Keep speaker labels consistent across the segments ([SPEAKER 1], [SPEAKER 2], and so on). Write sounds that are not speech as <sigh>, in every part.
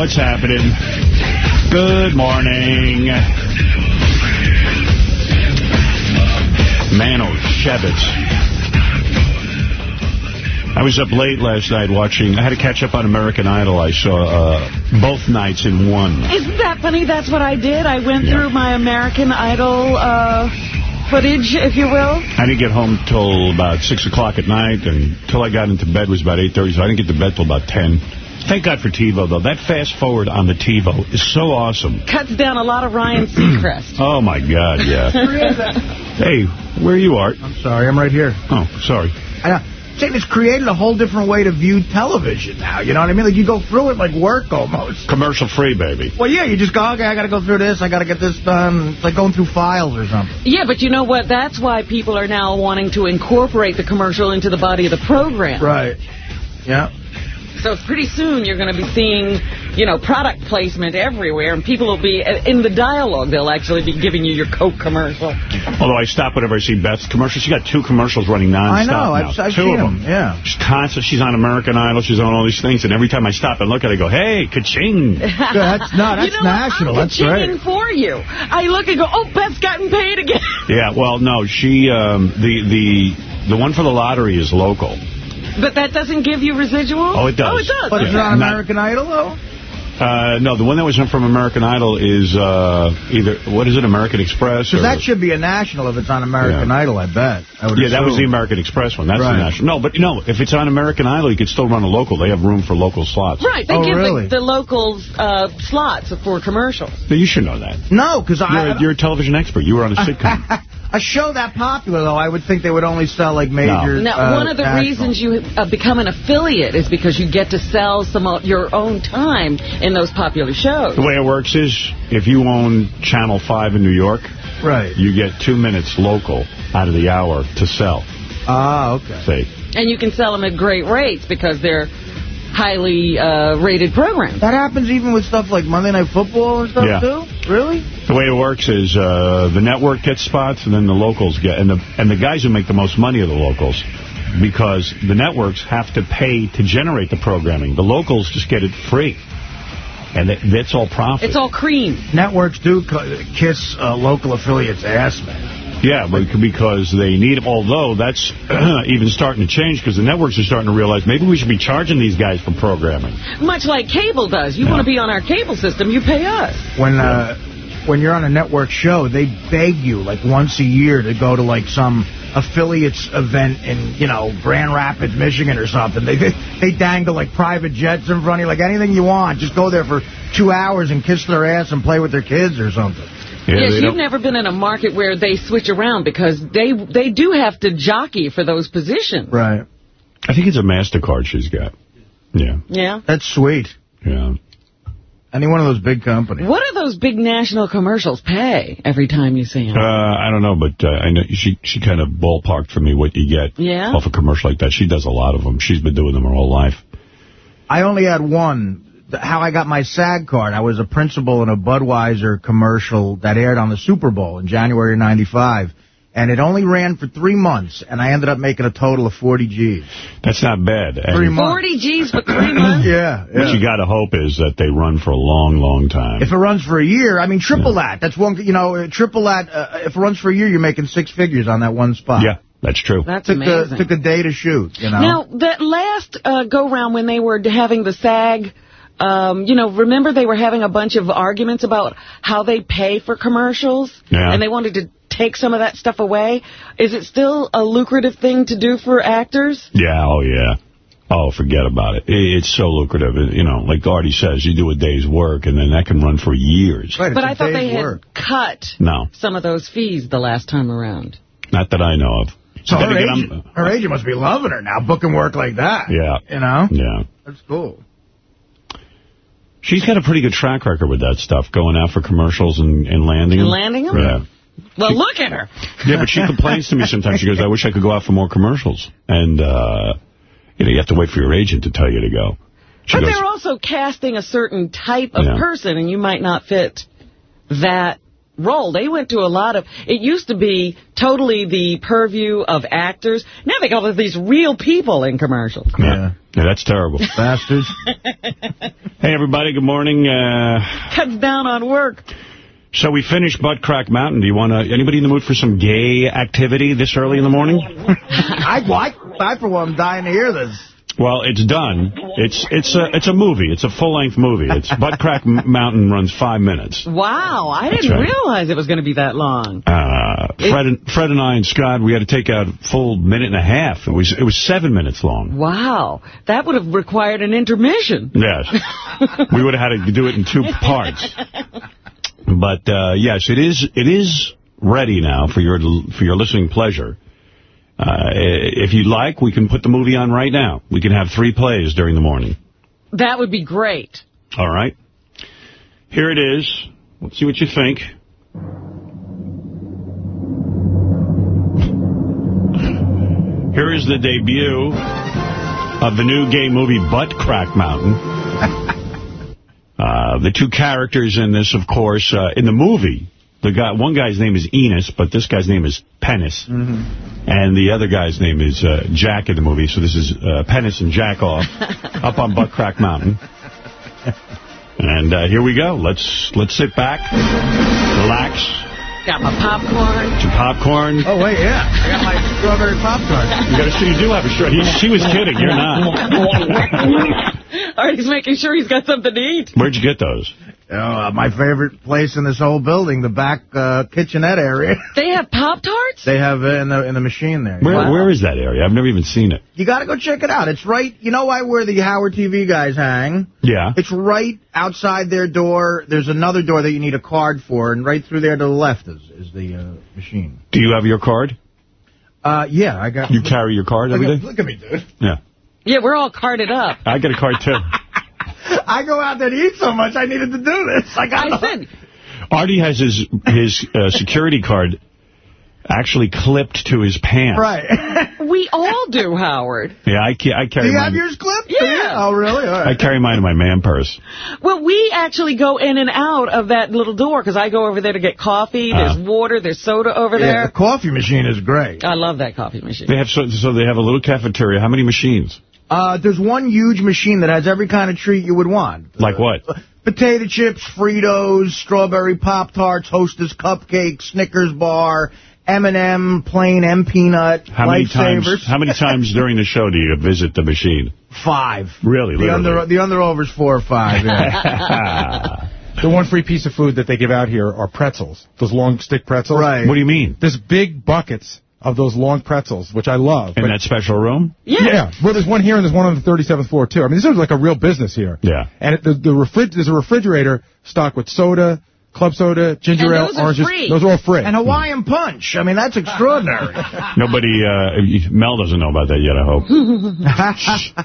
[SPEAKER 1] What's happening? Good morning. Mano Shevitz. I was up late last night watching, I had to catch up on American Idol. I saw uh, both nights in one.
[SPEAKER 2] Isn't that funny? That's what I did. I went
[SPEAKER 1] Yeah.
[SPEAKER 2] through my American Idol uh, footage, if you will.
[SPEAKER 1] I didn't get home till about 6 o'clock at night, and till I got into bed was about 8.30, so I didn't get to bed till about 10. Thank God for TiVo, though. That fast forward on the TiVo is so awesome.
[SPEAKER 2] Cuts down a lot of Ryan Seacrest. <clears throat>
[SPEAKER 1] Oh, my God, yeah. <laughs> hey, where you, Art?
[SPEAKER 3] I'm sorry, I'm right here.
[SPEAKER 1] Oh, sorry.
[SPEAKER 3] I know. Saying it's created a whole different way to view television now. You know what I mean? Like you go through it like work almost.
[SPEAKER 1] Commercial free, baby.
[SPEAKER 3] Well, yeah, you just go, okay, I got to go through this, I got to get this done. It's like going through files or something.
[SPEAKER 2] Yeah, but you know what? That's why people are now wanting to incorporate the commercial into the body of the program.
[SPEAKER 3] Right. Yeah.
[SPEAKER 2] So pretty soon you're going to be seeing, you know, product placement everywhere, and people will be, in the dialogue, they'll actually be giving you your Coke commercial.
[SPEAKER 1] Although I stop whenever I see Beth's commercials. She got two commercials running nonstop
[SPEAKER 3] I know,
[SPEAKER 1] now.
[SPEAKER 3] I've- I've
[SPEAKER 1] two
[SPEAKER 3] seen
[SPEAKER 1] of them.
[SPEAKER 3] yeah.
[SPEAKER 1] She's constant. She's on American Idol. She's on all these things. And every time I stop and look at it, I go, hey, ka-ching. <laughs>
[SPEAKER 3] that's no, that's
[SPEAKER 2] you know
[SPEAKER 3] national.
[SPEAKER 2] What? I'm
[SPEAKER 3] That's
[SPEAKER 2] right. for you. I look and go, oh, Beth's gotten paid again.
[SPEAKER 1] yeah, well, no, she, um, the, the, the one for the lottery is local.
[SPEAKER 2] But that doesn't give you residual?
[SPEAKER 1] Oh, it does.
[SPEAKER 2] Oh, it does.
[SPEAKER 3] But
[SPEAKER 1] Yeah.
[SPEAKER 3] is it on
[SPEAKER 1] Not-
[SPEAKER 3] American Idol, though?
[SPEAKER 1] Uh, no, the one that was from American Idol is uh, either, what is it, American Express?
[SPEAKER 3] Because that should be a national if it's on American
[SPEAKER 1] Yeah.
[SPEAKER 3] Idol, I bet. I would
[SPEAKER 1] Yeah, that was the. American Express one. That's
[SPEAKER 3] Right.
[SPEAKER 1] the national. No, but no, if it's on American Idol, you could still run a local. They have room for local slots.
[SPEAKER 2] Right, they
[SPEAKER 3] Oh,
[SPEAKER 2] give
[SPEAKER 3] really?
[SPEAKER 2] the, the locals uh, slots for commercials.
[SPEAKER 1] Now, you should know that.
[SPEAKER 3] No, because
[SPEAKER 1] You're, you're a television expert. You were on a sitcom. <laughs>
[SPEAKER 3] a show that popular, though, I would think they would only sell, like, major... No.
[SPEAKER 2] Now,
[SPEAKER 3] uh,
[SPEAKER 2] one of the
[SPEAKER 3] national.
[SPEAKER 2] reasons you uh, become an affiliate is because you get to sell some of your own time in those popular shows.
[SPEAKER 1] The way it works is, if you own Channel 5 in New York,
[SPEAKER 3] Right.
[SPEAKER 1] you get two minutes local out of the hour to sell.
[SPEAKER 3] Ah, okay.
[SPEAKER 1] See,
[SPEAKER 2] And you can sell them at great rates because they're highly uh, rated program.
[SPEAKER 3] That happens even with stuff like Monday Night Football and stuff,
[SPEAKER 1] Yeah.
[SPEAKER 3] too? Really?
[SPEAKER 1] the way it works is uh, the network gets spots, and then the locals get, and the and the guys who make the most money are the locals, because the networks have to pay to generate the programming. The locals just get it free, and that, that's all profit.
[SPEAKER 2] It's all cream.
[SPEAKER 3] Networks do kiss uh, local affiliates' ass, man.
[SPEAKER 1] Yeah, but because they need them. Although that's <clears throat> even starting to change because the networks are starting to realize maybe we should be charging these guys for programming.
[SPEAKER 2] Much like cable does. You
[SPEAKER 1] Yeah.
[SPEAKER 2] want to be on our cable system, you pay us.
[SPEAKER 3] When uh, when you're on a network show, they beg you, like, once a year to go to, like, some affiliates event in, you know, Grand Rapids, Michigan or something. They, they, they dangle, like, private jets in front of you, like, anything you want. Just go there for two hours and kiss their ass and play with their kids or something.
[SPEAKER 1] Yeah,
[SPEAKER 2] yes, you've never been in a market where they switch around because they they do have to jockey for those positions.
[SPEAKER 3] Right.
[SPEAKER 1] I think it's a MasterCard she's got. Yeah,
[SPEAKER 2] Yeah.
[SPEAKER 3] That's sweet.
[SPEAKER 1] yeah.
[SPEAKER 3] Any one of those big companies.
[SPEAKER 2] What do those big national commercials pay every time you see them?
[SPEAKER 1] Uh, I don't know, but uh, I know she she kind of ballparked for me what you get
[SPEAKER 2] Yeah?
[SPEAKER 1] off a commercial like that. She does a lot of them. She's been doing them her whole life.
[SPEAKER 3] I only had one. Th- How I got my SAG card. I was a principal in a Budweiser commercial that aired on the Super Bowl in January of 95. And it only ran for three months, and I ended up making a total of 40 G's.
[SPEAKER 1] That's not bad. And
[SPEAKER 3] Three months.
[SPEAKER 2] 40 G's for three months? <clears throat>
[SPEAKER 3] Yeah,
[SPEAKER 1] What you got to hope is that they run for a long, long time.
[SPEAKER 3] If it runs for a year, I mean, triple that. That's one, you know, uh, triple that. Uh, if it runs for a year, you're making six figures on that one spot.
[SPEAKER 1] yeah, that's true.
[SPEAKER 2] That's
[SPEAKER 3] Took
[SPEAKER 2] amazing.
[SPEAKER 3] a, took a day to shoot, you know.
[SPEAKER 2] Now, that last uh, go-round when they were having the SAG, um, you know, remember they were having a bunch of arguments about how they pay for commercials?
[SPEAKER 1] Yeah.
[SPEAKER 2] And they wanted to take some of that stuff away. Is it still a lucrative thing to do for actors?
[SPEAKER 1] Yeah, oh yeah. Oh, forget about it. It's so lucrative. You know, like Artie says, you do a day's work, and then that can run for years.
[SPEAKER 3] Right,
[SPEAKER 2] But I thought they
[SPEAKER 3] day's
[SPEAKER 2] had
[SPEAKER 3] work.
[SPEAKER 2] cut
[SPEAKER 1] No,
[SPEAKER 2] some of those fees the last time around.
[SPEAKER 1] not that I know of.
[SPEAKER 3] So her
[SPEAKER 1] again,
[SPEAKER 3] agent, her agent must be loving her now, booking work like that.
[SPEAKER 1] Yeah.
[SPEAKER 3] You know?
[SPEAKER 1] Yeah.
[SPEAKER 3] That's cool.
[SPEAKER 1] She's got a pretty good track record with that stuff, going out for commercials and, and landing
[SPEAKER 2] And landing them.
[SPEAKER 1] Yeah.
[SPEAKER 2] Well, look at her.
[SPEAKER 1] Yeah, but she complains to me sometimes. She goes, I wish I could go out for more commercials. And, uh, you know, you have to wait for your agent to tell you to go. She
[SPEAKER 2] But
[SPEAKER 1] goes,
[SPEAKER 2] they're also casting a certain type of
[SPEAKER 1] Yeah.
[SPEAKER 2] person, and you might not fit that role. They went to a lot of... It used to be totally the purview of actors. Now they got all these real people in commercials.
[SPEAKER 1] yeah. yeah, that's terrible. <laughs>
[SPEAKER 3] Bastards.
[SPEAKER 1] Hey, everybody. Good morning. Uh,
[SPEAKER 2] Cuts down on work.
[SPEAKER 1] so we finished Butt Crack Mountain. Do you want to... Anybody in the mood for some gay activity this early in the morning? <laughs>
[SPEAKER 3] I, I, I, for one, am dying to hear this.
[SPEAKER 1] Well, it's done. It's it's a it's a movie. It's a full-length movie. It's Butt Crack Mountain runs five minutes.
[SPEAKER 2] Wow, I didn't
[SPEAKER 1] right.
[SPEAKER 2] realize it was going to be that long.
[SPEAKER 1] Uh, Fred and Fred and I and Scott, we had to take out a full minute and a half. It was it was seven minutes long.
[SPEAKER 2] Wow, that would have required an intermission.
[SPEAKER 1] Yes, <laughs> we would have had to do it in two parts. But uh, yes, it is it is ready now for your for your listening pleasure. Uh, if you'd like, we can put the movie on right now. We can have three plays during the morning.
[SPEAKER 2] That would be great.
[SPEAKER 1] All right. Here it is. Let's see what you think. Here is the debut of the new gay movie Butt Crack Mountain. <laughs> uh, the two characters in this, of course, uh, in the movie, the guy, one guy's name is Enos, but this guy's name is Penis. And the other guy's name is uh, Jack in the movie, so this is uh, Penis and Jack off <laughs> up on Butt Crack Mountain. And uh, here we go. Let's let's sit back, relax,
[SPEAKER 2] Got my popcorn.
[SPEAKER 1] some popcorn.
[SPEAKER 3] Oh, wait, yeah. I got my strawberry popcorn.
[SPEAKER 1] You got to see, you do have a shirt. He, she was kidding. You're not. <laughs>
[SPEAKER 2] Artie's making sure he's got something to eat.
[SPEAKER 1] Where'd you get those?
[SPEAKER 3] Oh, my favorite place in this whole building, the back uh, kitchenette area. <laughs>
[SPEAKER 2] They have Pop-Tarts?
[SPEAKER 3] They have it in the in the machine there.
[SPEAKER 1] Where
[SPEAKER 2] Wow.
[SPEAKER 1] Where is that area? I've never even seen it.
[SPEAKER 3] You got to go check it out. It's right, you know why where the Howard TV guys hang?
[SPEAKER 1] Yeah.
[SPEAKER 3] It's right outside their door. There's another door that you need a card for, and right through there to the left is, is the uh, machine.
[SPEAKER 1] Do you have your card?
[SPEAKER 3] Uh, yeah, I got.
[SPEAKER 1] You carry your card
[SPEAKER 3] look,
[SPEAKER 1] every
[SPEAKER 3] look at me, dude.
[SPEAKER 1] Yeah.
[SPEAKER 2] Yeah, we're all carded up.
[SPEAKER 1] I get a card, too. <laughs> <laughs>
[SPEAKER 3] I go out there to eat so much, I needed to do this. I got.
[SPEAKER 2] I said,
[SPEAKER 1] Artie has his his uh, security card actually clipped to his pants.
[SPEAKER 3] Right. <laughs>
[SPEAKER 2] we all do, Howard.
[SPEAKER 1] Yeah, I, ca- I
[SPEAKER 3] do
[SPEAKER 1] carry
[SPEAKER 3] you have
[SPEAKER 1] mine.
[SPEAKER 3] yours clipped?
[SPEAKER 2] Yeah.
[SPEAKER 3] Oh, really? All
[SPEAKER 1] I carry mine in my man purse.
[SPEAKER 2] Well, we actually go in and out of that little door because I go over there to get coffee. There's
[SPEAKER 1] Uh.
[SPEAKER 2] water. There's soda over
[SPEAKER 3] Yeah, the coffee machine is great.
[SPEAKER 2] I love that coffee machine.
[SPEAKER 1] They have so, so they have a little cafeteria. How many machines?
[SPEAKER 3] Uh, there's one huge machine that has every kind of treat you would want.
[SPEAKER 1] Like what?
[SPEAKER 3] Potato chips, Fritos, strawberry Pop-Tarts, Hostess cupcakes, Snickers bar, M&M, plain M peanut,
[SPEAKER 1] How many
[SPEAKER 3] lifesavers.
[SPEAKER 1] times? How many times <laughs> during the show do you visit the machine?
[SPEAKER 3] Five.
[SPEAKER 1] Really,
[SPEAKER 3] The under the underover's four or five. Yeah. <laughs>
[SPEAKER 4] The one free piece of food that they give out here are pretzels. Those long stick pretzels.
[SPEAKER 3] Right.
[SPEAKER 1] What do you mean?
[SPEAKER 4] There's big buckets of those long pretzels, which I love.
[SPEAKER 1] In
[SPEAKER 4] But-
[SPEAKER 1] that special room?
[SPEAKER 2] Yeah.
[SPEAKER 4] yeah. Well, there's one here and there's one on the 37th floor, too. I mean, this is like a real business here.
[SPEAKER 1] Yeah.
[SPEAKER 4] And it, the, the refrig- there's a refrigerator stocked with soda, club soda, ginger
[SPEAKER 2] And
[SPEAKER 4] ale,
[SPEAKER 2] those are
[SPEAKER 4] oranges.
[SPEAKER 2] free.
[SPEAKER 4] Those are all free.
[SPEAKER 3] and Hawaiian punch. I mean, that's extraordinary. <laughs>
[SPEAKER 1] Nobody, uh, Mel doesn't know about that yet, I hope. <laughs>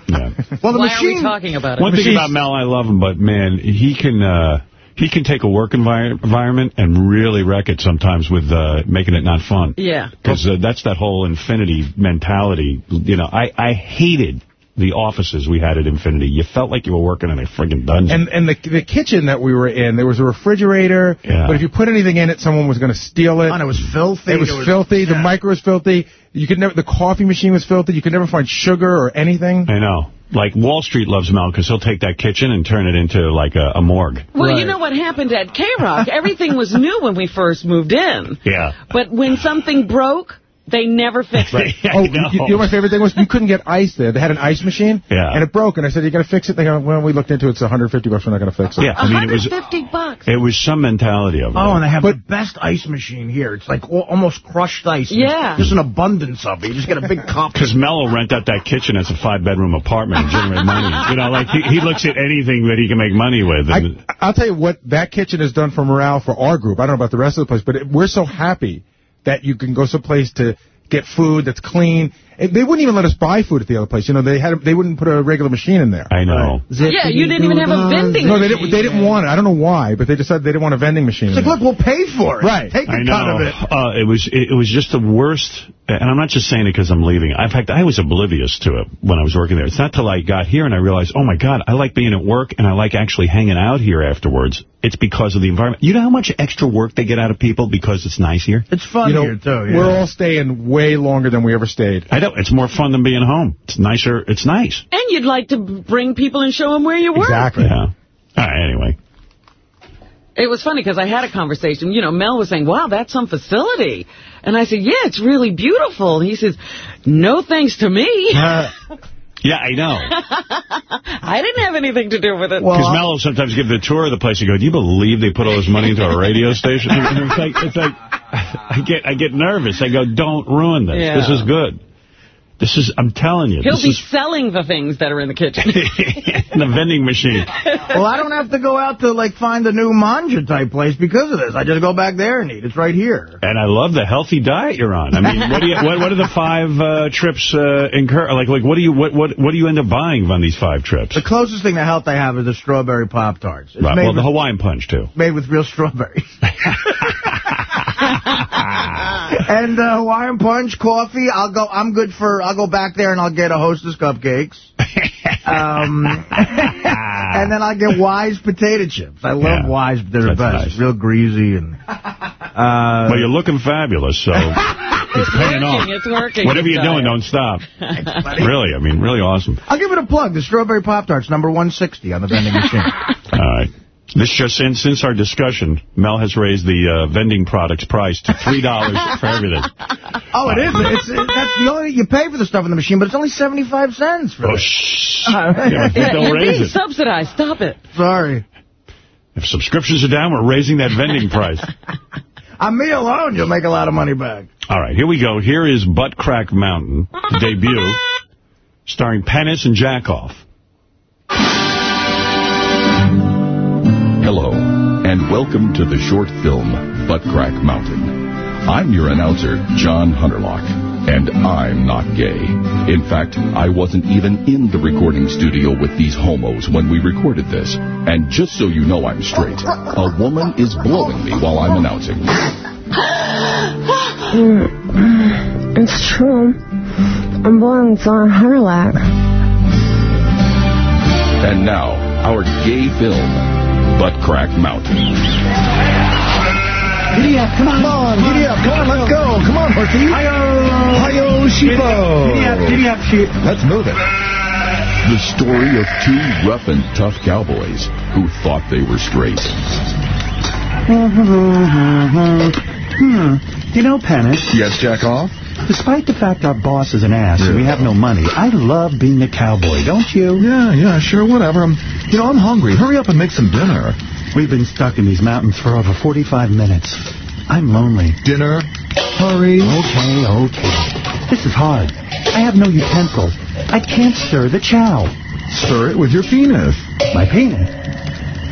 [SPEAKER 1] Yeah.
[SPEAKER 3] well, the
[SPEAKER 2] Why are we talking about it?
[SPEAKER 1] One thing
[SPEAKER 4] machines-
[SPEAKER 1] about Mel, I love him, but man, he can uh, he can take a work envi environment and really wreck it sometimes with uh, making it not fun.
[SPEAKER 2] Yeah.
[SPEAKER 1] Because uh, that's that whole Infinity mentality. You know, I, I hated the offices we had at Infinity. You felt like you were working in a friggin' dungeon.
[SPEAKER 4] And and the the kitchen that we were in, there was a refrigerator.
[SPEAKER 1] Yeah.
[SPEAKER 4] But if you put anything in it, someone was going to steal it.
[SPEAKER 3] And it was filthy.
[SPEAKER 4] It was filthy. The micro was filthy. You could never. The coffee machine was filthy. You could never find sugar or anything.
[SPEAKER 1] I know. Like, Wall Street loves Mel because he'll take that kitchen and turn it into, like, a, a morgue.
[SPEAKER 2] Well, you know what happened at K-Rock? Everything was new when we first moved in.
[SPEAKER 1] Yeah.
[SPEAKER 2] But when something broke, they never fixed it. <laughs>
[SPEAKER 1] Oh, I
[SPEAKER 4] Oh,
[SPEAKER 1] know.
[SPEAKER 4] you, you know my favorite thing was you couldn't get ice there. They had an ice machine,
[SPEAKER 1] Yeah.
[SPEAKER 4] and it broke. And I said, "You got to fix it." They go, "Well, we looked into it. It's 150 bucks. We're not going to fix it."
[SPEAKER 1] Yeah, I mean, it was
[SPEAKER 2] 150 bucks.
[SPEAKER 1] it was some mentality of it.
[SPEAKER 3] Oh, and they have
[SPEAKER 4] But-
[SPEAKER 3] the best ice machine here. It's like al- almost crushed ice.
[SPEAKER 2] Yeah.
[SPEAKER 3] There's an abundance of it. You just get a big <laughs> cup.
[SPEAKER 1] Because Mel will rent out that kitchen as a five-bedroom apartment and generate money. <laughs> You know, like, he, he looks at anything that he can make money with. And,
[SPEAKER 4] I, I'll tell you what that kitchen has done for morale for our group. I don't know about the rest of the place, but it, we're so happy that you can go someplace to get food that's clean. And they wouldn't even let us buy food at the other place. You know, they had they wouldn't put a regular machine in there.
[SPEAKER 1] I know.
[SPEAKER 2] Yeah, you didn't even have a vending
[SPEAKER 4] No, they didn't. They didn't want it. I don't know why, but they decided they didn't want a vending machine.
[SPEAKER 3] It's like, look, we'll pay for it.
[SPEAKER 4] Right.
[SPEAKER 3] Take a
[SPEAKER 1] I
[SPEAKER 3] cut of it.
[SPEAKER 1] Uh, it was it, it was just the worst, and I'm not just saying it because I'm leaving. In fact, I was oblivious to it when I was working there. It's not till I got here and I realized, oh my God, I like being at work and I like actually hanging out here afterwards. It's because of the environment. You know how much extra work they get out of people because it's nice here?
[SPEAKER 3] It's fun
[SPEAKER 4] you know,
[SPEAKER 3] here, too. Yeah.
[SPEAKER 4] we're all staying way longer than we ever stayed.
[SPEAKER 1] I know. It's more fun than being home. It's nicer. It's nice.
[SPEAKER 2] And you'd like to bring people and show them where you work.
[SPEAKER 4] Exactly.
[SPEAKER 1] Yeah. All right, anyway.
[SPEAKER 2] It was funny because I had a conversation. You know, Mel was saying, wow, that's some facility. And I said, yeah, it's really beautiful. And he says, no thanks to me.
[SPEAKER 1] Uh, <laughs> yeah, I know. <laughs>
[SPEAKER 2] I didn't have anything to do with it.
[SPEAKER 1] Because Mel will sometimes give the tour of the place and go, do you believe they put all this money into a radio station? And it's like, it's like <laughs> I get I get nervous. I go, don't ruin this.
[SPEAKER 2] Yeah.
[SPEAKER 1] This is good. This is, I'm telling you.
[SPEAKER 2] He'll
[SPEAKER 1] this
[SPEAKER 2] be
[SPEAKER 1] is
[SPEAKER 2] selling the things that are in the kitchen. <laughs>
[SPEAKER 1] In the vending machine.
[SPEAKER 3] Well, I don't have to go out to, like, find a new manja type place because of this. I just go back there and eat. It's right here.
[SPEAKER 1] And I love the healthy diet you're on. I mean, what do you what, what are the five uh, trips uh, incur? Like like what do you what what what do you end up buying on these five trips?
[SPEAKER 3] The closest thing to health I have is the strawberry Pop Tarts. It's
[SPEAKER 1] Right,
[SPEAKER 3] made
[SPEAKER 1] well, the Hawaiian punch too.
[SPEAKER 3] made with real strawberries. <laughs> <laughs> and uh, Hawaiian Punch, coffee. I'll go. I'm good for. I'll go back there and I'll get a Hostess cupcakes. <laughs> Um, and then I'll get Wise potato chips. I love
[SPEAKER 1] Yeah,
[SPEAKER 3] Wise. They're the
[SPEAKER 1] that's
[SPEAKER 3] best.
[SPEAKER 1] nice.
[SPEAKER 3] Real greasy and. Uh,
[SPEAKER 1] well, you're looking fabulous, so <laughs> it's paying off.
[SPEAKER 2] working, it's working.
[SPEAKER 1] Whatever you're doing, don't stop. <laughs>
[SPEAKER 3] buddy.
[SPEAKER 1] Really, I mean, really awesome.
[SPEAKER 3] I'll give it a plug. The strawberry Pop Tarts, number 160 on the vending machine.
[SPEAKER 1] All right. This just since since our discussion, Mel has raised the uh, vending products price to three dollars <laughs> for everything.
[SPEAKER 3] Oh, it is. It's, it, that's the only you pay for the stuff in the machine, but it's only 75 cents for
[SPEAKER 1] Oh,
[SPEAKER 3] it.
[SPEAKER 1] shh!
[SPEAKER 3] Uh,
[SPEAKER 1] Yeah,
[SPEAKER 2] Yeah,
[SPEAKER 1] don't
[SPEAKER 2] you're
[SPEAKER 1] raise
[SPEAKER 2] being
[SPEAKER 1] it.
[SPEAKER 2] subsidized. Stop it.
[SPEAKER 3] Sorry.
[SPEAKER 1] If subscriptions are down, we're raising that vending price. <laughs>
[SPEAKER 3] On me alone, you'll make a lot of money back.
[SPEAKER 1] All right, here we go. Here is Butt Crack Mountain, the debut, starring Penis and Jackoff.
[SPEAKER 5] Hello, and welcome to the short film Butt Crack Mountain. I'm your announcer, John Hunterlock, and I'm not gay. In fact, I wasn't even in the recording studio with these homos when we recorded this. And just so you know I'm straight, a woman is blowing me while I'm announcing. <clears throat>
[SPEAKER 6] It's true. I'm blowing John Hunterlock.
[SPEAKER 5] And now, our gay film, Butt Crack Mountain.
[SPEAKER 3] Giddy up, come on. Come on, giddy up. Come on, let's go. Come on, horsey. Hi-yo. Hi-yo, sheepo. Giddy up, giddy up, sheep. Let's move it.
[SPEAKER 5] The story of two rough and tough cowboys who thought they were straight. Mm-hmm, mm-hmm, mm-hmm.
[SPEAKER 7] Hmm. You know, Penis,
[SPEAKER 5] Yes, Jack off?
[SPEAKER 7] Despite the fact our boss is an ass and we have no money, I love being a cowboy, don't you?
[SPEAKER 5] Yeah, yeah, sure, whatever. I'm, you know, I'm hungry. Hurry up and make some dinner.
[SPEAKER 7] We've been stuck in these mountains for over 45 minutes. I'm lonely.
[SPEAKER 5] Dinner? Hurry.
[SPEAKER 7] Okay, okay. This is hard. I have no utensils. I can't stir the chow.
[SPEAKER 5] Stir it with your penis.
[SPEAKER 7] My penis.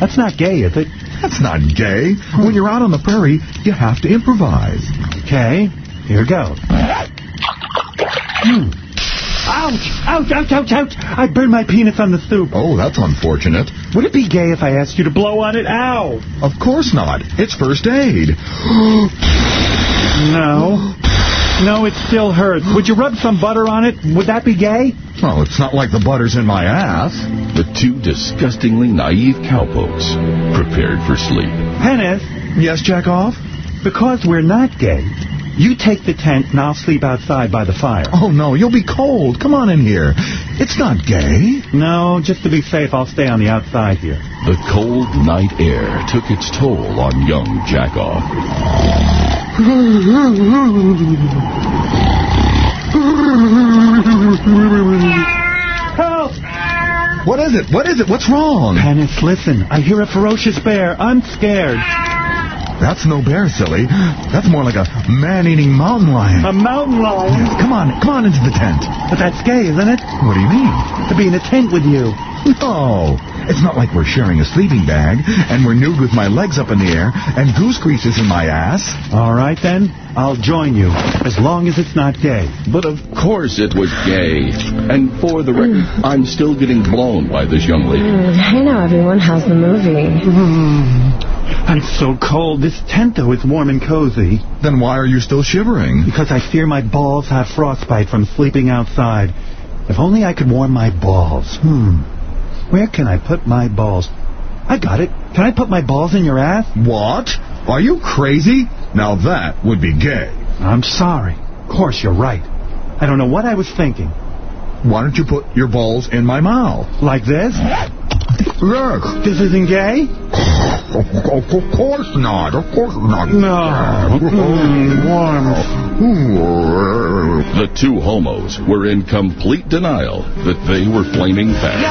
[SPEAKER 7] That's not gay, is it?
[SPEAKER 5] That's not gay. When you're out on the prairie, you have to improvise.
[SPEAKER 7] Okay, here goes. Hmm. Ouch! Ouch, ouch, ouch, ouch! I burned my penis on the soup.
[SPEAKER 5] Oh, that's unfortunate.
[SPEAKER 7] Would it be gay if I asked you to blow on it? Ow!
[SPEAKER 5] Of course not. It's first aid.
[SPEAKER 7] No. No, it still hurts. Would you rub some butter on it? Would that be gay?
[SPEAKER 5] Well, it's not like the butter's in my ass. The two disgustingly naive cowpokes prepared for sleep.
[SPEAKER 7] Penis,
[SPEAKER 5] Yes, Jack off?
[SPEAKER 7] because we're not gay, you take the tent and I'll sleep outside by the fire.
[SPEAKER 5] Oh, no, you'll be cold. Come on in here. It's not gay.
[SPEAKER 7] No, just to be safe, I'll stay on the outside here.
[SPEAKER 5] The cold night air took its toll on young Jackoff.
[SPEAKER 7] Help!
[SPEAKER 5] What is it? What is it? What's wrong?
[SPEAKER 7] Penis, listen. I hear a ferocious bear. I'm scared.
[SPEAKER 5] That's no bear, silly. That's more like a man-eating mountain lion.
[SPEAKER 7] A mountain lion.
[SPEAKER 5] Come on, come on into the tent.
[SPEAKER 7] But that's gay, isn't it?
[SPEAKER 5] What do you mean?
[SPEAKER 7] To be in a tent with you.
[SPEAKER 5] No, it's not like we're sharing a sleeping bag, and we're nude with my legs up in the air, and goose grease is in my ass.
[SPEAKER 7] All right, then. I'll join you, as long as it's not gay.
[SPEAKER 5] But of course it was gay. And for the record, I'm still getting blown by this young lady.
[SPEAKER 6] Mm, Hey now, everyone. How's the movie?
[SPEAKER 7] I'm so cold. This tent, though, is warm and cozy.
[SPEAKER 5] Then why are you still shivering?
[SPEAKER 7] Because I fear my balls have frostbite from sleeping outside. If only I could warm my balls. Hmm. Where can I put my balls? I got it. Can I put my balls in your ass?
[SPEAKER 5] What? Are you crazy? Now that would be gay.
[SPEAKER 7] I'm sorry. Of course, you're right. I don't know what I was thinking.
[SPEAKER 5] Why don't you put your balls in my mouth?
[SPEAKER 7] Like this?
[SPEAKER 5] Yes.
[SPEAKER 7] This isn't gay?
[SPEAKER 5] Of, of course not. Of course not.
[SPEAKER 7] No. Mm, warm.
[SPEAKER 8] The two homos were in complete denial that they were flaming fags.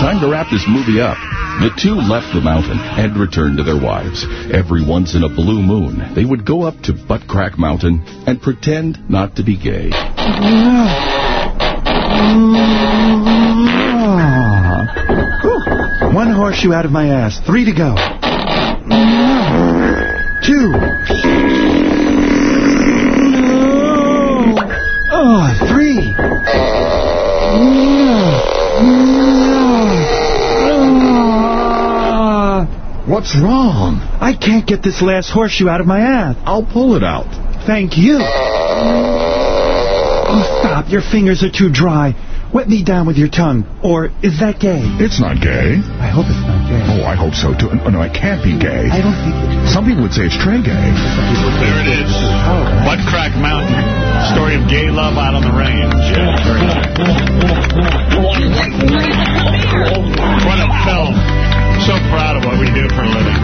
[SPEAKER 8] Time to wrap this movie up. The two left the mountain and returned to their wives. Every once in a blue moon, they would go up to Butt Crack Mountain and pretend not to be gay.
[SPEAKER 7] One horseshoe out of my ass. Three to go. Two. Oh, three.
[SPEAKER 5] What's wrong?
[SPEAKER 7] I can't get this last horseshoe out of my ass.
[SPEAKER 5] I'll pull it out.
[SPEAKER 7] Thank you. Oh, stop. Your fingers are too dry. Wet me down with your tongue. Or is that gay?
[SPEAKER 5] It's not gay.
[SPEAKER 7] I hope it's not gay.
[SPEAKER 5] Oh, I hope so, too. No, no, it can't be gay.
[SPEAKER 7] I don't think it
[SPEAKER 5] Some people would say it's stray gay.
[SPEAKER 1] There it is. Oh. Butt Crack Mountain. Story of gay love out on the range. Yeah, very nice. What a film. So proud of what we do for a living.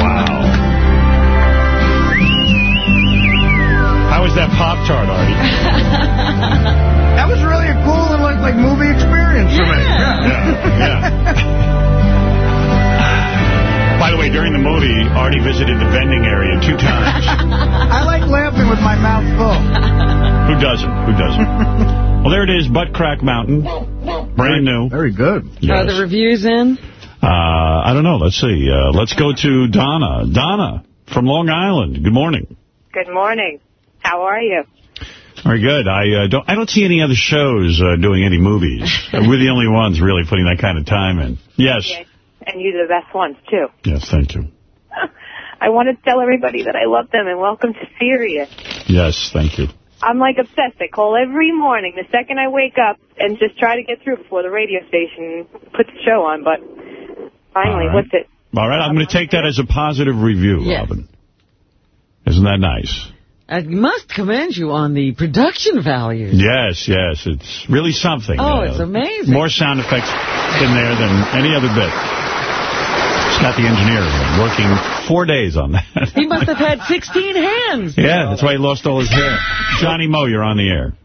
[SPEAKER 1] Wow. How was that Pop-Tart, Artie? <laughs>
[SPEAKER 3] That was really a cool and like like movie experience for me.
[SPEAKER 1] Yeah, yeah. <laughs> By the way, during the movie, Artie visited the vending area two times. <laughs>
[SPEAKER 3] I like laughing with my mouth full. <laughs>
[SPEAKER 1] Who doesn't? Who doesn't? <laughs> well, there it is, Butt Crack Mountain. Brand new.
[SPEAKER 3] Very good. Yes.
[SPEAKER 2] Are the reviews in?
[SPEAKER 1] Uh, I don't know. Let's see. Uh, let's go to Donna. Donna from Long Island. Good morning.
[SPEAKER 9] Good morning. How are you?
[SPEAKER 1] Very good. I uh, don't. I don't see any other shows uh, doing any movies. We're the only ones really putting that kind of time in. Yes.
[SPEAKER 9] Yes. And you're the best ones, too.
[SPEAKER 1] Yes. Thank you. <laughs>
[SPEAKER 9] I want to tell everybody that I love them and welcome to Sirius.
[SPEAKER 1] Yes. Thank you.
[SPEAKER 9] I'm like obsessed. I call every morning the second I wake up and just try to get through before the radio station puts the show on. But finally,
[SPEAKER 1] All right.
[SPEAKER 9] what's it?
[SPEAKER 1] All right. I'm going to take that as a positive review,
[SPEAKER 2] Yes.
[SPEAKER 1] Robin. Isn't that nice?
[SPEAKER 2] I must commend you on the production values.
[SPEAKER 1] Yes, yes. It's really something.
[SPEAKER 2] Oh,
[SPEAKER 1] Uh,
[SPEAKER 2] it's amazing.
[SPEAKER 1] More sound effects in there than any other bit. Scott the engineer working four days on that.
[SPEAKER 2] He must have had 16 hands. <laughs>
[SPEAKER 1] yeah, that's why he lost all his hair. Johnny Moe, you're on the air.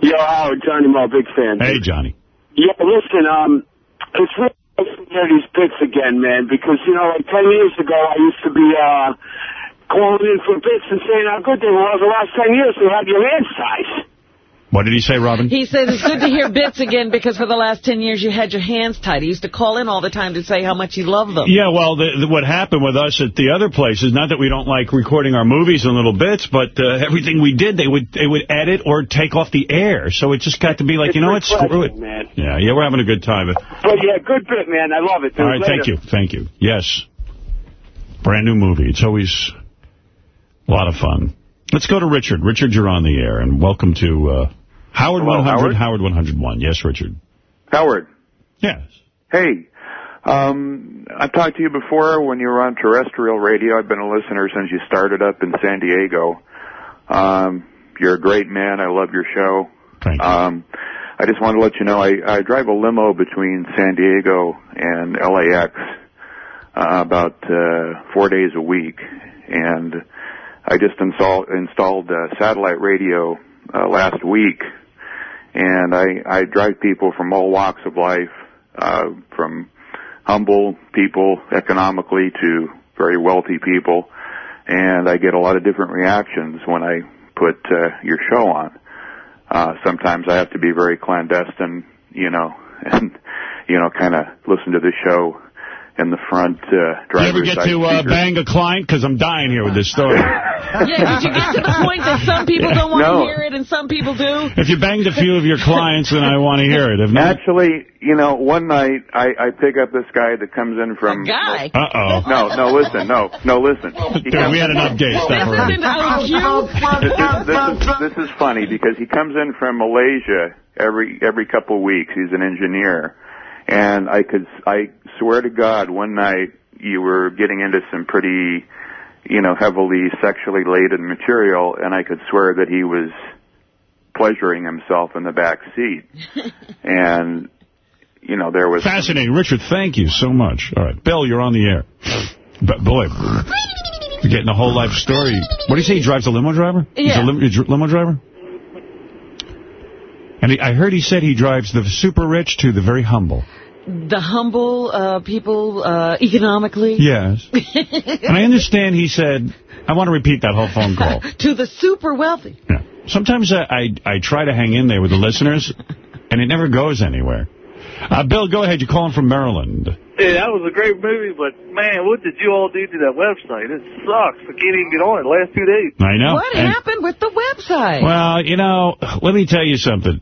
[SPEAKER 10] Yo, Howard, Johnny Moe, big fan.
[SPEAKER 1] Hey, Johnny.
[SPEAKER 10] Yeah, listen, um, it's really nice to hear these bits again, man, because, you know, like 10 years ago, I used to be, uh, calling in for bits and saying how good they were. The last 10 years, they had your hands tied.
[SPEAKER 1] What did he say, Robin?
[SPEAKER 2] He said it's good to hear bits again because for the last 10 years you had your hands tied. He used to call in all the time to say how much he loved them.
[SPEAKER 1] Yeah, well, the, the, what happened with us at the other places, not that we don't like recording our movies in little bits, but uh, everything we did, they would they would edit or take off the air. So it just got to be like,
[SPEAKER 10] It's
[SPEAKER 1] you know what, screw it.
[SPEAKER 10] man.
[SPEAKER 1] Yeah, yeah, we're having a good time.
[SPEAKER 10] But yeah, good bit, man. I love it.
[SPEAKER 1] All right,
[SPEAKER 10] Later.
[SPEAKER 1] thank you, thank you. Yes, brand new movie. It's always a lot of fun. Let's go to Richard. Richard, you're on the air, and welcome to uh, Howard
[SPEAKER 11] Hello,
[SPEAKER 1] 100,
[SPEAKER 11] Howard.
[SPEAKER 1] Howard 101. Yes, Richard.
[SPEAKER 11] Howard.
[SPEAKER 1] Yes.
[SPEAKER 11] Hey. Um, I've talked to you before when you were on terrestrial radio. I've been a listener since you started up in San Diego. Um, you're a great man. I love your show.
[SPEAKER 1] Thank you.
[SPEAKER 11] Um, I just want to let you know I, I drive a limo between San Diego and LAX uh, about uh, four days a week, and I just install, installed uh, satellite radio uh, last week, and I, I drive people from all walks of life, uh, from humble people economically to very wealthy people, and I get a lot of different reactions when I put uh, your show on. Uh, sometimes I have to be very clandestine, you know, <laughs> and, you know, kind of listen to the show in the front uh,
[SPEAKER 1] You ever get to uh, bang a client? Because I'm dying here with this story. <laughs>
[SPEAKER 2] Yeah, did you get to the point that some people don't want to
[SPEAKER 11] No.
[SPEAKER 2] hear it and some people do?
[SPEAKER 1] If you banged a few of your clients, then I want to hear it. If not,
[SPEAKER 11] Actually, you know, one night I, I pick up this guy that comes in from.
[SPEAKER 2] Guy.
[SPEAKER 1] uh-oh.
[SPEAKER 11] No, no, listen, no, no, listen.
[SPEAKER 1] Dude, we had enough gay stuff already.
[SPEAKER 11] this, is, this, is, this is funny because he comes in from Malaysia every every couple of weeks. He's an engineer, and I could I swear to God, one night you were getting into some pretty, you know, heavily sexually laden material, and I could swear that he was pleasuring himself in the back seat, <laughs> and you know there was
[SPEAKER 1] Fascinating. Richard, thank you so much. All right. Bill, you're on the air. But boy, you're getting the whole life story. What do you say? He drives a limo driver? He's a lim- he's a limo driver? And he, I heard he said he drives the super rich to the very humble.
[SPEAKER 2] The humble uh, people uh, economically.
[SPEAKER 1] Yes. <laughs> and I understand he said, I want to repeat that whole phone call. <laughs>
[SPEAKER 2] to the super wealthy.
[SPEAKER 1] Yeah. Sometimes I, I, I try to hang in there with the listeners, and it never goes anywhere. Uh, Bill, go ahead. You're calling from Maryland.
[SPEAKER 12] Yeah, that was a great movie, but man, what did you all do to that website? It sucks. I can't even get on it the last two days.
[SPEAKER 1] I know.
[SPEAKER 2] What
[SPEAKER 1] And-
[SPEAKER 2] happened with the website?
[SPEAKER 1] Well, you know, let me tell you something.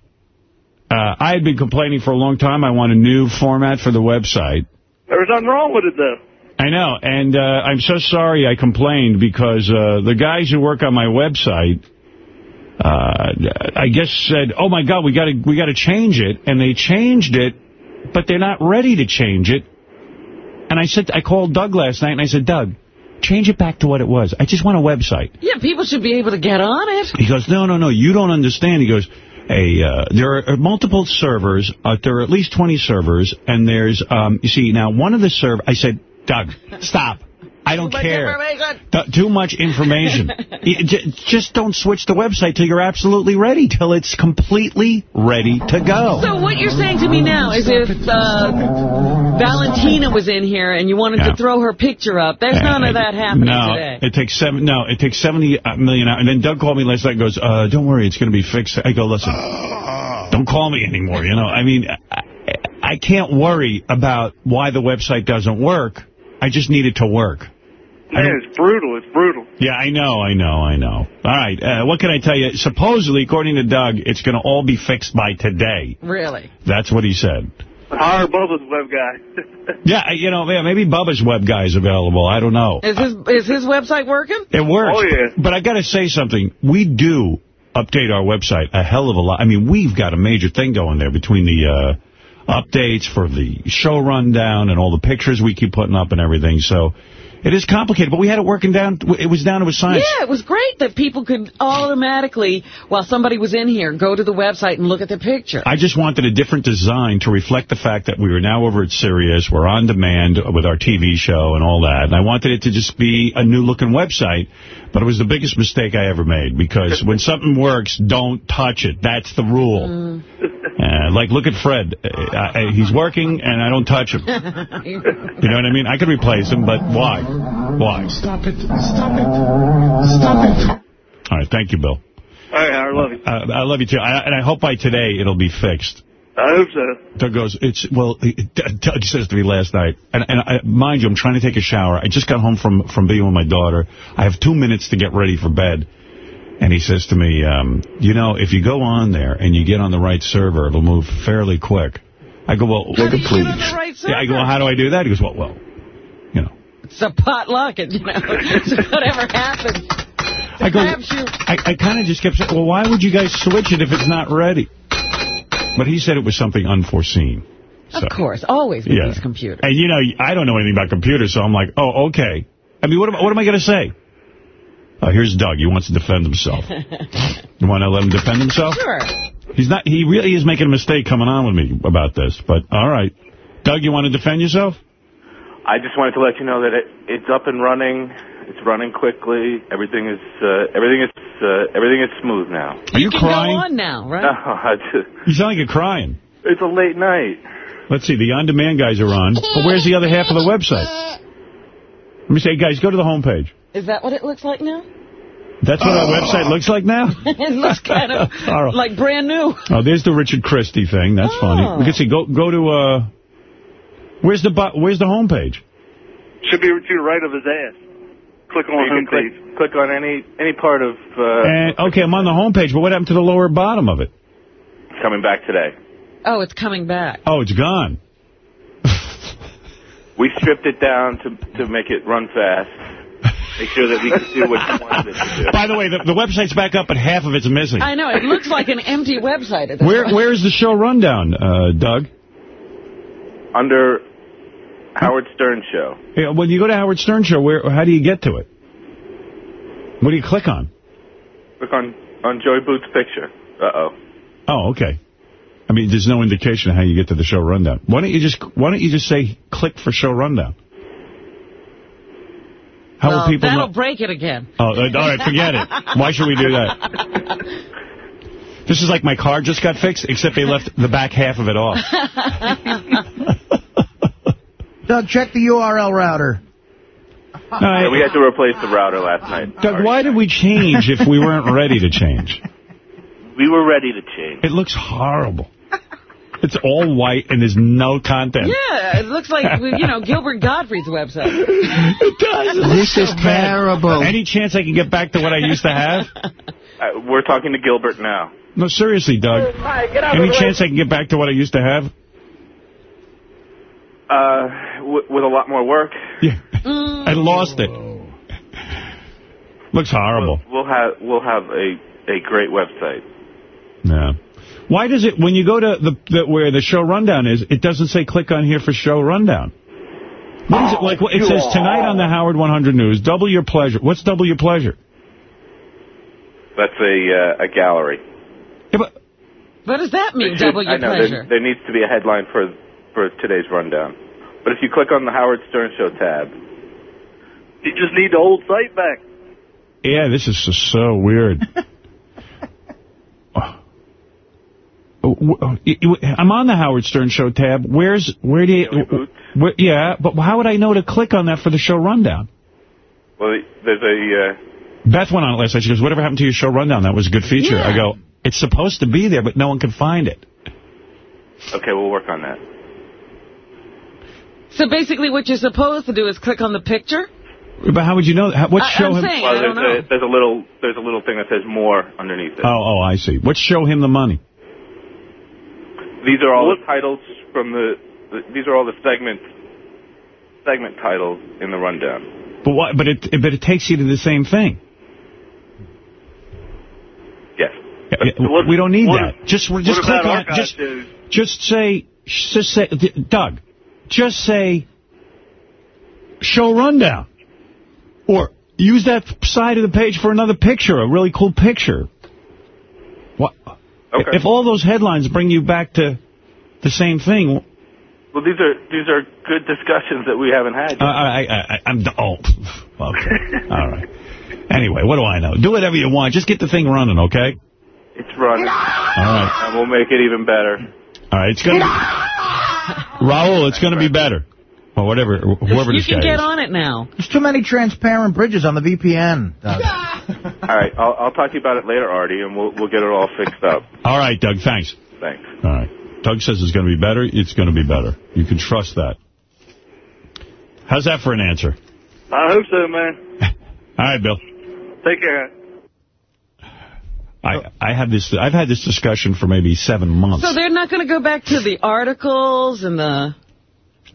[SPEAKER 1] Uh, I had been complaining for a long time. I want a new format for the website.
[SPEAKER 12] There's nothing wrong with it, though.
[SPEAKER 1] I know, and uh, I'm so sorry I complained because uh, the guys who work on my website, uh, I guess said, "Oh my God, we got to we got to change it," and they changed it, but they're not ready to change it. And I said, I called Doug last night, and I said, Doug, change it back to what it was. I just want a website.
[SPEAKER 2] Yeah, people should be able to get on it.
[SPEAKER 1] He goes, no, no, no, you don't understand. He goes, hey, uh, there are multiple servers. Uh, there are at least 20 servers, and there's, um, you see, now one of the servers, I said, Doug, stop. I don't
[SPEAKER 2] much
[SPEAKER 1] care.
[SPEAKER 2] information.
[SPEAKER 1] Too much information. <laughs> Just don't switch the website till you're absolutely ready, till it's completely ready to go.
[SPEAKER 2] So what you're saying to me now is if uh, Valentina was in here and you wanted
[SPEAKER 1] Yeah.
[SPEAKER 2] to throw her picture up, there's none of that happening
[SPEAKER 1] no,
[SPEAKER 2] today.
[SPEAKER 1] it takes seven. No, it takes seventy uh, hours. And then Doug called me last night. and Goes, uh, don't worry, it's going to be fixed. I go, listen, don't call me anymore. You know, I mean, I, I can't worry about why the website doesn't work. I just need it to work.
[SPEAKER 12] Man, it's brutal. It's brutal.
[SPEAKER 1] Yeah, I know, I know, I know. All right, uh, what can I tell you? Supposedly, according to Doug, it's going to all be fixed by today.
[SPEAKER 2] Really?
[SPEAKER 1] That's what he said.
[SPEAKER 12] Hire Bubba's web guy. <laughs>
[SPEAKER 1] Yeah, you know, yeah, maybe Bubba's web guy is available. I don't know.
[SPEAKER 2] Is his is his website working?
[SPEAKER 1] It works.
[SPEAKER 12] Oh, yeah.
[SPEAKER 1] But I got to say something. We do update our website a hell of a lot. I mean, we've got a major thing going there between the uh, updates for the show rundown and all the pictures we keep putting up and everything. So it is complicated, but we had it working down. It was down to a science.
[SPEAKER 2] Yeah, it was great that people could automatically, while somebody was in here, go to the website and look at the picture.
[SPEAKER 1] I just wanted a different design to reflect the fact that we were now over at Sirius. We're on demand with our TV show and all that. And I wanted it to just be a new-looking website. But it was the biggest mistake I ever made because when <laughs> something works, don't touch it. That's the rule.
[SPEAKER 2] Mm.
[SPEAKER 1] Uh, like, look at Fred. Uh, I, he's working, and I don't touch him. <laughs> You know what I mean? I could replace him, but why? Why?
[SPEAKER 13] Stop it. Stop it. Stop it.
[SPEAKER 1] All right, thank you, Bill.
[SPEAKER 12] All right, I love you.
[SPEAKER 1] Uh, I love you, too. I, and I hope by today it'll be fixed.
[SPEAKER 12] I hope so.
[SPEAKER 1] Doug goes, it's, well, it- Doug says to me last night, and, and I, mind you, I'm trying to take a shower. I just got home from, from being with my daughter. I have two minutes to get ready for bed. And he says to me, um, you know, if you go on there and you get on the right server, it'll move fairly quick. I go, well,
[SPEAKER 2] How do you get on the right
[SPEAKER 1] yeah, I go, well, how do I do that? He goes, well, well, you know.
[SPEAKER 2] It's a potluck, and you know, <laughs> so whatever happens.
[SPEAKER 1] I go, I, I kind of just kept saying, well, why would you guys switch it if it's not ready? But he said it was something unforeseen.
[SPEAKER 2] Of course, always with
[SPEAKER 1] Yeah.
[SPEAKER 2] these computers.
[SPEAKER 1] And, you know, I don't know anything about computers, so I'm like, oh, okay. I mean, what am, what am I going to say? Oh, here's Doug. He wants to defend himself. <laughs> you want to let him defend himself?
[SPEAKER 2] Sure.
[SPEAKER 1] He's not. He really is making a mistake coming on with me about this. But all right, Doug, you want to defend yourself?
[SPEAKER 14] I just wanted to let you know that it, it's up and running. It's running quickly. Everything is uh, everything is uh, everything is smooth now.
[SPEAKER 1] Are you,
[SPEAKER 2] can
[SPEAKER 1] crying?
[SPEAKER 2] go on now, right? <laughs>
[SPEAKER 14] No, I just,
[SPEAKER 1] You sound like you're crying.
[SPEAKER 14] it's a late night.
[SPEAKER 1] Let's see. The on-demand guys are on. But where's the other half of the website? Let me say, guys, go to the homepage.
[SPEAKER 2] Is that what it looks like now?
[SPEAKER 1] That's what our website looks like now? <laughs>
[SPEAKER 2] it looks kind of <laughs>
[SPEAKER 1] All right.
[SPEAKER 2] like brand new.
[SPEAKER 1] Oh, there's the Richard Christie thing. That's
[SPEAKER 2] Oh.
[SPEAKER 1] funny. We can see. Go go to uh, Where's the bu Where's the homepage?
[SPEAKER 12] Should be to the right of his ass. Click on
[SPEAKER 14] You can
[SPEAKER 12] homepage.
[SPEAKER 14] click, click on any any part of uh,
[SPEAKER 1] And, okay, I'm on the homepage, but what happened to the lower bottom of it?
[SPEAKER 14] coming back today.
[SPEAKER 2] Oh, it's coming back.
[SPEAKER 1] Oh, it's gone. <laughs>
[SPEAKER 14] We stripped it down to to make it run fast. Make sure that we could do what you wanted to do.
[SPEAKER 1] By the way, the, the website's back up, but half of it's missing.
[SPEAKER 2] I know, it looks like an empty website. at this
[SPEAKER 1] Where. Where is the show rundown, uh, Doug?
[SPEAKER 14] Under Howard Stern show.
[SPEAKER 1] Yeah, when you go to Howard Stern Show, where how do you get to it? What do you click on?
[SPEAKER 14] Click on on Joey Boots' picture. Uh oh.
[SPEAKER 1] Oh, okay. I mean, there's no indication of how you get to the show rundown. Why don't you just Why don't you just say click for show rundown? How
[SPEAKER 2] Well,
[SPEAKER 1] will people
[SPEAKER 2] that'll
[SPEAKER 1] know?
[SPEAKER 2] break it again.
[SPEAKER 1] Oh, uh, all right, forget it. Why should we do that? <laughs> This is like my car just got fixed, except they left the back half of it off. <laughs>
[SPEAKER 3] Doug, check the URL router.
[SPEAKER 14] Yeah, we had to replace the router last night.
[SPEAKER 1] Doug, why did we change if we weren't ready to change?
[SPEAKER 14] We were ready to change.
[SPEAKER 1] It looks horrible. It's all white and there's no content.
[SPEAKER 2] Yeah, it looks like, you know, Gilbert Gottfried's website. <laughs>
[SPEAKER 1] It does.
[SPEAKER 2] This is terrible.
[SPEAKER 1] Any chance I can get back to what I used to have?
[SPEAKER 14] Uh, we're talking to Gilbert now.
[SPEAKER 1] No, seriously, Doug.
[SPEAKER 14] Hi, get out
[SPEAKER 1] Any
[SPEAKER 14] of the way.
[SPEAKER 1] chance I can get back to what I used to have?
[SPEAKER 14] Uh, with a lot more work.
[SPEAKER 1] Yeah. I lost it. Looks horrible.
[SPEAKER 14] We'll have we'll have a a great website.
[SPEAKER 1] Yeah. Why does it, when you go to the, the where the show rundown is, it doesn't say click on here for show rundown? What is it like? It says tonight on the Howard 100 News, double your pleasure. What's double your pleasure?
[SPEAKER 14] That's a uh, a gallery.
[SPEAKER 2] What does that mean,
[SPEAKER 14] should-
[SPEAKER 2] double your
[SPEAKER 14] I know
[SPEAKER 2] pleasure?
[SPEAKER 14] there, there needs to be a headline for for today's rundown. But if you click on the Howard Stern Show tab,
[SPEAKER 12] You just need the old site back.
[SPEAKER 1] Yeah, this is just so weird. <laughs> W- y- y- I'm on the Howard Stern Show tab. Where's where do you? Where, yeah, but how would I know to click on that for the show rundown?
[SPEAKER 14] well, there's a uh,
[SPEAKER 1] Beth went on it last night. She goes, "Whatever happened to your show rundown? That was a good feature." I go, "It's supposed to be there, but no one can find it."
[SPEAKER 14] okay, we'll work on that.
[SPEAKER 2] So basically what you're supposed to do is click on the picture?
[SPEAKER 1] But how would you know? How, what
[SPEAKER 2] I-
[SPEAKER 1] show
[SPEAKER 2] I'm
[SPEAKER 1] him?
[SPEAKER 2] saying,
[SPEAKER 14] well,
[SPEAKER 2] I don't
[SPEAKER 14] there's a there's a little there's a little thing that says more underneath it.
[SPEAKER 1] Oh, oh, I see. What show him the money?
[SPEAKER 14] These are all the titles from the, the these are all the segments segment titles in the rundown.
[SPEAKER 1] But what? But it but it takes you to the same thing.
[SPEAKER 14] Yes.
[SPEAKER 1] Yeah, yeah, we don't need
[SPEAKER 14] what-
[SPEAKER 1] that. Just just click on
[SPEAKER 14] our
[SPEAKER 1] just
[SPEAKER 14] do?
[SPEAKER 1] just say just say Doug, just say show rundown, or use that side of the page for another picture, a really cool picture. What?
[SPEAKER 14] Okay.
[SPEAKER 1] If all those headlines bring you back to the same thing,
[SPEAKER 14] Well, these are these are good discussions that we haven't had. Yet.
[SPEAKER 1] uh, I, I, I, I'm oh, <laughs> okay, all right. Anyway, what do I know? Do whatever you want. Just get the thing running, okay?
[SPEAKER 14] it's running.
[SPEAKER 1] All right.
[SPEAKER 14] And we'll make it even better.
[SPEAKER 1] All right, it's gonna <laughs> be Raul. It's gonna be better, or whatever, whoever
[SPEAKER 2] you
[SPEAKER 1] this
[SPEAKER 2] can get
[SPEAKER 1] is.
[SPEAKER 2] on it now.
[SPEAKER 3] There's too many transparent bridges on the VPN. Doug. <laughs>
[SPEAKER 14] All right, I'll I'll talk to you about it later, Artie, and we'll we'll get it all fixed up.
[SPEAKER 1] All right, Doug. Thanks.
[SPEAKER 14] Thanks.
[SPEAKER 1] All right. Doug says it's going to be better. It's going to be better. You can trust that. How's that for an answer?
[SPEAKER 12] I hope so, man. <laughs>
[SPEAKER 1] All right, Bill.
[SPEAKER 12] Take care.
[SPEAKER 1] I I have this. I've had this discussion for maybe seven months.
[SPEAKER 2] So they're not going to go back to the articles and the...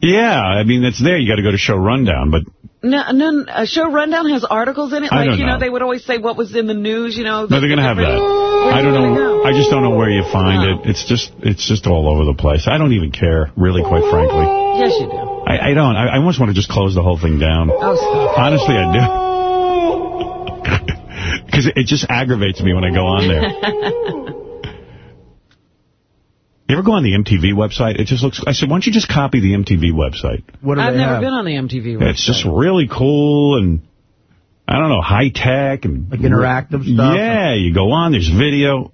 [SPEAKER 1] yeah, I mean it's there. You got to go to show rundown, but
[SPEAKER 2] No, no, a show rundown has articles in it.
[SPEAKER 1] I
[SPEAKER 2] Like,
[SPEAKER 1] don't
[SPEAKER 2] you know,
[SPEAKER 1] know.
[SPEAKER 2] they would always say what was in the news, you know.
[SPEAKER 1] no, they're going to have that. I don't know. I just don't know where you find it. It's just it's just all over the place. I don't even care, really, quite frankly.
[SPEAKER 2] Yes, you do.
[SPEAKER 1] I, I don't. I, I almost want to just close the whole thing down.
[SPEAKER 2] Oh.
[SPEAKER 1] Honestly, I do. Because it just aggravates me when I go on there. <laughs> You ever go on the MTV website? It just looks... I said, why don't you just copy the MTV website?
[SPEAKER 3] What do
[SPEAKER 2] I've
[SPEAKER 3] they
[SPEAKER 2] never
[SPEAKER 3] have?
[SPEAKER 2] been on the MTV website.
[SPEAKER 1] It's just really cool and, I don't know, high-tech. and
[SPEAKER 3] Like interactive stuff?
[SPEAKER 1] Yeah, you go on, there's video.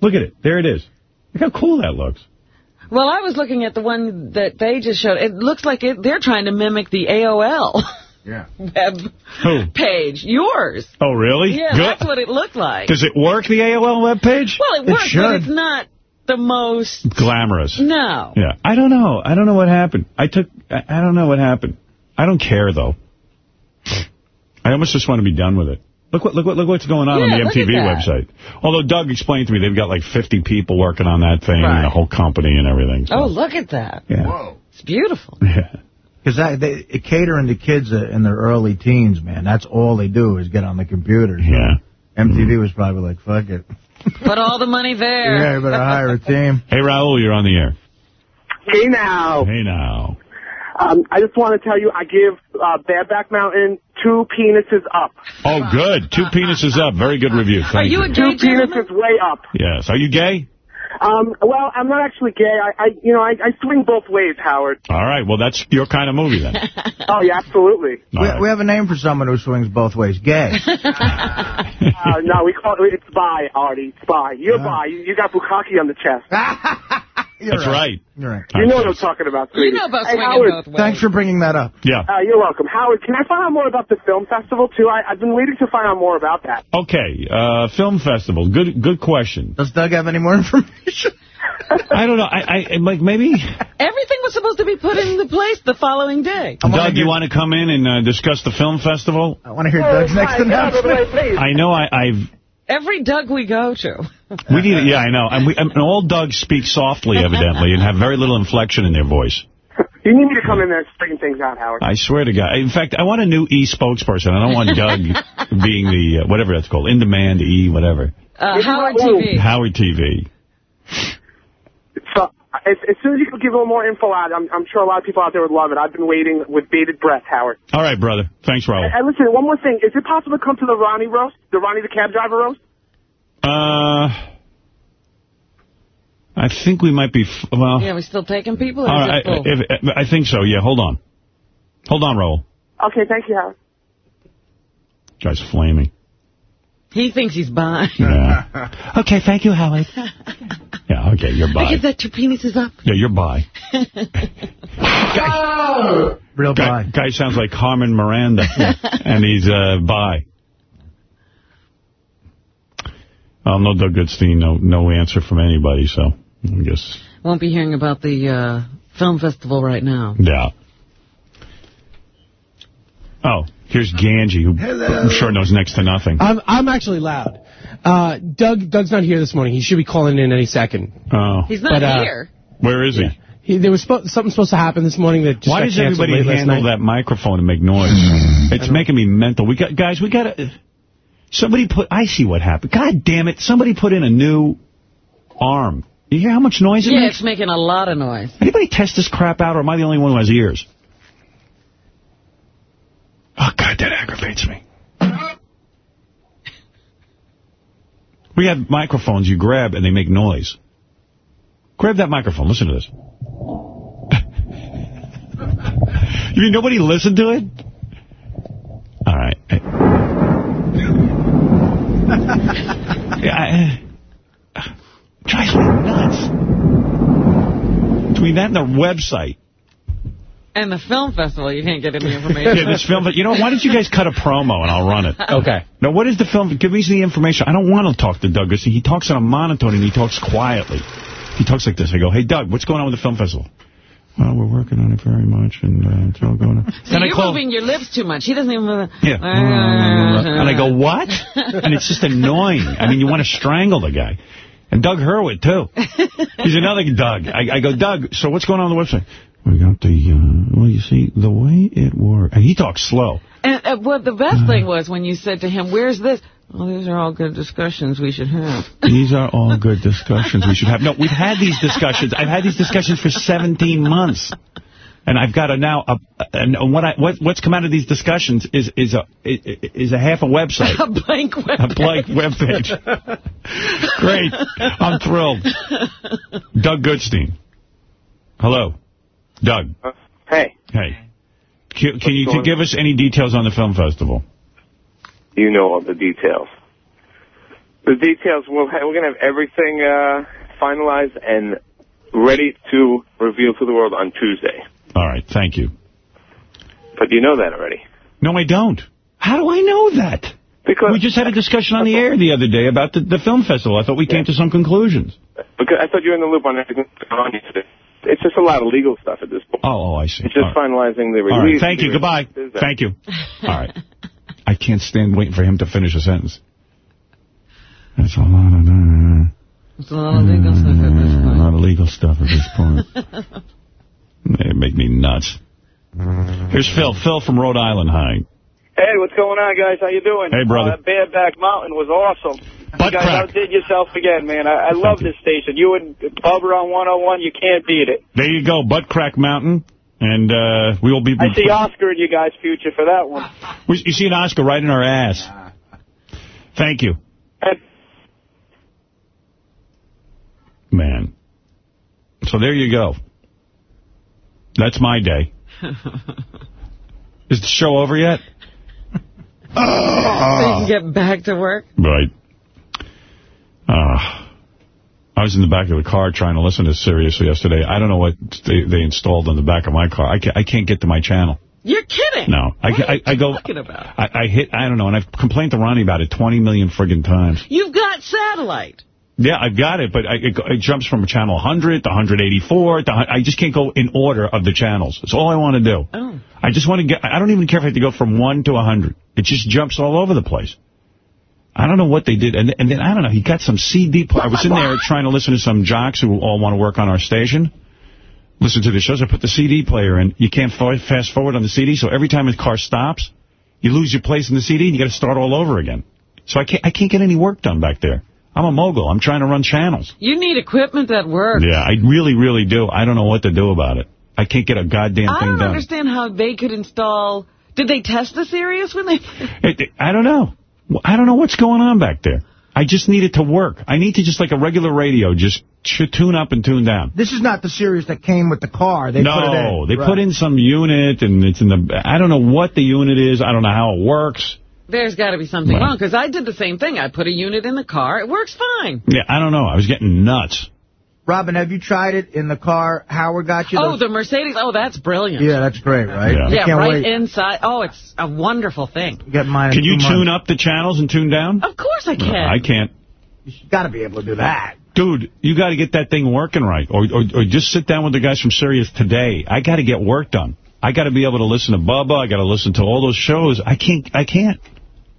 [SPEAKER 1] Look at it. There it is. Look how cool that looks.
[SPEAKER 2] Well, I was looking at the one that they just showed. It looks like it, they're trying to mimic the AOL <laughs>
[SPEAKER 3] Yeah.
[SPEAKER 2] web
[SPEAKER 1] Who?
[SPEAKER 2] page. Yours.
[SPEAKER 1] Oh, really?
[SPEAKER 2] Yeah,
[SPEAKER 1] Good.
[SPEAKER 2] that's what it looked like.
[SPEAKER 1] Does it work, the AOL web page?
[SPEAKER 2] well, it
[SPEAKER 3] It
[SPEAKER 2] works, but it's not the most...
[SPEAKER 1] Glamorous.
[SPEAKER 2] No.
[SPEAKER 1] Yeah. I don't know. I don't know what happened. I took... I, I don't know what happened. I don't care, though. I almost just want to be done with it. Look what look what look what's going on
[SPEAKER 2] Yeah,
[SPEAKER 1] on the MTV website. Although Doug explained to me they've got like 50 people working on that thing,
[SPEAKER 2] Right.
[SPEAKER 1] and the whole company and everything. so-
[SPEAKER 2] Oh, look at that.
[SPEAKER 1] Yeah.
[SPEAKER 2] It's beautiful. <laughs>
[SPEAKER 1] Yeah.
[SPEAKER 3] Because they catering to kids uh, in their early teens, man. That's all they do is get on the computer. So
[SPEAKER 1] Yeah.
[SPEAKER 3] MTV was probably like, fuck it.
[SPEAKER 2] Put all the money there.
[SPEAKER 3] Yeah, you better hire a team.
[SPEAKER 1] Hey, Raul, you're on the air.
[SPEAKER 15] Hey now.
[SPEAKER 1] Hey now.
[SPEAKER 15] Um, I just want to tell you, I give uh, Bareback Mountain two penises up.
[SPEAKER 1] Oh, good. Two penises up. Very good review. Thank
[SPEAKER 15] you a gay Two penises way up.
[SPEAKER 1] Yes. Are you gay?
[SPEAKER 15] Um, well, I'm not actually gay. I, I you know, I, I swing both ways, Howard.
[SPEAKER 1] All right. Well, that's your kind of movie then. <laughs>
[SPEAKER 15] oh yeah, absolutely.
[SPEAKER 3] We, we have a name for someone who swings both ways. Gay. <laughs>
[SPEAKER 15] Uh, no, we call it it's bi, Artie. It's bi. You're bi. You, you got bukkake on the chest. <laughs>
[SPEAKER 1] That's right.
[SPEAKER 3] You're right.
[SPEAKER 15] You know what I'm talking about.
[SPEAKER 2] You know about
[SPEAKER 15] hey, Howard,
[SPEAKER 2] both ways.
[SPEAKER 3] Thanks for bringing that up.
[SPEAKER 1] Yeah.
[SPEAKER 15] Uh, you're welcome. Howard, can I find out more about the film festival, too? I, I've been waiting to find out more about that.
[SPEAKER 1] Okay. Uh, film festival. Good. Good question.
[SPEAKER 3] Does Doug have any more information? <laughs>
[SPEAKER 1] I don't know. I, I like maybe.
[SPEAKER 2] Everything was supposed to be put into place the following day.
[SPEAKER 1] Doug, you want to come in and uh, discuss the film festival?
[SPEAKER 3] I want to hear Doug's next announcement.
[SPEAKER 1] I know. I, I've.
[SPEAKER 2] Every Doug we go to.
[SPEAKER 1] We need. Yeah, I know. And, we, and all Dougs speak softly, evidently, and have very little inflection in their voice.
[SPEAKER 15] You need me to come in there and straighten things out, Howard.
[SPEAKER 1] I swear to God. In fact, I want a new E spokesperson. I don't want Doug <laughs> being the, uh, whatever that's called, in-demand E, whatever.
[SPEAKER 2] Uh, Howard TV.
[SPEAKER 1] Howard TV.
[SPEAKER 15] So, as, as soon as you can give a little more info out, I'm, I'm sure a lot of people out there would love it. I've been waiting with bated breath, Howard.
[SPEAKER 1] All right, brother. Thanks, Raul.
[SPEAKER 15] And listen, one more thing. Is it possible to come to the Ronnie roast? The Ronnie the cab driver roast?
[SPEAKER 1] Uh, I think we might be, f well,
[SPEAKER 2] Yeah, we still taking people? Or
[SPEAKER 1] all
[SPEAKER 2] is
[SPEAKER 1] right,
[SPEAKER 2] it full?
[SPEAKER 1] if, if, I think so, yeah, hold on. Hold on, Raul.
[SPEAKER 15] Okay, thank you, Howard.
[SPEAKER 1] Guy's flaming.
[SPEAKER 2] He thinks he's bi.
[SPEAKER 1] Yeah. <laughs> okay, thank you, Howard. <laughs> Yeah, okay, you're
[SPEAKER 2] I
[SPEAKER 1] bi.
[SPEAKER 2] give that two penises up.
[SPEAKER 1] Yeah, you're bi. <laughs>
[SPEAKER 3] Real
[SPEAKER 1] guy, guy sounds like Carmen Miranda, <laughs> and he's uh, bi. Well, no Doug Goodstein, no no answer from anybody, so I guess,
[SPEAKER 2] Won't be hearing about the uh, film festival right now.
[SPEAKER 1] yeah. Oh, here's Ganji, who I'm sure knows next to nothing.
[SPEAKER 16] I'm I'm actually loud. Uh, Doug Doug's not here this morning. He should be calling in any second.
[SPEAKER 1] Oh.
[SPEAKER 2] He's not
[SPEAKER 16] But, uh,
[SPEAKER 2] here.
[SPEAKER 1] Where is he?
[SPEAKER 16] He, there was spo- something supposed to happen this morning that just
[SPEAKER 1] Why
[SPEAKER 16] got
[SPEAKER 1] does everybody
[SPEAKER 16] late last
[SPEAKER 1] handle
[SPEAKER 16] night.
[SPEAKER 1] that microphone and make noise? it's making me mental. We got Guys, we got to... Somebody put... I see what happened. God damn it. Somebody put in a new arm. You hear how much noise it
[SPEAKER 2] Yeah,
[SPEAKER 1] makes?
[SPEAKER 2] Yeah, it's making a lot of noise.
[SPEAKER 1] Anybody test this crap out, or am I the only one who has ears? Oh, God, that aggravates me. We have microphones you grab, and they make noise. Grab that microphone. Listen to this. <laughs> you mean nobody listened to it? All right. <laughs> yeah, I, <sighs> drives me nuts. Between that and the website.
[SPEAKER 2] And the film festival, you can't get any <laughs> information.
[SPEAKER 1] Yeah, this film, but you know, why don't you guys cut a promo and I'll run it? <laughs>
[SPEAKER 16] Okay.
[SPEAKER 1] Now, what is the film? Give me the information. I don't want to talk to Doug. He talks on a monotone and he talks quietly. He talks like this. I go, hey, Doug, what's going on with the film festival? Well, we're working on it very much, and uh, it's all going on. Then
[SPEAKER 2] you're
[SPEAKER 1] call,
[SPEAKER 2] moving your lips too much. He doesn't even... Uh,
[SPEAKER 1] yeah. and I go, what? <laughs> And it's just annoying. I mean, you want to strangle the guy. And Doug Hurwitz, too. He's another Doug. I, I go, Doug, so what's going on on the website? We got the, uh, well, you see, the way it works. And he talks slow.
[SPEAKER 2] And uh, well, the best thing was when you said to him, where's this? Well, these are all good discussions we should have. <laughs>
[SPEAKER 1] These are all good discussions we should have. No, we've had these discussions. I've had these discussions for 17 months. And I've got a now, a, and what I what what's come out of these discussions is is a is a half a website, <laughs>
[SPEAKER 2] a blank web
[SPEAKER 1] a blank web page. Great, I'm thrilled. Doug Goodstein, hello, Doug.
[SPEAKER 17] Hey,
[SPEAKER 1] Hey, can, can you give us any details on the film festival?
[SPEAKER 17] you know all the details. The details, we'll we're going to have everything uh, finalized and ready to reveal to the world on Tuesday.
[SPEAKER 1] All right, thank you.
[SPEAKER 17] But you know that already.
[SPEAKER 1] No, I don't. How do I know that?
[SPEAKER 17] Because
[SPEAKER 1] we just had a discussion on the air the other day about the, the film festival. I thought we came to some conclusions.
[SPEAKER 17] because I thought you were in the loop on everything on yesterday. It's just a lot of legal stuff at this point.
[SPEAKER 1] Oh, oh I see.
[SPEAKER 17] It's just
[SPEAKER 1] All right.
[SPEAKER 17] finalizing the
[SPEAKER 1] All right,
[SPEAKER 17] release.
[SPEAKER 1] thank you. Goodbye. Thank you. <laughs> All right. I can't stand waiting for him to finish a sentence. That's a lot of, uh,
[SPEAKER 2] It's a lot of legal stuff at this point.
[SPEAKER 1] a
[SPEAKER 2] point.
[SPEAKER 1] lot of legal stuff at this point. <laughs> they make me nuts. Here's Phil. Phil from Rhode Island. Hi.
[SPEAKER 18] Hey, what's going on, guys? How you doing?
[SPEAKER 1] Hey, brother.
[SPEAKER 18] Uh, Bareback Mountain was awesome.
[SPEAKER 1] Butt
[SPEAKER 18] you guys
[SPEAKER 1] crack.
[SPEAKER 18] outdid yourself again, man. I, I love this station. You and Bubba on 101, you can't beat it.
[SPEAKER 1] There you go, Butt Crack Mountain. And uh, we will be...
[SPEAKER 18] I see Oscar in you guys' future for that one. <laughs>
[SPEAKER 1] We- You see an Oscar right in our ass. Thank you. Man. So there you go. That's my day. <laughs> Is the show over yet?
[SPEAKER 2] So you can get back to work?
[SPEAKER 1] Right. Uh, I was in the back of the car trying to listen to Sirius yesterday. I don't know what they, they installed on the back of my car. I can't, I can't get to my channel.
[SPEAKER 2] You're kidding.
[SPEAKER 1] No. I, I, I go...
[SPEAKER 2] talking about?
[SPEAKER 1] I, I hit, I don't know, and I've complained to Ronnie about it 20 million friggin' times.
[SPEAKER 2] You've got satellite.
[SPEAKER 1] Yeah, I've got it, but I, it, it jumps from channel 100 to 184. To, I just can't go in order of the channels. That's all I want to do.
[SPEAKER 2] Oh.
[SPEAKER 1] I just want to get, I don't even care if I have to go from 1 to 100. It just jumps all over the place. I don't know what they did. And, and then, I don't know, he got some CD. Pl- I was in there <laughs> trying to listen to some jocks who all want to work on our station. Listen to the shows. I put the CD player in. You can't fast forward on the CD, so every time a car stops, you lose your place in the CD and you got to start all over again. So I can't, I can't get any work done back there. I'm a mogul. I'm trying to run channels.
[SPEAKER 2] You need equipment that works.
[SPEAKER 1] Yeah, I really, really do. I don't know what to do about it. I can't get a goddamn
[SPEAKER 2] I
[SPEAKER 1] thing
[SPEAKER 2] don't
[SPEAKER 1] done.
[SPEAKER 2] understand how they could install... Did they test the Sirius when they...
[SPEAKER 1] It- it- I don't know. Well, I don't know what's going on back there. I just need it to work. I need to just like a regular radio, just ch- tune up and tune down.
[SPEAKER 3] This is not the Sirius that came with the car. They
[SPEAKER 1] no,
[SPEAKER 3] put it in.
[SPEAKER 1] they
[SPEAKER 3] Right.
[SPEAKER 1] put in some unit, and it's in the... I don't know what the unit is. I don't know how it works.
[SPEAKER 2] There's got to be something
[SPEAKER 1] Right.
[SPEAKER 2] wrong, because I did the same thing. I put a unit in the car. It works fine.
[SPEAKER 1] Yeah, I don't know. I was getting nuts.
[SPEAKER 3] Robin, have you tried it in the car Howard got you?
[SPEAKER 2] Oh, the Mercedes. Oh, that's brilliant.
[SPEAKER 3] Yeah, that's great, right? I
[SPEAKER 2] Yeah, right
[SPEAKER 3] wait.
[SPEAKER 2] inside. Oh, it's a wonderful thing.
[SPEAKER 3] Get mine
[SPEAKER 1] Can you tune
[SPEAKER 3] months.
[SPEAKER 1] up the channels and tune down?
[SPEAKER 2] Of course I can.
[SPEAKER 1] I can't.
[SPEAKER 3] You got to be able to do that.
[SPEAKER 1] Dude, you got to get that thing working right. Or, or, or just sit down with the guys from Sirius today. I got to get work done. I got to be able to listen to Bubba. I got to listen to all those shows. I can't. I can't.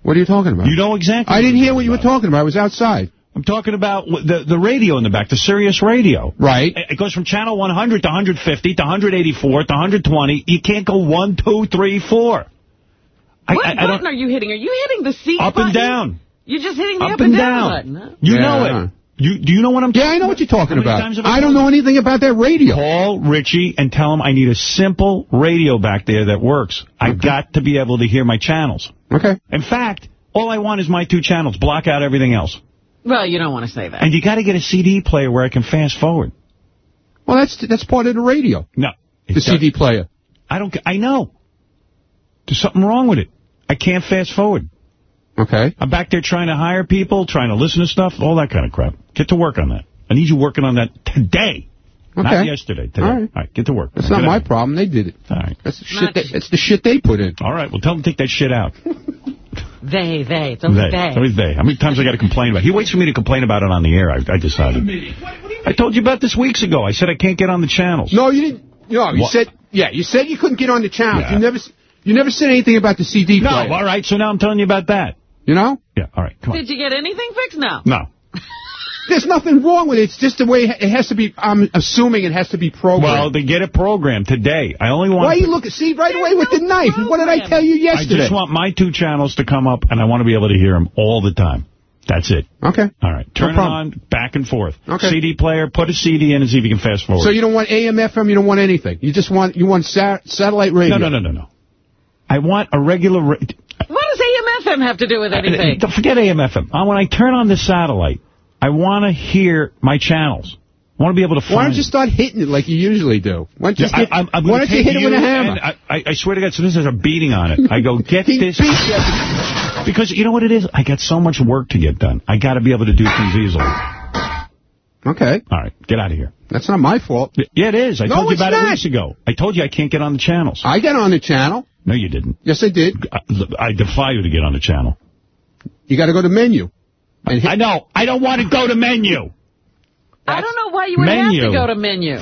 [SPEAKER 19] What are you talking about?
[SPEAKER 1] You know exactly.
[SPEAKER 19] I didn't hear what you were talking about. I was outside.
[SPEAKER 1] I'm talking about the the radio in the back, the Sirius radio.
[SPEAKER 19] Right.
[SPEAKER 1] It it goes from channel 100 to 150 to 184 to 120. You can't go one, two, three, four. I,
[SPEAKER 2] what
[SPEAKER 1] I, I
[SPEAKER 2] button
[SPEAKER 1] don't.
[SPEAKER 2] are you hitting? Are you hitting the C
[SPEAKER 1] Up
[SPEAKER 2] button?
[SPEAKER 1] and down.
[SPEAKER 2] You're just hitting the
[SPEAKER 1] Up
[SPEAKER 2] up,
[SPEAKER 1] and
[SPEAKER 2] down,
[SPEAKER 1] down.
[SPEAKER 2] button. Huh?
[SPEAKER 1] You
[SPEAKER 19] Yeah.
[SPEAKER 1] know it. You do you know what I'm?
[SPEAKER 19] Yeah, I know what you're talking about. I don't know anything about that radio.
[SPEAKER 1] Call Richie and tell him I need a simple radio back there that works. I've got to be able to hear my channels.
[SPEAKER 19] Okay.
[SPEAKER 1] In fact, all I want is my two channels. Block out everything else.
[SPEAKER 2] Well, you don't want to say that.
[SPEAKER 1] And you got to get a CD player where I can fast forward.
[SPEAKER 19] Well, that's that's part of the radio.
[SPEAKER 1] No.
[SPEAKER 19] The CD player.
[SPEAKER 1] I don't. I know. There's something wrong with it. I can't fast forward.
[SPEAKER 19] Okay.
[SPEAKER 1] I'm back there trying to hire people, trying to listen to stuff, all that kind of crap. Get to work on that. I need you working on that today. Not yesterday. Today.
[SPEAKER 19] All
[SPEAKER 1] All
[SPEAKER 19] right.
[SPEAKER 1] right. get to work.
[SPEAKER 19] That's
[SPEAKER 1] Get
[SPEAKER 19] not my
[SPEAKER 1] of
[SPEAKER 19] problem. They did it.
[SPEAKER 1] All right.
[SPEAKER 19] That's the
[SPEAKER 2] Not
[SPEAKER 19] shit. They, that's the shit they put in.
[SPEAKER 1] All right. Well, tell them to take that shit out. <laughs>
[SPEAKER 2] They, they. It's always
[SPEAKER 1] They.
[SPEAKER 2] they.
[SPEAKER 1] It's always they. How many times I got to complain about it? He waits for me to complain about it on the air, I, I decided. I told you about this weeks ago. I said I can't get on the channels.
[SPEAKER 19] No, you didn't. No, you
[SPEAKER 1] What?
[SPEAKER 19] said. Yeah, you said you couldn't get on the channels.
[SPEAKER 1] Yeah.
[SPEAKER 19] You never. You never said anything about the CD
[SPEAKER 1] No, all right. So now I'm telling you about that.
[SPEAKER 19] You know.
[SPEAKER 1] Yeah, all right. Come on.
[SPEAKER 2] Did you get anything fixed? now?
[SPEAKER 1] No.
[SPEAKER 19] There's nothing wrong with it. It's just the way it has to be. I'm assuming it has to be programmed.
[SPEAKER 1] Well, they get it programmed today. I only want...
[SPEAKER 19] Why are you looking? See, right away with the knife. What did I tell you yesterday?
[SPEAKER 1] I just want my two channels to come up, and I want to be able to hear them all the time. That's it.
[SPEAKER 19] Okay.
[SPEAKER 1] All right. Turn it on, back and forth.
[SPEAKER 19] Okay.
[SPEAKER 1] CD player, put a CD in and see if you can fast forward.
[SPEAKER 19] So you don't want AM, FM. You don't want anything. You just want you want sa satellite radio.
[SPEAKER 1] No, no, no, no, no. I want a regular... Ra-
[SPEAKER 2] What does AM/FM have to do with anything?
[SPEAKER 1] Don't forget AM, FM. Uh, When I turn on the satellite, I want to hear my channels. I want to be able to find...
[SPEAKER 19] Why don't you start hitting it like you usually do? Why don't you,
[SPEAKER 1] Yeah,
[SPEAKER 19] hit,
[SPEAKER 1] I, I'm, I'm
[SPEAKER 19] why don't you hit it with a hammer?
[SPEAKER 1] I, I, I swear to God, so this is a beating on it. I go, <laughs> get this... <laughs> Because you know what it is? I got so much work to get done. I got to be able to do things easily.
[SPEAKER 19] Okay.
[SPEAKER 1] All right, get out of here.
[SPEAKER 19] That's not my fault.
[SPEAKER 1] Yeah, it is. I
[SPEAKER 19] No,
[SPEAKER 1] told you about it
[SPEAKER 19] not.
[SPEAKER 1] weeks ago. I told you I can't get on the channels.
[SPEAKER 19] I got on the channel.
[SPEAKER 1] No, you didn't.
[SPEAKER 19] Yes, I did.
[SPEAKER 1] Uh, I, I defy you to get on the channel.
[SPEAKER 19] You got to go to menu. And
[SPEAKER 1] I know. I don't want to go to menu.
[SPEAKER 2] I don't know why you would
[SPEAKER 1] Menu.
[SPEAKER 2] have to go to menu.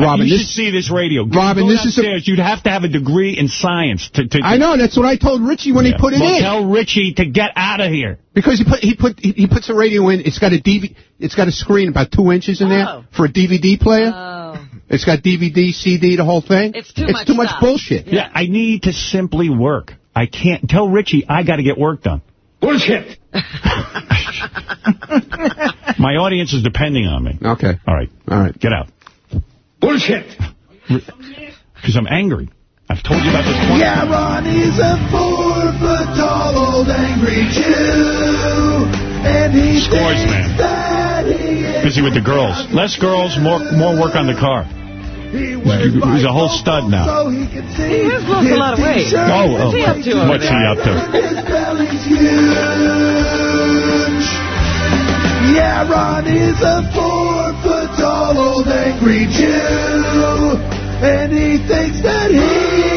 [SPEAKER 19] Robin,
[SPEAKER 1] you
[SPEAKER 19] this-
[SPEAKER 1] should see this radio.
[SPEAKER 19] Robin,
[SPEAKER 1] Go
[SPEAKER 19] this is a,
[SPEAKER 1] You'd have to have a degree in science to. to, to
[SPEAKER 19] I know. That's what I told Richie when
[SPEAKER 1] Yeah.
[SPEAKER 19] he put it
[SPEAKER 1] well,
[SPEAKER 19] in.
[SPEAKER 1] Tell Richie to get out of here.
[SPEAKER 19] Because he put he put he, he puts the radio in. It's got a DV, It's got a screen about two inches in
[SPEAKER 2] Oh.
[SPEAKER 19] there for a DVD player. Oh. It's got DVD, CD, the whole thing.
[SPEAKER 2] It's too
[SPEAKER 19] it's
[SPEAKER 2] much
[SPEAKER 19] too much
[SPEAKER 2] stuff.
[SPEAKER 19] bullshit.
[SPEAKER 1] Yeah. I need to simply work. I can't tell Richie I got to get work done. Bullshit. <laughs> My audience is depending on me.
[SPEAKER 19] Okay.
[SPEAKER 1] All right.
[SPEAKER 19] All right.
[SPEAKER 1] Get out. Bullshit. Because I'm angry. I've told you about this one.
[SPEAKER 20] Yeah, Ronnie's a four-foot tall old angry Jew. And he
[SPEAKER 1] Scores,
[SPEAKER 20] thinks
[SPEAKER 1] man.
[SPEAKER 20] that he is
[SPEAKER 1] Busy with the girls. Less girls, more more work on the car. He's a whole stud now.
[SPEAKER 20] so he can see
[SPEAKER 2] He has lost a lot of weight.
[SPEAKER 1] Oh, oh.
[SPEAKER 2] What's he up to
[SPEAKER 1] What's he
[SPEAKER 2] there?
[SPEAKER 1] up to?
[SPEAKER 20] His belly's huge. Yeah, Ronnie's a four-foot tall old angry Jew. And he thinks that he too.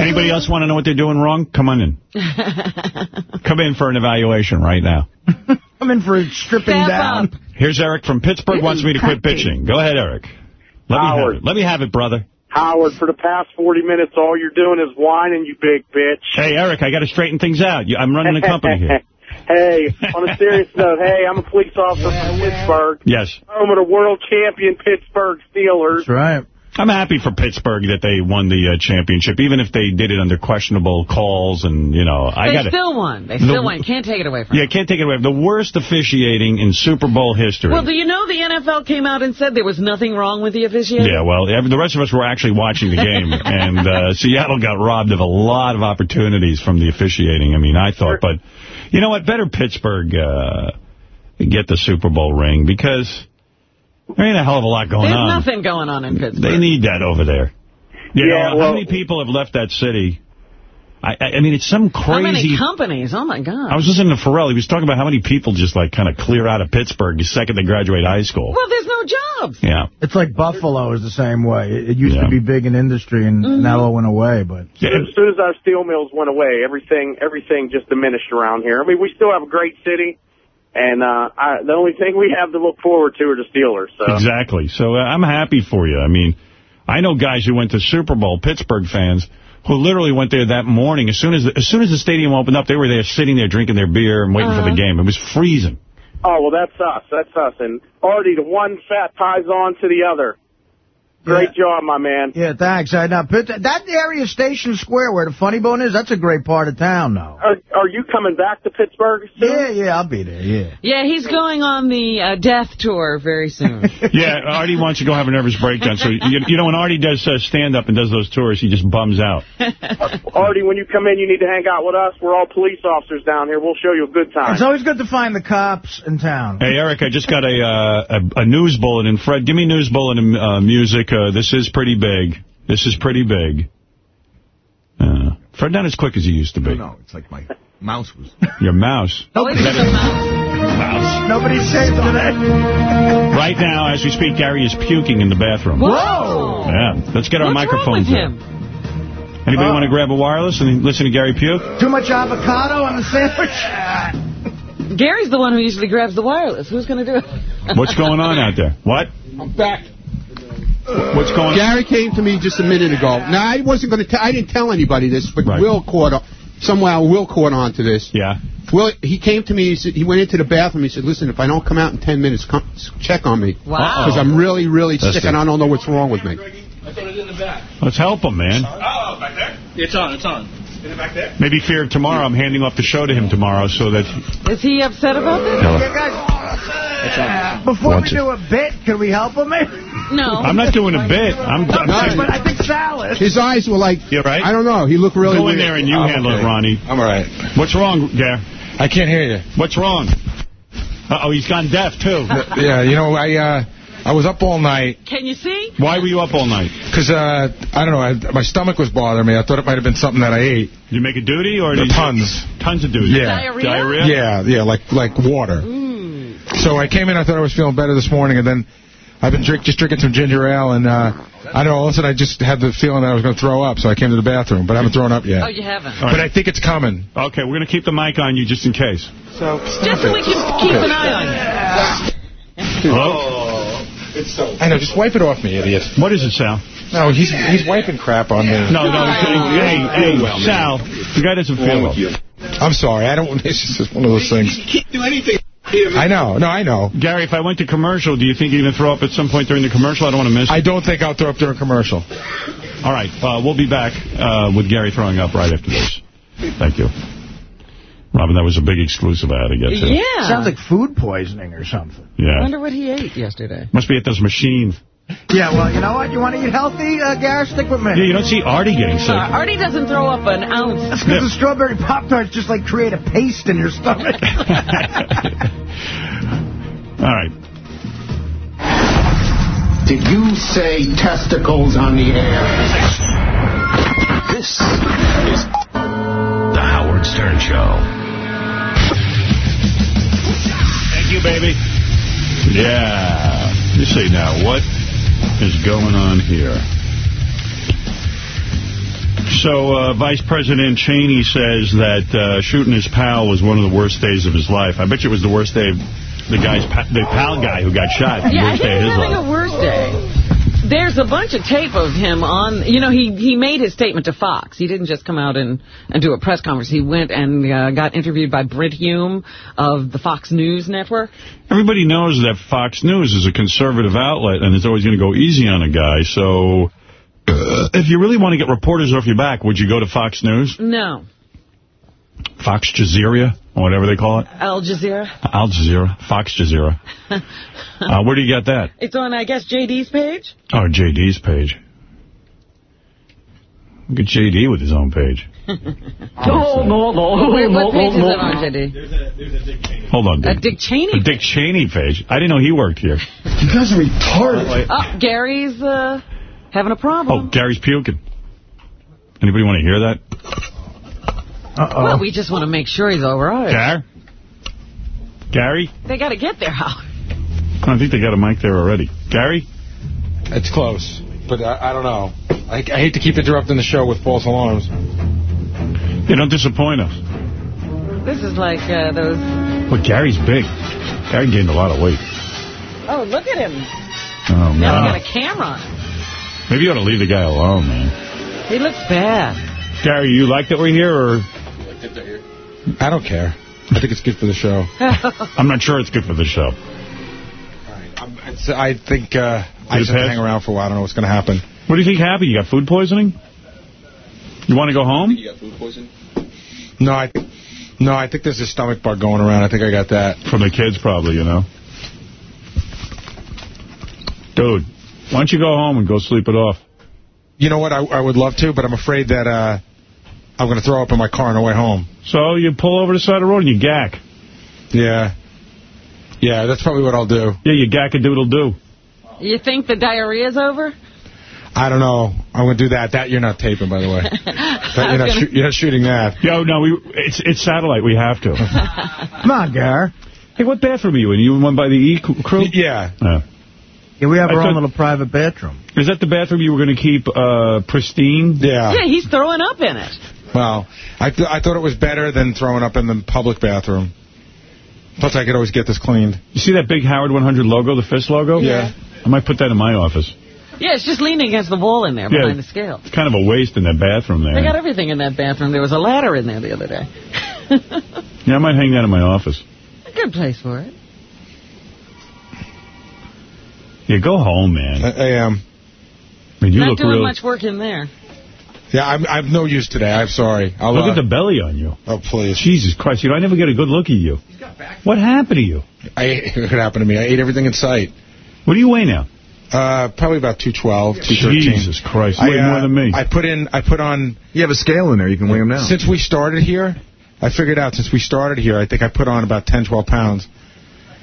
[SPEAKER 1] Anybody else want to know what they're doing wrong? Come on in. <laughs> Come in for an evaluation right now. <laughs>
[SPEAKER 3] I'm in for a stripping
[SPEAKER 2] Step
[SPEAKER 3] down.
[SPEAKER 2] up.
[SPEAKER 1] Here's Eric from Pittsburgh. Wants me to quit bitching. Go ahead, Eric. Let me have
[SPEAKER 18] Howard.
[SPEAKER 1] it. Let me have it, brother.
[SPEAKER 18] Howard, for the past 40 minutes, all you're doing is whining, you big bitch.
[SPEAKER 1] Hey, Eric, I got to straighten things out. I'm running a company here. <laughs>
[SPEAKER 18] hey, on a serious note, hey, I'm a police officer from Pittsburgh,
[SPEAKER 1] Yes.
[SPEAKER 18] home of the world champion Pittsburgh Steelers.
[SPEAKER 3] That's right.
[SPEAKER 1] I'm happy for Pittsburgh that they won the uh, championship, even if they did it under questionable calls and, you know, I
[SPEAKER 2] They
[SPEAKER 1] got
[SPEAKER 2] still won. They
[SPEAKER 1] The-
[SPEAKER 2] still won. Can't take it away from
[SPEAKER 1] Yeah,
[SPEAKER 2] them.
[SPEAKER 1] can't take it away. The worst officiating in Super Bowl history.
[SPEAKER 2] Well, do you know the NFL came out and said there was nothing wrong with the officiating?
[SPEAKER 1] Yeah, well, the rest of us were actually watching the game, <laughs> and uh, Seattle got robbed of a lot of opportunities from the officiating. I mean, I thought, but you know what? Better Pittsburgh uh, get the Super Bowl ring because there ain't a hell of a lot going
[SPEAKER 2] There's
[SPEAKER 1] on.
[SPEAKER 2] nothing going on in Pittsburgh.
[SPEAKER 1] They need that over there. You
[SPEAKER 18] Yeah,
[SPEAKER 1] know,
[SPEAKER 18] well-
[SPEAKER 1] how many people have left that city? I, I, I mean, it's some crazy...
[SPEAKER 2] How many companies? Oh, my God.
[SPEAKER 1] I was listening to Ferrall. He was talking about how many people just, like, kind of clear out of Pittsburgh the second they graduate high school.
[SPEAKER 2] well, there's no jobs.
[SPEAKER 1] Yeah.
[SPEAKER 3] It's like Buffalo is the same way. It, it used
[SPEAKER 1] Yeah.
[SPEAKER 3] to be big in industry, and
[SPEAKER 2] Mm-hmm.
[SPEAKER 3] that all went away. But
[SPEAKER 1] Yeah,
[SPEAKER 18] As soon as our steel mills went away, everything everything just diminished around here. I mean, we still have a great city, and uh, I, the only thing we have to look forward to are the Steelers. So.
[SPEAKER 1] Exactly. So uh, I'm happy for you. I mean, I know guys who went to Super Bowl, Pittsburgh fans, who literally went there that morning. As soon as the, as soon as the stadium opened up, they were there sitting there drinking their beer and waiting for the game. It was freezing.
[SPEAKER 18] Oh, well, that's us. That's us. And Artie, the one fat ties on to the other. Great job, my man.
[SPEAKER 3] yeah, thanks. I, now, Pitt- that area, Station Square, where the Funny Bone is, that's a great part of town, though.
[SPEAKER 18] Are, are you coming back to Pittsburgh soon?
[SPEAKER 3] Yeah, yeah, I'll be there. Yeah.
[SPEAKER 2] Yeah, he's going on the uh, death tour very soon. <laughs>
[SPEAKER 1] Yeah, Artie wants to go have a nervous breakdown. So, you, you know, when Artie does uh, stand-up and does those tours, he just bums out. <laughs>
[SPEAKER 18] Artie, when you come in, you need to hang out with us. We're all police officers down here. We'll show you a good time.
[SPEAKER 3] It's always good to find the cops in town.
[SPEAKER 1] Hey, Eric, I just got a uh, a, a news bulletin. Fred, give me news bulletin uh, music. Uh, this is pretty big. This is pretty big. Uh, Fred, not as quick as he used to be.
[SPEAKER 4] No, it's like my mouse was.
[SPEAKER 1] Your mouse. <laughs>
[SPEAKER 2] Oh, it's a mouse.
[SPEAKER 1] Mouse.
[SPEAKER 3] Nobody's safe today. <laughs>
[SPEAKER 1] Right now, as we speak, Gary is puking in the bathroom.
[SPEAKER 2] Whoa!
[SPEAKER 1] Yeah, let's get our
[SPEAKER 2] What's wrong
[SPEAKER 1] microphones
[SPEAKER 2] with
[SPEAKER 1] in.
[SPEAKER 2] him?
[SPEAKER 1] Anybody
[SPEAKER 3] Oh.
[SPEAKER 1] want to grab a wireless and listen to Gary puke?
[SPEAKER 3] Too much avocado on the sandwich?
[SPEAKER 2] Gary's the one who usually grabs the wireless. Who's going to do it?
[SPEAKER 1] What's going on out there? What?
[SPEAKER 19] I'm back.
[SPEAKER 1] What's going on?
[SPEAKER 19] Gary came to me just a minute ago. Now, I wasn't going to. Tell I didn't tell anybody this, but
[SPEAKER 1] Right.
[SPEAKER 19] Will caught on. Somehow, Will caught on to this.
[SPEAKER 1] Yeah.
[SPEAKER 19] Will, he came to me. He said he went into the bathroom. He said, "Listen, if I don't come out in ten minutes, come check on me
[SPEAKER 2] Wow.
[SPEAKER 19] because I'm really, really
[SPEAKER 1] That's
[SPEAKER 19] sick
[SPEAKER 1] it.
[SPEAKER 19] and I don't know what's wrong with me." I thought it in the back.
[SPEAKER 1] Let's help him, man.
[SPEAKER 21] Oh, back there? It's on, it's on. Is it back there?
[SPEAKER 1] Maybe fear of tomorrow. I'm handing off the show to him tomorrow so that...
[SPEAKER 2] Is he upset about this?
[SPEAKER 3] Yeah, guys, before we
[SPEAKER 1] it.
[SPEAKER 3] do a bit, can we help him? <laughs>
[SPEAKER 2] No.
[SPEAKER 1] I'm not doing a bit. I'm, I'm
[SPEAKER 3] No, but I think salad.
[SPEAKER 19] His eyes were like,
[SPEAKER 1] You all right?
[SPEAKER 19] I don't know. He looked really
[SPEAKER 1] Go in
[SPEAKER 19] weird.
[SPEAKER 1] there and you
[SPEAKER 4] Oh,
[SPEAKER 1] handle
[SPEAKER 4] okay.
[SPEAKER 1] it, Ronnie.
[SPEAKER 4] I'm all right.
[SPEAKER 1] What's wrong, Gare?
[SPEAKER 4] I can't hear you.
[SPEAKER 1] What's wrong? Uh-oh, he's gone deaf, too.
[SPEAKER 4] Yeah, you know, I uh, I was up all night
[SPEAKER 2] Can you see?
[SPEAKER 1] Why were you up all night?
[SPEAKER 4] because, uh, I don't know, I, my stomach was bothering me. I thought it might have been something that I ate.
[SPEAKER 1] Did you make a duty or did you...
[SPEAKER 4] Tons.
[SPEAKER 1] Tons of duty.
[SPEAKER 4] Yeah.
[SPEAKER 2] Diarrhea?
[SPEAKER 1] Diarrhea?
[SPEAKER 4] Yeah, yeah, like like water. So I came in, I thought I was feeling better this morning, and then I've been drink, just drinking some ginger ale, and uh, I don't know. All of a sudden, I just had the feeling that I was going to throw up, so I came to the bathroom, but I haven't thrown up yet.
[SPEAKER 2] Oh, you haven't?
[SPEAKER 4] But I think it's coming.
[SPEAKER 1] Okay, we're going to keep the mic on you just in case.
[SPEAKER 4] So
[SPEAKER 2] Just so we can keep an eye on you.
[SPEAKER 1] Hello?
[SPEAKER 4] It's so. I know. Just wipe it off me, idiot.
[SPEAKER 1] What is it, Sal?
[SPEAKER 4] No, he's he's wiping crap on me.
[SPEAKER 1] No, no, hey, hey, Sal, the guy doesn't feel well.
[SPEAKER 4] I'm sorry. I don't. Wanna <laughs> it's just one of those things.
[SPEAKER 22] can't do anything.
[SPEAKER 4] I know. No, I know.
[SPEAKER 1] Gary, if I went to commercial, do you think you're going to throw up at some point during the commercial? I don't want to miss it.
[SPEAKER 4] I don't think I'll throw up during commercial.
[SPEAKER 1] All right, uh, we'll be back uh, with Gary throwing up right after this. Thank you. Robin, that was a big exclusive ad, I had to get to.
[SPEAKER 2] Yeah.
[SPEAKER 3] Sounds like food poisoning or something.
[SPEAKER 2] I
[SPEAKER 1] Yeah.
[SPEAKER 2] wonder what he ate yesterday.
[SPEAKER 1] Must be at those machines.
[SPEAKER 3] Yeah, well, you know what? You want to eat healthy, uh, Gareth? Stick with me.
[SPEAKER 1] Yeah, you don't see Artie getting sick.
[SPEAKER 2] Uh, Artie doesn't throw up an ounce.
[SPEAKER 3] That's because the strawberry Pop-Tarts just, like, create a paste in your stomach. <laughs> <laughs>
[SPEAKER 1] All right.
[SPEAKER 23] Did you say testicles on the air?
[SPEAKER 24] This is The Howard Stern Show.
[SPEAKER 1] Thank you, baby. Yeah. You see now, what is going on here? So, uh, Vice President Cheney says that uh, shooting his pal was one of the worst days of his life. I bet you it was the worst day of the guy's pa the pal guy who got shot.
[SPEAKER 2] Yeah,
[SPEAKER 1] worst
[SPEAKER 2] he's
[SPEAKER 1] day of his
[SPEAKER 2] having
[SPEAKER 1] life.
[SPEAKER 2] a worse day. There's a bunch of tape of him on, you know, he, he made his statement to Fox. He didn't just come out and, and do a press conference. He went and uh, got interviewed by Brit Hume of the Fox News Network.
[SPEAKER 1] Everybody knows that Fox News is a conservative outlet, and it's always going to go easy on a guy. So, uh, if you really want to get reporters off your back, would you go to Fox News?
[SPEAKER 2] No.
[SPEAKER 1] Fox Jazeera, whatever they call it?
[SPEAKER 2] Al Jazeera.
[SPEAKER 1] Al Jazeera, Fox Jazeera. <laughs> Uh, where do you get that?
[SPEAKER 2] It's on, I guess, JD's page.
[SPEAKER 1] Oh, JD's page. Look at JD with his own page. <laughs>
[SPEAKER 2] No, no, no. Wait, what page is it on, JD?
[SPEAKER 1] Hold on,
[SPEAKER 2] A
[SPEAKER 1] Dick.
[SPEAKER 2] Dick Cheney.
[SPEAKER 1] A Dick Cheney page. I didn't know he worked here.
[SPEAKER 3] you guys are retarded.
[SPEAKER 2] Oh, Gary's uh, having a problem.
[SPEAKER 1] Oh, Gary's puking. Anybody want to hear that?
[SPEAKER 3] Uh-oh.
[SPEAKER 2] Well, we just want to make sure he's all right.
[SPEAKER 1] Gar? Gary?
[SPEAKER 2] They got to get there, Howard.
[SPEAKER 1] I think they got a mic there already. Gary?
[SPEAKER 4] It's close, but I, I don't know. I, I hate to keep interrupting the show with false alarms.
[SPEAKER 1] They don't disappoint us.
[SPEAKER 2] This is like uh, those...
[SPEAKER 1] Well, Gary's big. Gary gained a lot of weight.
[SPEAKER 2] Oh, look at him.
[SPEAKER 1] Oh,
[SPEAKER 2] Now
[SPEAKER 1] no.
[SPEAKER 2] we got a camera.
[SPEAKER 1] Maybe you ought to leave the guy alone, man.
[SPEAKER 2] He looks bad.
[SPEAKER 1] Gary, you like that we're here, or...
[SPEAKER 4] I don't care. I think it's good for the show. <laughs>
[SPEAKER 1] I'm not sure it's good for the show.
[SPEAKER 4] It's, I think uh, I just have to hang around for a while. I don't know what's going to happen.
[SPEAKER 1] What do you think happened? You got food poisoning? You want to go home?
[SPEAKER 11] You got food poison?
[SPEAKER 4] No, I no, I think there's a stomach bug going around. I think I got that.
[SPEAKER 1] From the kids, probably, you know. Dude, why don't you go home and go sleep it off?
[SPEAKER 4] You know what? I, I would love to, but I'm afraid that uh, I'm going to throw up in my car on the way home.
[SPEAKER 1] So you pull over the side of the road and you gack.
[SPEAKER 4] Yeah. Yeah, that's probably what I'll do.
[SPEAKER 1] Yeah, you gack a doodle do.
[SPEAKER 2] You think the diarrhea's over?
[SPEAKER 4] I don't know. I'm going to do that. That you're not taping, by the way. <laughs> That you're, not
[SPEAKER 2] gonna-
[SPEAKER 4] you're not shooting that.
[SPEAKER 1] Yo, no, we it's it's satellite. We have to. <laughs>
[SPEAKER 3] Come on, Gar.
[SPEAKER 1] hey, what bathroom are you in? You in one by the E crew?
[SPEAKER 4] Yeah.
[SPEAKER 1] Yeah.
[SPEAKER 3] Yeah, we have
[SPEAKER 1] I
[SPEAKER 3] our own
[SPEAKER 1] thought-
[SPEAKER 3] little private bathroom.
[SPEAKER 1] Is that the bathroom you were going to keep uh, pristine?
[SPEAKER 4] Yeah.
[SPEAKER 2] Yeah, he's throwing up in it.
[SPEAKER 4] Well, I, th I thought it was better than throwing up in the public bathroom. Plus, I could always get this cleaned.
[SPEAKER 1] You see that big Howard 100 logo, the fist logo?
[SPEAKER 4] Yeah.
[SPEAKER 1] I might put that in my office.
[SPEAKER 2] Yeah, it's just leaning against the wall in there
[SPEAKER 1] Yeah.
[SPEAKER 2] behind the scale.
[SPEAKER 1] It's kind of a waste in that bathroom there.
[SPEAKER 2] They got everything in that bathroom. There was a ladder in there the other day. <laughs>
[SPEAKER 1] Yeah, I might hang that in my office.
[SPEAKER 2] a good place for it.
[SPEAKER 1] Yeah, go home, man.
[SPEAKER 4] I, I am.
[SPEAKER 1] I mean, you
[SPEAKER 2] Not
[SPEAKER 1] look
[SPEAKER 2] doing
[SPEAKER 1] real.
[SPEAKER 2] much work in there.
[SPEAKER 4] Yeah, I'm, I'm no use today. I'm sorry. I'll,
[SPEAKER 1] Look
[SPEAKER 4] uh,
[SPEAKER 1] at the belly on you.
[SPEAKER 4] Oh, please.
[SPEAKER 1] Jesus Christ, you know, I never get a good look at you. What happened to you?
[SPEAKER 4] I it happened to me. I ate everything in sight.
[SPEAKER 1] What do you weigh now?
[SPEAKER 4] Uh, probably about 212, 213.
[SPEAKER 1] Jesus Christ,
[SPEAKER 4] I,
[SPEAKER 1] you weigh
[SPEAKER 4] uh,
[SPEAKER 1] more than me.
[SPEAKER 4] I put in, I put on,
[SPEAKER 13] You have a scale in there. You can weigh them now.
[SPEAKER 4] since we started here, I figured out since we started here, I think I put on about 10, 12 pounds.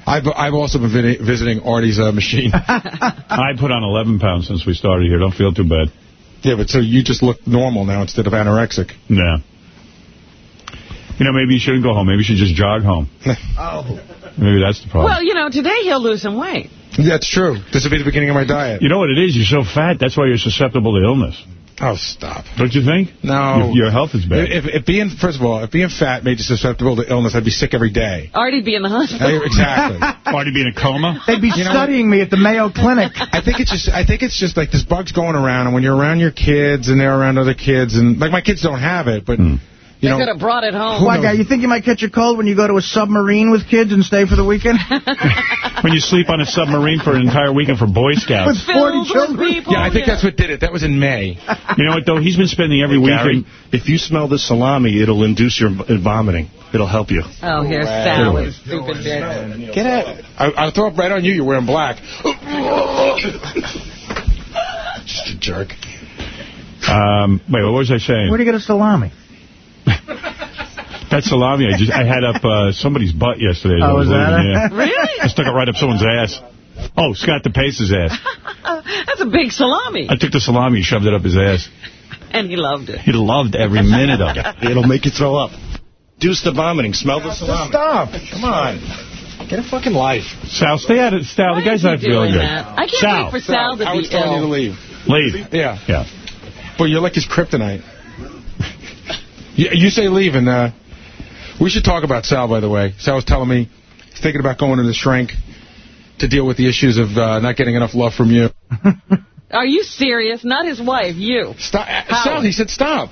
[SPEAKER 4] I've, I've also been visiting Artie's uh, machine. <laughs>
[SPEAKER 1] I put on 11 pounds since we started here. Don't feel too bad.
[SPEAKER 4] Yeah, but so you just look normal now instead of anorexic.
[SPEAKER 1] Yeah. You know, maybe you shouldn't go home. Maybe you should just jog home. <laughs>
[SPEAKER 3] Oh.
[SPEAKER 1] Maybe that's the problem.
[SPEAKER 2] Well, you know, today he'll lose some weight.
[SPEAKER 4] That's true. This will be the beginning of my diet.
[SPEAKER 1] You know what it is? You're so fat. That's why you're susceptible to illness.
[SPEAKER 4] Oh, stop.
[SPEAKER 1] Don't you think?
[SPEAKER 4] No.
[SPEAKER 1] Your, your health is bad.
[SPEAKER 4] If, if being, first of all, if being fat made you susceptible to illness, I'd be sick every day.
[SPEAKER 2] Artie'd be in the hospital.
[SPEAKER 4] exactly. <laughs>
[SPEAKER 1] Already be in a coma?
[SPEAKER 3] They'd be
[SPEAKER 4] You
[SPEAKER 3] studying me at the Mayo Clinic. <laughs>
[SPEAKER 4] I think it's just I think it's just like this bug's going around, and when you're around your kids and they're around other kids, and like my kids don't have it, but
[SPEAKER 1] Hmm.
[SPEAKER 4] You
[SPEAKER 2] they could have brought it home.
[SPEAKER 3] Why, guy, you think you might catch a cold when you go to a submarine with kids and stay for the weekend? <laughs>
[SPEAKER 1] When you sleep on a submarine for an entire weekend for Boy Scouts.
[SPEAKER 3] with 40 children?
[SPEAKER 4] yeah, I think that's what did it. That was in May.
[SPEAKER 1] You know what, though? He's been spending every
[SPEAKER 25] Gary,
[SPEAKER 1] weekend...
[SPEAKER 25] if you smell the salami, it'll induce your vomiting. It'll help you.
[SPEAKER 2] Oh, here's Sal with stupid dick.
[SPEAKER 4] Get out. I, I'll throw up right on you. You're wearing black. <laughs> just a jerk.
[SPEAKER 1] Um, wait, what was I saying?
[SPEAKER 3] Where do you get a salami?
[SPEAKER 1] That salami, I just I had up uh, somebody's butt yesterday. I
[SPEAKER 3] Oh, was that
[SPEAKER 1] leaving,
[SPEAKER 3] it?
[SPEAKER 1] yeah.
[SPEAKER 2] Really?
[SPEAKER 1] I stuck it right up someone's ass. Oh, Scott DePace's ass. <laughs>
[SPEAKER 2] That's a big salami.
[SPEAKER 1] I took the salami and shoved it up his ass.
[SPEAKER 2] And he loved it.
[SPEAKER 1] He loved every minute of it. <laughs>
[SPEAKER 25] It'll make you throw up. Deuce the vomiting. Smell the salami.
[SPEAKER 4] Stop. Come on. Get a fucking life.
[SPEAKER 1] Sal, stay out of Sal. The guy's not feeling
[SPEAKER 2] doing
[SPEAKER 1] good.
[SPEAKER 2] that? I can't
[SPEAKER 1] Sal,
[SPEAKER 2] wait for Sal to
[SPEAKER 4] Howard's
[SPEAKER 2] be
[SPEAKER 4] telling you to leave.
[SPEAKER 1] leave.
[SPEAKER 4] Yeah.
[SPEAKER 1] Yeah.
[SPEAKER 4] But you're like his kryptonite. <laughs> you, you say leave, and uh, we should talk about Sal, by the way. Sal was telling me he's thinking about going to the shrink to deal with the issues of uh, not getting enough love from you. <laughs>
[SPEAKER 2] Are you serious? Not his wife, you.
[SPEAKER 4] Stop. uh, Sal, he said stop.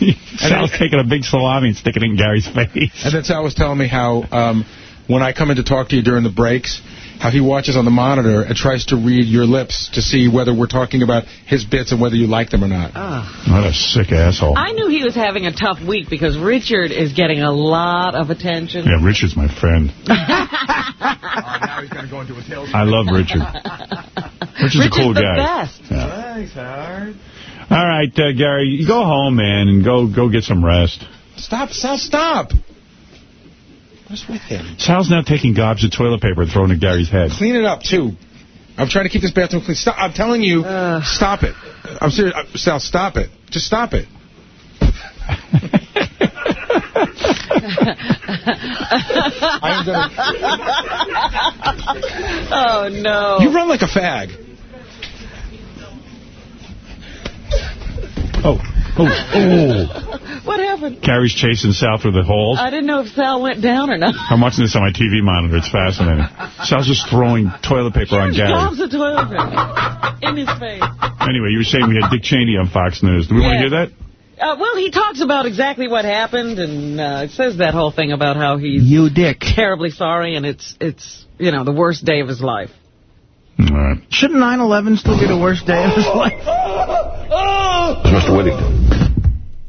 [SPEAKER 4] <laughs>
[SPEAKER 1] Sal's taking a big salami and sticking it in Gary's face.
[SPEAKER 4] And then Sal was telling me how um, when I come in to talk to you during the breaks, how he watches on the monitor and tries to read your lips to see whether we're talking about his bits and whether you like them or not.
[SPEAKER 1] What a sick asshole.
[SPEAKER 2] I knew he was having a tough week because Richard is getting a lot of attention.
[SPEAKER 1] Yeah, Richard's my friend. <laughs>
[SPEAKER 3] now he's going to go into a tailspin.
[SPEAKER 1] I love Richard. <laughs> Richard's a cool
[SPEAKER 2] the
[SPEAKER 1] guy.
[SPEAKER 2] best.
[SPEAKER 1] Yeah.
[SPEAKER 3] Thanks, Howard.
[SPEAKER 1] All right, uh, Gary, you go home, man, and go go get some rest.
[SPEAKER 4] Stop, Sal, stop. What's with him?
[SPEAKER 1] Sal's now taking gobs of toilet paper and throwing it at Gary's head.
[SPEAKER 4] Clean it up, too. I'm trying to keep this bathroom clean. Stop. I'm telling you, stop it. I'm serious. Uh, Sal, stop it. Just stop it. <laughs> I am gonna...
[SPEAKER 2] oh, no.
[SPEAKER 4] You run like a fag.
[SPEAKER 1] Oh, oh, oh. <laughs>
[SPEAKER 2] What happened?
[SPEAKER 1] Gary's chasing Sal through the halls.
[SPEAKER 2] I didn't know if Sal went down or not.
[SPEAKER 1] I'm watching this on my TV monitor. It's fascinating. Sal's just throwing toilet paper on Gary.
[SPEAKER 2] Gobs of toilet paper in his face.
[SPEAKER 1] Anyway, you were saying we had Dick Cheney on Fox News. Do we want to hear that?
[SPEAKER 2] Uh, well, he talks about exactly what happened, and uh, it says that whole thing about how he's
[SPEAKER 3] You dick.
[SPEAKER 2] terribly sorry, and it's it's you know the worst day of his life.
[SPEAKER 1] All right.
[SPEAKER 3] Shouldn't 9-11 still be the worst day of his <laughs> life?
[SPEAKER 24] Mr. Whittington.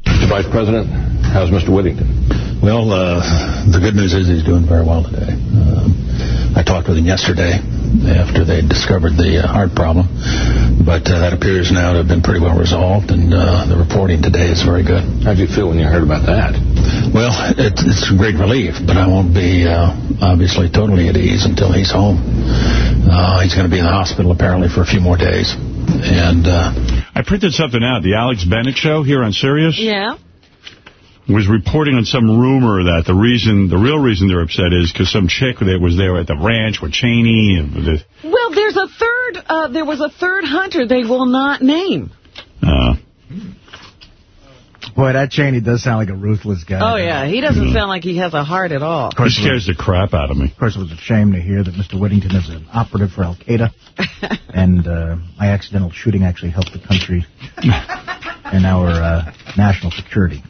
[SPEAKER 24] Mr. Vice President, how's Mr. Whittington?
[SPEAKER 26] Well, uh, the good news is he's doing very well today. Um, I talked with him yesterday after they discovered the uh, heart problem, but uh, that appears now to have been pretty well resolved, and uh, the reporting today is very good.
[SPEAKER 24] How'd you feel when you heard about that?
[SPEAKER 26] Well, it, it's a great relief, but I won't be uh, obviously totally at ease until he's home. Uh, he's going to be in the hospital apparently for a few more days, and uh,
[SPEAKER 1] I printed something out. The Alex Bennett show here on Sirius
[SPEAKER 2] Yeah.
[SPEAKER 1] was reporting on some rumor that the reason, the real reason they're upset is because some chick that was there at the ranch with Cheney and the,
[SPEAKER 2] Well, there's a third. Uh, there was a third hunter they will not name.
[SPEAKER 1] uh,
[SPEAKER 3] Boy, that Cheney does sound like a ruthless guy.
[SPEAKER 2] Oh yeah, he doesn't sound like he has a heart at all.
[SPEAKER 1] he scares the crap out of me.
[SPEAKER 3] Of course, it was a shame to hear that Mr. Whittington is an operative for Al-Qaeda. <laughs> and uh, my accidental shooting actually helped the country <laughs> and our uh, national security.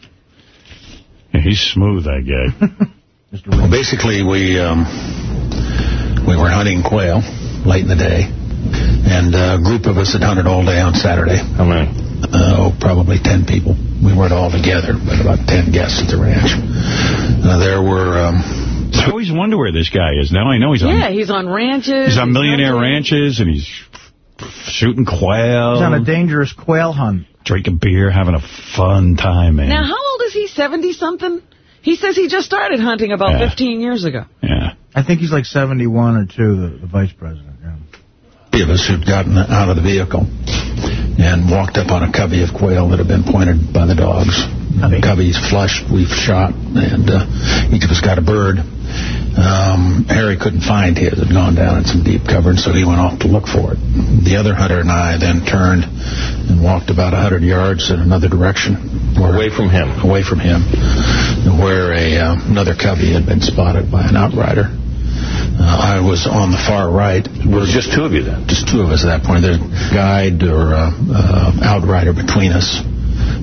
[SPEAKER 1] Yeah, he's smooth, that guy. <laughs>
[SPEAKER 26] Well, basically, we um, we were hunting quail late in the day, and a group of us had hunted all day on Saturday.
[SPEAKER 24] How many?
[SPEAKER 26] Uh, oh, probably 10 people. We weren't all together, but about 10 guests at the ranch. Uh, there were... Um,
[SPEAKER 1] I always wonder where this guy is. Now I know he's on
[SPEAKER 2] Yeah, he's on ranches.
[SPEAKER 1] he's on millionaire
[SPEAKER 2] hunting.
[SPEAKER 1] ranches and he's shooting quail.
[SPEAKER 3] He's on a dangerous quail hunt.
[SPEAKER 1] drinking beer, having a fun time, man.
[SPEAKER 2] Now, how old is he? 70-something? He says he just started hunting about
[SPEAKER 1] Yeah.
[SPEAKER 2] 15 years ago.
[SPEAKER 1] Yeah.
[SPEAKER 3] I think he's like 71 or 2, the, the vice president. Yeah.
[SPEAKER 26] Three of us who'd gotten out of the vehicle and walked up on a covey of quail that had been pointed by the dogs. The covey's flushed, we've shot, and uh, each of us got a bird. Um, Harry couldn't find his. It had gone down in some deep cover, and so he went off to look for it. The other hunter and I then turned and walked about 100 yards in another direction.
[SPEAKER 24] Away from him.
[SPEAKER 26] Away from him, where a uh, another covey had been spotted by an outrider. Uh, I was on the far right.
[SPEAKER 24] There was just two of you then?
[SPEAKER 26] Just two of us at that point. There's a guide or uh, uh, outrider between us.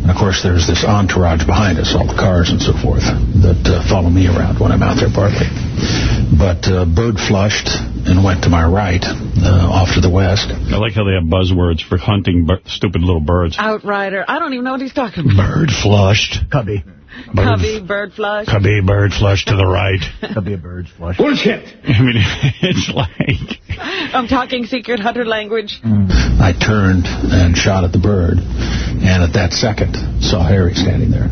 [SPEAKER 26] And, of course, there's this entourage behind us, all the cars and so forth, that uh, follow me around when I'm out there partly. But uh, bird flushed and went to my right, uh, off to the west.
[SPEAKER 1] I like how they have buzzwords for hunting stupid little birds.
[SPEAKER 2] Outrider. I don't even know what he's talking about.
[SPEAKER 1] Bird flushed.
[SPEAKER 3] Cubby.
[SPEAKER 1] Bird,
[SPEAKER 2] Cubby, bird flush.
[SPEAKER 1] Cubby, bird flush to the right. <laughs>
[SPEAKER 3] Could be a bird's flush.
[SPEAKER 1] Bullshit. I mean, <laughs> it's like...
[SPEAKER 2] I'm talking secret hunter language.
[SPEAKER 26] I turned and shot at the bird, and at that second saw Harry standing there.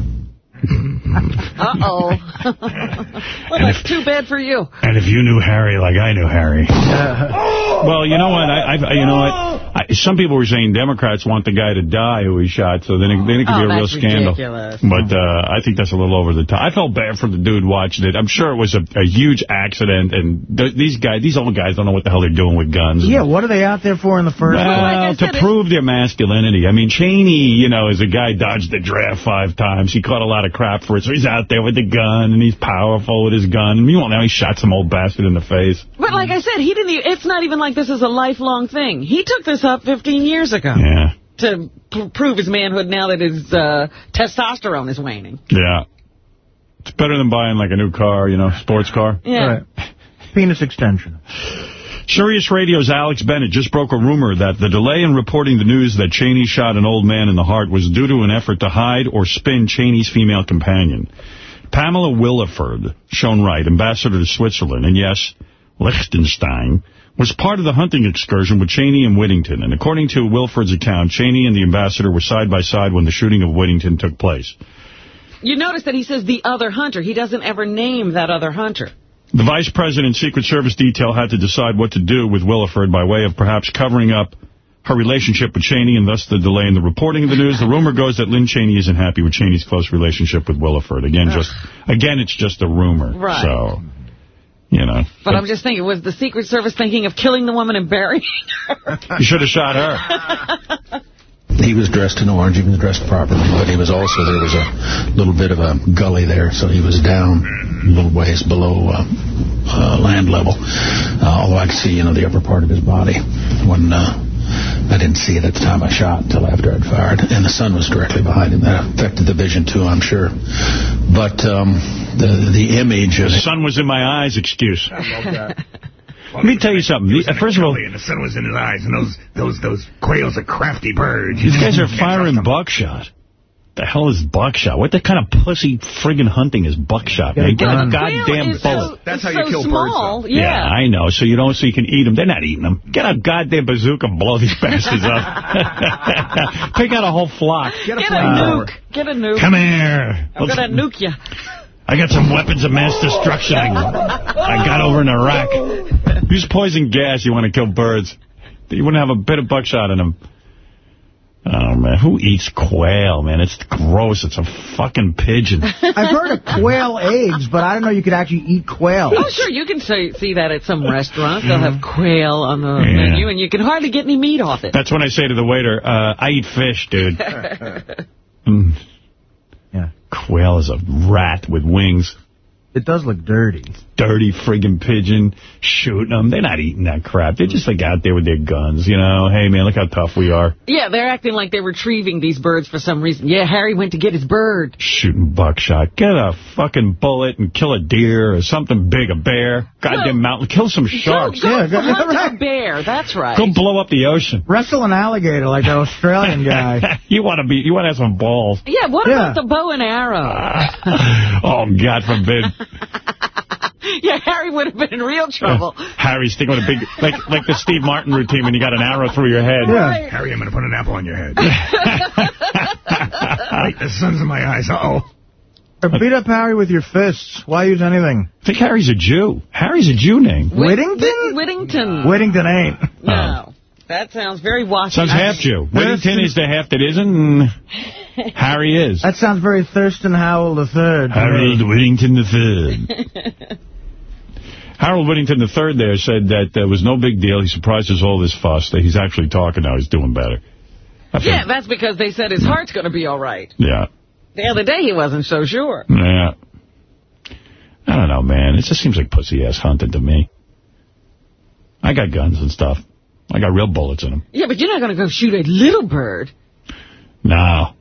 [SPEAKER 26] <laughs>
[SPEAKER 2] Uh-oh. <laughs> well, that's too bad for you.
[SPEAKER 1] And if you knew Harry like I knew Harry. <laughs> well, you know what? I, I you know what? I, some people were saying Democrats want the guy to die who he shot, so then it, then it could
[SPEAKER 2] Oh,
[SPEAKER 1] be a real
[SPEAKER 2] that's
[SPEAKER 1] scandal.
[SPEAKER 2] ridiculous.
[SPEAKER 1] But uh, I think that's a little over the top. I felt bad for the dude watching it. I'm sure it was a, a huge accident, and th these guys, these old guys don't know what the hell they're doing with guns.
[SPEAKER 3] Yeah, what are they out there for in the first
[SPEAKER 1] Well, to prove their masculinity. I mean, Cheney, you know, is a guy dodged the draft five times. He caught a lot of crap for it, so he's out there with the gun, and he's powerful with his gun. And meanwhile, now he shot some old bastard in the face.
[SPEAKER 2] But like I said, he didn't. e it's not even like this is a lifelong thing. He took this up 15 years ago.
[SPEAKER 1] Yeah.
[SPEAKER 2] To p- prove his manhood now that his uh, testosterone is waning.
[SPEAKER 1] Yeah. It's better than buying, like, a new car, you know, sports car.
[SPEAKER 2] Yeah.
[SPEAKER 3] Penis extension.
[SPEAKER 1] Sirius Radio's Alex Bennett just broke a rumor that the delay in reporting the news that Cheney shot an old man in the heart was due to an effort to hide or spin Cheney's female companion. Pamela Willeford, shown right, ambassador to Switzerland, and yes, Liechtenstein, was part of the hunting excursion with Cheney and Whittington. And according to Willeford's account, Cheney and the ambassador were side by side when the shooting of Whittington took place.
[SPEAKER 2] You notice that he says the other hunter. He doesn't ever name that other hunter.
[SPEAKER 1] The vice president's Secret Service detail had to decide what to do with Willeford by way of perhaps covering up her relationship with Cheney and thus the delay in the reporting of the news. The rumor goes that Lynne Cheney isn't happy with Cheney's close relationship with Willeford. Again, just again, it's just a rumor.
[SPEAKER 2] Right.
[SPEAKER 1] So, you know.
[SPEAKER 2] But I'm just thinking, was the Secret Service thinking of killing the woman and burying her?
[SPEAKER 1] You should have shot her. <laughs>
[SPEAKER 26] He was dressed in orange. He was dressed properly, but he was also, there was a little bit of a gully there, so he was down a little ways below uh, uh, land level. Uh, although I could see, you know, the upper part of his body when uh, I didn't see it at the time I shot until after I'd fired. And the sun was directly behind him. That affected the vision, too, I'm sure. But um, the the image of...
[SPEAKER 1] The sun was in my eyes excuse. Let me tell you something. The- First of all,
[SPEAKER 27] and the sun was in his eyes, and those those those quails are crafty birds.
[SPEAKER 1] these guys are firing buckshot. The hell is buckshot? What the kind of pussy friggin' hunting is buckshot, man? Get a
[SPEAKER 27] gun.
[SPEAKER 1] goddamn
[SPEAKER 2] is so-
[SPEAKER 1] bullet.
[SPEAKER 27] That's how
[SPEAKER 2] so
[SPEAKER 27] you kill
[SPEAKER 2] small,
[SPEAKER 27] birds,
[SPEAKER 2] Yeah.
[SPEAKER 1] I know. So you don't, so you can eat them. They're not eating them. Get a goddamn bazooka and blow these <laughs> bastards up. <laughs> Pick out a whole flock.
[SPEAKER 2] Get a nuke. Get a nuke.
[SPEAKER 1] Come here.
[SPEAKER 2] I'm going to nuke you.
[SPEAKER 1] I got some weapons of mass destruction I, I got over in Iraq. Use poison gas. You want to kill birds. You wouldn't have a bit of buckshot in them. Oh, man. Who eats quail, man? It's gross. It's a fucking pigeon.
[SPEAKER 3] I've heard of quail eggs, but I don't know you could actually eat quail.
[SPEAKER 2] Oh, sure, you can say, see that at some restaurants. They'll have quail on the
[SPEAKER 1] Yeah.
[SPEAKER 2] menu, and you can hardly get any meat off it.
[SPEAKER 1] That's when I say to the waiter, uh, I eat fish, dude. <laughs> Mm. Quail is a rat with wings.
[SPEAKER 3] It does look dirty.
[SPEAKER 1] Dirty friggin' pigeon shooting them. They're not eating that crap. They're just like out there with their guns, you know. Hey, man, look how tough we are.
[SPEAKER 2] Yeah, they're acting like they're retrieving these birds for some reason. Yeah, Harry went to get his bird.
[SPEAKER 1] Shooting buckshot. Get a fucking bullet and kill a deer or something big, a bear. Goddamn mountain. Kill some sharks.
[SPEAKER 2] Go, go
[SPEAKER 3] Yeah, go-
[SPEAKER 2] hunt <laughs> a bear. That's right.
[SPEAKER 1] Go blow up the ocean.
[SPEAKER 3] Wrestle an alligator like that Australian <laughs> guy.
[SPEAKER 1] you want to be, you want to have some balls.
[SPEAKER 2] Yeah, what
[SPEAKER 3] Yeah.
[SPEAKER 2] about the bow and arrow? <laughs>
[SPEAKER 1] oh, God forbid. <laughs>
[SPEAKER 2] yeah, Harry would have been in real trouble.
[SPEAKER 1] Harry sticking with a big, like like the Steve Martin routine when you got an arrow through your head.
[SPEAKER 3] Yeah.
[SPEAKER 27] Harry, I'm going to put an apple on your head. <laughs> <laughs> Wait, the sun's in my eyes. Uh-oh.
[SPEAKER 3] Or beat up Harry with your fists. Why use anything?
[SPEAKER 1] I think Harry's a Jew. Harry's a Jew name.
[SPEAKER 2] Whit-
[SPEAKER 3] Whittington?
[SPEAKER 2] Whittington.
[SPEAKER 3] Whittington ain't.
[SPEAKER 2] No. That sounds very Washington.
[SPEAKER 1] Sounds half Jew. Whittington is the half that isn't, and Harry is.
[SPEAKER 3] That sounds very Thurston Howell the Third.
[SPEAKER 1] Harold Whittington the Third. <laughs> Harold Whittington III there said that there was no big deal. He surprises all this fuss. That he's actually talking now. He's doing better. I think-
[SPEAKER 2] Yeah, that's because they said his heart's going to be all right.
[SPEAKER 1] Yeah.
[SPEAKER 2] The other day he wasn't so sure.
[SPEAKER 1] Yeah. I don't know, man. It just seems like pussy-ass hunting to me. I got guns and stuff. I got real bullets in them.
[SPEAKER 2] Yeah, but you're not going to go shoot a little bird.
[SPEAKER 1] No.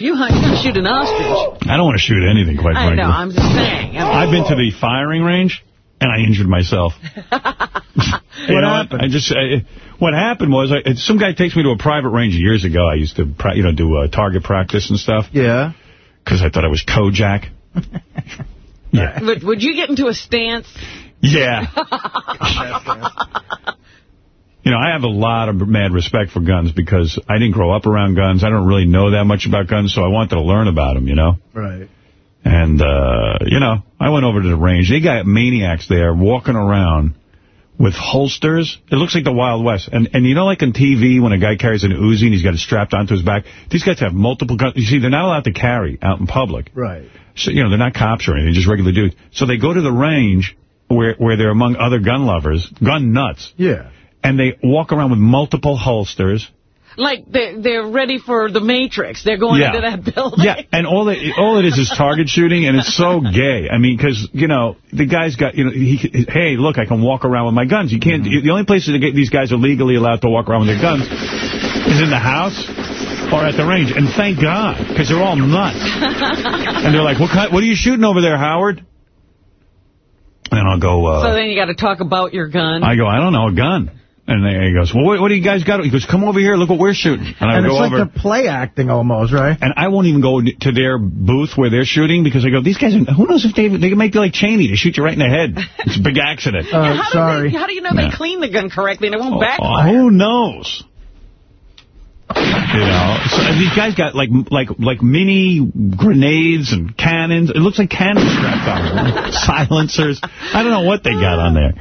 [SPEAKER 2] If you hunt, you're to shoot an ostrich.
[SPEAKER 1] I don't want to shoot anything, quite
[SPEAKER 2] I
[SPEAKER 1] frankly.
[SPEAKER 2] know, I'm just saying.
[SPEAKER 1] I've been to the firing range, and I injured myself. <laughs> what happened? I just I, what happened was I, some guy takes me to a private range years ago. I used to you know do uh, target practice and stuff.
[SPEAKER 3] Yeah.
[SPEAKER 1] Because I thought I was Kojak. yeah.
[SPEAKER 2] But would you get into a stance?
[SPEAKER 1] Yeah. <laughs> You know, I have a lot of mad respect for guns because I didn't grow up around guns. I don't really know that much about guns, so I wanted to learn about them, you know?
[SPEAKER 3] Right.
[SPEAKER 1] And, uh, you know, I went over to the range. They got maniacs there walking around with holsters. It looks like the Wild West. And, and you know, like on TV, when a guy carries an Uzi and he's got it strapped onto his back, these guys have multiple guns. You see, they're not allowed to carry out in public.
[SPEAKER 3] Right.
[SPEAKER 1] So, you know, they're not cops or anything, just regular dudes. So they go to the range where, where they're among other gun lovers, gun nuts.
[SPEAKER 3] Yeah.
[SPEAKER 1] And they walk around with multiple holsters.
[SPEAKER 2] Like they're, they're ready for the Matrix. They're going
[SPEAKER 1] Yeah.
[SPEAKER 2] into that building.
[SPEAKER 1] Yeah, and all it, all it is is target <laughs> shooting, and it's so gay. I mean, because, you know, the guy's got, you know, he, hey, look, I can walk around with my guns. You can't, the only places that these guys are legally allowed to walk around with their guns is in the house or at the range. And thank God, because they're all nuts. <laughs> And they're like, what kind, what are you shooting over there, Howard? And I'll go, uh,
[SPEAKER 2] so then you got to talk about your gun.
[SPEAKER 1] I go, I don't know, a gun. And they- he goes, well, what, what do you guys got? He goes, come over here, look what we're shooting. And I
[SPEAKER 3] And
[SPEAKER 1] go
[SPEAKER 3] it's like
[SPEAKER 1] over.
[SPEAKER 3] they're play acting almost, right?
[SPEAKER 1] And I won't even go to their booth where they're shooting because I go, these guys, are, who knows if they they can make you like Cheney to shoot you right in the head. It's a big accident. <laughs>
[SPEAKER 2] Uh, yeah, how Do they, how do you know
[SPEAKER 1] Yeah.
[SPEAKER 2] they clean the gun correctly and it won't
[SPEAKER 1] Oh,
[SPEAKER 2] backfire?
[SPEAKER 1] who knows? You know, so these guys got like like like mini grenades and cannons. It looks like cannons strapped on them. <laughs> Silencers. I don't know what they got on there.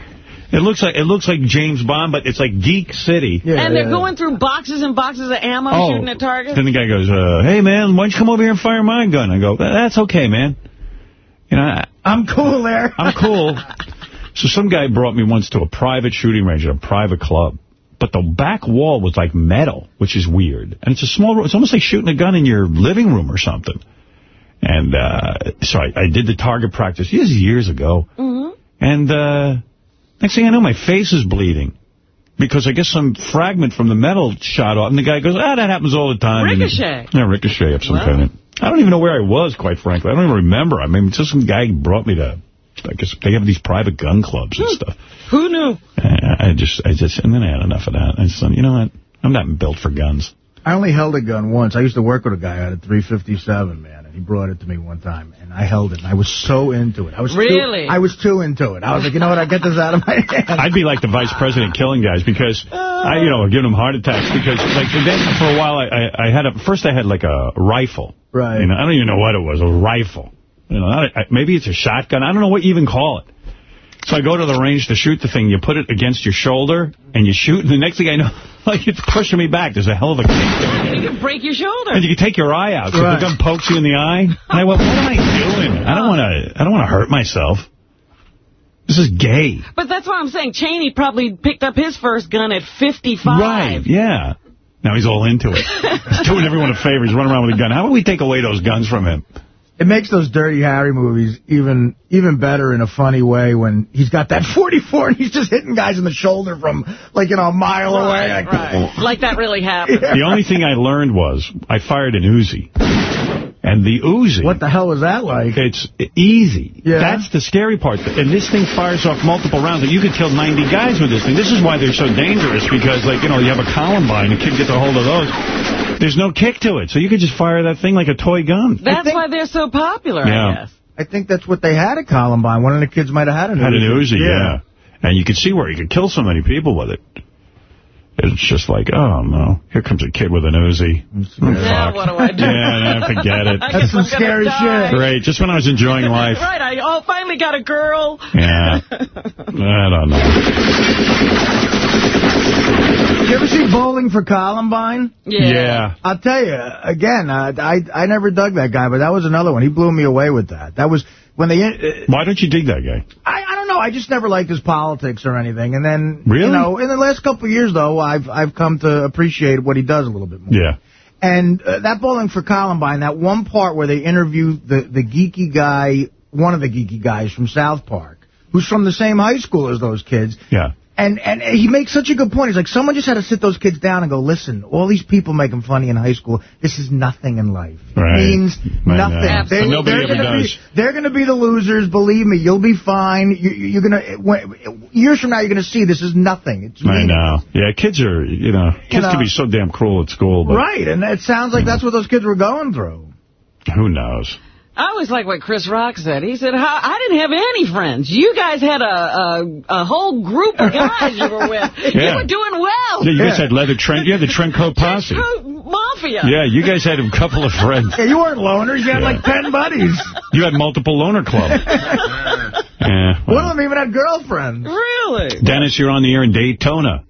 [SPEAKER 1] It looks like it looks like James Bond, but it's like Geek City.
[SPEAKER 2] and they're going through boxes and boxes of ammo
[SPEAKER 1] Oh.
[SPEAKER 2] shooting at targets?
[SPEAKER 1] Then the guy goes, uh, hey, man, why don't you come over here and fire my gun? I go, that's okay, man. You know, I,
[SPEAKER 3] I'm cool there. <laughs>
[SPEAKER 1] I'm cool. so some guy brought me once to a private shooting range at a private club. But the back wall was like metal, which is weird. And it's a small room. It's almost like shooting a gun in your living room or something. And uh, so I, I did the target practice. This is years ago.
[SPEAKER 2] Mm-hmm.
[SPEAKER 1] And uh, next thing I know, my face is bleeding. Because I guess some fragment from the metal shot off. And the guy goes, ah, that happens all the time. And-
[SPEAKER 2] Ricochet.
[SPEAKER 1] yeah, ricochet of some
[SPEAKER 2] Wow.
[SPEAKER 1] kind. I don't even know where I was, quite frankly. I don't even remember. I mean, just some guy brought me to, I guess they have these private gun clubs and stuff.
[SPEAKER 2] Who knew?
[SPEAKER 1] I I just, I just, and then I had enough of that. I just thought, you know what? I'm not built for guns.
[SPEAKER 3] I only held a gun once. I used to work with a guy who had a 357, man, and he brought it to me one time, and I held it, and I was so into it. I was
[SPEAKER 2] Really?
[SPEAKER 3] Too, I was too into it. I was like, you know what? I get this out of my <laughs> head.
[SPEAKER 1] I'd be like the vice president killing guys because I, you know, giving them heart attacks because, like, then for a while I, I, I had a, first I had like a rifle.
[SPEAKER 3] Right.
[SPEAKER 1] You know, I don't even know what it was, a rifle. You know, not a, maybe it's a shotgun. I don't know what you even call it. So I go to the range to shoot the thing. You put it against your shoulder, and you shoot, and the next thing I know, <laughs> like, it's pushing me back. There's a hell of a kick.
[SPEAKER 2] You can break your shoulder.
[SPEAKER 1] And you can take your eye out. So
[SPEAKER 2] Right.
[SPEAKER 1] if the gun pokes you in the eye, and I went, what am I doing? I don't want to, I don't want to hurt myself. This is gay.
[SPEAKER 2] But that's what I'm saying. Cheney probably picked up his first gun at 55.
[SPEAKER 1] Right, yeah. Now he's all into it. <laughs> He's doing everyone a favor. He's running around with a gun. How about we take away those guns from him?
[SPEAKER 3] It makes those Dirty Harry movies even even better in a funny way when he's got that <laughs> 44 and he's just hitting guys in the shoulder from, like, you know, a mile away. Like,
[SPEAKER 2] right. <laughs> Like that really happened.
[SPEAKER 1] The only thing I learned was I fired an Uzi. And the Uzi...
[SPEAKER 3] What the hell was that like?
[SPEAKER 1] It's easy.
[SPEAKER 3] Yeah.
[SPEAKER 1] That's the scary part. And this thing fires off multiple rounds. And you could kill 90 guys with this thing. This is why they're so dangerous, because, like, you know, you have a Columbine, a kid gets a hold of those. There's no kick to it. So you could just fire that thing like a toy gun.
[SPEAKER 2] That's why they're so popular,
[SPEAKER 1] Yeah.
[SPEAKER 2] I guess.
[SPEAKER 3] I think that's what they had at Columbine. One of the kids might have had an
[SPEAKER 1] Had an
[SPEAKER 3] Uzi.
[SPEAKER 1] Uzi, yeah. And you could see where you could kill so many people with it. It's just like, oh, no. Here comes a kid with an Uzi. Oh,
[SPEAKER 2] Now
[SPEAKER 1] fuck.
[SPEAKER 2] what do I do?
[SPEAKER 1] Yeah, nah, forget it. <laughs>
[SPEAKER 2] That's some I'm gonna die.
[SPEAKER 1] Great. Just when I was enjoying <laughs> life.
[SPEAKER 2] Right, I oh, finally got a girl.
[SPEAKER 1] Yeah. <laughs> I don't know.
[SPEAKER 3] You ever see Bowling for Columbine?
[SPEAKER 2] Yeah.
[SPEAKER 1] Yeah.
[SPEAKER 3] I'll tell you, again, I, I I never dug that guy, but that was another one. He blew me away with that. That was when they... Uh,
[SPEAKER 1] Why don't you dig that guy?
[SPEAKER 3] I, I don't know. I just never liked his politics or anything. And then,
[SPEAKER 1] Really?
[SPEAKER 3] you know, in the last couple of years, though, I've I've come to appreciate what he does a little bit more.
[SPEAKER 1] Yeah.
[SPEAKER 3] And uh, that Bowling for Columbine, that one part where they interview the, the geeky guy, one of the geeky guys from South Park, who's from the same high school as those kids.
[SPEAKER 1] Yeah.
[SPEAKER 3] And and he makes such a good point. He's like, someone just had to sit those kids down and go, listen, all these people making funny in high school, this is nothing in life.
[SPEAKER 1] Right.
[SPEAKER 3] It means nothing.
[SPEAKER 1] But nobody
[SPEAKER 3] they're
[SPEAKER 1] ever
[SPEAKER 3] gonna
[SPEAKER 1] does.
[SPEAKER 3] Be, they're going to be the losers. Believe me, you'll be fine. You, you're going to years from now, you're going to see this is nothing. It's
[SPEAKER 1] I know. Yeah, kids are, you know, kids
[SPEAKER 3] know.
[SPEAKER 1] can be so damn cruel at school, but
[SPEAKER 3] Right, and it sounds like that's what those kids were going through.
[SPEAKER 1] who knows?
[SPEAKER 2] I always like what Chris Rock said. He said, I didn't have any friends. You guys had a, a, a whole group of guys you were with. <laughs> You were doing well.
[SPEAKER 1] Yeah, you guys had leather trend. You had the Trench Coat Posse.
[SPEAKER 2] Mafia.
[SPEAKER 1] Yeah, you guys had a couple of friends.
[SPEAKER 3] Yeah, you weren't loners. You had like 10 buddies.
[SPEAKER 1] You had multiple loner clubs. <laughs> yeah.
[SPEAKER 3] One of them even had girlfriends.
[SPEAKER 2] Really?
[SPEAKER 1] Dennis, you're on the air in Daytona.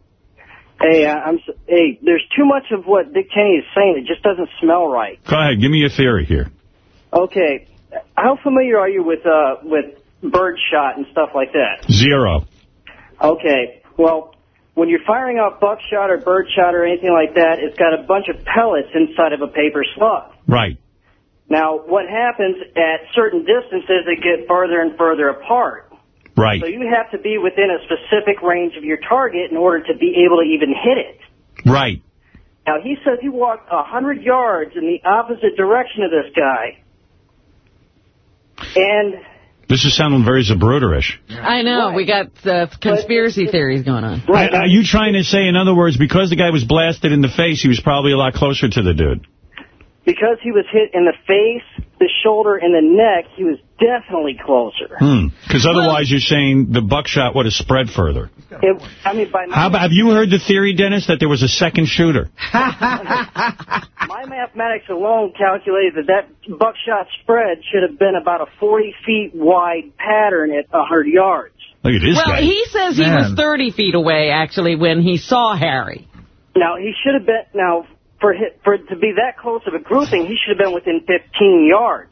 [SPEAKER 28] Hey, uh, I'm. Hey, there's too much of what Dick Cheney is saying. It just doesn't smell right.
[SPEAKER 1] Go ahead, give me your theory here.
[SPEAKER 28] Okay, how familiar are you with uh with birdshot and stuff like that?
[SPEAKER 1] Zero.
[SPEAKER 28] Okay, well, when you're firing off buckshot or birdshot or anything like that, it's got a bunch of pellets inside of a paper slug.
[SPEAKER 1] Right.
[SPEAKER 28] Now, what happens at certain distances, they get further and further apart.
[SPEAKER 1] Right.
[SPEAKER 28] So you have to be within a specific range of your target in order to be able to even hit it.
[SPEAKER 1] Right.
[SPEAKER 28] Now, he says he walked a 100 yards in the opposite direction of this guy. And
[SPEAKER 1] This is sounding very Zapruderish.
[SPEAKER 2] I know. We got uh, conspiracy theories going on.
[SPEAKER 1] Are, are you trying to say, in other words, because the guy was blasted in the face, he was probably a lot closer to the dude?
[SPEAKER 28] Because he was hit in the face, the shoulder, and the neck, he was definitely closer. Hmm.
[SPEAKER 1] Because otherwise you're saying the buckshot would have spread further.
[SPEAKER 28] It, I mean, by
[SPEAKER 1] How about, have you heard the theory, Dennis, that there was a second shooter? <laughs>
[SPEAKER 28] my mathematics alone calculated that that buckshot spread should have been about a 40 feet wide pattern at 100 yards.
[SPEAKER 1] Look at this
[SPEAKER 2] well,
[SPEAKER 1] guy.
[SPEAKER 2] he says he was 30 feet away, actually, when he saw Harry.
[SPEAKER 28] Now, he should have been, now, for, hit, for it to be that close of a grouping, he should have been within 15 yards.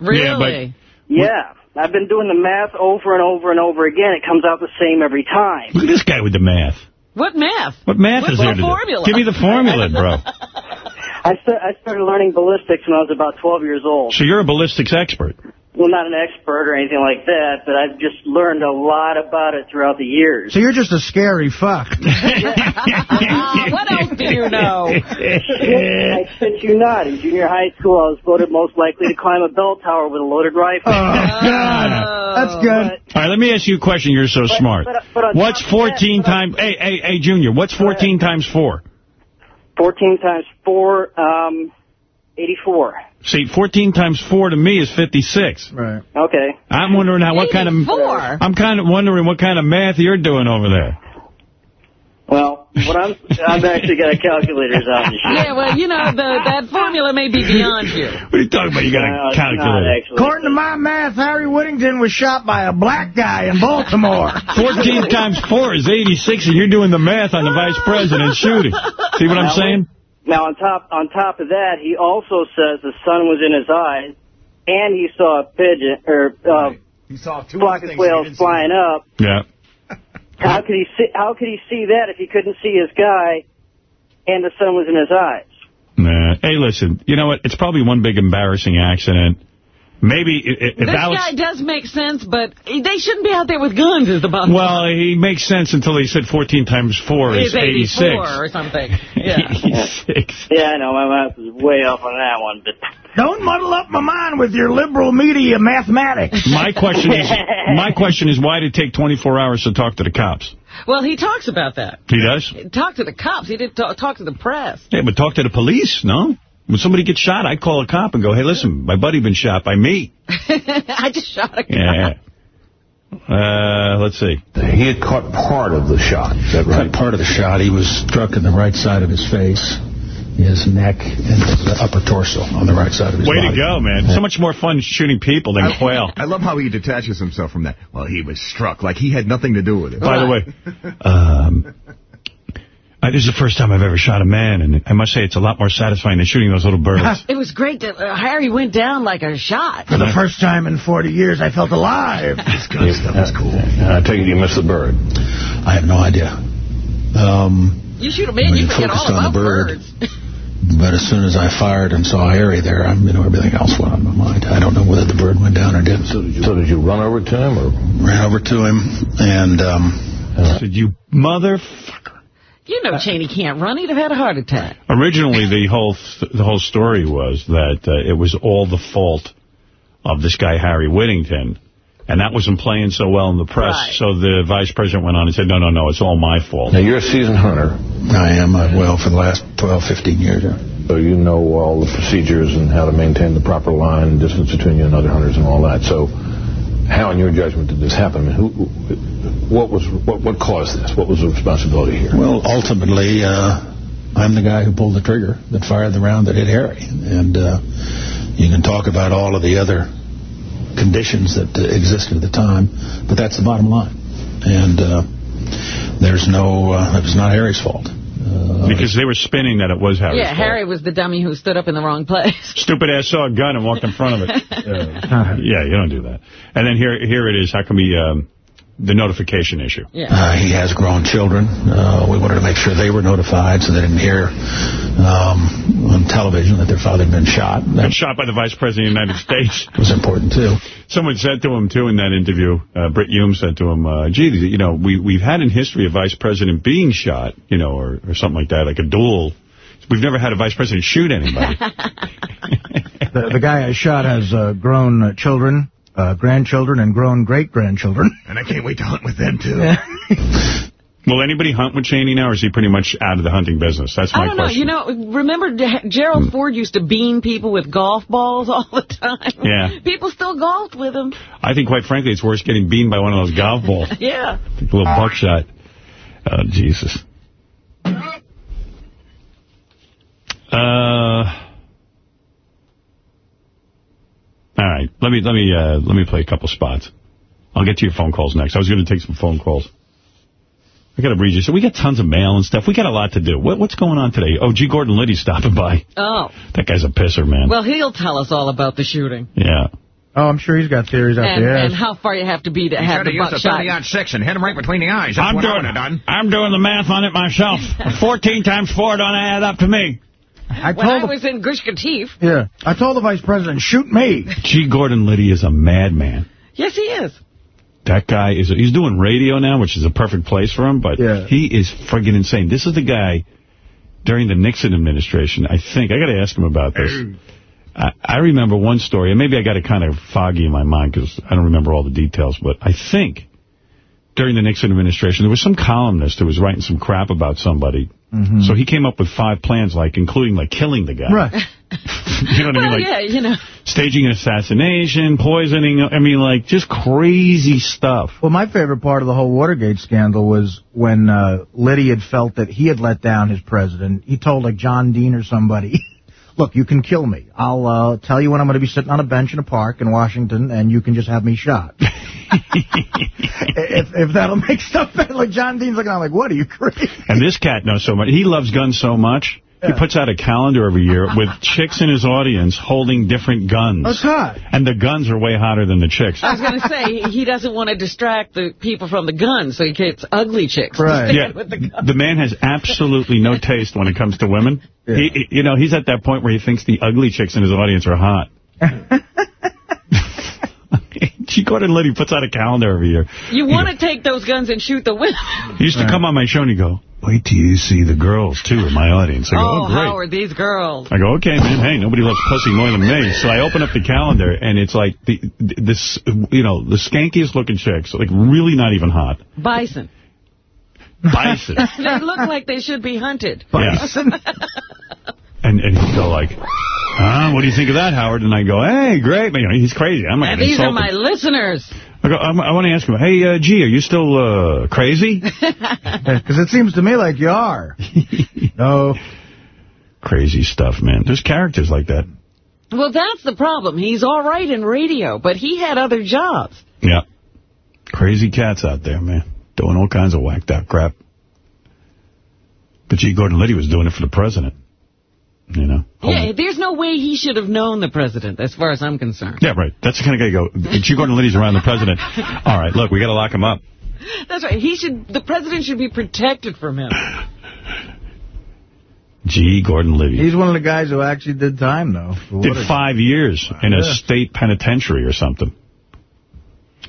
[SPEAKER 2] Really?
[SPEAKER 28] Yeah. I've been doing the math over and over and over again. It comes out the same every time.
[SPEAKER 1] Look at this guy with the math.
[SPEAKER 2] What math?
[SPEAKER 1] What math
[SPEAKER 2] What
[SPEAKER 1] is there to do?
[SPEAKER 2] formula?
[SPEAKER 1] Give me the formula, bro. <laughs>
[SPEAKER 28] I, st I started learning ballistics when I was about 12 years old.
[SPEAKER 1] So you're a ballistics expert.
[SPEAKER 28] Well, not an expert or anything like that, but I've just learned a lot about it throughout the years.
[SPEAKER 3] So you're just a scary fuck.
[SPEAKER 2] Ah, <laughs> what else do you know?
[SPEAKER 28] I shit you not. In junior high school, I was voted most likely to climb a bell tower with a loaded rifle.
[SPEAKER 3] That's good.
[SPEAKER 1] All right, let me ask you a question. You're so smart.
[SPEAKER 28] but- but
[SPEAKER 1] What's
[SPEAKER 28] top of that-
[SPEAKER 1] 14 times... Hey, hey, hey, Junior, what's 14 times 4?
[SPEAKER 28] 14 times 4, um, 84.
[SPEAKER 1] See, 14 times 4 to me is 56.
[SPEAKER 3] Right.
[SPEAKER 28] Okay.
[SPEAKER 1] I'm wondering how what kind of...
[SPEAKER 2] 84?
[SPEAKER 1] I'm kind of wondering what kind of math you're doing over there.
[SPEAKER 28] Well, what I'm, I've actually got a calculator's out and shit.
[SPEAKER 2] Yeah, well, you know, the, that formula may be beyond you.
[SPEAKER 1] What are you talking about? You got
[SPEAKER 28] No,
[SPEAKER 1] a
[SPEAKER 28] it's
[SPEAKER 1] calculator.
[SPEAKER 28] not, actually.
[SPEAKER 3] According to my math, Harry Whittington was shot by a black guy in Baltimore. <laughs>
[SPEAKER 1] 14 times 4 is 86, and you're doing the math on the vice president shooting. See what I'm
[SPEAKER 28] Now,
[SPEAKER 1] saying?
[SPEAKER 28] Now, on top on top of that, he also says the sun was in his eyes, and he saw a pigeon or uh,
[SPEAKER 3] He saw two
[SPEAKER 28] flock of quails flying up.
[SPEAKER 1] Yeah. <laughs>
[SPEAKER 28] How could he see? How could he see that if he couldn't see his guy, and the sun was in his eyes?
[SPEAKER 1] Nah. Hey, listen, you know what? It's probably one big embarrassing accident. Maybe i- i- if
[SPEAKER 2] This
[SPEAKER 1] Alex...
[SPEAKER 2] guy does make sense, but they shouldn't be out there with guns is the bottom
[SPEAKER 1] Well, he makes sense until he said 14 times 4 is 86.
[SPEAKER 2] 84 or something. <laughs> Yeah.
[SPEAKER 1] 86.
[SPEAKER 28] Yeah, I know my math is way off on that one, but
[SPEAKER 3] Don't muddle up my mind with your liberal media mathematics. <laughs>
[SPEAKER 1] My question is, <laughs> my question is, why did it take 24 hours to talk to the cops?
[SPEAKER 2] Well, he talks about that.
[SPEAKER 1] He does?
[SPEAKER 2] Talk to the cops. He didn't talk, talk to the press.
[SPEAKER 1] Yeah, but talk to the police, no? When somebody gets shot, I'd call a cop and go, hey, listen, my buddy been shot by me. <laughs>
[SPEAKER 2] I just shot a guy.
[SPEAKER 1] Yeah. Uh, let's see.
[SPEAKER 26] He had caught part of the shot. Is that right? Caught part of the shot. He was struck in the right side of his face, his neck, and the upper torso on the right side of his
[SPEAKER 1] Way
[SPEAKER 26] body.
[SPEAKER 1] to go, man. So much more fun shooting people than quail.
[SPEAKER 27] I love how he detaches himself from that. Well, he was struck like he had nothing to do with it.
[SPEAKER 1] By the way, <laughs> um, Uh, this is the first time I've ever shot a man, and I must say it's a lot more satisfying than shooting those little birds. <laughs>
[SPEAKER 2] It was great that uh, Harry went down like a shot.
[SPEAKER 3] For the first time in 40 years, I felt alive. That's kind of stuff is cool.
[SPEAKER 24] I take it you missed the bird.
[SPEAKER 26] I have no idea. Um,
[SPEAKER 2] You shoot a man,
[SPEAKER 26] We
[SPEAKER 2] you forget
[SPEAKER 26] focused
[SPEAKER 2] all
[SPEAKER 26] on the
[SPEAKER 2] about
[SPEAKER 26] bird.
[SPEAKER 2] birds. <laughs>
[SPEAKER 26] but as soon as I fired and saw Harry there, I, you know, everything else went out of my mind. I don't know whether the bird went down or didn't.
[SPEAKER 24] So did you, so did you run over to him? or
[SPEAKER 26] Ran over to him, and um,
[SPEAKER 1] said, you mother...
[SPEAKER 2] You know Cheney can't run. He'd have had a heart attack.
[SPEAKER 1] Originally, the whole th the whole story was that uh, it was all the fault of this guy, Harry Whittington, and that wasn't playing so well in the press.
[SPEAKER 2] Right.
[SPEAKER 1] So the vice president went on and said, no, no, no, it's all my fault.
[SPEAKER 24] Now, you're a seasoned hunter.
[SPEAKER 26] I am, uh, well, for the last 12, 15 years. Yeah.
[SPEAKER 24] So you know all the procedures and how to maintain the proper line and distance between you and other hunters and all that. So how, in your judgment, did this happen? I mean, who, what was what, what caused this? What was the responsibility here?
[SPEAKER 26] Well, ultimately, uh, I'm the guy who pulled the trigger that fired the round that hit Harry. And uh, you can talk about all of the other conditions that uh, existed at the time, but that's the bottom line. And uh, there's no, uh, it was not Harry's fault.
[SPEAKER 1] Because they were spinning that it was Harry's
[SPEAKER 2] yeah,
[SPEAKER 1] fault.
[SPEAKER 2] Harry was the dummy who stood up in the wrong place. <laughs>
[SPEAKER 1] Stupid ass saw a gun and walked in front of it. <laughs> Yeah, you don't do that. And then here here it is. How come he, um, the notification issue?
[SPEAKER 26] Uh, he has grown children. Uh, we wanted to make sure they were notified so they didn't hear um, on television that their father had been shot.
[SPEAKER 1] Got shot by the Vice President of the United States. <laughs>
[SPEAKER 26] was important, too.
[SPEAKER 1] Someone said to him, too, in that interview, uh, Brit Hume said to him, uh, gee, you know, we, we've had in history a Vice President being shot, you know, or, or something like that, like a duel. We've never had a Vice President shoot anybody. <laughs> <laughs>
[SPEAKER 3] The, the guy I shot has uh, grown uh, children, uh, grandchildren, and grown great-grandchildren. <laughs>
[SPEAKER 27] And I can't wait to hunt with them, too. <laughs>
[SPEAKER 1] Will anybody hunt with Cheney now, or is he pretty much out of the hunting business? That's my question.
[SPEAKER 2] I don't know. You know, remember G- Gerald Ford used to bean people with golf balls all the time?
[SPEAKER 1] Yeah. <laughs>
[SPEAKER 2] People still golfed with him.
[SPEAKER 1] I think, quite frankly, it's worse getting beamed by one of those golf balls.
[SPEAKER 2] Yeah.
[SPEAKER 1] a little buckshot. Oh, Jesus. Uh... All right, let me let me uh, let me play a couple spots. I'll get to your phone calls next. I was going to take some phone calls. I got to read you. So we got tons of mail and stuff. We got a lot to do. What, what's going on today? Oh, G. Gordon Liddy's stopping by.
[SPEAKER 2] Oh.
[SPEAKER 1] That guy's a pisser, man.
[SPEAKER 2] Well, he'll tell us all about the shooting.
[SPEAKER 1] Yeah.
[SPEAKER 3] Oh, I'm sure he's got theories out
[SPEAKER 2] And,
[SPEAKER 3] there.
[SPEAKER 2] and how far you have to be to
[SPEAKER 27] You
[SPEAKER 2] have
[SPEAKER 27] should
[SPEAKER 2] the
[SPEAKER 27] have used a
[SPEAKER 2] buckshot.
[SPEAKER 27] 30-06 and hit him right between the eyes. That's
[SPEAKER 1] I'm
[SPEAKER 27] what I
[SPEAKER 1] doing,
[SPEAKER 27] would have done.
[SPEAKER 1] I'm doing the math on it myself. <laughs> 14 times 4 don't add up to me.
[SPEAKER 3] I
[SPEAKER 2] When I was in Gush Katif.
[SPEAKER 3] Yeah, I told the vice president, shoot me.
[SPEAKER 1] G. Gordon Liddy is a madman.
[SPEAKER 2] Yes, he is.
[SPEAKER 1] That guy is, he's doing radio now, which is a perfect place for him, but yeah. he is friggin' insane. This is the guy during the Nixon administration, I think, I got to ask him about this. <clears throat> I, I remember one story, and maybe I got it kind of foggy in my mind because I don't remember all the details, but I think during the Nixon administration, there was some columnist who was writing some crap about somebody. So he came up with five plans, like including like killing the guy.
[SPEAKER 3] Right. <laughs>
[SPEAKER 1] You know what I mean? Like
[SPEAKER 2] yeah, you know.
[SPEAKER 1] staging an assassination, poisoning. I mean, like just crazy stuff.
[SPEAKER 3] Well, my favorite part of the whole Watergate scandal was when uh, Liddy had felt that he had let down his president. He told, like, John Dean or somebody, <laughs> look, you can kill me. I'll uh, tell you when I'm going to be sitting on a bench in a park in Washington, and you can just have me shot. <laughs> <laughs> if, if that'll make stuff better. Like, John Dean's looking at him like, what, are you crazy?
[SPEAKER 1] And this cat knows so much. He loves guns so much. He puts out a calendar every year with chicks in his audience holding different guns.
[SPEAKER 3] That's hot.
[SPEAKER 1] And the guns are way hotter than the chicks.
[SPEAKER 2] I was going to say, he- he doesn't want to distract the people from the guns, so he gets ugly chicks.
[SPEAKER 1] Right. Yeah.
[SPEAKER 2] with the guns.
[SPEAKER 1] The man has absolutely no taste when it comes to women. He, he- you know, he's at that point where he thinks the ugly chicks in his audience are hot. <laughs> G. Gordon Liddy puts out a calendar every year.
[SPEAKER 2] You want to take those guns and shoot the <laughs> women.
[SPEAKER 1] He used to come on my show and he'd go, wait till you see the girls, too, in my audience. I go,
[SPEAKER 2] Oh,
[SPEAKER 1] oh, great.
[SPEAKER 2] how are these girls?
[SPEAKER 1] I go, okay, man, hey, nobody loves pussy more than me. So I open up the calendar, and it's like, the this, you know, the skankiest looking chicks, like really not even hot.
[SPEAKER 2] Bison.
[SPEAKER 1] Bison. <laughs>
[SPEAKER 2] they look like they should be hunted.
[SPEAKER 1] Yeah. <laughs> And, and he'd go like, huh, what do you think of that, Howard? And I go, hey, great. Man, you know, he's crazy. I'm not
[SPEAKER 2] And these are my
[SPEAKER 1] him.
[SPEAKER 2] listeners.
[SPEAKER 1] I, go, I'm, I want to ask him, hey, uh, G, are you still uh, crazy? <laughs>
[SPEAKER 3] Because it seems to me like you are. <laughs> no.
[SPEAKER 1] Crazy stuff, man. There's characters like that.
[SPEAKER 2] Well, that's the problem. He's all right in radio, but he had other jobs.
[SPEAKER 1] Yeah. Crazy cats out there, man. Doing all kinds of whacked out crap. But G. Gordon Liddy was doing it for the president. You know?
[SPEAKER 2] Yeah, there's no way he should have known the president, as far as I'm concerned.
[SPEAKER 1] Yeah, right. That's the kind of guy you go, G. Gordon Liddy's around the president. <laughs> All right, look, we got to lock him up.
[SPEAKER 2] That's right. He should. The president should be protected from him. <sighs>
[SPEAKER 1] G. Gordon Liddy.
[SPEAKER 3] He's one of the guys who actually did time, though.
[SPEAKER 1] Did five years in a
[SPEAKER 3] Yeah.
[SPEAKER 1] state penitentiary or something.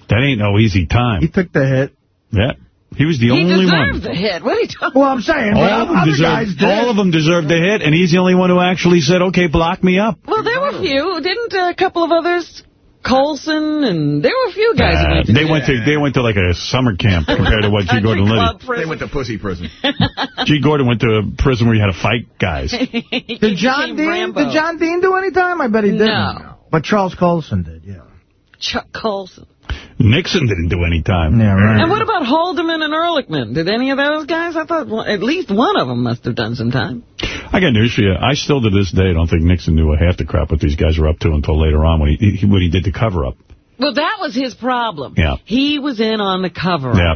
[SPEAKER 1] That ain't no easy time.
[SPEAKER 3] He took the hit.
[SPEAKER 1] Yeah. He was the
[SPEAKER 2] he
[SPEAKER 1] only
[SPEAKER 2] deserved the hit. What are you talking
[SPEAKER 3] Well, I'm saying,
[SPEAKER 1] All of, them
[SPEAKER 3] other
[SPEAKER 1] deserved,
[SPEAKER 3] guys did.
[SPEAKER 1] all of them deserved the hit, and he's the only one who actually said, okay, block me up.
[SPEAKER 2] Well, there were a few. Didn't a couple of others? Colson, and there were a few guys
[SPEAKER 1] Uh,
[SPEAKER 2] went to
[SPEAKER 1] they
[SPEAKER 2] jail.
[SPEAKER 1] went to they went to like a summer camp compared to what G. <laughs> Gordon
[SPEAKER 2] club
[SPEAKER 1] Liddy.
[SPEAKER 27] They went to pussy prison. <laughs>
[SPEAKER 1] G. Gordon went to a prison where you had to fight guys. <laughs>
[SPEAKER 3] Did John Dean?
[SPEAKER 2] Rambo.
[SPEAKER 3] Did John Dean do any time? I bet he didn't.
[SPEAKER 2] No.
[SPEAKER 3] But Charles Colson did. Yeah.
[SPEAKER 2] Chuck Colson.
[SPEAKER 1] Nixon didn't do any time.
[SPEAKER 3] Yeah, right.
[SPEAKER 2] And what about Haldeman and Ehrlichman? Did any of those guys? I thought well, at least one of them must have done some time.
[SPEAKER 1] I got news for you. I still to this day don't think Nixon knew a half the crap what these guys were up to until later on when he, he what he did to cover up.
[SPEAKER 2] Well, that was his problem.
[SPEAKER 1] Yeah.
[SPEAKER 2] He was in on the cover.
[SPEAKER 1] Yeah.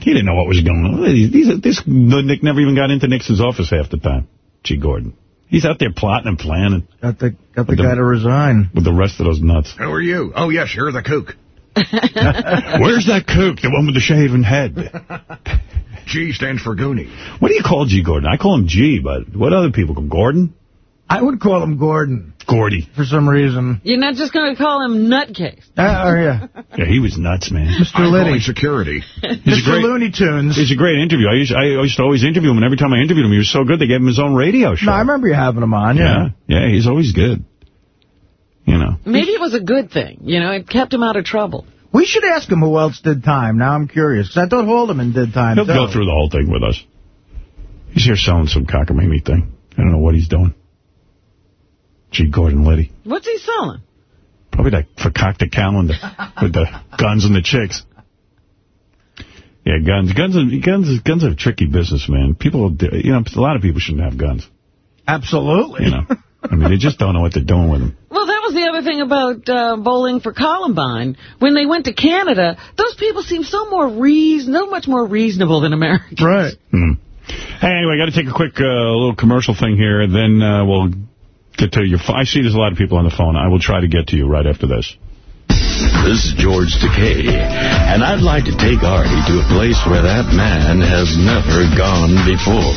[SPEAKER 1] He didn't know what was going on. These, these, this the Nick never even got into Nixon's office half the time. G. Gordon. He's out there plotting and planning
[SPEAKER 3] Got the got the
[SPEAKER 1] With the-
[SPEAKER 3] guy to resign.
[SPEAKER 1] with the rest of those nuts.
[SPEAKER 27] Who are you? Oh, yes, you're the kook. <laughs>
[SPEAKER 1] Where's that kook? The one with the shaven head.
[SPEAKER 27] G stands for Goonie.
[SPEAKER 1] What do you call G. Gordon? I call him G, but what other people call him? Gordon?
[SPEAKER 3] I would call him Gordon
[SPEAKER 1] Gordy.
[SPEAKER 3] for some reason.
[SPEAKER 2] You're not just going to call him Nutcase.
[SPEAKER 3] Uh, oh, yeah.
[SPEAKER 1] Yeah, he was nuts, man.
[SPEAKER 3] Mr. Liddy.
[SPEAKER 27] security.
[SPEAKER 1] He's
[SPEAKER 3] Mr.
[SPEAKER 1] great,
[SPEAKER 3] Looney Tunes.
[SPEAKER 1] he's a great interview. I used, I used to always interview him, and every time I interviewed him, he was so good, they gave him his own radio show.
[SPEAKER 3] No, I remember you having him on, yeah.
[SPEAKER 1] yeah. Yeah, he's always good. You know.
[SPEAKER 2] Maybe it was a good thing. You know, it kept him out of trouble.
[SPEAKER 3] We should ask him who else did time. Now I'm curious, because I thought Haldeman did time,
[SPEAKER 1] He'll
[SPEAKER 3] too.
[SPEAKER 1] go through the whole thing with us. He's here selling some cockamamie thing. I don't know what he's doing. G. Gordon Liddy.
[SPEAKER 2] What's he selling?
[SPEAKER 1] Probably that fakakta calendar with the guns and the chicks. Yeah, guns. Guns are, guns, guns are a tricky business, man. People, you know, a lot of people shouldn't have guns.
[SPEAKER 3] Absolutely.
[SPEAKER 1] You know, <laughs> I mean, they just don't know what they're doing with them.
[SPEAKER 2] Well, that was the other thing about uh, bowling for Columbine. When they went to Canada, those people seemed so more reason, so much more reasonable than Americans.
[SPEAKER 3] Right.
[SPEAKER 1] Hmm. Hey, anyway, I got to take a quick uh, little commercial thing here, then uh, we'll get to your... ph- I see there's a lot of people on the phone. I will try to get to you right after this.
[SPEAKER 29] This is George Takei, and I'd like to take Artie to a place where that man has never gone before.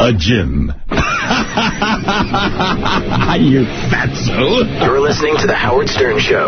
[SPEAKER 29] A gym. <laughs> <laughs> you fatso.
[SPEAKER 30] You're listening to The Howard Stern Show.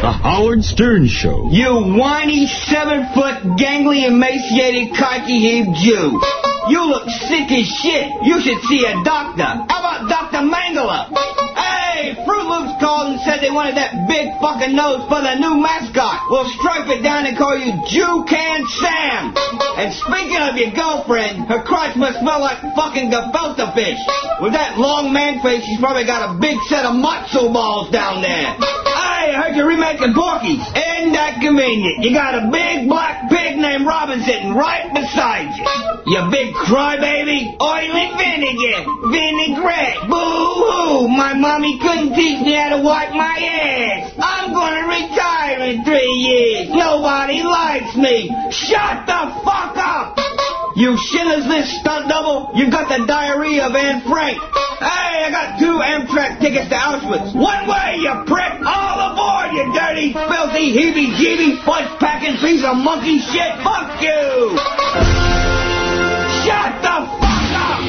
[SPEAKER 29] The Howard Stern Show.
[SPEAKER 31] You whiny, seven-foot, gangly, emaciated, cocky-heaved Jew. You look sick as shit. You should see a doctor. How about Dr. Mengele? Hey, Fruit Loops called and said they wanted that big fucking nose for the new mascot. We'll stripe it down and call you Jew Can Sam. And speaking of your girlfriend, her crotch must smell like fucking gefilte fish. With that long man face, she's probably got a big set of matzo balls down there. Hey, I heard you're remaking Porky's. Isn't that convenient? You got a big black pig named Robin sitting right beside you. You big crybaby. Oily vinegar. Vinaigrette. Boo-hoo. My mommy couldn't teach me how to wipe my ass. I'm gonna retire in three years. Nobody likes me. Shut the fuck up. You shitless stunt double. You got the diarrhea of Anne Frank. Hey, I got two Amtrak tickets to Auschwitz. One way, you prick. All aboard, you dirty, filthy, heebie-jeebie, fudge-packing piece of monkey shit. Fuck you. Shut the fuck up.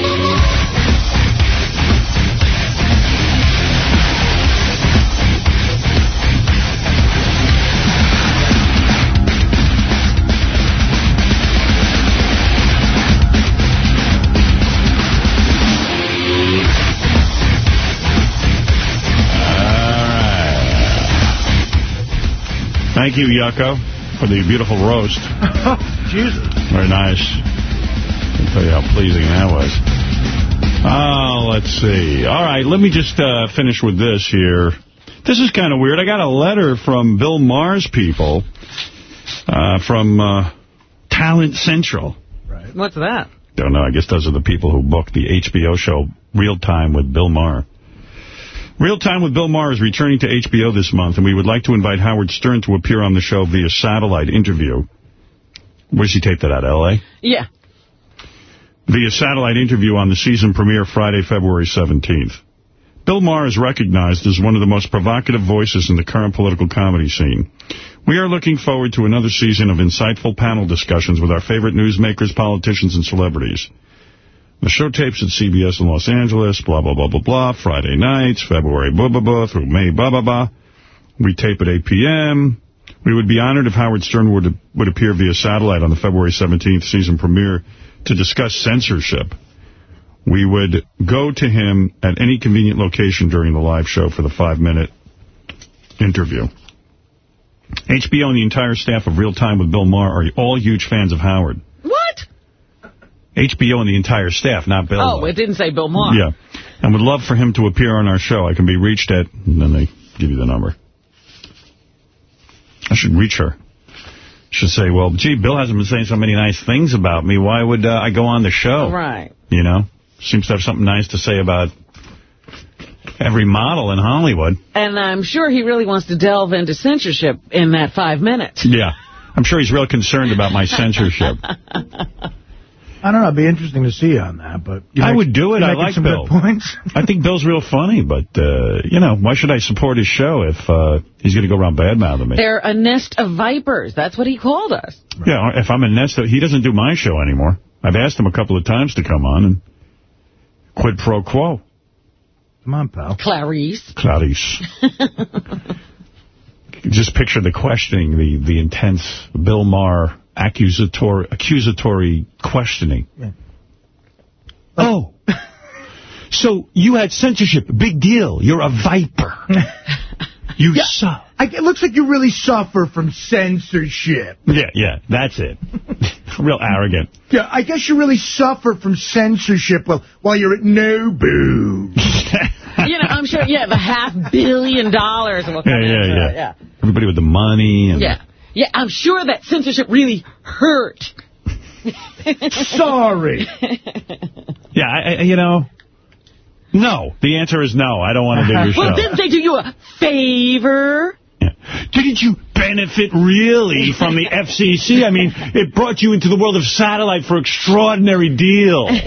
[SPEAKER 1] Thank you, Yucko, for the beautiful roast. <laughs>
[SPEAKER 3] Jesus.
[SPEAKER 1] Very nice. I'll tell you how pleasing that was. Oh, let's see. All right, let me just uh, finish with this here. This is kind of weird. I got a letter from Bill Maher's people uh, from uh, Talent Central. Right.
[SPEAKER 2] What's that?
[SPEAKER 1] Don't know. I guess those are the people who booked the HBO show Real Time with Bill Maher. Real Time with Bill Maher is returning to HBO this month, and we would like to invite Howard Stern to appear on the show via satellite interview. Where's he taped that at, L.A.?
[SPEAKER 2] Yeah.
[SPEAKER 1] Via satellite interview on the season premiere Friday, February 17th. Bill Maher is recognized as one of the most provocative voices in the current political comedy scene. We are looking forward to another season of insightful panel discussions with our favorite newsmakers, politicians, and celebrities. The show tapes at CBS in Los Angeles, blah, blah, blah, blah, blah, Friday nights, February, blah, blah, blah, through May, blah, blah, blah. We tape at 8 p.m. We would be honored if Howard Stern would, would appear via satellite on the February 17th season premiere to discuss censorship. We would go to him at any convenient location during the live show for the five-minute interview. HBO and the entire staff of Real Time with Bill Maher are all huge fans of Howard.
[SPEAKER 2] What?
[SPEAKER 1] HBO and the entire staff, not Bill.
[SPEAKER 2] Oh, it didn't say Bill Maher.
[SPEAKER 1] Yeah. And would love for him to appear on our show. I can be reached at, and then they give you the number. I should reach her. Should say, well, gee, Bill hasn't been saying so many nice things about me. Why would uh, I go on the show?
[SPEAKER 2] Right.
[SPEAKER 1] You know? Seems to have something nice to say about every model in Hollywood.
[SPEAKER 2] And I'm sure he really wants to delve into censorship in that five minutes.
[SPEAKER 1] Yeah. I'm sure he's real concerned about my censorship. <laughs>
[SPEAKER 3] I don't know. It'd be interesting to see you on that, but you
[SPEAKER 1] I
[SPEAKER 3] make-
[SPEAKER 1] would do it. I
[SPEAKER 3] making
[SPEAKER 1] like
[SPEAKER 3] some
[SPEAKER 1] Bill.
[SPEAKER 3] Good points. <laughs>
[SPEAKER 1] I think Bill's real funny, but, uh, you know, why should I support his show if uh, he's going to go around bad-mouthing me?
[SPEAKER 2] They're a nest of vipers. That's what he called us.
[SPEAKER 1] Yeah, if I'm a nest, of, he doesn't do my show anymore. I've asked him a couple of times to come on, and quid pro quo.
[SPEAKER 3] Come on, pal.
[SPEAKER 2] Clarice.
[SPEAKER 1] Clarice. <laughs> Just picture the questioning, the the intense Bill Maher accusatory accusatory questioning. Oh, so you had censorship. Big deal. You're a viper. <laughs> You
[SPEAKER 3] Yeah.
[SPEAKER 1] suck.
[SPEAKER 3] I, it looks like you really suffer from censorship.
[SPEAKER 1] Yeah, yeah, that's it. <laughs> Real arrogant.
[SPEAKER 3] Yeah, I guess you really suffer from censorship while, while you're at Nobu. <laughs>
[SPEAKER 2] you know, I'm sure, yeah, the half billion dollars will come
[SPEAKER 1] Yeah, yeah,
[SPEAKER 2] into
[SPEAKER 1] yeah.
[SPEAKER 2] it, yeah.
[SPEAKER 1] Everybody with the money. And
[SPEAKER 2] Yeah. Yeah, I'm sure that censorship really hurt.
[SPEAKER 3] Sorry. <laughs>
[SPEAKER 1] Yeah, I, I, you know, no. The answer is no. I don't want to do your show.
[SPEAKER 2] Well, didn't they do you a favor?
[SPEAKER 1] Didn't you benefit really from the FCC? I mean, it brought you into the world of satellite for extraordinary deal. <laughs>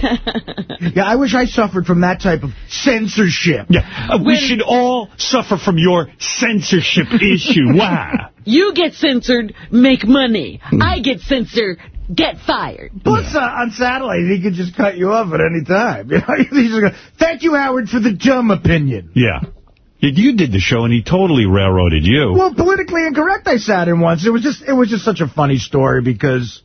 [SPEAKER 3] Yeah, I wish I suffered from that type of censorship.
[SPEAKER 1] Yeah, uh, we should all suffer from your censorship <laughs> issue. Wow.
[SPEAKER 2] You get censored, make money. I get censored, get fired.
[SPEAKER 3] Plus, uh, on satellite, he could just cut you off at any time. <laughs> You know, He's just gonna, Thank you, Howard, for the dumb opinion.
[SPEAKER 1] Yeah. You- You did the show, and he totally railroaded you.
[SPEAKER 3] Well, politically incorrect I sat in once. It was just it was just such a funny story because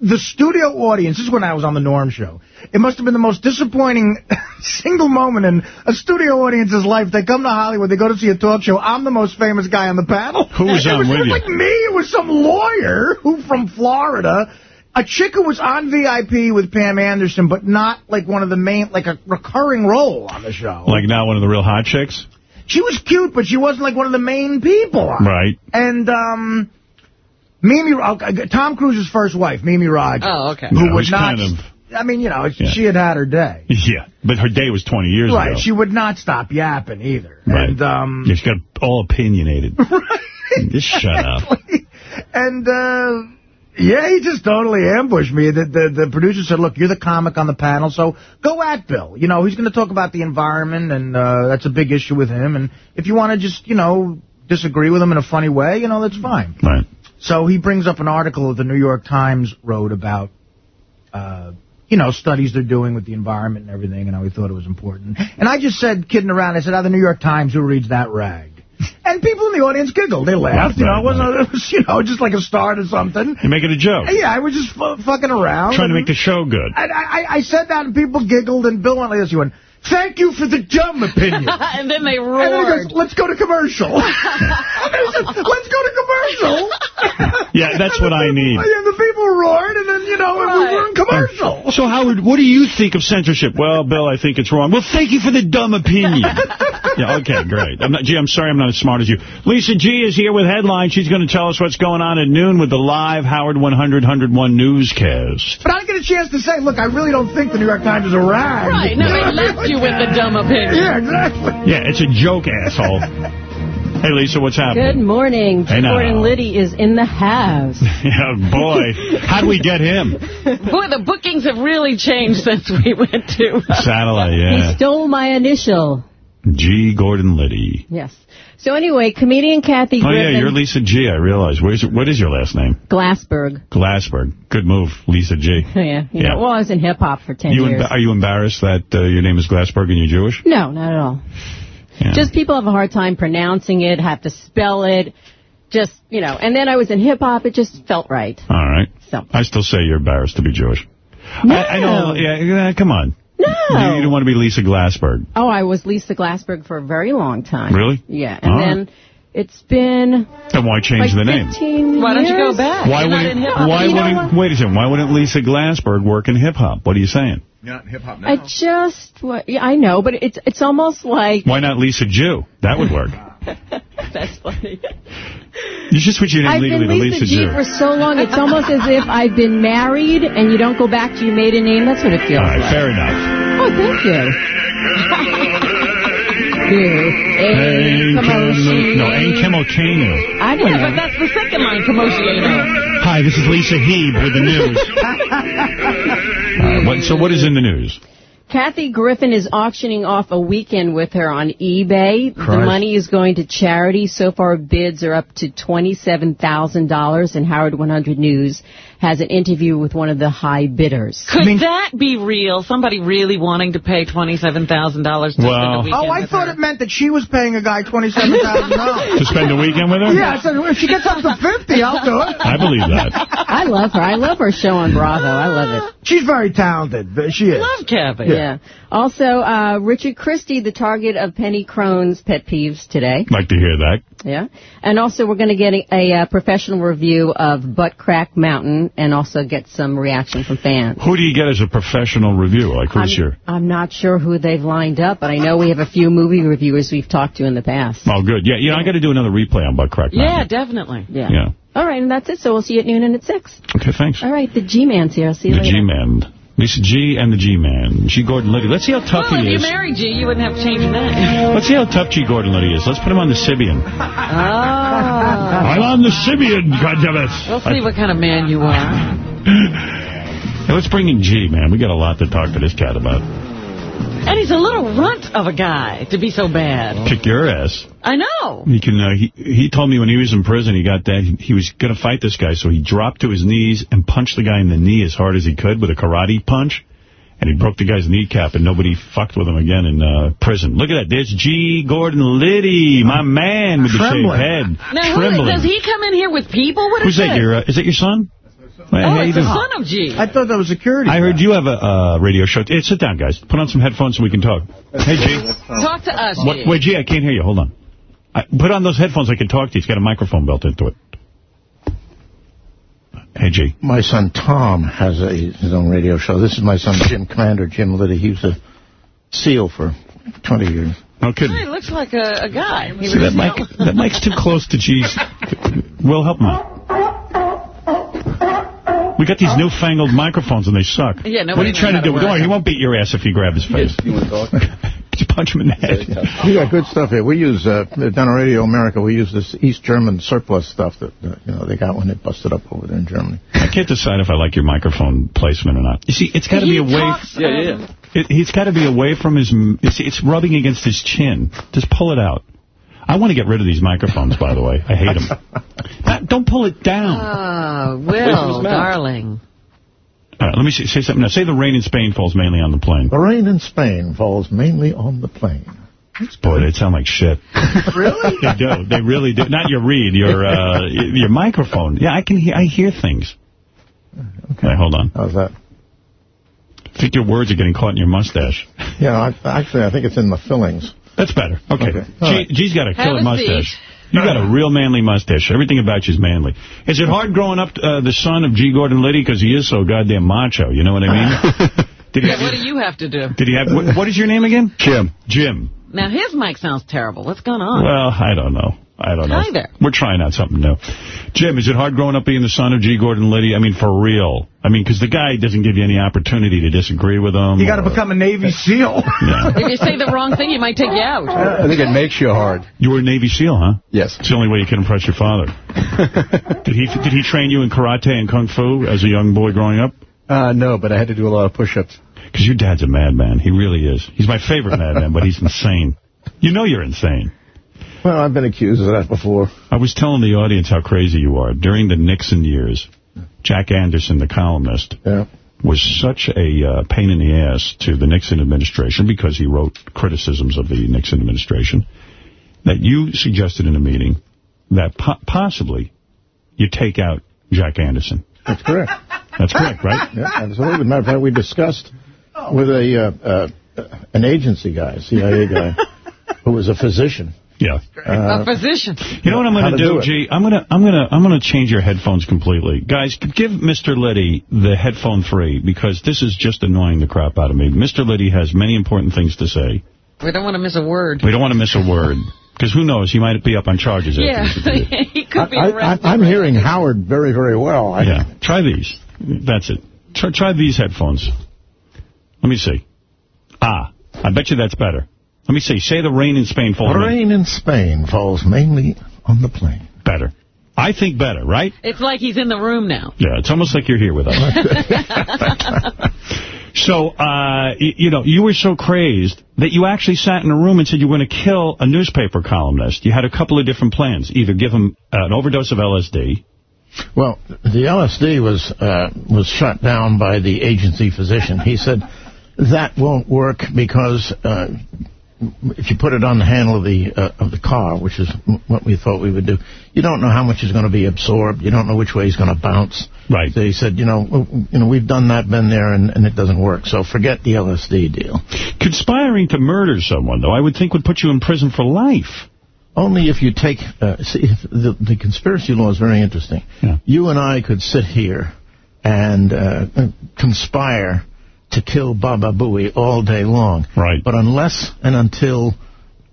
[SPEAKER 3] the studio audience, this is when I was on the Norm show, it must have been the most disappointing <laughs> single moment in a studio audience's life. They come to Hollywood, they go to see a talk show. I'm the most famous guy on the panel.
[SPEAKER 1] Who was
[SPEAKER 3] it
[SPEAKER 1] on
[SPEAKER 3] was,
[SPEAKER 1] with
[SPEAKER 3] it was
[SPEAKER 1] you?
[SPEAKER 3] like me. It was some lawyer who from Florida. A chick who was on VIP with Pam Anderson, but not like one of the main, like a recurring role on the show.
[SPEAKER 1] Like now one of the real hot chicks?
[SPEAKER 3] She was cute, but she wasn't like one of the main people. on it.
[SPEAKER 1] Right.
[SPEAKER 3] And um, Mimi, uh, Tom Cruise's first wife, Mimi Rogers.
[SPEAKER 2] Oh, okay.
[SPEAKER 3] Who
[SPEAKER 1] Yeah,
[SPEAKER 3] would not.
[SPEAKER 1] kind of-
[SPEAKER 3] I mean, you know,
[SPEAKER 1] Yeah.
[SPEAKER 3] she had had her day. <laughs>
[SPEAKER 1] Yeah, but her day was 20 years
[SPEAKER 3] Right.
[SPEAKER 1] ago.
[SPEAKER 3] Right, she would not stop yapping either.
[SPEAKER 1] Right.
[SPEAKER 3] And um,
[SPEAKER 1] Yeah, she got all opinionated. <laughs> Just shut up.
[SPEAKER 3] and uh, yeah, he just totally ambushed me. The, the the producer said, "Look, you're the comic on the panel, so go at Bill. You know, he's going to talk about the environment, and uh, that's a big issue with him. And if you want to just, you know, disagree with him in a funny way, you know, that's fine."
[SPEAKER 1] Right.
[SPEAKER 3] So he brings up an article that the New York Times wrote about, uh, you know, studies they're doing with the environment and everything, and how he thought it was important. And I just said, kidding around, I said, oh, the New York Times, who reads that rag? And people in the audience giggled. They laughed. You know, it wasn't, <laughs> it was, you know, just like a start or something.
[SPEAKER 1] You're making a joke.
[SPEAKER 3] Yeah, I was just fu fucking around.
[SPEAKER 1] Trying to make the show good.
[SPEAKER 3] and I, I, I said that, and people giggled, and Bill went like this. He went, thank you for the dumb opinion. <laughs>
[SPEAKER 2] and then they
[SPEAKER 3] And then he
[SPEAKER 2] roared.
[SPEAKER 3] goes, let's go to commercial. <laughs> and I said, let's go to commercial.
[SPEAKER 1] Yeah, that's what I need.
[SPEAKER 3] And the people roared, and then, you know, we were in commercial.
[SPEAKER 1] So, Howard, what do you think of censorship? Well, Bill, I think it's wrong. Well, thank you for the dumb opinion. <laughs> yeah, okay, great. I'm not, gee, I'm sorry I'm not as smart as you. Lisa G is here with headlines. She's going to tell us what's going on at noon with the live Howard 100 101 newscast.
[SPEAKER 3] But I didn't get a chance to say, look, I really don't think the New York Times is a rag.
[SPEAKER 2] Right, no, they left you with the dumb opinion. <laughs>
[SPEAKER 3] Yeah, exactly.
[SPEAKER 1] Yeah, it's a joke, asshole. <laughs> Hey, Lisa, what's happening?
[SPEAKER 32] Good morning.
[SPEAKER 1] Hey, now.
[SPEAKER 32] Gordon Liddy is in the house. <laughs>
[SPEAKER 1] yeah, boy. How'd we get him? <laughs>
[SPEAKER 2] Boy, the bookings have really changed since we went to...
[SPEAKER 1] Satellite, yeah.
[SPEAKER 32] He stole my initial.
[SPEAKER 1] G. Gordon Liddy.
[SPEAKER 32] Yes. So anyway, comedian Kathy
[SPEAKER 1] Oh, yeah, you're Lisa G. I realize. Where's, what is your last name?
[SPEAKER 32] Glassberg.
[SPEAKER 1] Glassberg. Good move, Lisa G. <laughs>
[SPEAKER 32] yeah, you
[SPEAKER 1] Yeah.
[SPEAKER 32] know, well, I was in hip-hop for 10
[SPEAKER 1] You
[SPEAKER 32] years.
[SPEAKER 1] are you embarrassed that uh, your name is Glassberg and you're Jewish?
[SPEAKER 32] No, not at all.
[SPEAKER 1] Yeah.
[SPEAKER 32] Just people have a hard time pronouncing it, have to spell it. Just, you know, and then I was in hip-hop. It just felt right.
[SPEAKER 1] All right.
[SPEAKER 32] So.
[SPEAKER 1] I still say you're embarrassed to be Jewish.
[SPEAKER 32] No.
[SPEAKER 1] I, I know. Yeah, yeah, come on.
[SPEAKER 32] No.
[SPEAKER 1] You, you don't want to be Lisa Glassberg.
[SPEAKER 32] Oh, I was Lisa Glassberg for a very long time.
[SPEAKER 1] Really?
[SPEAKER 32] Yeah, and
[SPEAKER 1] All
[SPEAKER 32] then it's been
[SPEAKER 1] Then why change
[SPEAKER 32] like
[SPEAKER 1] the name?
[SPEAKER 2] Why don't you go back?
[SPEAKER 1] Why
[SPEAKER 2] You're
[SPEAKER 1] wouldn't,
[SPEAKER 2] hip-hop.
[SPEAKER 1] why
[SPEAKER 32] You
[SPEAKER 1] wouldn't, wait a second, why wouldn't Lisa Glassberg work in hip-hop? What are you saying?
[SPEAKER 3] You're not hip-hop
[SPEAKER 32] I just, yeah, I know, but it's it's almost like
[SPEAKER 1] Why not Lisa Jew? That would work. <laughs>
[SPEAKER 32] that's funny.
[SPEAKER 1] You should switch your name
[SPEAKER 32] I've
[SPEAKER 1] legally
[SPEAKER 32] been
[SPEAKER 1] to
[SPEAKER 32] Lisa,
[SPEAKER 1] Lisa
[SPEAKER 32] G
[SPEAKER 1] Jew.
[SPEAKER 32] for so long. It's almost as if I've been married and you don't go back to your maiden name. That's what it feels
[SPEAKER 1] All right,
[SPEAKER 32] like.
[SPEAKER 1] fair enough.
[SPEAKER 32] Oh, thank you. <laughs> you.
[SPEAKER 1] Ain't
[SPEAKER 32] Kamoshi.
[SPEAKER 1] No, ain't Kimokanu.
[SPEAKER 32] I don't
[SPEAKER 2] Yeah,
[SPEAKER 32] know.
[SPEAKER 2] but that's the second line, Commotion.
[SPEAKER 1] Hi, this is Lisa Heeb with the news. <laughs> Uh, what, so what is in the news?
[SPEAKER 32] Kathy Griffin is auctioning off a weekend with her on eBay. The money is going to charity. So far, bids are up to $27,000, in Howard 100 News has an interview with one of the high bidders.
[SPEAKER 2] Could that be real? Somebody really wanting to pay $27,000 to spend
[SPEAKER 1] Well-
[SPEAKER 2] the weekend with her?
[SPEAKER 3] Oh, I thought
[SPEAKER 2] her?
[SPEAKER 3] it meant that she was paying a guy $27,000. <laughs>
[SPEAKER 1] To spend a weekend with her?
[SPEAKER 3] Yeah, I said, if she gets up to 50, I'll do it.
[SPEAKER 1] I believe that. <laughs>
[SPEAKER 32] I love her. I love her show on Bravo. I love it.
[SPEAKER 3] She's very talented. She is.
[SPEAKER 2] Love Kathy.
[SPEAKER 32] Yeah. Also, uh, Richard Christie, the target of Penny Crone's pet peeves today.
[SPEAKER 1] Like to hear that.
[SPEAKER 32] Yeah. And also, we're going to get a, a, uh professional review of Butt Crack Mountain and also get some reaction from fans.
[SPEAKER 1] Who do you get as a professional review? Like who's
[SPEAKER 32] I'm,
[SPEAKER 1] your...
[SPEAKER 32] I'm not sure who they've lined up, but I know we have a few movie reviewers we've talked to in the past.
[SPEAKER 1] Oh, good. Yeah, you know, I got to do another replay on Butt Crack
[SPEAKER 2] Yeah, definitely.
[SPEAKER 32] Yeah.
[SPEAKER 1] Yeah.
[SPEAKER 32] All right, and that's it. So we'll see you at noon and at 6.
[SPEAKER 1] Okay, thanks.
[SPEAKER 32] All right, the G-Man's here. I'll see you
[SPEAKER 1] The
[SPEAKER 32] later.
[SPEAKER 1] G-Man. Lisa G and the G-Man. G. Gordon Liddy. Let's see how tough
[SPEAKER 2] Well, if you married G, you wouldn't have to change your name.
[SPEAKER 1] Let's see how tough G. Gordon Liddy is. Let's put him on the Sybian.
[SPEAKER 2] Oh.
[SPEAKER 1] I'm on the Sybian, goddammit.
[SPEAKER 2] We'll see what kind of man you are. <laughs>
[SPEAKER 1] Hey, let's bring in G, man. We got a lot to talk to this cat about.
[SPEAKER 2] And he's a little runt of a guy to be so bad.
[SPEAKER 1] Kick your ass.
[SPEAKER 2] I know.
[SPEAKER 1] He can. Uh, he he told me when he was in prison, he got that he, he was going to fight this guy, so he dropped to his knees and punched the guy in the knee as hard as he could with a karate punch, and he broke the guy's kneecap, and nobody fucked with him again in uh, prison. Look at that. There's G. Gordon Liddy, my man with the shaved head,
[SPEAKER 2] Now, who,
[SPEAKER 1] trembling.
[SPEAKER 2] does he come in here with people? What is
[SPEAKER 1] Who's that? Your uh, is that your son? Hey,
[SPEAKER 2] Oh, it's the son of G.
[SPEAKER 3] I thought that was security.
[SPEAKER 1] I heard you have a uh, radio show. Hey, sit down, guys. Put on some headphones so we can talk. Hey, G.
[SPEAKER 2] Talk to us,
[SPEAKER 1] What,
[SPEAKER 2] G.
[SPEAKER 1] wait, G, I can't hear you. Hold on. I, put on those headphones. I can talk to you. It's got a microphone built into it. Hey, G.
[SPEAKER 33] My son Tom has a, his own radio show. This is my son Jim Commander, Jim Liddy. He was a SEAL for 20 years.
[SPEAKER 1] No kidding.
[SPEAKER 2] He looks like a, a guy. He
[SPEAKER 1] See, that, mic, that mic's too close to G's. Will, help me. We got these newfangled microphones and they suck.
[SPEAKER 2] Yeah, no.
[SPEAKER 1] what are you trying to do?
[SPEAKER 2] how
[SPEAKER 1] Don't worry, he won't beat your ass if you grab his face.
[SPEAKER 33] You want to talk? <laughs>
[SPEAKER 1] You punch him in the head?
[SPEAKER 33] We got good stuff here. We use, uh, down on Radio America, we use this East German surplus stuff that, uh, you know, they got when it busted up over there in Germany.
[SPEAKER 1] I can't decide if I like your microphone placement or not. You see, it's got to be away.
[SPEAKER 2] talks,
[SPEAKER 1] yeah, yeah,
[SPEAKER 2] um,
[SPEAKER 1] yeah. It, he's got to be away from his. m- You see, it's rubbing against his chin. Just pull it out. I want to get rid of these microphones, by the way. I hate them. <laughs> Don't pull it down.
[SPEAKER 2] Oh, Will, darling.
[SPEAKER 1] All right, let me see, say something now. Say the rain in Spain falls mainly on the plane.
[SPEAKER 33] The rain in Spain falls mainly on the plane.
[SPEAKER 1] Boy, they sound like shit. <laughs>
[SPEAKER 3] Really?
[SPEAKER 1] They do. They really do. Not your read, your uh, your microphone. Yeah, I can hear. I hear things. Okay, hold on.
[SPEAKER 33] How's that?
[SPEAKER 1] I think your words are getting caught in your mustache.
[SPEAKER 33] Yeah, I, actually, I think it's in the fillings.
[SPEAKER 1] That's better. Okay.
[SPEAKER 33] Okay. All right.
[SPEAKER 1] G, G's got a
[SPEAKER 2] Have
[SPEAKER 1] killer
[SPEAKER 2] a
[SPEAKER 1] mustache.
[SPEAKER 2] seat.
[SPEAKER 1] You got a real manly mustache. Everything about you's manly. Is it hard growing up uh, the son of G. Gordon Liddy because he is so goddamn macho? You know what I mean? <laughs> did he
[SPEAKER 2] Yeah,
[SPEAKER 1] have,
[SPEAKER 2] what do you have to do?
[SPEAKER 1] did he have? What, what is your name again?
[SPEAKER 25] Jim.
[SPEAKER 1] Jim.
[SPEAKER 2] Now, his mic sounds terrible. What's going on?
[SPEAKER 1] Well, I don't know. I don't know.
[SPEAKER 2] Hi there.
[SPEAKER 1] We're trying out something new. Jim, is it hard growing up being the son of G. Gordon Liddy? I mean, for real. I mean, because the guy doesn't give you any opportunity to disagree with him.
[SPEAKER 3] You got to
[SPEAKER 1] or-
[SPEAKER 3] become a Navy SEAL. <laughs>
[SPEAKER 2] If you say the wrong thing, he might take you out.
[SPEAKER 1] I think it makes you hard. You were a Navy SEAL, huh?
[SPEAKER 34] Yes.
[SPEAKER 1] It's the only way you can impress your father. <laughs> did he Did he train you in karate and kung fu as a young boy growing up?
[SPEAKER 34] Uh, no, but I had to do a lot of push-ups.
[SPEAKER 1] Because your dad's a madman. He really is. He's my favorite madman, but he's insane. You know you're insane.
[SPEAKER 33] Well, I've been accused of that before.
[SPEAKER 1] I was telling the audience how crazy you are. During the Nixon years, Jack Anderson, the columnist, was such a uh, pain in the ass to the Nixon administration because he wrote criticisms of the Nixon administration that you suggested in a meeting that po possibly you take out Jack Anderson.
[SPEAKER 33] That's correct.
[SPEAKER 1] That's correct, right?
[SPEAKER 33] Yeah, absolutely. As a matter of fact, we discussed with a uh, uh, an agency guy, CIA guy, who was a physician.
[SPEAKER 1] Yeah.
[SPEAKER 33] Uh,
[SPEAKER 2] a physician.
[SPEAKER 1] You know what I'm going to
[SPEAKER 33] to
[SPEAKER 1] do,
[SPEAKER 33] do it.
[SPEAKER 1] G? I'm going to I'm going to I'm going to change your headphones completely. Guys, give Mr. Liddy the headphone free because this is just annoying the crap out of me. Mr. Liddy has many important things to say.
[SPEAKER 2] We don't want to miss a word.
[SPEAKER 1] We don't want to miss a word because who knows, he might be up on charges.
[SPEAKER 2] Yeah,
[SPEAKER 1] this <laughs>
[SPEAKER 2] he could be
[SPEAKER 33] I, I,
[SPEAKER 2] arrested.
[SPEAKER 33] I'm hearing Howard very, very well. I,
[SPEAKER 1] yeah, try these. That's it. Try, try these headphones. Let me see. Ah, I bet you that's better. Let me see. Say the rain in Spain falls.
[SPEAKER 33] The Rain in Spain falls mainly on the plain.
[SPEAKER 1] Better. I think better, right?
[SPEAKER 2] It's like he's in the room now.
[SPEAKER 1] Yeah, it's almost like you're here with us. <laughs> so, uh, y- you know, you were so crazed that you actually sat in a room and said you were going to kill a newspaper columnist. You had a couple of different plans. Either give him an overdose of LSD.
[SPEAKER 33] Well, the LSD was uh, was shut down by the agency physician. He said that won't work because uh, if you put it on the handle of the uh, of the car, which is m- what we thought we would do, you don't know how much is going to be absorbed. You don't know which way it's going to bounce.
[SPEAKER 1] Right.
[SPEAKER 33] So he said, you know, you know, we've done that, been there, and, and it doesn't work. So forget the LSD deal.
[SPEAKER 1] Conspiring to murder someone, though, I would think would put you in prison for life.
[SPEAKER 33] Only if you take, uh, see, the, the conspiracy law is very interesting. Yeah. You and I could sit here and uh, conspire to kill Baba Booey all day long.
[SPEAKER 1] Right.
[SPEAKER 33] But unless and until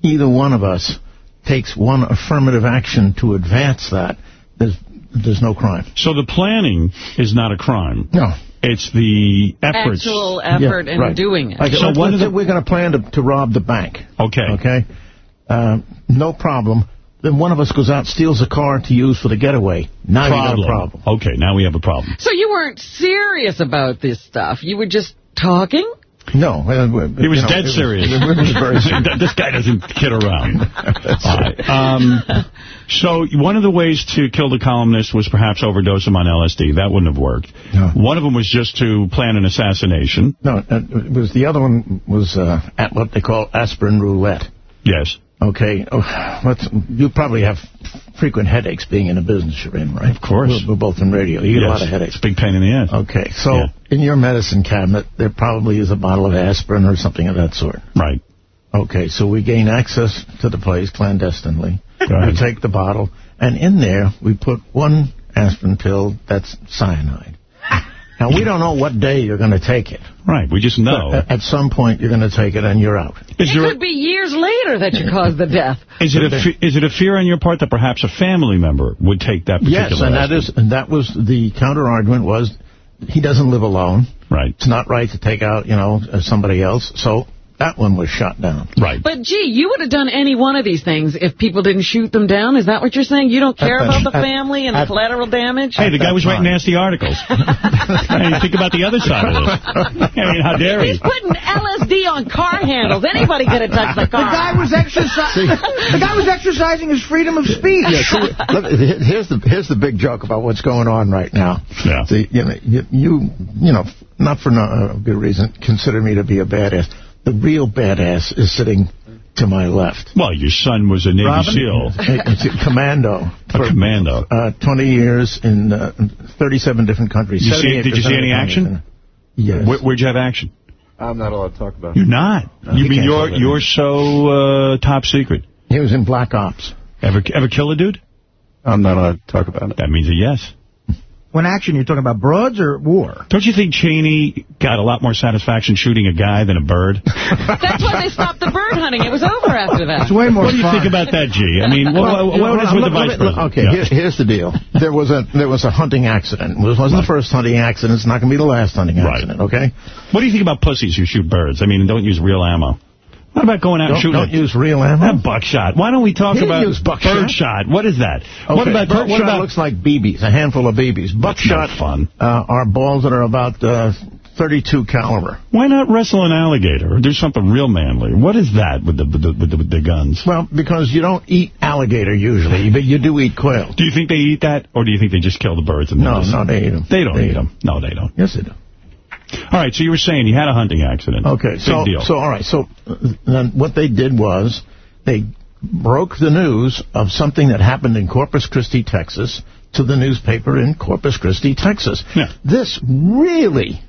[SPEAKER 33] either one of us takes one affirmative action to advance that, there's there's no crime.
[SPEAKER 1] So the planning is not a crime.
[SPEAKER 33] No.
[SPEAKER 1] It's the efforts.
[SPEAKER 2] Actual effort in
[SPEAKER 33] right.
[SPEAKER 2] doing it.
[SPEAKER 33] Like,
[SPEAKER 1] So
[SPEAKER 33] let's-
[SPEAKER 1] one of the-
[SPEAKER 33] we're going to plan to, to rob the bank.
[SPEAKER 1] Okay.
[SPEAKER 33] Okay? Uh, no problem. Then one of us goes out, steals a car to use for the getaway. Now you got a problem.
[SPEAKER 1] Okay, now we have a problem.
[SPEAKER 2] So you weren't serious about this stuff. You were just talking?
[SPEAKER 33] No. uh,
[SPEAKER 1] He was
[SPEAKER 33] know,
[SPEAKER 1] dead
[SPEAKER 33] it was-
[SPEAKER 1] serious.
[SPEAKER 33] it was very serious. <laughs>
[SPEAKER 1] this guy doesn't kid around. <laughs> All right. Um, so one of the ways to kill the columnist was perhaps overdose him on LSD. That wouldn't have worked. One of them was just to plan an assassination.
[SPEAKER 33] No, uh, it was the other one was uh, at what they call aspirin roulette.
[SPEAKER 1] Yes.
[SPEAKER 33] Okay. Oh, let's, you probably have frequent headaches being in a business you're in, right? Of
[SPEAKER 1] course.
[SPEAKER 33] We're, we're both in radio. You get a lot of headaches.
[SPEAKER 1] It's a big pain in the ass.
[SPEAKER 33] Okay. So
[SPEAKER 1] Yeah.
[SPEAKER 33] in your medicine cabinet, there probably is a bottle of aspirin or something of that sort.
[SPEAKER 1] Right.
[SPEAKER 33] Okay, so we gain access to the place clandestinely.
[SPEAKER 1] Right.
[SPEAKER 33] We take the bottle, and in there we put one aspirin pill that's cyanide. Now, we don't know what day you're going to take it.
[SPEAKER 1] Right. We just know.
[SPEAKER 33] But at some point, you're going to take it, and you're out.
[SPEAKER 1] Is
[SPEAKER 2] it
[SPEAKER 1] there a-
[SPEAKER 2] could be years later that you caused the death. <laughs>
[SPEAKER 1] Is it a is it a fear on your part that perhaps a family member would take that particular
[SPEAKER 33] Yes, and that
[SPEAKER 1] aspirin?
[SPEAKER 33] is, and that was the counter argument was he doesn't live alone.
[SPEAKER 1] Right.
[SPEAKER 33] It's not right to take out, you know, uh, somebody else. So that one was shot down.
[SPEAKER 1] Right.
[SPEAKER 2] But, gee, you would have done any one of these things if people didn't shoot them down? Is that what you're saying? You don't care
[SPEAKER 33] At
[SPEAKER 2] about the
[SPEAKER 33] at-
[SPEAKER 2] family and the collateral damage?
[SPEAKER 1] Hey, the guy
[SPEAKER 33] that
[SPEAKER 1] was writing nasty articles. <laughs> I mean, think about the other side of this. I mean, how dare he?
[SPEAKER 2] He's putting LSD on car handles. Anybody could have touched the car.
[SPEAKER 3] The
[SPEAKER 2] car.
[SPEAKER 3] guy was exercising. the guy was exercising his freedom of speech.
[SPEAKER 33] Yeah, see, look, here's the here's the big joke about what's going on right now.
[SPEAKER 1] Yeah.
[SPEAKER 33] See, you know, you, you, you know, not for no uh, good reason, consider me to be a badass. The real badass is sitting to my left.
[SPEAKER 1] Well, your son was a Navy
[SPEAKER 33] Robin?
[SPEAKER 1] SEAL.
[SPEAKER 33] It's a commando.
[SPEAKER 1] A commando.
[SPEAKER 33] Uh, 20 years in uh, 37 different countries.
[SPEAKER 1] You see, did you see any action?
[SPEAKER 33] time. Yes.
[SPEAKER 1] Where, where'd you have action?
[SPEAKER 34] I'm not allowed to talk about it.
[SPEAKER 1] You're not. you
[SPEAKER 33] you
[SPEAKER 1] mean you're you're so uh, top secret?
[SPEAKER 33] He was in Black Ops.
[SPEAKER 1] Ever ever kill a dude?
[SPEAKER 34] I'm not allowed to talk about it.
[SPEAKER 1] That means a yes.
[SPEAKER 3] When action, you're talking about broads or war?
[SPEAKER 1] Don't you think Cheney got a lot more satisfaction shooting a guy than a bird? <laughs>
[SPEAKER 2] That's why they stopped the bird hunting. It was over after that.
[SPEAKER 3] It's way more
[SPEAKER 1] What do you
[SPEAKER 3] fun.
[SPEAKER 1] think about that, G? I mean, what, what, what is with the vice
[SPEAKER 33] look, look,
[SPEAKER 1] president?
[SPEAKER 33] Okay,
[SPEAKER 1] Yeah.
[SPEAKER 33] here- here's the deal. There was a there was a hunting accident. It wasn't the first hunting accident. It's not going to be the last hunting accident, okay?
[SPEAKER 1] What do you think about pussies who shoot birds? I mean, don't use real ammo. What about going out and
[SPEAKER 33] Don't,
[SPEAKER 1] shooting?
[SPEAKER 33] don't use real ammo.
[SPEAKER 1] That buckshot. Why don't we talk about
[SPEAKER 33] use buckshot.
[SPEAKER 1] bird? What is that?
[SPEAKER 33] Okay,
[SPEAKER 1] What about
[SPEAKER 33] buckshot
[SPEAKER 1] what about
[SPEAKER 33] looks like BBs, a handful of BBs. Buckshot
[SPEAKER 1] fun.
[SPEAKER 33] Uh, are balls that are about uh, 32 caliber.
[SPEAKER 1] Why not wrestle an alligator or do something real manly? What is that with the with the, with the, with the guns?
[SPEAKER 33] Well, because you don't eat alligator usually, but you do eat quail.
[SPEAKER 1] Do you think they eat that, or do you think they just kill the birds? And
[SPEAKER 33] No, no, they eat them.
[SPEAKER 1] They don't
[SPEAKER 33] They
[SPEAKER 1] eat
[SPEAKER 33] eat
[SPEAKER 1] them. No, they don't.
[SPEAKER 33] Yes, they do.
[SPEAKER 1] All right, so you were saying you had a hunting accident.
[SPEAKER 33] Okay,
[SPEAKER 1] Big
[SPEAKER 33] so
[SPEAKER 1] deal.
[SPEAKER 33] so all right, so uh, then what they did was they broke the news of something that happened in Corpus Christi, Texas, to the newspaper in Corpus Christi, Texas.
[SPEAKER 1] Yeah.
[SPEAKER 33] This really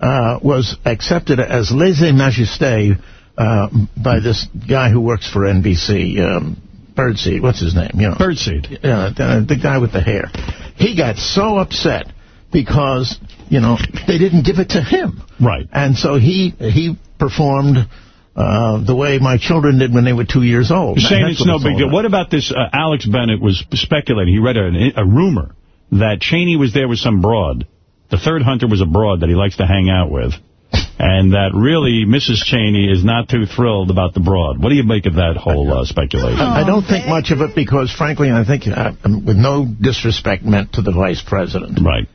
[SPEAKER 33] uh, was accepted as lèse-majesté uh, by this guy who works for NBC, um, Birdseed. What's his name? You know,
[SPEAKER 1] Birdseed.
[SPEAKER 33] Yeah, the, the guy with the hair. He got so upset because you know they didn't give it to him.
[SPEAKER 1] Right.
[SPEAKER 33] And so he he performed uh, the way my children did when they were two years old.
[SPEAKER 1] You're saying it's
[SPEAKER 33] what
[SPEAKER 1] no big deal.
[SPEAKER 33] about.
[SPEAKER 1] What about this? Uh, Alex Bennett was speculating. He read a, a rumor that Cheney was there with some broad. The third hunter was a broad that he likes to hang out with. And that really Mrs. Cheney is not too thrilled about the broad. What do you make of that whole uh, speculation?
[SPEAKER 33] I don't think much of it because, frankly, I think, uh, with no disrespect meant to the vice president,
[SPEAKER 1] Right.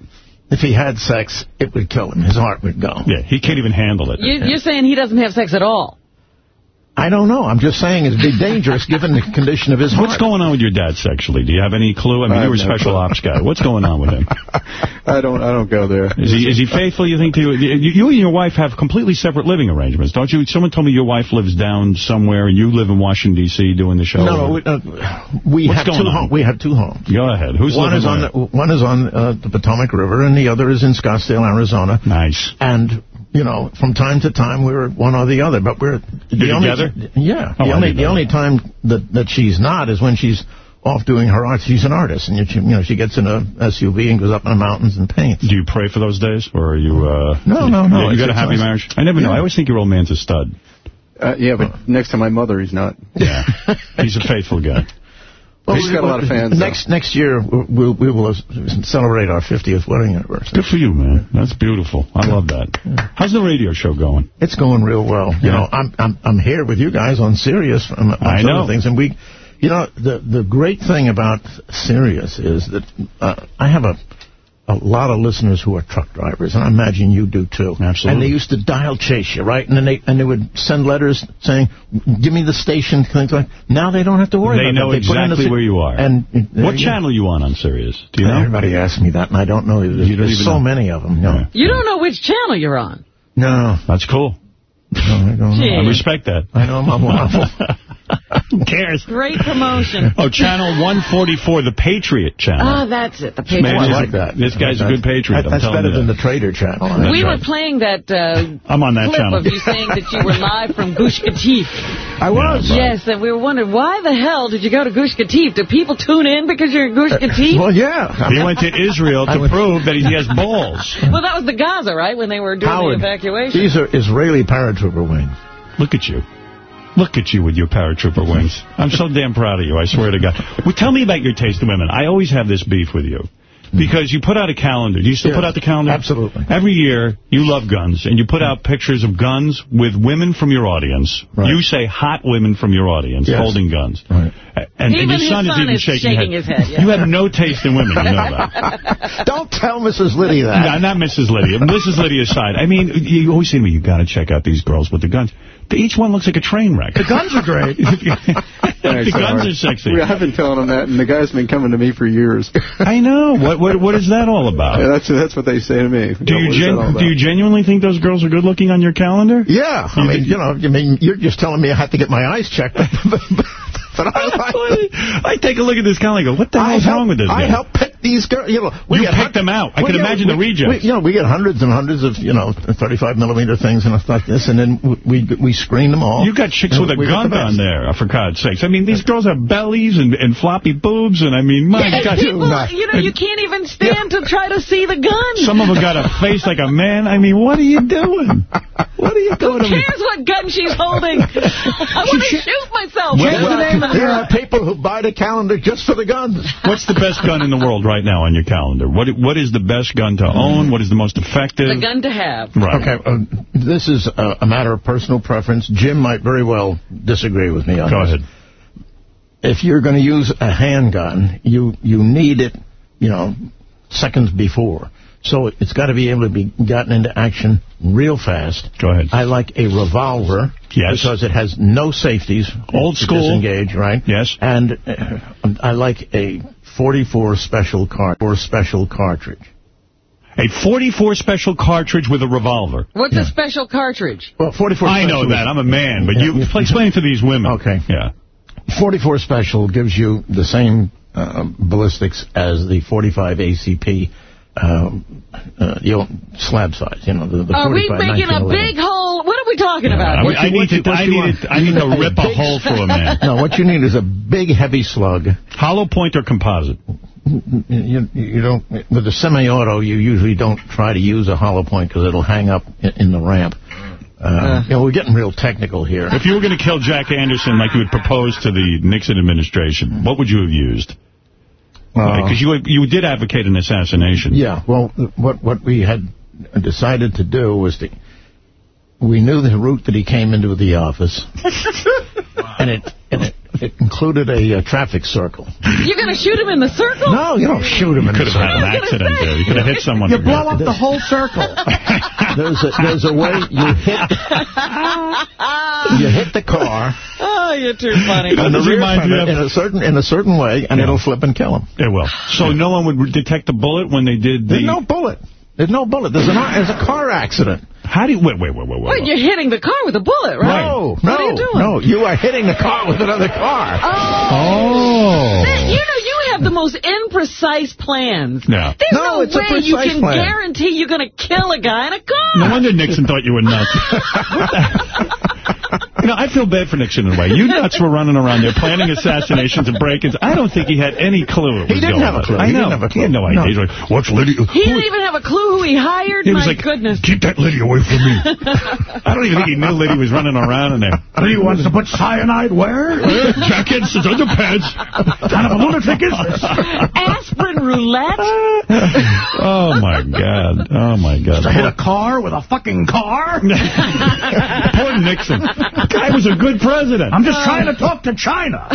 [SPEAKER 33] If he had sex, it would kill him. His heart would go.
[SPEAKER 1] Yeah, he can't even handle it.
[SPEAKER 2] You, you're saying he doesn't have sex at all.
[SPEAKER 33] I don't know. I'm just saying it'd be dangerous given the condition of his heart.
[SPEAKER 1] What's going on with your dad sexually? Do you have any clue? I mean,
[SPEAKER 34] I
[SPEAKER 1] you were a
[SPEAKER 34] no
[SPEAKER 1] special
[SPEAKER 34] clue.
[SPEAKER 1] ops guy. What's going on with him? <laughs>
[SPEAKER 34] I don't. I don't go there.
[SPEAKER 1] Is he is he faithful? You think to you? You you and your wife have completely separate living arrangements, don't you? Someone told me your wife lives down somewhere, and you live in Washington D.C. doing the show.
[SPEAKER 33] No, we, uh, we have two
[SPEAKER 1] on?
[SPEAKER 33] homes. We have two homes.
[SPEAKER 1] Go ahead. Who's
[SPEAKER 33] one is on the, one is on uh, the Potomac River, and the other is in Scottsdale, Arizona.
[SPEAKER 1] Nice.
[SPEAKER 33] And you know, from time to time, we're one or the other, but we're the
[SPEAKER 1] You're
[SPEAKER 33] only,
[SPEAKER 1] together?
[SPEAKER 33] Yeah.
[SPEAKER 1] Oh,
[SPEAKER 33] the only the only time that that she's not is when she's off doing her art. She's an artist, and you, you know, she gets in a SUV and goes up in the mountains and paints.
[SPEAKER 1] Do you pray for those days, or are you? Uh,
[SPEAKER 33] No, no, no,
[SPEAKER 1] You, you got a happy
[SPEAKER 33] nice.
[SPEAKER 1] marriage? I never know. I always think your old man's a stud.
[SPEAKER 34] Uh, yeah, but next to my mother, he's not.
[SPEAKER 1] Yeah, <laughs> he's a faithful guy.
[SPEAKER 34] He's got a lot of fans. though.
[SPEAKER 33] Next next year, we, we will celebrate our 50th wedding anniversary.
[SPEAKER 1] Good for you, man. That's beautiful. I love that. How's the radio show going?
[SPEAKER 33] It's going real well. You
[SPEAKER 1] Yeah.
[SPEAKER 33] know, I'm I'm I'm here with you guys on Sirius on, on
[SPEAKER 1] I
[SPEAKER 33] some
[SPEAKER 1] know.
[SPEAKER 33] things, and we, you know, the the great thing about Sirius is that uh, I have a a lot of listeners who are truck drivers, and I imagine you do too.
[SPEAKER 1] Absolutely.
[SPEAKER 33] And they used to dial chase you, right? And then they and they would send letters saying, "Give me the station." Things like. Now they don't have to worry.
[SPEAKER 1] They
[SPEAKER 33] about
[SPEAKER 1] know
[SPEAKER 33] that. put
[SPEAKER 1] exactly
[SPEAKER 33] the-
[SPEAKER 1] where you are.
[SPEAKER 33] And there
[SPEAKER 1] What
[SPEAKER 33] you
[SPEAKER 1] channel are you on on Sirius? Do you know?
[SPEAKER 33] Everybody asks me that, and I don't know. There's,
[SPEAKER 1] You don't
[SPEAKER 33] there's so
[SPEAKER 1] know.
[SPEAKER 33] many of them. No,
[SPEAKER 1] Yeah.
[SPEAKER 2] You don't know which channel you're on.
[SPEAKER 33] no,
[SPEAKER 1] That's cool.
[SPEAKER 33] no, I don't
[SPEAKER 2] Gee.
[SPEAKER 1] I respect that.
[SPEAKER 33] I know I'm awful. <laughs>
[SPEAKER 1] Who cares?
[SPEAKER 2] Great promotion.
[SPEAKER 1] Oh, channel 144, the Patriot channel.
[SPEAKER 2] Ah, that's it. The
[SPEAKER 1] Man,
[SPEAKER 2] paper.
[SPEAKER 33] I
[SPEAKER 1] this-
[SPEAKER 33] like that.
[SPEAKER 1] This guy's a good patriot.
[SPEAKER 33] That-
[SPEAKER 1] I'm
[SPEAKER 33] that's better than
[SPEAKER 1] that.
[SPEAKER 33] the Trader Channel.
[SPEAKER 1] That's
[SPEAKER 2] we were playing that uh,
[SPEAKER 1] I'm on that
[SPEAKER 2] clip
[SPEAKER 1] channel.
[SPEAKER 2] of you saying that you were live from Gush Katif.
[SPEAKER 33] I was.
[SPEAKER 2] Yes, and we were wondering, why the hell did you go to Gush Katif? Do people tune in because you're in Gush Katif?
[SPEAKER 33] Well, yeah.
[SPEAKER 1] He went to Israel to prove that he has balls.
[SPEAKER 2] well, that was the Gaza, right, when they were doing
[SPEAKER 33] Howard,
[SPEAKER 2] the evacuation?
[SPEAKER 33] These are Israeli paratrooper wings.
[SPEAKER 1] Look at you. Look at you with your paratrooper wings. I'm so damn proud of you, I swear to God. Well, tell me about your taste in women. I always have this beef with you. Because you put out a calendar. Do you still
[SPEAKER 33] Yeah,
[SPEAKER 1] put out the calendar?
[SPEAKER 33] absolutely.
[SPEAKER 1] Every year, you love guns, and you put out pictures of guns with women from your audience.
[SPEAKER 33] Right.
[SPEAKER 1] You say hot women from your audience
[SPEAKER 33] Yes.
[SPEAKER 1] holding guns.
[SPEAKER 33] Right.
[SPEAKER 1] And,
[SPEAKER 2] Even
[SPEAKER 1] and your son,
[SPEAKER 2] son
[SPEAKER 1] is even
[SPEAKER 2] is
[SPEAKER 1] shaking,
[SPEAKER 2] shaking his head, yeah.
[SPEAKER 1] You have no taste in women. You know that. <laughs>
[SPEAKER 33] Don't tell Mrs. Liddy that.
[SPEAKER 1] No, not Mrs. Liddy. Mrs. Liddy aside. I mean, you always say to me, You've got to check out these girls with the guns. Each one looks like a train wreck.
[SPEAKER 3] The guns are great. <laughs>
[SPEAKER 1] the guns are sexy.
[SPEAKER 34] I've been telling them that, and the guy's been coming to me for years.
[SPEAKER 1] I know. What what what is that all about?
[SPEAKER 34] Yeah, that's that's what they say to me.
[SPEAKER 1] do you gen do you genuinely think those girls are good looking on your calendar?
[SPEAKER 33] Yeah, I mean, you know, I mean, you're just telling me I have to get my eyes checked. <laughs> but I, like,
[SPEAKER 1] I take a look at this calendar and go, what the
[SPEAKER 33] I
[SPEAKER 1] hell's
[SPEAKER 33] help,
[SPEAKER 1] wrong with this
[SPEAKER 33] I
[SPEAKER 1] guy?
[SPEAKER 33] help pick these girls, you know, we
[SPEAKER 1] You
[SPEAKER 33] get
[SPEAKER 1] picked them out. I
[SPEAKER 33] we
[SPEAKER 1] can
[SPEAKER 33] get-
[SPEAKER 1] imagine the
[SPEAKER 33] we-
[SPEAKER 1] rejects.
[SPEAKER 33] We, you know, we get hundreds and hundreds of, you know, 35 millimeter things and stuff like this, and then we we, we screen them all.
[SPEAKER 1] You got chicks with a gun
[SPEAKER 33] the
[SPEAKER 1] on there, uh, for God's sakes. I mean, these girls have bellies and, and floppy boobs, and I mean, my
[SPEAKER 2] Yeah,
[SPEAKER 1] God.
[SPEAKER 2] people, you know, you can't even stand to try to see the gun.
[SPEAKER 1] Some of them got a face like a man. I mean, what are you doing? What are you doing?
[SPEAKER 2] Who cares what gun she's holding? <laughs> I want to shoot myself.
[SPEAKER 1] Well, well,
[SPEAKER 33] There are people who buy the calendar just for the guns.
[SPEAKER 1] What's the best gun in the world right now on your calendar? What What is the best gun to own? What is the most effective?
[SPEAKER 2] The gun to have.
[SPEAKER 1] Right.
[SPEAKER 33] Okay, uh, this is a, a matter of personal preference. Jim might very well disagree with me on
[SPEAKER 1] Go
[SPEAKER 33] this.
[SPEAKER 1] ahead.
[SPEAKER 33] If you're going to use a handgun, you you need it, you know, seconds before. So it's got to be able to be gotten into action real fast.
[SPEAKER 1] Go ahead.
[SPEAKER 33] I like a revolver.
[SPEAKER 1] Yes.
[SPEAKER 33] Because it has no safeties.
[SPEAKER 1] Old school.
[SPEAKER 33] Disengage, right?
[SPEAKER 1] Yes.
[SPEAKER 33] And uh, I like a 44 special car or special cartridge.
[SPEAKER 1] A 44 special cartridge with a revolver.
[SPEAKER 2] What's a special cartridge?
[SPEAKER 33] Well, 44
[SPEAKER 1] I know that. I'm a man, but you
[SPEAKER 33] Yeah.
[SPEAKER 1] explain it to these women.
[SPEAKER 33] Okay.
[SPEAKER 1] Yeah.
[SPEAKER 33] 44 Special gives you the same uh, ballistics as the 45 ACP, um, uh, the old slab size, you know, the, the
[SPEAKER 2] Are we
[SPEAKER 33] 45
[SPEAKER 2] making a
[SPEAKER 33] 1911.
[SPEAKER 2] big hole? What are we talking about?
[SPEAKER 1] I,
[SPEAKER 2] here?
[SPEAKER 1] I need to. I need to. I need to rip a
[SPEAKER 33] big-
[SPEAKER 1] hole <laughs> through a man.
[SPEAKER 33] No, what you need is a big, heavy slug.
[SPEAKER 1] Hollow point or composite?
[SPEAKER 33] You, you don't with the semi-auto. You usually don't try to use a hollow point because it'll hang up in, in the ramp. Uh, you know, we're getting real technical here.
[SPEAKER 1] If you were going to kill Jack Anderson like you had proposed to the Nixon administration, what would you have used? Because you you did advocate an assassination.
[SPEAKER 33] Yeah, well, what what we had decided to do was to, we knew the route that he came into the office, <laughs> and it and it, it included a, uh traffic circle.
[SPEAKER 2] You're going to shoot him in the circle?
[SPEAKER 33] No, you don't shoot him in the circle.
[SPEAKER 1] Could have had an accident there. You could have hit someone.
[SPEAKER 3] You blow up the whole circle.
[SPEAKER 33] There's a there's a way you hit <laughs> you <laughs> hit the car
[SPEAKER 2] Oh, you're too funny.
[SPEAKER 1] know,
[SPEAKER 33] the
[SPEAKER 1] it
[SPEAKER 33] rear
[SPEAKER 1] remind you of-
[SPEAKER 33] in a certain in a certain way, and
[SPEAKER 1] Yeah.
[SPEAKER 33] it'll flip and kill him.
[SPEAKER 1] It will. So no one would detect the bullet when they did the...
[SPEAKER 33] There's no bullet. There's no bullet. There's an there's a car accident.
[SPEAKER 1] How do you... Wait, wait, wait, wait,
[SPEAKER 2] Wait,
[SPEAKER 1] wait.
[SPEAKER 2] you're hitting the car with a bullet, right?
[SPEAKER 33] No,
[SPEAKER 2] What
[SPEAKER 33] no,
[SPEAKER 2] are you doing?
[SPEAKER 33] no. You are hitting the car with another car.
[SPEAKER 1] Oh. oh.
[SPEAKER 2] Man, you know, you have the most imprecise plans.
[SPEAKER 1] Yeah.
[SPEAKER 2] There's
[SPEAKER 33] No,
[SPEAKER 2] no,
[SPEAKER 33] it's a
[SPEAKER 2] way you can
[SPEAKER 33] plan.
[SPEAKER 2] guarantee you're going to kill a guy in a car.
[SPEAKER 1] No wonder Nixon thought you were nuts. <laughs> <laughs> you know, I feel bad for Nixon in a way. You nuts were running around there planning assassinations and break-ins. I don't think he had any clue. It
[SPEAKER 33] He
[SPEAKER 1] was
[SPEAKER 33] didn't
[SPEAKER 1] going
[SPEAKER 33] have a clue.
[SPEAKER 1] I
[SPEAKER 33] He
[SPEAKER 1] know.
[SPEAKER 33] didn't have a
[SPEAKER 1] He had no idea.
[SPEAKER 33] No.
[SPEAKER 1] He's like, what's Lydia?
[SPEAKER 2] He didn't even have a clue who he hired.
[SPEAKER 1] He was
[SPEAKER 2] My
[SPEAKER 1] like,
[SPEAKER 2] goodness.
[SPEAKER 1] keep that Lydia away from me. I don't even think he knew Liddy was running around in there.
[SPEAKER 3] He wants to put cyanide where?
[SPEAKER 1] Jackets, Anderson's underpants.
[SPEAKER 3] kind of a lunatic is this?
[SPEAKER 2] Aspirin roulette?
[SPEAKER 1] Oh, my God. Oh, my God.
[SPEAKER 3] To hit a car with a fucking car? <laughs>
[SPEAKER 1] Poor Nixon. <laughs> The guy was a good president.
[SPEAKER 3] I'm just trying to talk to China. <laughs>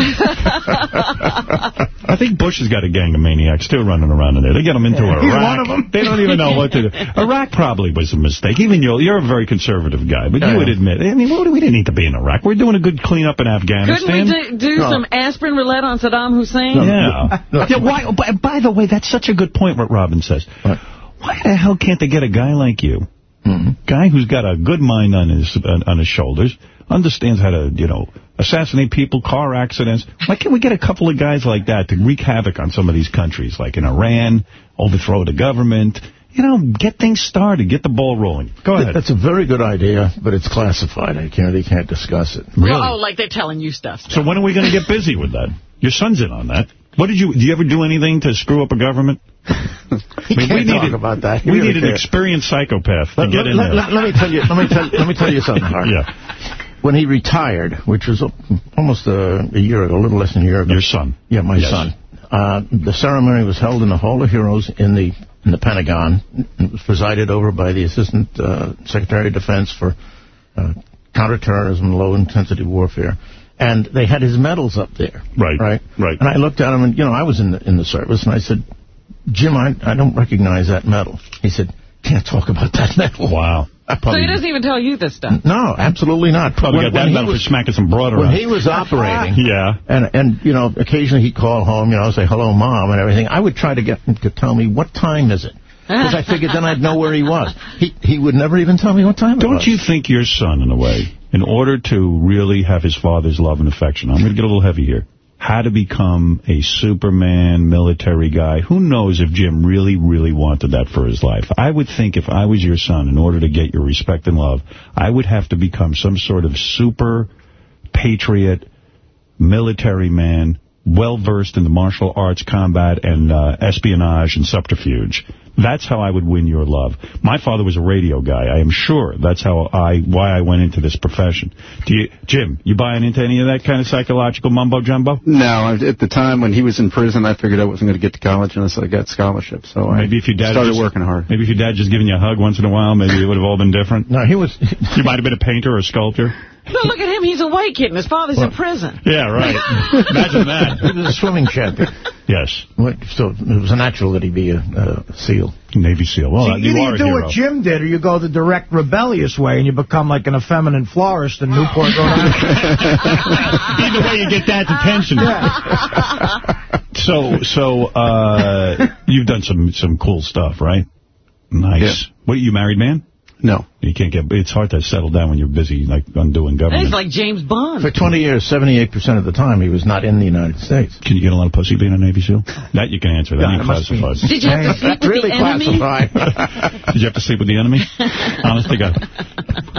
[SPEAKER 1] I think Bush has got a gang of maniacs, too, running around in there. They get them into Iraq.
[SPEAKER 3] He's one of 'em.
[SPEAKER 1] They don't even know what to do. <laughs> Iraq probably was a mistake. Even you, you're a very conservative guy, but you would admit, I mean, what, we didn't need to be in Iraq. We're doing a good cleanup in Afghanistan.
[SPEAKER 2] Couldn't we do, do
[SPEAKER 33] No.
[SPEAKER 2] some aspirin roulette on Saddam Hussein?
[SPEAKER 1] Yeah. yeah why, by, by the way, that's such a good point what Robin says. Why the hell can't they get a guy like you, mm-hmm. guy who's got a good mind on his on, on his shoulders, understands how to, you know, assassinate people, car accidents. Why can't we get a couple of guys like that to wreak havoc on some of these countries, like in Iran, overthrow the government, you know, get things started, get the ball rolling. Go ahead.
[SPEAKER 33] That's a very good idea, but it's classified. I can't. They can't discuss it.
[SPEAKER 1] Really?
[SPEAKER 2] Oh, like they're telling you stuff.
[SPEAKER 1] So when are we going to get busy with that? Your son's in on that. What did you, do you ever do anything to screw up a government? <laughs> I mean,
[SPEAKER 33] can't
[SPEAKER 1] we
[SPEAKER 33] talk
[SPEAKER 1] needed-
[SPEAKER 33] about that. He
[SPEAKER 1] We
[SPEAKER 33] really
[SPEAKER 1] need an experienced psychopath to
[SPEAKER 33] Let,
[SPEAKER 1] get
[SPEAKER 33] let-
[SPEAKER 1] in there.
[SPEAKER 33] let- let me tell you. Let me tell. Let me tell you something, Hart. <laughs>
[SPEAKER 1] Yeah.
[SPEAKER 33] When he retired, which was almost a, a year ago, a little less than a year ago.
[SPEAKER 1] Your son.
[SPEAKER 33] Yeah, my
[SPEAKER 1] Yes.
[SPEAKER 33] son. Uh, the ceremony was held in the Hall of Heroes in the in the Pentagon. It was presided over by the Assistant uh, Secretary of Defense for uh, Counterterrorism and Low Intensity Warfare. And they had his medals up there.
[SPEAKER 1] Right,
[SPEAKER 33] Right.
[SPEAKER 1] right.
[SPEAKER 33] And I looked at him, and you know, I was in the in the service, and I said, Jim, I, I don't recognize that medal. He said, can't talk about that medal.
[SPEAKER 1] Wow.
[SPEAKER 33] I
[SPEAKER 2] So he doesn't even tell you this stuff.
[SPEAKER 33] no, absolutely not.
[SPEAKER 1] Probably
[SPEAKER 33] When-
[SPEAKER 1] got that
[SPEAKER 33] when he
[SPEAKER 1] medal for
[SPEAKER 33] was-
[SPEAKER 1] smacking some broad
[SPEAKER 33] when he was operating, <laughs>
[SPEAKER 1] Yeah.
[SPEAKER 33] and and you know, occasionally he'd call home, you know, say hello, mom, and everything. I would try to get him to tell me what time is it, because I figured then I'd know where he was. He he would never even tell me what time it was.
[SPEAKER 1] Don't you think your son, in a way, in order to really have his father's love and affection, I'm going to get a little heavy here, how to become a Superman military guy. Who knows if Jim really, really wanted that for his life? I would think if I was your son, in order to get your respect and love, I would have to become some sort of super patriot, military man, well-versed in the martial arts, combat, and uh, espionage and subterfuge. That's how I would win your love. My father was a radio guy. I am sure that's how I why I went into this profession. Do you, Jim, you buying into any of that kind of psychological mumbo-jumbo?
[SPEAKER 34] No, at the time when he was in prison, I figured I wasn't going to get to college unless I got scholarship. So
[SPEAKER 1] Maybe
[SPEAKER 34] I
[SPEAKER 1] if your dad
[SPEAKER 34] started
[SPEAKER 1] just-
[SPEAKER 34] working hard.
[SPEAKER 1] Maybe if your dad just giving you a hug once in a while, maybe it would have all been different.
[SPEAKER 33] No, he was... <laughs>
[SPEAKER 1] you might have been a painter or a sculptor.
[SPEAKER 2] No, look at him. He's a white kid, and his father's in prison.
[SPEAKER 1] Yeah, right. <laughs> Imagine that.
[SPEAKER 33] He was a swimming champion.
[SPEAKER 1] Yes.
[SPEAKER 33] What- So it was natural that he be a, a SEAL.
[SPEAKER 1] Navy SEAL. Well,
[SPEAKER 3] See, either you do what Jim did, or you go the direct rebellious way, and you become like an effeminate florist in Newport, Rhode Island. <laughs>
[SPEAKER 1] Either way, you get dad's attention. So, so uh, you've done some some cool stuff, right? Nice. What, you married man?
[SPEAKER 34] No.
[SPEAKER 1] You can't get, it's hard to settle down when you're busy, like, undoing government.
[SPEAKER 2] He's like James Bond.
[SPEAKER 33] For 20 years, 78% of the time, he was not in the United States.
[SPEAKER 1] Can you get a lot of pussy being a Navy SEAL? That you can answer. That
[SPEAKER 33] Yeah,
[SPEAKER 1] ain't
[SPEAKER 33] it must be-
[SPEAKER 1] classified.
[SPEAKER 2] Did you have to sleep with
[SPEAKER 33] really
[SPEAKER 2] the enemy?
[SPEAKER 33] classified. <laughs>
[SPEAKER 1] Did you have to sleep with the enemy? <laughs> Honest to God.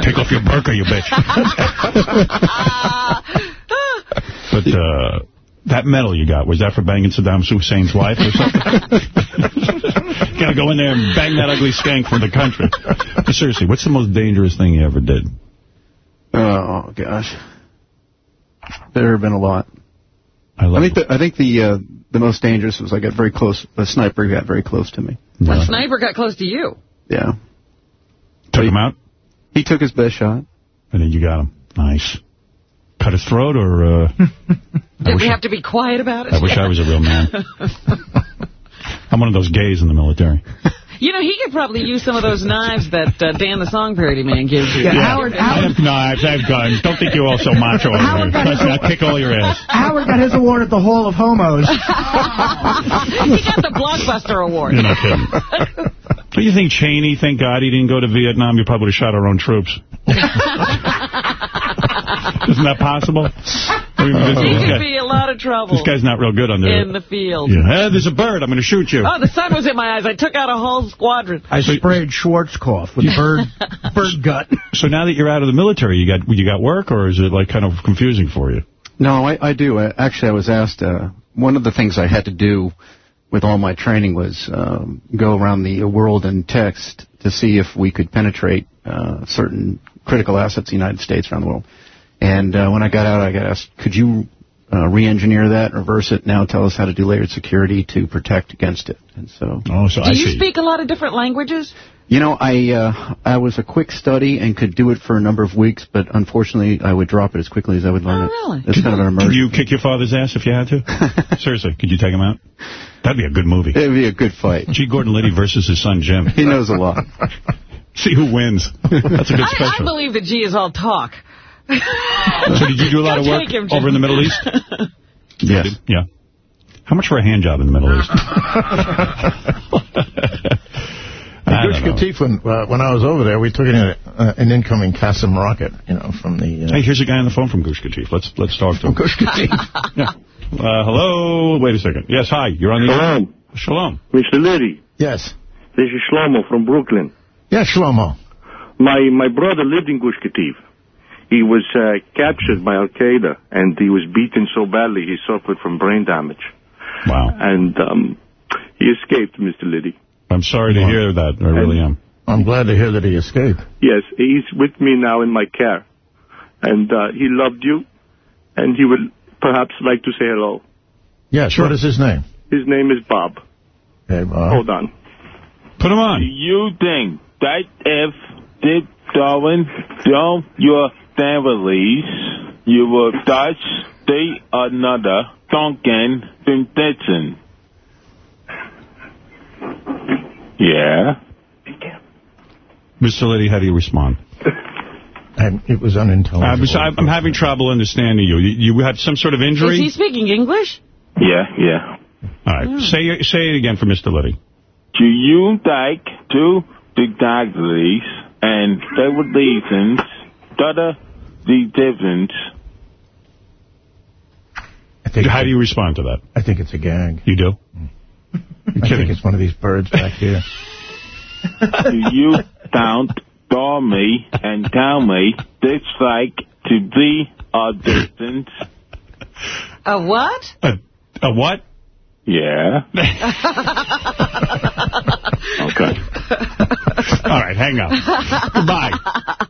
[SPEAKER 1] Take off your burqa, you bitch. <laughs> but uh, that medal you got, was that for banging Saddam Hussein's wife or something? <laughs> Gotta go in there and bang that ugly skank from the country. But seriously, what's the most dangerous thing you ever did?
[SPEAKER 34] Oh gosh, there have been a lot.
[SPEAKER 1] I,
[SPEAKER 34] I think the, I think the uh, the most dangerous was I got very close. A sniper got very close to me.
[SPEAKER 2] A sniper got close to you.
[SPEAKER 34] Yeah,
[SPEAKER 1] Took him out?
[SPEAKER 34] he took his best shot.
[SPEAKER 1] And then you got him. Nice. Cut his throat or... Uh, <laughs>
[SPEAKER 2] Did we have to be quiet about it?
[SPEAKER 1] I wish I was a real man. <laughs> I'm one of those gays in the military.
[SPEAKER 2] You know, he could probably use some of those knives that uh, Dan the Song Parody Man gives you.
[SPEAKER 3] Yeah, Howard-
[SPEAKER 1] I have knives, I have guns. Don't think you're all so macho over
[SPEAKER 3] Howard
[SPEAKER 1] there.
[SPEAKER 3] got
[SPEAKER 1] Trust I'll kick all your ass.
[SPEAKER 3] Howard got his award at the Hall of Homos. <laughs>
[SPEAKER 2] he got the Blockbuster Award.
[SPEAKER 1] You're not kidding. What do you think, Cheney? Thank God he didn't go to Vietnam. You probably shot our own troops. Isn't that possible? <laughs> I this,
[SPEAKER 2] he could
[SPEAKER 1] guy-
[SPEAKER 2] be a lot of trouble
[SPEAKER 1] this guy's not real good on the...
[SPEAKER 2] in the field.
[SPEAKER 1] Yeah. Hey, there's a bird. I'm going to shoot you.
[SPEAKER 2] Oh, the sun was in my eyes. I took out a whole squadron.
[SPEAKER 3] I sprayed Schwarzkopf with bird bird gut. <laughs>
[SPEAKER 1] So now that you're out of the military, you got you got work, or is it like kind of confusing for you?
[SPEAKER 34] No, I, I do. I, actually, I was asked. Uh, one of the things I had to do with all my training was um, go around the world and text to see if we could penetrate uh, certain critical assets in the United States around the world. And uh, when I got out, I got asked, could you uh, re-engineer that, reverse it, now tell us how to do layered security to protect against it. And so,
[SPEAKER 1] oh, so
[SPEAKER 2] Do you speak a lot of different languages?
[SPEAKER 34] you know, I uh, I was a quick study and could do it for a number of weeks, but unfortunately, I would drop it as quickly as I would learn
[SPEAKER 2] Oh,
[SPEAKER 34] it.
[SPEAKER 2] really?
[SPEAKER 34] It's kind of an
[SPEAKER 1] Could you kick your father's ass if you had to? <laughs> Seriously, could you take him out? That'd be a good movie.
[SPEAKER 34] It'd be a good fight.
[SPEAKER 1] G. Gordon Liddy versus his son Jim.
[SPEAKER 34] He knows a lot. <laughs>
[SPEAKER 1] See who wins. That's a good
[SPEAKER 2] I, I
[SPEAKER 1] special.
[SPEAKER 2] believe that G is all talk.
[SPEAKER 1] So did you do a lot
[SPEAKER 2] Go
[SPEAKER 1] of work
[SPEAKER 2] him,
[SPEAKER 1] over in the Middle East? <laughs>
[SPEAKER 34] Yes.
[SPEAKER 1] Yeah. How much for a hand job in the Middle East? <laughs> I
[SPEAKER 33] Gush. Katif, when, uh, when I was over there, we took in a, uh, an incoming Qassam rocket, you know, from the... Uh,
[SPEAKER 1] Hey, here's a guy on the phone from Gush Katif. Let's let's talk to him. <laughs>
[SPEAKER 33] Gush Katif.
[SPEAKER 1] yeah. Uh, hello. Wait a second. Yes, hi. You're on the
[SPEAKER 35] Shalom.
[SPEAKER 1] Shalom.
[SPEAKER 35] Mr. Liddy,
[SPEAKER 33] yes.
[SPEAKER 35] this is Shlomo from Brooklyn.
[SPEAKER 33] Yes, Shlomo.
[SPEAKER 35] My my brother lived in Gush Katif. He was uh, captured by Al Qaeda, and he was beaten so badly he suffered from brain damage.
[SPEAKER 1] Wow.
[SPEAKER 35] And um, he escaped, Mr. Liddy.
[SPEAKER 1] I'm sorry to hear that. I really am.
[SPEAKER 33] I'm glad to hear that he escaped.
[SPEAKER 35] Yes, he's with me now in my care, and uh, he loved you, and he would perhaps like to say hello.
[SPEAKER 33] Yes, what is his name?
[SPEAKER 35] His name is Bob.
[SPEAKER 33] Hey, Bob.
[SPEAKER 35] Hold on.
[SPEAKER 1] Put him on.
[SPEAKER 36] You think that if Dick Darwin don't your families, you will touch the another Duncan Vincent. Yeah.
[SPEAKER 1] Mr. Liddy, how do you respond?
[SPEAKER 33] And it was unintelligible.
[SPEAKER 1] I'm, I'm having trouble understanding you. You, you had some sort of injury?
[SPEAKER 2] Is he speaking English?
[SPEAKER 36] Yeah, yeah.
[SPEAKER 1] All right. Say, it- say it again for Mr. Liddy.
[SPEAKER 36] Do you think to the Dagleys and they were reasons that are the difference?
[SPEAKER 33] think
[SPEAKER 1] How do you respond to that?
[SPEAKER 33] I think it's a gag.
[SPEAKER 1] You do? Mm.
[SPEAKER 33] I think it's one of these birds back here.
[SPEAKER 36] Do <laughs> you don't call me and tell me this like to be a distance?
[SPEAKER 2] A what?
[SPEAKER 1] A, a what?
[SPEAKER 36] Yeah. <laughs>
[SPEAKER 1] Okay. All right, hang up. Goodbye. <laughs>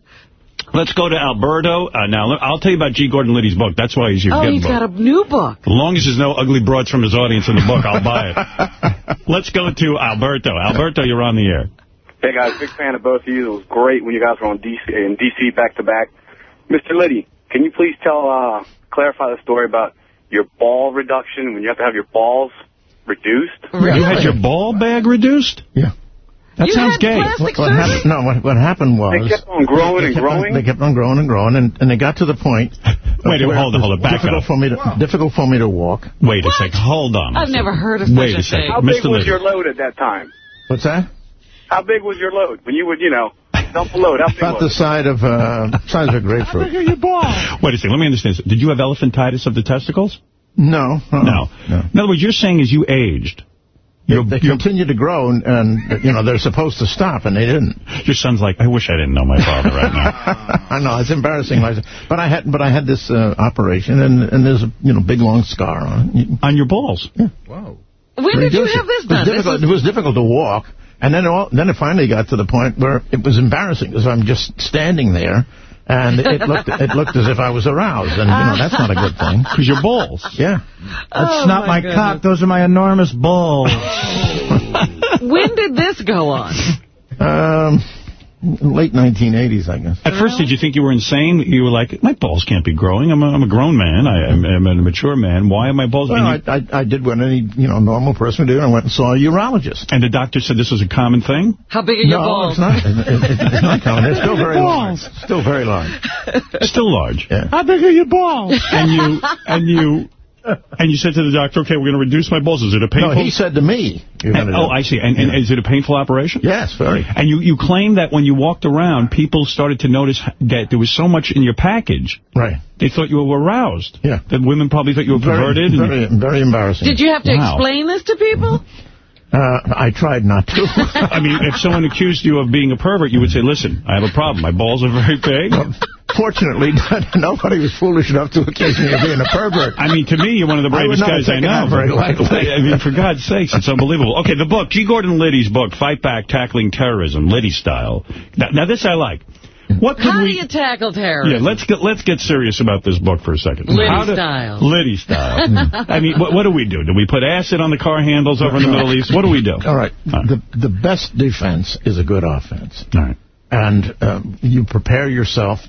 [SPEAKER 1] Let's go to Alberto. Uh, now, I'll tell you about G. Gordon Liddy's book. That's why he's your
[SPEAKER 2] Oh,
[SPEAKER 1] gift
[SPEAKER 2] he's
[SPEAKER 1] book.
[SPEAKER 2] got a new book.
[SPEAKER 1] As long as there's no ugly broads from his audience in the book, I'll buy it. <laughs> Let's go to Alberto. Alberto, you're on the air.
[SPEAKER 37] Hey guys, big fan of both of you. It was great when you guys were on DC in DC back to back. Mr. Liddy, can you please tell uh clarify the story about your ball reduction when you have to have your balls reduced?
[SPEAKER 1] You had your ball bag reduced?
[SPEAKER 33] Yeah.
[SPEAKER 1] That sounds gay.
[SPEAKER 33] What, what happened? No, what, what happened was
[SPEAKER 37] They kept on growing
[SPEAKER 33] they
[SPEAKER 37] and
[SPEAKER 33] kept on-
[SPEAKER 37] growing?
[SPEAKER 33] they kept on growing and growing, and, and they got to the point. <laughs>
[SPEAKER 1] Wait,
[SPEAKER 33] where
[SPEAKER 1] hold it, hold it, back
[SPEAKER 33] difficult
[SPEAKER 1] up.
[SPEAKER 33] For me to, difficult for me to walk.
[SPEAKER 1] Wait a second. Hold on.
[SPEAKER 2] I've never heard of
[SPEAKER 1] Wait
[SPEAKER 2] such
[SPEAKER 1] a second.
[SPEAKER 37] How
[SPEAKER 1] Mr.
[SPEAKER 37] big was
[SPEAKER 1] Liddy.
[SPEAKER 37] your load at that time?
[SPEAKER 33] What's that?
[SPEAKER 37] How big was your load when you would, you know, dump a load? How big
[SPEAKER 33] About the
[SPEAKER 37] was it?
[SPEAKER 33] side of uh, size of a grapefruit. <laughs>
[SPEAKER 37] your ball?
[SPEAKER 1] Wait a second. Let me understand. this. Did you have elephantitis of the testicles?
[SPEAKER 33] No. uh-uh.
[SPEAKER 1] No. In other words, you're saying as you aged,
[SPEAKER 33] They, they continued to grow, and, and, you know, they're supposed to stop, and they didn't.
[SPEAKER 1] your son's like, I wish I didn't know my father right now. <laughs>
[SPEAKER 33] I know, it's embarrassing. But I had but I had this uh, operation, and, and there's a you know big, long scar on it.
[SPEAKER 1] On your balls?
[SPEAKER 33] Yeah.
[SPEAKER 2] When did you
[SPEAKER 33] Reduce
[SPEAKER 2] have
[SPEAKER 33] it.
[SPEAKER 2] this
[SPEAKER 33] It was
[SPEAKER 2] done? This
[SPEAKER 33] difficult, it was difficult to walk, and then all, then it finally got to the point where it was embarrassing because I'm just standing there, and it looked it looked as if I was aroused, and you know that's not a good thing. <laughs>
[SPEAKER 1] Because your balls.
[SPEAKER 33] Yeah.
[SPEAKER 3] That's
[SPEAKER 2] Oh,
[SPEAKER 3] not
[SPEAKER 2] my
[SPEAKER 3] my, cock. Those are my enormous balls. <laughs> <laughs>
[SPEAKER 2] when did this go on?
[SPEAKER 33] Um, late 1980s, I guess.
[SPEAKER 1] At first, did you think you were insane? You were like, my balls can't be growing. I'm a, I'm a grown man. I, I'm, I'm a mature man. Why are my balls...
[SPEAKER 33] Well, I, I, I did what any you know normal person would do. I went and saw a urologist.
[SPEAKER 1] and the doctor said this was a common thing?
[SPEAKER 2] How big are your
[SPEAKER 33] no,
[SPEAKER 2] balls?
[SPEAKER 33] it's not. It, it, it's not common. They're still very large. Still very large.
[SPEAKER 1] Still large.
[SPEAKER 33] Yeah.
[SPEAKER 1] How big are your balls? and you... And you... And you said to the doctor, okay, we're going to reduce my balls. Is it a painful...
[SPEAKER 33] No, he said to me.
[SPEAKER 1] And- oh. I see. And, and is it a painful operation?
[SPEAKER 33] Yes, very.
[SPEAKER 1] And you, you claim that when you walked around, people started to notice that there was so much in your package.
[SPEAKER 33] Right.
[SPEAKER 1] They thought you were aroused.
[SPEAKER 33] Yeah.
[SPEAKER 1] That women probably thought you were perverted.
[SPEAKER 33] Very,
[SPEAKER 1] and-
[SPEAKER 33] very, very embarrassing.
[SPEAKER 2] Did you have to
[SPEAKER 1] Wow.
[SPEAKER 2] explain this to people?
[SPEAKER 33] Uh, I tried not to. <laughs>
[SPEAKER 1] I mean, if someone accused you of being a pervert, you would say, listen, I have a problem. My balls are very big.
[SPEAKER 33] Fortunately, <laughs> nobody was foolish enough to accuse me of being a pervert.
[SPEAKER 1] I mean, to me, you're one of the bravest
[SPEAKER 33] have
[SPEAKER 1] guys I know.
[SPEAKER 33] very lightly.
[SPEAKER 1] I mean, for God's sakes, it's unbelievable. Okay, the book, G. Gordon Liddy's book, Fight Back, Tackling Terrorism, Liddy style. Now, now this I like. What could
[SPEAKER 2] How do
[SPEAKER 1] we...
[SPEAKER 2] you tackle
[SPEAKER 1] Yeah, let's get let's get serious about this book for a second.
[SPEAKER 2] Liddy
[SPEAKER 1] How do-
[SPEAKER 2] style.
[SPEAKER 1] Liddy style. <laughs> I mean, what, what do we do? Do we put acid on the car handles over in the Middle East? What do we do?
[SPEAKER 33] All right. The the best defense is a good offense.
[SPEAKER 1] All right.
[SPEAKER 33] And um, you prepare yourself.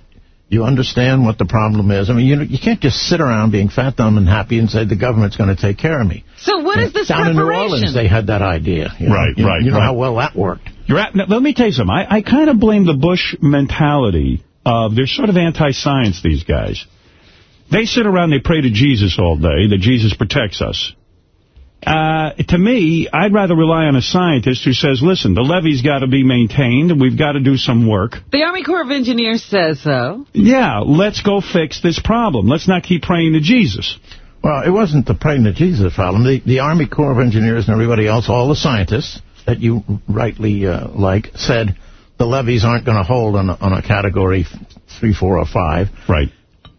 [SPEAKER 33] You understand what the problem is. I mean, you you can't just sit around being fat, dumb, and happy and say the government's going to take care of me.
[SPEAKER 2] So what is this
[SPEAKER 33] Down in New Orleans, they had that idea. you know.
[SPEAKER 1] Right,
[SPEAKER 33] You
[SPEAKER 1] right,
[SPEAKER 33] You know
[SPEAKER 1] right.
[SPEAKER 33] how well that worked.
[SPEAKER 1] You're at, now, let me tell you something. I, I kind of blame the Bush mentality of they're sort of anti-science, these guys. They sit around, they pray to Jesus all day, that Jesus protects us. Uh, to me, I'd rather rely on a scientist who says, listen, the levee's got to be maintained, and we've got to do some work.
[SPEAKER 2] The Army Corps of Engineers says so.
[SPEAKER 1] Yeah, let's go fix this problem. Let's not keep praying to Jesus.
[SPEAKER 33] Well, it wasn't the praying to Jesus problem. The, the Army Corps of Engineers and everybody else, all the scientists that you rightly uh, like, said the levees aren't going to hold on a, on a category three, four, or five.
[SPEAKER 1] Right.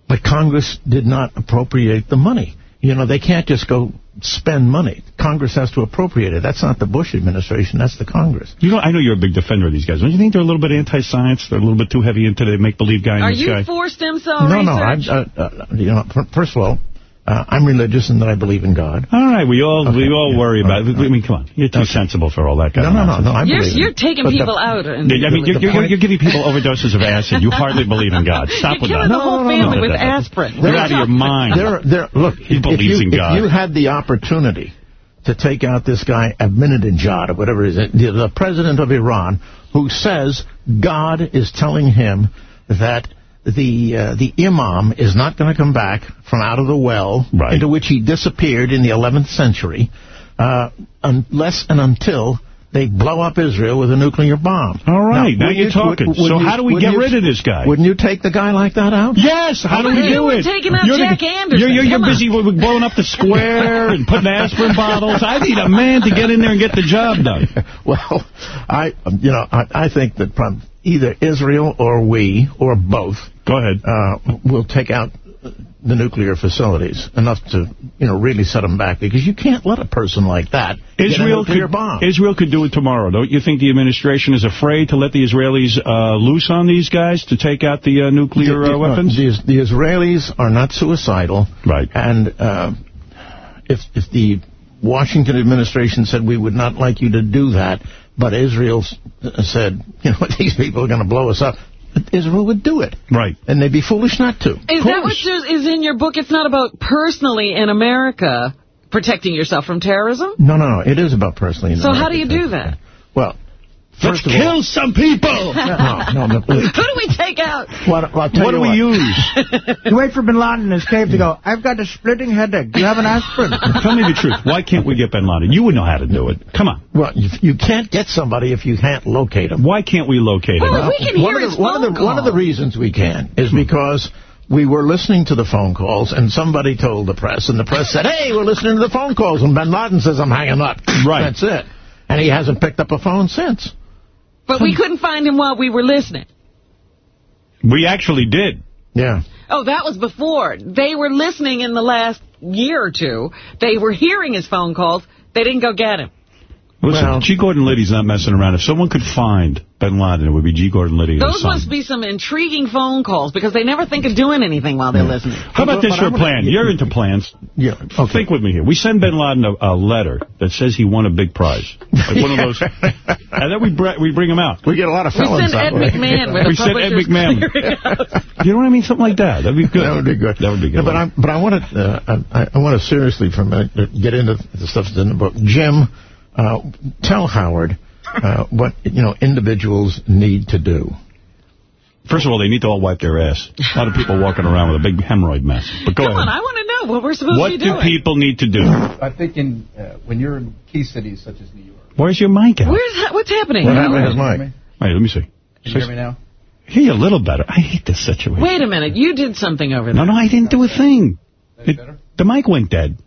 [SPEAKER 33] But Congress did not appropriate the money. You know, they can't just go spend money. Congress has to appropriate it. That's not the Bush administration. That's the Congress.
[SPEAKER 1] You know, I know you're a big defender of these guys. Don't you think they're a little bit anti-science? They're a little bit too heavy into the make-believe guy
[SPEAKER 2] Are you
[SPEAKER 1] sky?
[SPEAKER 2] for stem cell
[SPEAKER 33] no, no.
[SPEAKER 2] research?
[SPEAKER 33] I'm, uh, uh, you know, first of all, uh, I'm religious in that I believe in God.
[SPEAKER 1] All right, we all
[SPEAKER 33] Okay,
[SPEAKER 1] we all
[SPEAKER 33] yeah,
[SPEAKER 1] worry
[SPEAKER 33] all
[SPEAKER 1] about it.
[SPEAKER 33] right,
[SPEAKER 1] I mean, come on. You're too sensible for all that kind
[SPEAKER 33] No,
[SPEAKER 1] of
[SPEAKER 33] no, no,
[SPEAKER 1] nonsense.
[SPEAKER 33] no. I
[SPEAKER 2] You're, you're taking
[SPEAKER 33] But the-
[SPEAKER 2] people out. And
[SPEAKER 1] I mean, you're,
[SPEAKER 33] the
[SPEAKER 1] you're, you're giving people overdoses of acid. You hardly believe in God. Stop
[SPEAKER 2] you're
[SPEAKER 1] with
[SPEAKER 2] killing
[SPEAKER 1] that.
[SPEAKER 2] the whole
[SPEAKER 33] No, no, no,
[SPEAKER 2] family
[SPEAKER 33] no.
[SPEAKER 2] with aspirin.
[SPEAKER 1] You're out of your mind.
[SPEAKER 33] There, there. Look,
[SPEAKER 1] He believes
[SPEAKER 33] you,
[SPEAKER 1] in God.
[SPEAKER 33] If you had the opportunity to take out this guy Ahmadinejad or whatever it is, the, the president of Iran, who says God is telling him that the uh, the imam is not going to come back from out of the well
[SPEAKER 1] Right.
[SPEAKER 33] into which he disappeared in the 11th century, uh, unless and until they blow up Israel with a nuclear bomb.
[SPEAKER 1] All right, now,
[SPEAKER 33] would
[SPEAKER 1] you're talking.
[SPEAKER 33] would-
[SPEAKER 1] so
[SPEAKER 33] you-
[SPEAKER 1] how do we get
[SPEAKER 33] you-
[SPEAKER 1] rid of this guy?
[SPEAKER 33] Wouldn't you take the guy like that out?
[SPEAKER 1] Yes, how do we do
[SPEAKER 2] were
[SPEAKER 1] it?
[SPEAKER 2] taking out
[SPEAKER 1] you're
[SPEAKER 2] Jack
[SPEAKER 1] the,
[SPEAKER 2] Anderson.
[SPEAKER 1] You're, you're, you're busy with blowing up the <laughs> square and putting aspirin bottles. I need a man to get in there and get the job done. <laughs>
[SPEAKER 33] Well, I, you know, I, I think that prob- either Israel or we or both.
[SPEAKER 1] Go ahead.
[SPEAKER 33] Uh, will take out the nuclear facilities enough to, you know, really set them back because you can't let a person like that
[SPEAKER 1] Israel
[SPEAKER 33] nuclear
[SPEAKER 1] could,
[SPEAKER 33] bomb.
[SPEAKER 1] Israel could do it tomorrow. Don't you think the administration is afraid to let the Israelis uh, loose on these guys to take out the uh, nuclear
[SPEAKER 33] The-
[SPEAKER 1] uh,
[SPEAKER 33] the-
[SPEAKER 1] weapons?
[SPEAKER 33] The, the Israelis are not suicidal.
[SPEAKER 1] Right.
[SPEAKER 33] And uh, if if the Washington administration said we would not like you to do that, but Israel uh, said, you know, <laughs> these people are going to blow us up, Israel would do it.
[SPEAKER 1] Right.
[SPEAKER 33] And they'd be foolish not to.
[SPEAKER 2] Is that what is in your book? It's not about personally in America protecting yourself from terrorism?
[SPEAKER 33] No, no, no. It is about personally. in
[SPEAKER 2] So how do you do that?
[SPEAKER 33] Well,
[SPEAKER 1] Let's
[SPEAKER 33] first of all,
[SPEAKER 1] kill some people. <laughs>
[SPEAKER 33] no, no, no. <laughs>
[SPEAKER 2] Who do we take out?
[SPEAKER 33] What, I'll tell
[SPEAKER 1] What do we use? <laughs>
[SPEAKER 3] You wait for Bin Laden in his cave to go, I've got a splitting headache. Do you have an aspirin?
[SPEAKER 1] Tell me the truth. Why can't we get Bin Laden? You would know how to do it. Come on.
[SPEAKER 33] Well, you, you can't get somebody if you can't locate them.
[SPEAKER 1] Why can't we locate him?
[SPEAKER 2] Well, we can
[SPEAKER 33] one
[SPEAKER 2] hear
[SPEAKER 33] of
[SPEAKER 2] his
[SPEAKER 33] the, one
[SPEAKER 2] phone
[SPEAKER 33] of the, One of the reasons we can is hmm. because we were listening to the phone calls, and somebody told the press, and the press said, hey, we're listening to the phone calls, and Bin Laden says, I'm hanging up.
[SPEAKER 1] Right.
[SPEAKER 33] That's it. And he hasn't picked up a phone since.
[SPEAKER 2] But we couldn't find him while we were listening.
[SPEAKER 1] We actually did.
[SPEAKER 33] Yeah.
[SPEAKER 2] Oh, that was before. They were listening in the last year or two. They were hearing his phone calls. They didn't go get him.
[SPEAKER 1] Listen,
[SPEAKER 33] Well-
[SPEAKER 1] G. Gordon Liddy's not messing around. If someone could find Bin Laden, it would be G. Gordon Liddy.
[SPEAKER 2] Those must be some intriguing phone calls because they never think of doing anything while they're listening.
[SPEAKER 1] How about this
[SPEAKER 33] But
[SPEAKER 1] for a
[SPEAKER 33] I'm
[SPEAKER 1] plan?
[SPEAKER 33] gonna-
[SPEAKER 1] You're into plans.
[SPEAKER 33] Yeah. Okay.
[SPEAKER 1] Think with me here. We send Bin Laden a, a letter that says he won a big prize. Like one of those. <laughs> and then we, br we bring him out.
[SPEAKER 33] We get a lot of
[SPEAKER 2] We
[SPEAKER 33] felons
[SPEAKER 2] send
[SPEAKER 33] that
[SPEAKER 2] Ed
[SPEAKER 33] way.
[SPEAKER 2] McMahon with
[SPEAKER 1] We
[SPEAKER 2] a
[SPEAKER 1] send Ed McMahon. <laughs>
[SPEAKER 2] clearinghouse. <laughs>
[SPEAKER 1] You know what I mean? Something like that. That'd be good.
[SPEAKER 33] That would be good.
[SPEAKER 1] That would be good.
[SPEAKER 33] Yeah, but I but I want to uh, I, I want to seriously for a minute uh, get into the stuff that's in the book. Jim, uh, tell Howard uh, what you know individuals need to do.
[SPEAKER 1] First of all, they need to all wipe their ass. A lot of people walking around with a big hemorrhoid mess. But go
[SPEAKER 2] Come on. I want to know what we're supposed
[SPEAKER 1] What
[SPEAKER 2] to be
[SPEAKER 1] do people need to do?
[SPEAKER 34] I think in uh, when you're in key cities such as New York.
[SPEAKER 1] Where's your mic at?
[SPEAKER 2] Where's ha- what's happening?
[SPEAKER 33] What happened to his mic?
[SPEAKER 34] you hear me?
[SPEAKER 1] Wait, let me see.
[SPEAKER 34] Can you hear me now?
[SPEAKER 1] Hear you a little better. I hate this situation.
[SPEAKER 2] Wait a minute. You did something over there.
[SPEAKER 1] No, no, I didn't do a thing.
[SPEAKER 34] That's
[SPEAKER 1] It-
[SPEAKER 34] better?
[SPEAKER 1] the mic went dead.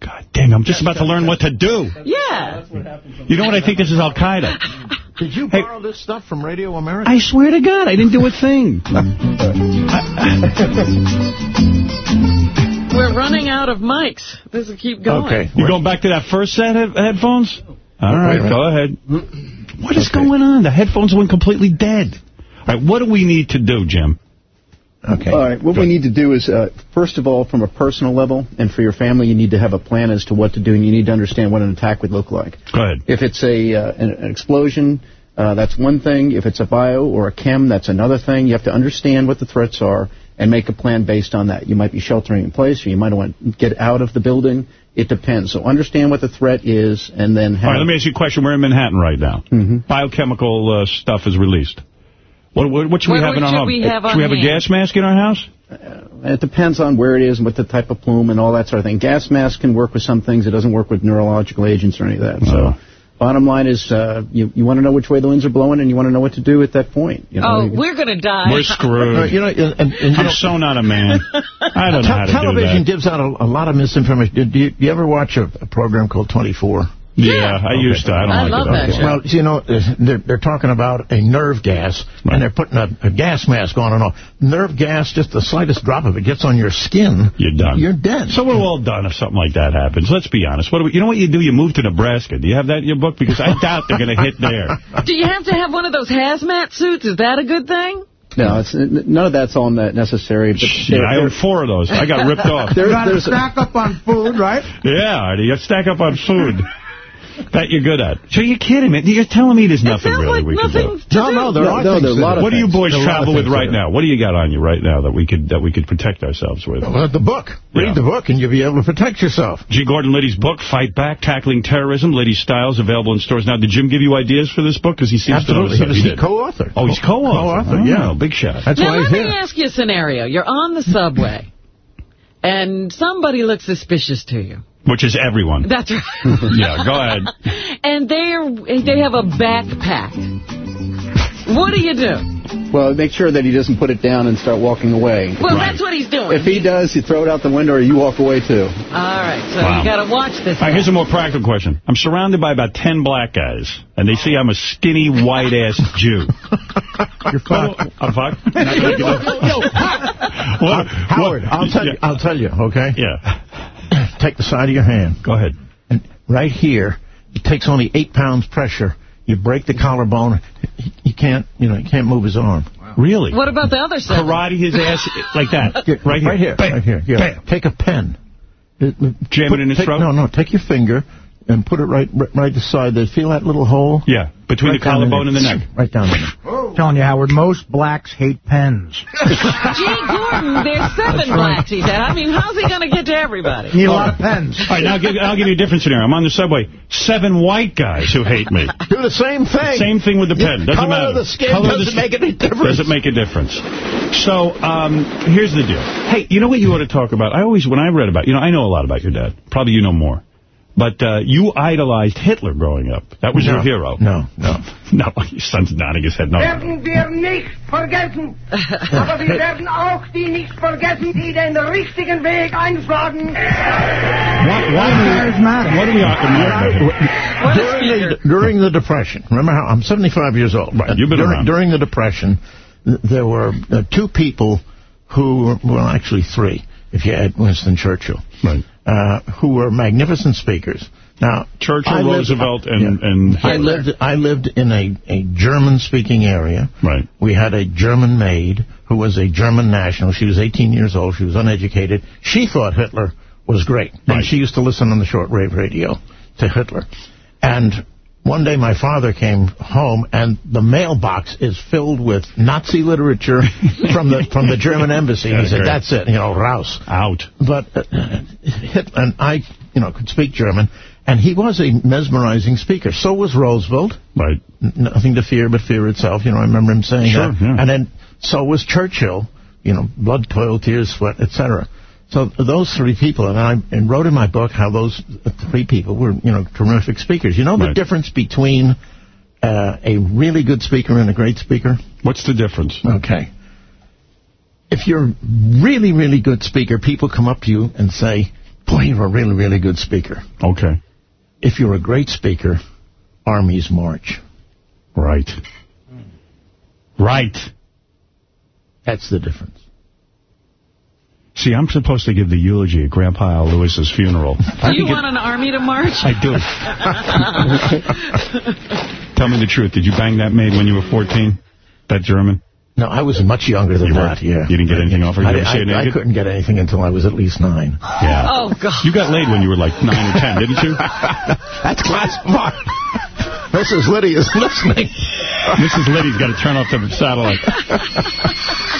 [SPEAKER 1] God dang, I'm just about to learn what to do.
[SPEAKER 2] Yeah.
[SPEAKER 34] That's what happens. when-
[SPEAKER 1] You know what? I think this is Al-Qaeda. <laughs>
[SPEAKER 33] Did you
[SPEAKER 1] Hey.
[SPEAKER 33] borrow this stuff from Radio America?
[SPEAKER 1] I swear to God, I didn't do a thing. <laughs>
[SPEAKER 2] We're running out of mics. This will keep going.
[SPEAKER 33] Okay.
[SPEAKER 1] You going back to that first set of headphones? All right, go ahead. What is going on? The headphones went completely dead. All right, what do we need to do, Jim?
[SPEAKER 33] Okay.
[SPEAKER 34] All right. What we need to do is, uh, first of all, from a personal level, and for your family, you need to have a plan as to what to do, and you need to understand what an attack would look like.
[SPEAKER 1] Go ahead.
[SPEAKER 34] If it's a uh, an, an explosion, uh, that's one thing. If it's a bio or a chem, that's another thing. You have to understand what the threats are and make a plan based on that. You might be sheltering in place, or you might want to get out of the building. It depends. So understand what the threat is, and then have.
[SPEAKER 1] All right, let me ask you a question. We're in Manhattan right now.
[SPEAKER 34] Mhm.
[SPEAKER 1] Biochemical uh, stuff is released. What, what, what should we
[SPEAKER 2] What-
[SPEAKER 1] have in
[SPEAKER 2] what
[SPEAKER 1] our
[SPEAKER 2] should
[SPEAKER 1] home?
[SPEAKER 2] we have
[SPEAKER 1] should we have a gas mask in our house?
[SPEAKER 34] It depends on where it is and what the type of plume and all that sort of thing. Gas mask can work with some things. It doesn't work with neurological agents or any of that. So,
[SPEAKER 1] Oh.
[SPEAKER 34] bottom line is, uh, you you want to know which way the winds are blowing, and you want to know what to do at that point. You know,
[SPEAKER 2] Oh,
[SPEAKER 34] You-
[SPEAKER 2] we're going to die.
[SPEAKER 1] We're screwed.
[SPEAKER 33] Uh, you know, and, and, and you
[SPEAKER 1] I'm
[SPEAKER 33] know,
[SPEAKER 1] so not a man. <laughs> I don't know how to
[SPEAKER 33] television
[SPEAKER 1] do that.
[SPEAKER 33] gives out a, a lot of misinformation. Do you, do you ever watch a, a program called 24?
[SPEAKER 1] Yeah, I used to. I don't
[SPEAKER 2] I
[SPEAKER 1] like
[SPEAKER 2] love
[SPEAKER 1] it.
[SPEAKER 2] that
[SPEAKER 1] Okay.
[SPEAKER 33] Well, you know, uh, they're, they're talking about a nerve gas,
[SPEAKER 1] Right.
[SPEAKER 33] and they're putting a, a gas mask on and off. Nerve gas, just the slightest drop of it gets on your skin.
[SPEAKER 1] You're done.
[SPEAKER 33] You're dead.
[SPEAKER 1] So we're all done if something like that happens. Let's be honest. What do we, you know what you do? You move to Nebraska. Do you have that in your book? Because I doubt they're going to hit there. <laughs>
[SPEAKER 2] Do you have to have one of those hazmat suits? Is that a good thing?
[SPEAKER 34] no, it's, none of that's all that necessary.
[SPEAKER 1] Shit, I own four of those. I got ripped <laughs> off.
[SPEAKER 34] there-
[SPEAKER 3] You got to stack up on food, right?
[SPEAKER 1] Yeah, Artie, you stack up on food. That you're good at. So you're kidding me. You're telling me there's
[SPEAKER 2] It
[SPEAKER 1] nothing really
[SPEAKER 2] like
[SPEAKER 1] we can do.
[SPEAKER 2] nothing to
[SPEAKER 33] No,
[SPEAKER 2] do.
[SPEAKER 33] no, there
[SPEAKER 34] No,
[SPEAKER 33] are
[SPEAKER 34] no,
[SPEAKER 33] things
[SPEAKER 34] there are a lot of
[SPEAKER 1] What do you boys
[SPEAKER 33] There are a lot
[SPEAKER 1] travel with right now? What do you got on you right now that we could that we could protect ourselves with?
[SPEAKER 33] Well, the book.
[SPEAKER 1] Yeah.
[SPEAKER 33] Read the book, and you'll be able to protect yourself.
[SPEAKER 1] G. Gordon Liddy's book, Fight Back, Tackling Terrorism, Liddy Styles, available in stores. Now, did Jim give you ideas for this book? Because he seems
[SPEAKER 33] Absolutely.
[SPEAKER 1] to
[SPEAKER 33] He
[SPEAKER 1] know
[SPEAKER 33] was
[SPEAKER 1] stuff.
[SPEAKER 33] he
[SPEAKER 1] did.
[SPEAKER 33] co-author.
[SPEAKER 1] Oh, he's co-author.
[SPEAKER 33] Co-author, yeah.
[SPEAKER 1] Oh, big shot.
[SPEAKER 33] That's
[SPEAKER 2] Now,
[SPEAKER 33] why
[SPEAKER 2] let me ask you a scenario. You're on the subway, and somebody looks suspicious to you.
[SPEAKER 1] Which is everyone.
[SPEAKER 2] That's right. <laughs>
[SPEAKER 1] yeah, go ahead. <laughs>
[SPEAKER 2] And they're they have a backpack. What do you do?
[SPEAKER 34] Well, make sure that he doesn't put it down and start walking away.
[SPEAKER 2] Well, that's what he's doing.
[SPEAKER 34] If he does, you throw it out the window or you walk away too.
[SPEAKER 2] All right, so
[SPEAKER 1] Wow.
[SPEAKER 2] you got to watch this.
[SPEAKER 1] All right, here's a more practical question. I'm surrounded by about 10 black guys, and they see I'm a skinny, white-ass <laughs> Jew. You're fucked. I'm fucked? Not gonna give a- What?
[SPEAKER 33] Howard, I'll tell you. I'll tell you. Okay.
[SPEAKER 1] Yeah. <clears throat>
[SPEAKER 33] Take the side of your hand.
[SPEAKER 1] Go ahead.
[SPEAKER 33] And right here, it takes only eight pounds pressure. You break the collarbone. You can't. You know. You can't move his arm.
[SPEAKER 1] Really?
[SPEAKER 2] What about the other side?
[SPEAKER 1] Karate his ass like that. <laughs> Right here.
[SPEAKER 33] Right here.
[SPEAKER 1] Bam.
[SPEAKER 33] Right here. Yeah. Take a pen.
[SPEAKER 1] Jam it in his
[SPEAKER 33] take,
[SPEAKER 1] throat?
[SPEAKER 33] No, no. Take your finger and put it right, right, right beside there. Feel that little hole?
[SPEAKER 1] Yeah, between
[SPEAKER 33] Right
[SPEAKER 1] the
[SPEAKER 33] down
[SPEAKER 1] collarbone and the neck.
[SPEAKER 33] Right down there. <laughs>
[SPEAKER 3] telling you, Howard, most blacks hate pens. <laughs>
[SPEAKER 2] Gee, Gordon, there's seven blacks, he said. I mean, how's he going to get to everybody?
[SPEAKER 3] You need a lot of pens.
[SPEAKER 1] All right, now I'll give, I'll give you a different scenario. I'm on the subway. Seven white guys who hate me. <laughs>
[SPEAKER 33] Do the same thing.
[SPEAKER 1] Same thing with the pen. Doesn't
[SPEAKER 33] Color
[SPEAKER 1] matter.
[SPEAKER 33] of the skin
[SPEAKER 1] Color
[SPEAKER 33] doesn't
[SPEAKER 1] skin-
[SPEAKER 33] make any difference.
[SPEAKER 1] Doesn't make a difference. So, um, here's the deal. Hey, you know what you ought to talk about? I always, when I read about, you know, I know a lot about your dad. Probably you know more. But uh, you idolized Hitler growing up. That was
[SPEAKER 33] No,
[SPEAKER 1] your hero.
[SPEAKER 33] No, no. <laughs>
[SPEAKER 1] No, your son's nodding his head. No.
[SPEAKER 38] werden wir nicht vergessen. <laughs> Aber wir werden auch die nicht vergessen, die den richtigen Weg einschlagen.
[SPEAKER 1] Why, why do we, what do we
[SPEAKER 33] during, the, during the Depression, remember how I'm 75 years old.
[SPEAKER 1] Right, you've been
[SPEAKER 33] during,
[SPEAKER 1] around.
[SPEAKER 33] during the Depression, there were uh, two people who, were, well, actually three, if you add Winston Churchill,
[SPEAKER 1] right.
[SPEAKER 33] Uh, who were magnificent speakers. Now,
[SPEAKER 1] Churchill,
[SPEAKER 33] I lived-
[SPEAKER 1] Roosevelt, and, and
[SPEAKER 33] I lived I lived in a, a German-speaking area.
[SPEAKER 1] Right.
[SPEAKER 33] We had a German maid who was a German national. She was 18 years old. She was uneducated. She thought Hitler was great. And she used to listen on the shortwave radio to Hitler. And one day my father came home and the mailbox is filled with Nazi literature <laughs> from the from the German embassy. He said, that's it, you know, Raus.
[SPEAKER 1] Out.
[SPEAKER 33] But uh, Hitler, and I, you know, could speak German, and he was a mesmerizing speaker. So was Roosevelt.
[SPEAKER 1] Right.
[SPEAKER 33] N- nothing to fear but fear itself. You know, I remember him saying
[SPEAKER 1] Sure,
[SPEAKER 33] that.
[SPEAKER 1] yeah.
[SPEAKER 33] And then so was Churchill. You know, blood, toil, tears, sweat, etc. So those three people, and I and wrote in my book how those three people were, you know, terrific speakers. You know the
[SPEAKER 1] Right.
[SPEAKER 33] difference between uh, a really good speaker and a great speaker?
[SPEAKER 1] What's the difference?
[SPEAKER 33] Okay. If you're a really, really good speaker, people come up to you and say, boy, you're a really, really good speaker.
[SPEAKER 1] Okay.
[SPEAKER 33] If you're a great speaker, armies march.
[SPEAKER 1] Right. Right.
[SPEAKER 33] That's the difference.
[SPEAKER 1] See, I'm supposed to give the eulogy at Grandpa Al Lewis's funeral. <laughs> I
[SPEAKER 2] Do you
[SPEAKER 1] think it-
[SPEAKER 2] want an army to march?
[SPEAKER 1] I do. <laughs> Tell me the truth. Did you bang that maid when you were 14? That German?
[SPEAKER 33] No, I was much younger than
[SPEAKER 1] You
[SPEAKER 33] that, yeah.
[SPEAKER 1] You didn't get anything off her? You
[SPEAKER 33] I,
[SPEAKER 1] ever see
[SPEAKER 33] I- I couldn't get anything until I was at least nine.
[SPEAKER 1] Yeah.
[SPEAKER 2] Oh, God.
[SPEAKER 1] You got laid when you were like 9 or 10, didn't you? <laughs>
[SPEAKER 33] That's classified. Mrs. Liddy is listening.
[SPEAKER 1] Mrs. Liddy's got to turn off the satellite.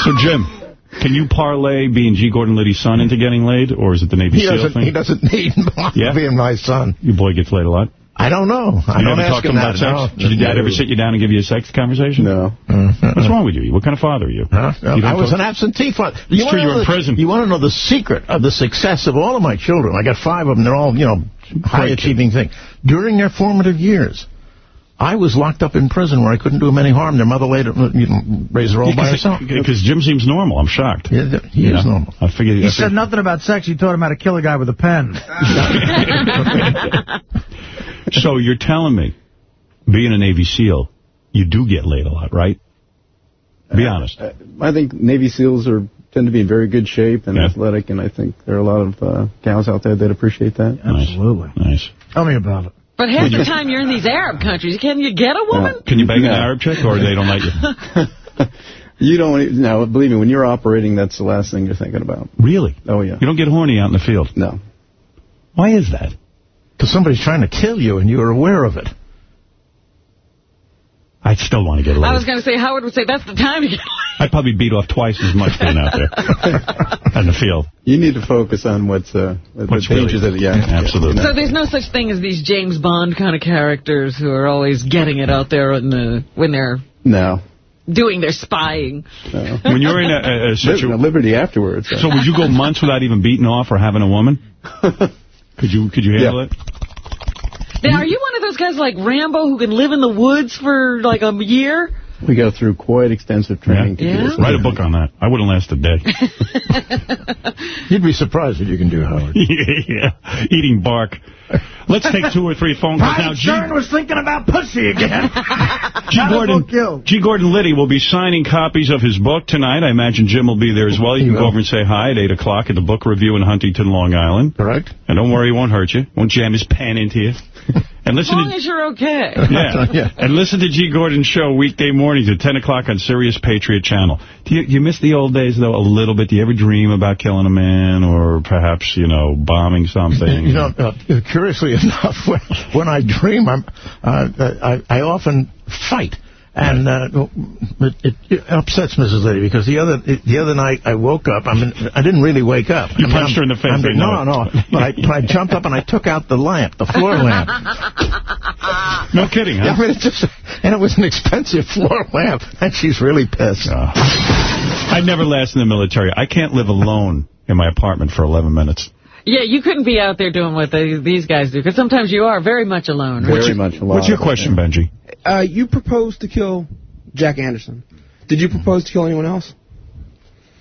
[SPEAKER 1] So, Jim, can you parlay being G. Gordon Liddy's son into getting laid, or is it the Navy
[SPEAKER 33] He
[SPEAKER 1] SEAL thing?
[SPEAKER 33] he doesn't need <laughs>
[SPEAKER 1] Yeah?
[SPEAKER 33] being my son.
[SPEAKER 1] Your boy gets laid a lot?
[SPEAKER 33] I don't know. I
[SPEAKER 1] you
[SPEAKER 33] don't
[SPEAKER 1] ever
[SPEAKER 33] ask
[SPEAKER 1] talk to
[SPEAKER 33] him
[SPEAKER 1] him about
[SPEAKER 33] that.
[SPEAKER 1] sex? Did your dad ever sit you down and give you a sex conversation?
[SPEAKER 34] No. Mm-hmm.
[SPEAKER 1] What's wrong with you? What kind of father are you?
[SPEAKER 33] Huh?
[SPEAKER 1] You
[SPEAKER 33] I was
[SPEAKER 1] talk-
[SPEAKER 33] an absentee father.
[SPEAKER 1] It's true, you
[SPEAKER 33] know
[SPEAKER 1] were in
[SPEAKER 33] the-
[SPEAKER 1] prison.
[SPEAKER 33] You want to know the secret of the success of all of my children? I got five of them. They're all, you know, high-achieving things. During their formative years, I was locked up in prison where I couldn't do them any harm. Their mother later you know, raised her all by herself.
[SPEAKER 1] Because Jim seems normal. I'm shocked.
[SPEAKER 33] Yeah, he
[SPEAKER 1] You
[SPEAKER 33] is
[SPEAKER 1] know?
[SPEAKER 33] normal.
[SPEAKER 1] I figured.
[SPEAKER 3] He said nothing about sex. You taught him how to kill a guy with a pen. <laughs>
[SPEAKER 1] So you're telling me, being a Navy SEAL, you do get laid a lot, right? Be honest.
[SPEAKER 34] Uh, I think Navy SEALs are tend to be in very good shape and
[SPEAKER 1] Yeah.
[SPEAKER 34] athletic, and I think there are a lot of uh, gals out there that appreciate that.
[SPEAKER 3] Absolutely.
[SPEAKER 1] Nice.
[SPEAKER 3] Tell me about it.
[SPEAKER 2] But half the time you're in these Arab countries, can you get a woman?
[SPEAKER 1] Can you bang an Arab chick, or they don't like you? <laughs>
[SPEAKER 34] You don't. e, No, believe me, when you're operating, that's the last thing you're thinking about.
[SPEAKER 1] Really?
[SPEAKER 34] Oh yeah.
[SPEAKER 1] You don't get horny out in the field?
[SPEAKER 34] No.
[SPEAKER 1] Why is that?
[SPEAKER 33] Because somebody's trying to kill you and you're aware of it.
[SPEAKER 1] I still want to get laid.
[SPEAKER 2] I was going to say, Howard would say, that's the time to get <laughs>
[SPEAKER 1] I'd probably beat off twice as much being out there <laughs> in the field.
[SPEAKER 34] You need to focus on what's uh, the
[SPEAKER 1] What's
[SPEAKER 34] dangers
[SPEAKER 1] really-
[SPEAKER 34] of it. Yeah,
[SPEAKER 1] Absolutely.
[SPEAKER 2] So there's no such thing as these James Bond kind of characters who are always getting it out there in the, when they're
[SPEAKER 34] No.
[SPEAKER 2] doing their spying.
[SPEAKER 34] no. <laughs>
[SPEAKER 1] When you're in a, a, a
[SPEAKER 34] Li-
[SPEAKER 1] situation...
[SPEAKER 34] Liberty afterwards.
[SPEAKER 1] So would you go months without even beating off or having a woman? Could you could you handle it?
[SPEAKER 2] Now, are you one of those guys like Rambo who can live in the woods for like a year?
[SPEAKER 34] We go through quite extensive training. to do
[SPEAKER 2] Yeah?
[SPEAKER 34] this.
[SPEAKER 1] Write a book on that. I wouldn't last a day. <laughs>
[SPEAKER 33] You'd be surprised what you can do, Howard. <laughs>
[SPEAKER 1] yeah, eating bark. Let's take two or three phone calls now.
[SPEAKER 3] Private
[SPEAKER 1] G,
[SPEAKER 3] was thinking about pussy again. <laughs>
[SPEAKER 1] G. Gordon, G. Gordon Liddy will be signing copies of his book tonight. I imagine Jim will be there as well. You can go over and say hi at 8 o'clock at the book review in Huntington, Long Island.
[SPEAKER 33] Correct.
[SPEAKER 1] And don't worry, he won't hurt you. Won't jam his pen into you. And
[SPEAKER 2] As
[SPEAKER 1] listen
[SPEAKER 2] long
[SPEAKER 1] to...
[SPEAKER 2] as you're okay. <laughs>
[SPEAKER 1] Yeah. and listen to G. Gordon's show weekday mornings at 10 o'clock on Sirius Patriot Channel. Do you, you miss the old days, though, a little bit? Do you ever dream about killing a man or perhaps, you know, bombing something? <laughs>
[SPEAKER 33] You know, uh, curiously <laughs> enough, when, when I dream, I'm, uh, I, I often fight. And uh, it, it, it upsets Mrs. Liddy because the other the other night I woke up. I mean, I didn't really wake up.
[SPEAKER 1] You
[SPEAKER 33] I mean,
[SPEAKER 1] punched
[SPEAKER 33] I'm-
[SPEAKER 1] her in the face,
[SPEAKER 33] I'm- no, no. But I, but I jumped up and I took out the lamp, the floor <laughs> lamp.
[SPEAKER 1] No kidding, huh?
[SPEAKER 33] I mean, it just and it was an expensive <laughs> floor lamp, and she's really pissed.
[SPEAKER 1] I'd never last in the military. I can't live alone in my apartment for 11 minutes.
[SPEAKER 2] Yeah, you couldn't be out there doing what they, these guys do, because sometimes you are very much alone. right?
[SPEAKER 34] Very much alone.
[SPEAKER 1] What's your question, Benji?
[SPEAKER 39] Uh, you proposed to kill Jack Anderson. Did you propose to kill anyone else?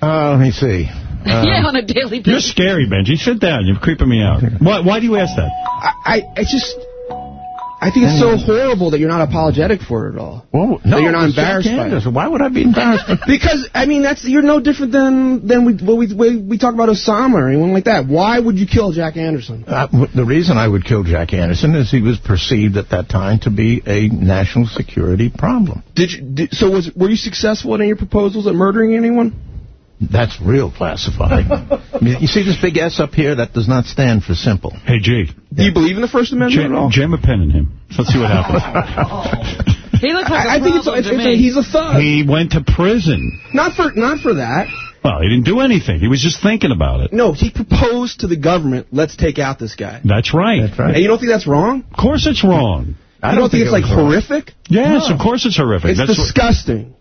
[SPEAKER 33] Uh, let me see. <laughs>
[SPEAKER 2] yeah, on a daily
[SPEAKER 1] You're scary, Benji. Sit down. You're creeping me out. Why, why do you ask that?
[SPEAKER 39] I, I, I just, I think it's so horrible that you're not apologetic for it at all.
[SPEAKER 33] Well,
[SPEAKER 39] that you're not embarrassed by it.
[SPEAKER 33] Why would I be embarrassed? <laughs>
[SPEAKER 39] because I mean, that's you're no different than than we when we we, we talk about Osama or anyone like that. Why would you kill Jack Anderson?
[SPEAKER 33] Uh, the reason I would kill Jack Anderson is he was perceived at that time to be a national security problem.
[SPEAKER 39] Did you? Did, so was were you successful in any of your proposals at murdering anyone?
[SPEAKER 33] That's real classified. <laughs> You see this big S up here? That does not stand for simple.
[SPEAKER 1] Hey, G.
[SPEAKER 39] Do you believe in the First Amendment
[SPEAKER 1] Jam,
[SPEAKER 39] at all?
[SPEAKER 1] jam a pen in him. Let's see what happens. <laughs> Oh.
[SPEAKER 2] He looks like a
[SPEAKER 39] I, I think it's,
[SPEAKER 2] problem
[SPEAKER 39] it's, it's a, he's a thug.
[SPEAKER 1] he went to prison.
[SPEAKER 39] Not for not for that.
[SPEAKER 1] Well, he didn't do anything. He was just thinking about it.
[SPEAKER 39] No, he proposed to the government. Let's take out this guy.
[SPEAKER 1] That's right.
[SPEAKER 33] That's right.
[SPEAKER 39] And you don't think that's wrong?
[SPEAKER 1] Of course it's wrong.
[SPEAKER 39] I you don't, think,
[SPEAKER 33] think
[SPEAKER 39] it's like
[SPEAKER 33] was wrong.
[SPEAKER 39] horrific?
[SPEAKER 1] Yes,
[SPEAKER 39] No.
[SPEAKER 1] of course it's horrific.
[SPEAKER 39] It's
[SPEAKER 1] That's
[SPEAKER 39] disgusting.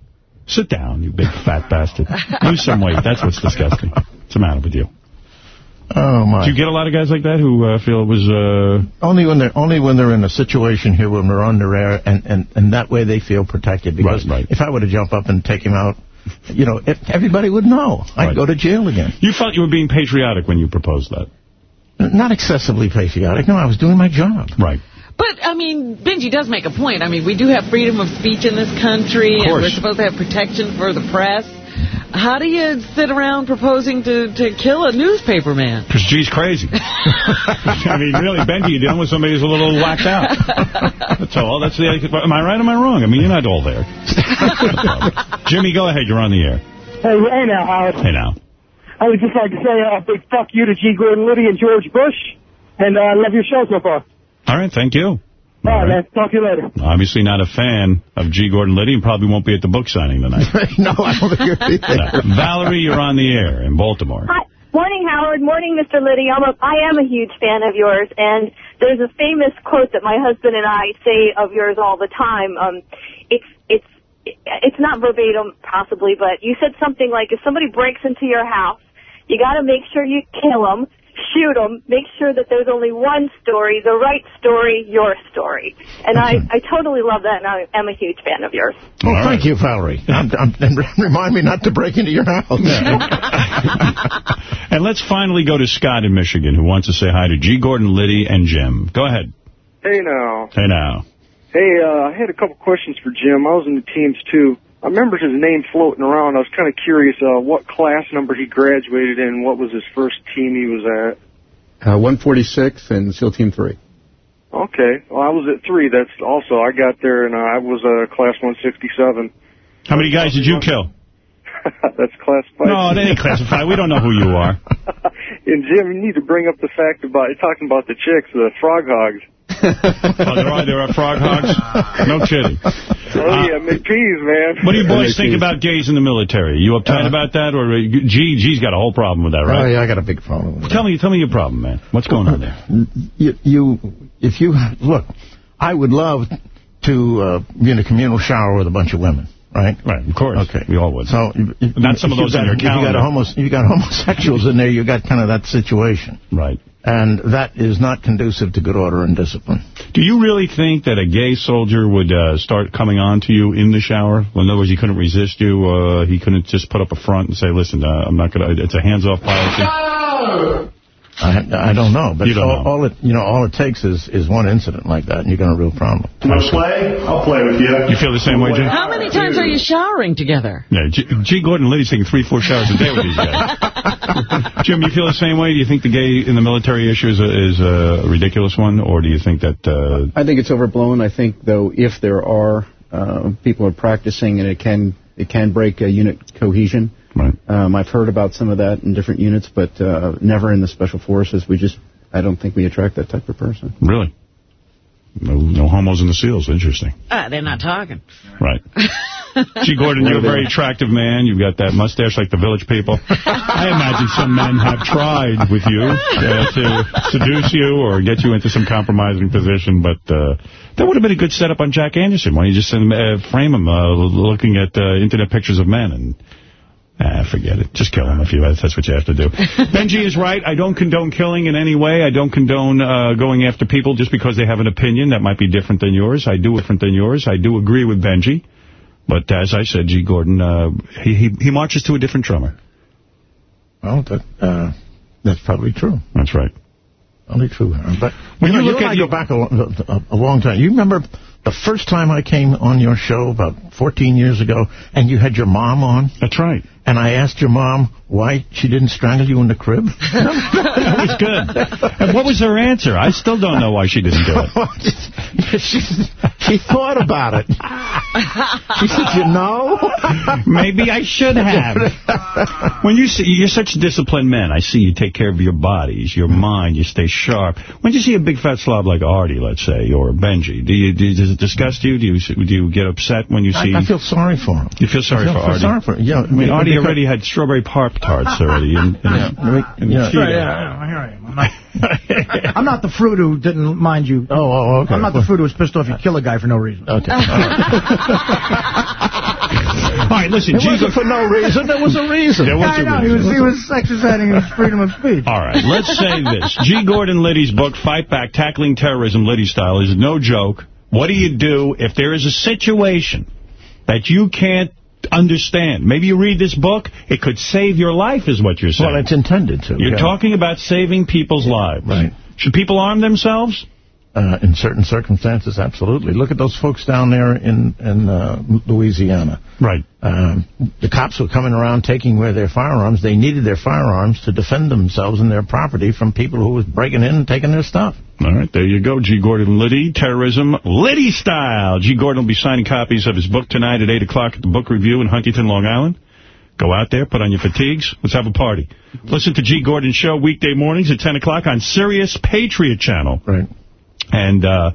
[SPEAKER 1] Sit down, you big fat bastard. Lose some weight. That's what's disgusting. What's the matter with you?
[SPEAKER 33] Oh my!
[SPEAKER 1] Do you get a lot of guys like that who uh, feel it was... Uh...
[SPEAKER 33] Only when they're only when they're in a situation here when they're under air, and and and that way they feel protected. Because
[SPEAKER 1] Right, right.
[SPEAKER 33] if I were to jump up and take him out, you know, if, everybody would know. I'd
[SPEAKER 1] Right.
[SPEAKER 33] go to jail again.
[SPEAKER 1] You felt you were being patriotic when you proposed that.
[SPEAKER 33] Not excessively patriotic. No, I was doing my job.
[SPEAKER 1] Right.
[SPEAKER 2] But, I mean, Benji does make a point. I mean, we do have freedom of speech in this country,
[SPEAKER 1] Of
[SPEAKER 2] and we're supposed to have protection for the press. How do you sit around proposing to, to kill a newspaper man?
[SPEAKER 1] Because G's crazy. <laughs> I mean, really, Benji, you're dealing with somebody who's a little whacked out. That's all. That's the. Am I right? Am I wrong? I mean, you're not all there. <laughs> Jimmy, go ahead. You're on the air.
[SPEAKER 28] Hey, hey now, Howard.
[SPEAKER 1] Hey now.
[SPEAKER 28] I would just like to say a big fuck you to G. Gordon Liddy and George Bush, and I uh, love your show so far.
[SPEAKER 1] All right. Thank you.
[SPEAKER 28] All right, man. Talk to you later.
[SPEAKER 1] Obviously not a fan of G. Gordon Liddy and probably won't be at the book signing tonight. <laughs>
[SPEAKER 33] no, I don't think you're
[SPEAKER 1] No. Valerie, you're on the air in Baltimore.
[SPEAKER 40] Hi. Morning, Howard. Morning, Mr. Liddy. I'm a, I am a huge fan of yours, and there's a famous quote that my husband and I say of yours all the time. Um, it's it's it's not verbatim, possibly, but you said something like, "If somebody breaks into your house, you got to make sure you kill them, shoot them, make sure that there's only one story, the right story, your story." And I I totally love that, and I am a huge fan of yours.
[SPEAKER 33] Oh, thank you, Valerie. <laughs> I'm, I'm, and <laughs> remind me not to break into your house. <laughs>
[SPEAKER 1] And let's finally go to Scott in Michigan, who wants to say hi to G. Gordon Liddy and Jim. Go ahead.
[SPEAKER 41] Hey now.
[SPEAKER 1] Hey now.
[SPEAKER 41] Hey, uh, I had a couple questions for Jim. I was in the teams too. I remember his name floating around. I was kind of curious uh, what class number he graduated in, what was his first team he was at.
[SPEAKER 34] Uh, 146 and SEAL Team 3.
[SPEAKER 41] Okay. Well, I was at three. That's also, I got there and uh, I was uh, class 167.
[SPEAKER 1] How many guys did you kill? <laughs>
[SPEAKER 41] That's classified.
[SPEAKER 1] No, they ain't classified. We don't know who you are. <laughs>
[SPEAKER 41] And Jim, you need to bring up the fact about, you're talking about the chicks, the frog hogs. <laughs>
[SPEAKER 1] Oh, there are, there are frog hogs? No kidding.
[SPEAKER 41] Oh, yeah, McPeas, man.
[SPEAKER 1] What do you boys think about gays in the military? You uptight
[SPEAKER 33] Uh,
[SPEAKER 1] about that? Or uh, G, G's got a whole problem with that, right?
[SPEAKER 33] Oh, yeah, I got a big problem with
[SPEAKER 1] Tell me, tell me your problem, man. What's going on there?
[SPEAKER 33] you, you if you look, I would love to uh, be in a communal shower with a bunch of women. Right?
[SPEAKER 1] Right, of course.
[SPEAKER 33] Okay.
[SPEAKER 1] We all would.
[SPEAKER 33] So you- you-
[SPEAKER 1] Not some of
[SPEAKER 33] if
[SPEAKER 1] those
[SPEAKER 33] you've
[SPEAKER 1] in
[SPEAKER 33] got,
[SPEAKER 1] your
[SPEAKER 33] if you got, a homos, you got <laughs> homosexuals in there, you got kind of that situation.
[SPEAKER 1] Right.
[SPEAKER 33] And that is not conducive to good order and discipline.
[SPEAKER 1] Do you really think that a gay soldier would uh, start coming on to you in the shower? Well, in other words, he couldn't resist you. Uh, he couldn't just put up a front and say, listen, uh, I'm not going to, it's a hands-off policy.
[SPEAKER 33] I, I don't know, but
[SPEAKER 1] You don't
[SPEAKER 33] all,
[SPEAKER 1] know.
[SPEAKER 33] all it you know all it takes is is one incident like that, and you got a real problem.
[SPEAKER 25] Want to play? I'll play with you.
[SPEAKER 1] You feel the same way, Jim?
[SPEAKER 2] How many times are you showering together?
[SPEAKER 1] Yeah, G, G. Gordon Liddy's taking three, four showers a day with these guys. <laughs> Jim, you feel the same way? Do you think the gay in the military issue is a, is a ridiculous one, or do you think that... Uh,
[SPEAKER 34] I think it's overblown. I think, though, if there are uh, people are practicing and it can it can break a unit cohesion.
[SPEAKER 1] Right.
[SPEAKER 34] Um, I've heard about some of that in different units, but uh, never in the special forces. We just I don't think we attract that type of person.
[SPEAKER 1] really? No, no homos in the SEALs. Interesting.
[SPEAKER 2] Ah, they're not talking.
[SPEAKER 1] Right. <laughs> G. Gordon, you're a very attractive man. You've got that mustache like the village people. <laughs> I imagine some men have tried with you uh, to seduce you or get you into some compromising position, but uh, that would have been a good setup on Jack Anderson. Why don't you just send him, uh, frame him uh, looking at uh, internet pictures of men and Ah, forget it. Just kill him if you if that's what you have to do. <laughs> Benji is right. I don't condone killing in any way. I don't condone uh, going after people just because they have an opinion that might be different than yours. I do different than yours. I do agree with Benji. But as I said, G. Gordon, uh, he, he he marches to a different drummer.
[SPEAKER 33] Well, that uh, that's probably true.
[SPEAKER 1] That's right.
[SPEAKER 33] Only true. But
[SPEAKER 1] When
[SPEAKER 33] you,
[SPEAKER 1] you look
[SPEAKER 33] you
[SPEAKER 1] at
[SPEAKER 33] and I
[SPEAKER 1] your-
[SPEAKER 33] go back a, a, a long time. You remember the first time I came on your show about 14 years ago, and you had your mom on?
[SPEAKER 1] That's right.
[SPEAKER 33] And I asked your mom why she didn't strangle you in the crib. <laughs>
[SPEAKER 1] that was good. And what was her answer? I still don't know why she didn't do it. <laughs>
[SPEAKER 33] she, she thought about it. She said, you know?
[SPEAKER 1] Maybe I should have. When you see, you're such a disciplined men. I see you take care of your bodies, your mind, you stay sharp. When you see a big fat slob like Artie, let's say, or Benji, do you, do, does it disgust you? Do you do you get upset when you see...
[SPEAKER 33] I, I feel sorry for him.
[SPEAKER 1] you feel sorry
[SPEAKER 33] I feel
[SPEAKER 1] for Artie?
[SPEAKER 33] sorry for yeah.
[SPEAKER 1] I mean, Artie
[SPEAKER 33] because-
[SPEAKER 1] already had strawberry pop tarts already. In, in,
[SPEAKER 33] Yeah.
[SPEAKER 1] in
[SPEAKER 33] Yeah.
[SPEAKER 1] the
[SPEAKER 3] Right, yeah, here I am. I'm not, <laughs> I'm not the fruit who didn't mind you.
[SPEAKER 33] Oh, oh, okay.
[SPEAKER 3] I'm not the fruit who was pissed off you kill a guy for no reason.
[SPEAKER 33] Okay. <laughs>
[SPEAKER 1] All right, listen,
[SPEAKER 33] It
[SPEAKER 1] G.
[SPEAKER 33] wasn't for no reason. There was a reason.
[SPEAKER 1] There was
[SPEAKER 3] I
[SPEAKER 1] a
[SPEAKER 3] know, he was,
[SPEAKER 1] reason.
[SPEAKER 3] he was exercising his freedom of speech.
[SPEAKER 1] All right, let's say this. G. Gordon Liddy's book, Fight Back, Tackling Terrorism, Liddy Style, is no joke. What do you do if there is a situation that you can't understand? Maybe you read this book, it could save your life, is what you're saying.
[SPEAKER 33] Well, it's intended to.
[SPEAKER 1] you're
[SPEAKER 33] yeah.
[SPEAKER 1] talking about saving people's lives.
[SPEAKER 33] Right.
[SPEAKER 1] Should people arm themselves?
[SPEAKER 33] Uh, in certain circumstances, absolutely. Look at those folks down there in in uh, Louisiana.
[SPEAKER 1] Right.
[SPEAKER 33] Um, the cops were coming around taking away their firearms. They needed their firearms to defend themselves and their property from people who was breaking in and taking their stuff.
[SPEAKER 1] All right, there you go. G. Gordon Liddy, Terrorism, Liddy Style. G. Gordon will be signing copies of his book tonight at 8 o'clock at the Book Review in Huntington, Long Island. Go out there, put on your fatigues. Let's have a party. Listen to G. Gordon Show weekday mornings at 10 o'clock on Sirius Patriot Channel.
[SPEAKER 33] Right.
[SPEAKER 1] And uh,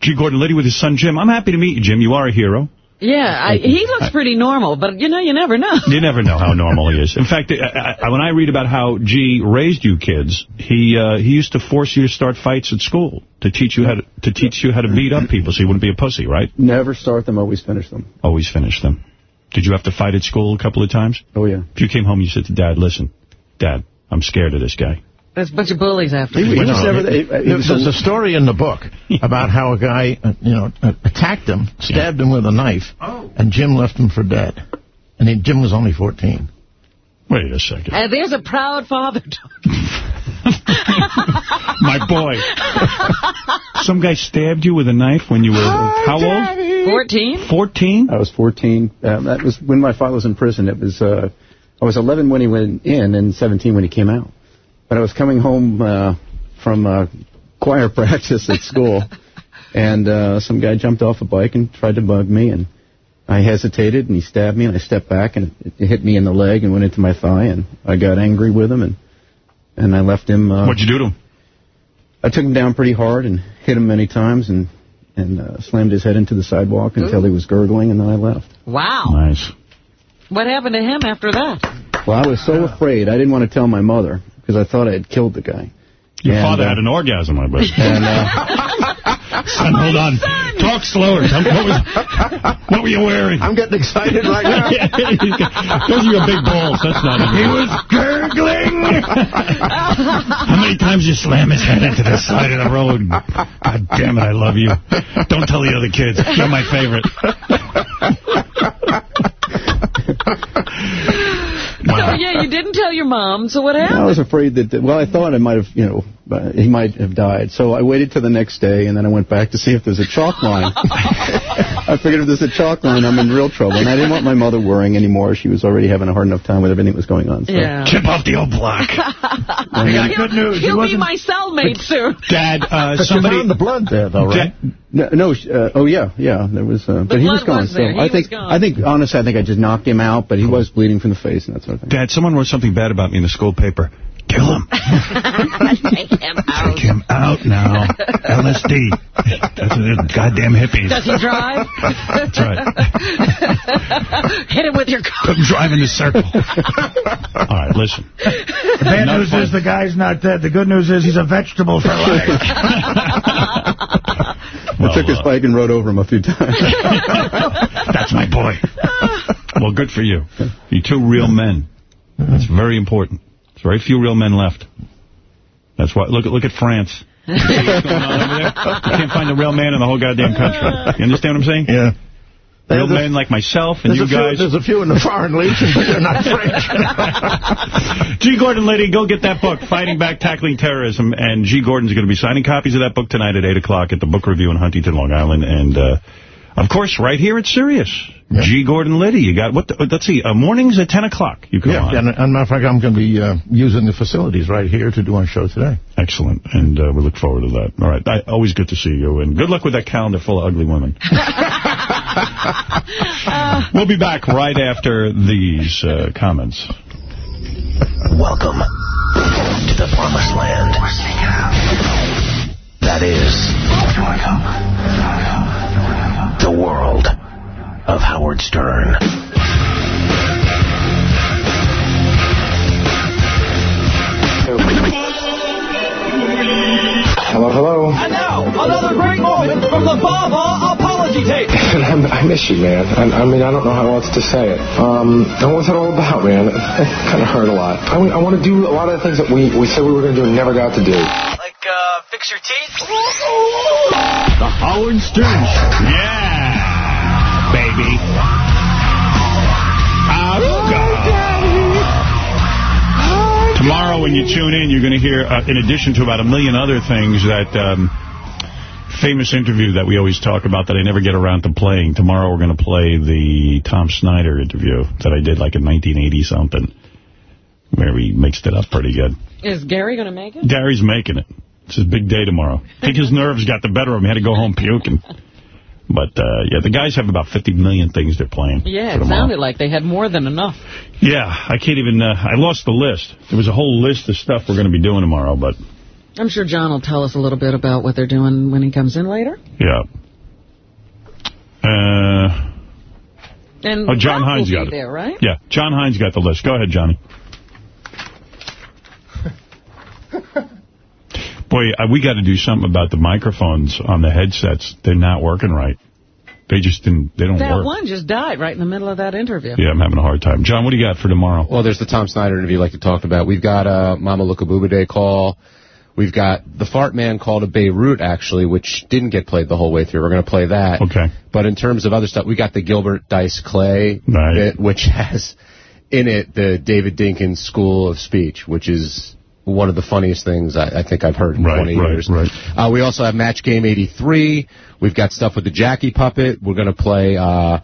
[SPEAKER 1] G. Gordon Liddy with his son Jim. I'm happy to meet you, Jim. You are a hero.
[SPEAKER 2] Yeah, I, he looks pretty normal, but, you know, you never know.
[SPEAKER 1] You never know how normal he is. In fact, I, I, when I read about how G raised you kids, he uh, he used to force you to start fights at school to teach you how to, to teach you how to beat up people so you wouldn't be a pussy, right?
[SPEAKER 34] Never start them, always finish them.
[SPEAKER 1] Always finish them. Did you have to fight at school a couple of times?
[SPEAKER 34] Oh, yeah.
[SPEAKER 1] If you came home, you said to Dad, listen, Dad, I'm scared of this guy.
[SPEAKER 2] There's a bunch of bullies after
[SPEAKER 33] you know,
[SPEAKER 34] was
[SPEAKER 33] there's
[SPEAKER 34] a-
[SPEAKER 33] a story in the book <laughs> about how a guy, uh, you know, uh, attacked him, stabbed him with a knife, and Jim left him for dead. And he, Jim was only 14.
[SPEAKER 1] Wait a second.
[SPEAKER 2] And there's a proud father. <laughs>
[SPEAKER 1] My boy. <laughs> Some guy stabbed you with a knife when you were how old?
[SPEAKER 2] 14?
[SPEAKER 1] 14?
[SPEAKER 34] I was 14. Um, that was when my father was in prison. It was uh, I was 11 when he went in and 17 when he came out. But I was coming home uh, from uh, choir <laughs> practice at school, and uh, some guy jumped off a bike and tried to bug me, and I hesitated, and he stabbed me, and I stepped back, and it, it hit me in the leg and went into my thigh, and I got angry with him, and and I left him. Uh,
[SPEAKER 1] What'd you do to him?
[SPEAKER 34] I took him down pretty hard and hit him many times, and and uh, slammed his head into the sidewalk until he was gurgling, and then I left.
[SPEAKER 2] Wow.
[SPEAKER 1] Nice.
[SPEAKER 2] What happened to him after that?
[SPEAKER 34] Well, I was so afraid. I didn't want to tell my mother because I thought I had killed the guy.
[SPEAKER 1] Your
[SPEAKER 34] And,
[SPEAKER 1] father
[SPEAKER 34] uh,
[SPEAKER 1] had an orgasm, I bet.
[SPEAKER 34] And uh,
[SPEAKER 1] Son, hold on. Talk slower. What, was, what were you wearing?
[SPEAKER 33] I'm getting excited right now. <laughs>
[SPEAKER 1] Those are your big balls. That's not it.
[SPEAKER 42] He was gurgling. <laughs>
[SPEAKER 1] How many times you slam his head into the side of the road? God damn it, I love you. Don't tell the other kids. You're my favorite. <laughs>
[SPEAKER 2] So, yeah, you didn't tell your mom, so what happened?
[SPEAKER 34] I was afraid that, well, I thought I might have, you know, uh, he might have died. So I waited till the next day, and then I went back to see if there's a chalk line. <laughs> I figured if there's a chalk line, I'm in real trouble. And I didn't want my mother worrying anymore. She was already having a hard enough time with everything that was going on. So.
[SPEAKER 2] Yeah.
[SPEAKER 1] Chip off the old block. <laughs>
[SPEAKER 34] I got
[SPEAKER 2] good news. He'll be my cellmate soon.
[SPEAKER 1] Dad, uh, somebody...
[SPEAKER 34] found the
[SPEAKER 33] blood there, though,
[SPEAKER 1] right?
[SPEAKER 34] No, no uh, oh yeah, yeah, there was, uh, but he was
[SPEAKER 2] blood
[SPEAKER 34] gone.
[SPEAKER 2] was.
[SPEAKER 34] So
[SPEAKER 2] He
[SPEAKER 34] I think,
[SPEAKER 2] gone.
[SPEAKER 34] I think, honestly, I think I just knocked him out, but he was bleeding from the face and that sort of thing.
[SPEAKER 1] Dad, someone wrote something bad about me in the school paper. Kill him.
[SPEAKER 2] Take him out.
[SPEAKER 1] Take him out now. LSD. That's a goddamn hippies.
[SPEAKER 2] Does he drive?
[SPEAKER 1] That's right.
[SPEAKER 2] Hit him with your car.
[SPEAKER 1] Put him driving the circle. All right, listen.
[SPEAKER 3] The bad
[SPEAKER 1] Enough
[SPEAKER 3] news
[SPEAKER 1] fun.
[SPEAKER 3] is the guy's not dead. The good news is he's a vegetable for life. <laughs>
[SPEAKER 34] I took his uh, bike and rode over him a few times.
[SPEAKER 1] That's my boy. Well, good for you. You're two real men. That's very important. There's very few real men left. That's why. Look at look at France. <laughs> You see what's going on over there? You can't find a real man in the whole goddamn country. You understand what I'm saying?
[SPEAKER 33] Yeah.
[SPEAKER 1] Real
[SPEAKER 33] There's a-
[SPEAKER 1] men like myself and you
[SPEAKER 33] a, few,
[SPEAKER 1] guys.
[SPEAKER 33] there's a few in the foreign legion, but they're not French. <laughs>
[SPEAKER 1] G. Gordon, Liddy, go get that book, Fighting Back, Tackling Terrorism. And G. Gordon's going to be signing copies of that book tonight at 8 o'clock at the Book Review in Huntington, Long Island. And, uh, of course, right here at Sirius. G. Gordon Liddy. You got, what? The, let's see, uh, mornings at 10 o'clock. You come
[SPEAKER 33] yeah,
[SPEAKER 1] on.
[SPEAKER 33] and, and matter of fact, I'm going to be uh, using the facilities right here to do our show today.
[SPEAKER 1] Excellent. And uh, we look forward to that. All right. I, always good to see you. And good luck with that calendar full of ugly women. <laughs> <laughs> we'll be back right after these uh, comments.
[SPEAKER 43] Welcome to the promised land. That is the world of Howard Stern.
[SPEAKER 44] Hello, hello.
[SPEAKER 45] And now, another great moment from the Baba apology tape. <laughs>
[SPEAKER 44] I, I miss you, man. I, I mean, I don't know how else to say it. Um, and what's it all about, man? It, kind of hurt a lot. I, mean, I want to do a lot of the things that we, we said we were going to do and never got to do.
[SPEAKER 45] Like, uh, fix your teeth?
[SPEAKER 1] The Howard Stern Show. Yeah, baby. Tomorrow when you tune in, you're going to hear, uh, in addition to about a million other things, that um, famous interview that we always talk about that I never get around to playing. Tomorrow we're going to play the Tom Snyder interview that I did like in 1980-something, where he mixed it up pretty good.
[SPEAKER 2] Is Gary going to make it?
[SPEAKER 1] Gary's making it. It's his big day tomorrow. I <laughs> think his nerves got the better of him. He had to go home puking. But, uh, yeah, the guys have about 50 million things they're playing.
[SPEAKER 2] Yeah, it sounded like they had more than enough.
[SPEAKER 1] Yeah, I can't even, uh, I lost the list. There was a whole list of stuff we're going to be doing tomorrow, but,
[SPEAKER 2] I'm sure John will tell us a little bit about what they're doing when he comes in later.
[SPEAKER 1] yeah. Uh,
[SPEAKER 2] And
[SPEAKER 1] oh, John Hines got it.
[SPEAKER 2] there, right?
[SPEAKER 1] Yeah, John Hines got the list. Go ahead, Johnny. Boy, uh, we got to do something about the microphones on the headsets. They're not working right. They just didn't, they don't
[SPEAKER 2] That
[SPEAKER 1] work.
[SPEAKER 2] one just died right in the middle of that interview.
[SPEAKER 1] Yeah, I'm having a hard time. John, what do you got for tomorrow?
[SPEAKER 44] Well, there's the Tom Snyder interview like you talked about. We've got a Mama Look a Booba Day call. We've got the Fart Man call to Beirut, actually, which didn't get played the whole way through. We're going to play that.
[SPEAKER 1] Okay.
[SPEAKER 44] But in terms of other stuff, we got the Gilbert Dice Clay
[SPEAKER 1] Right.
[SPEAKER 44] bit, which <laughs> has in it the David Dinkins School of Speech, which is one of the funniest things I, I think I've heard in
[SPEAKER 1] Right,
[SPEAKER 44] 20
[SPEAKER 1] right,
[SPEAKER 44] years.
[SPEAKER 1] right.
[SPEAKER 44] Uh, we also have Match Game 83. We've got stuff with the Jackie Puppet. We're going to play. Uh,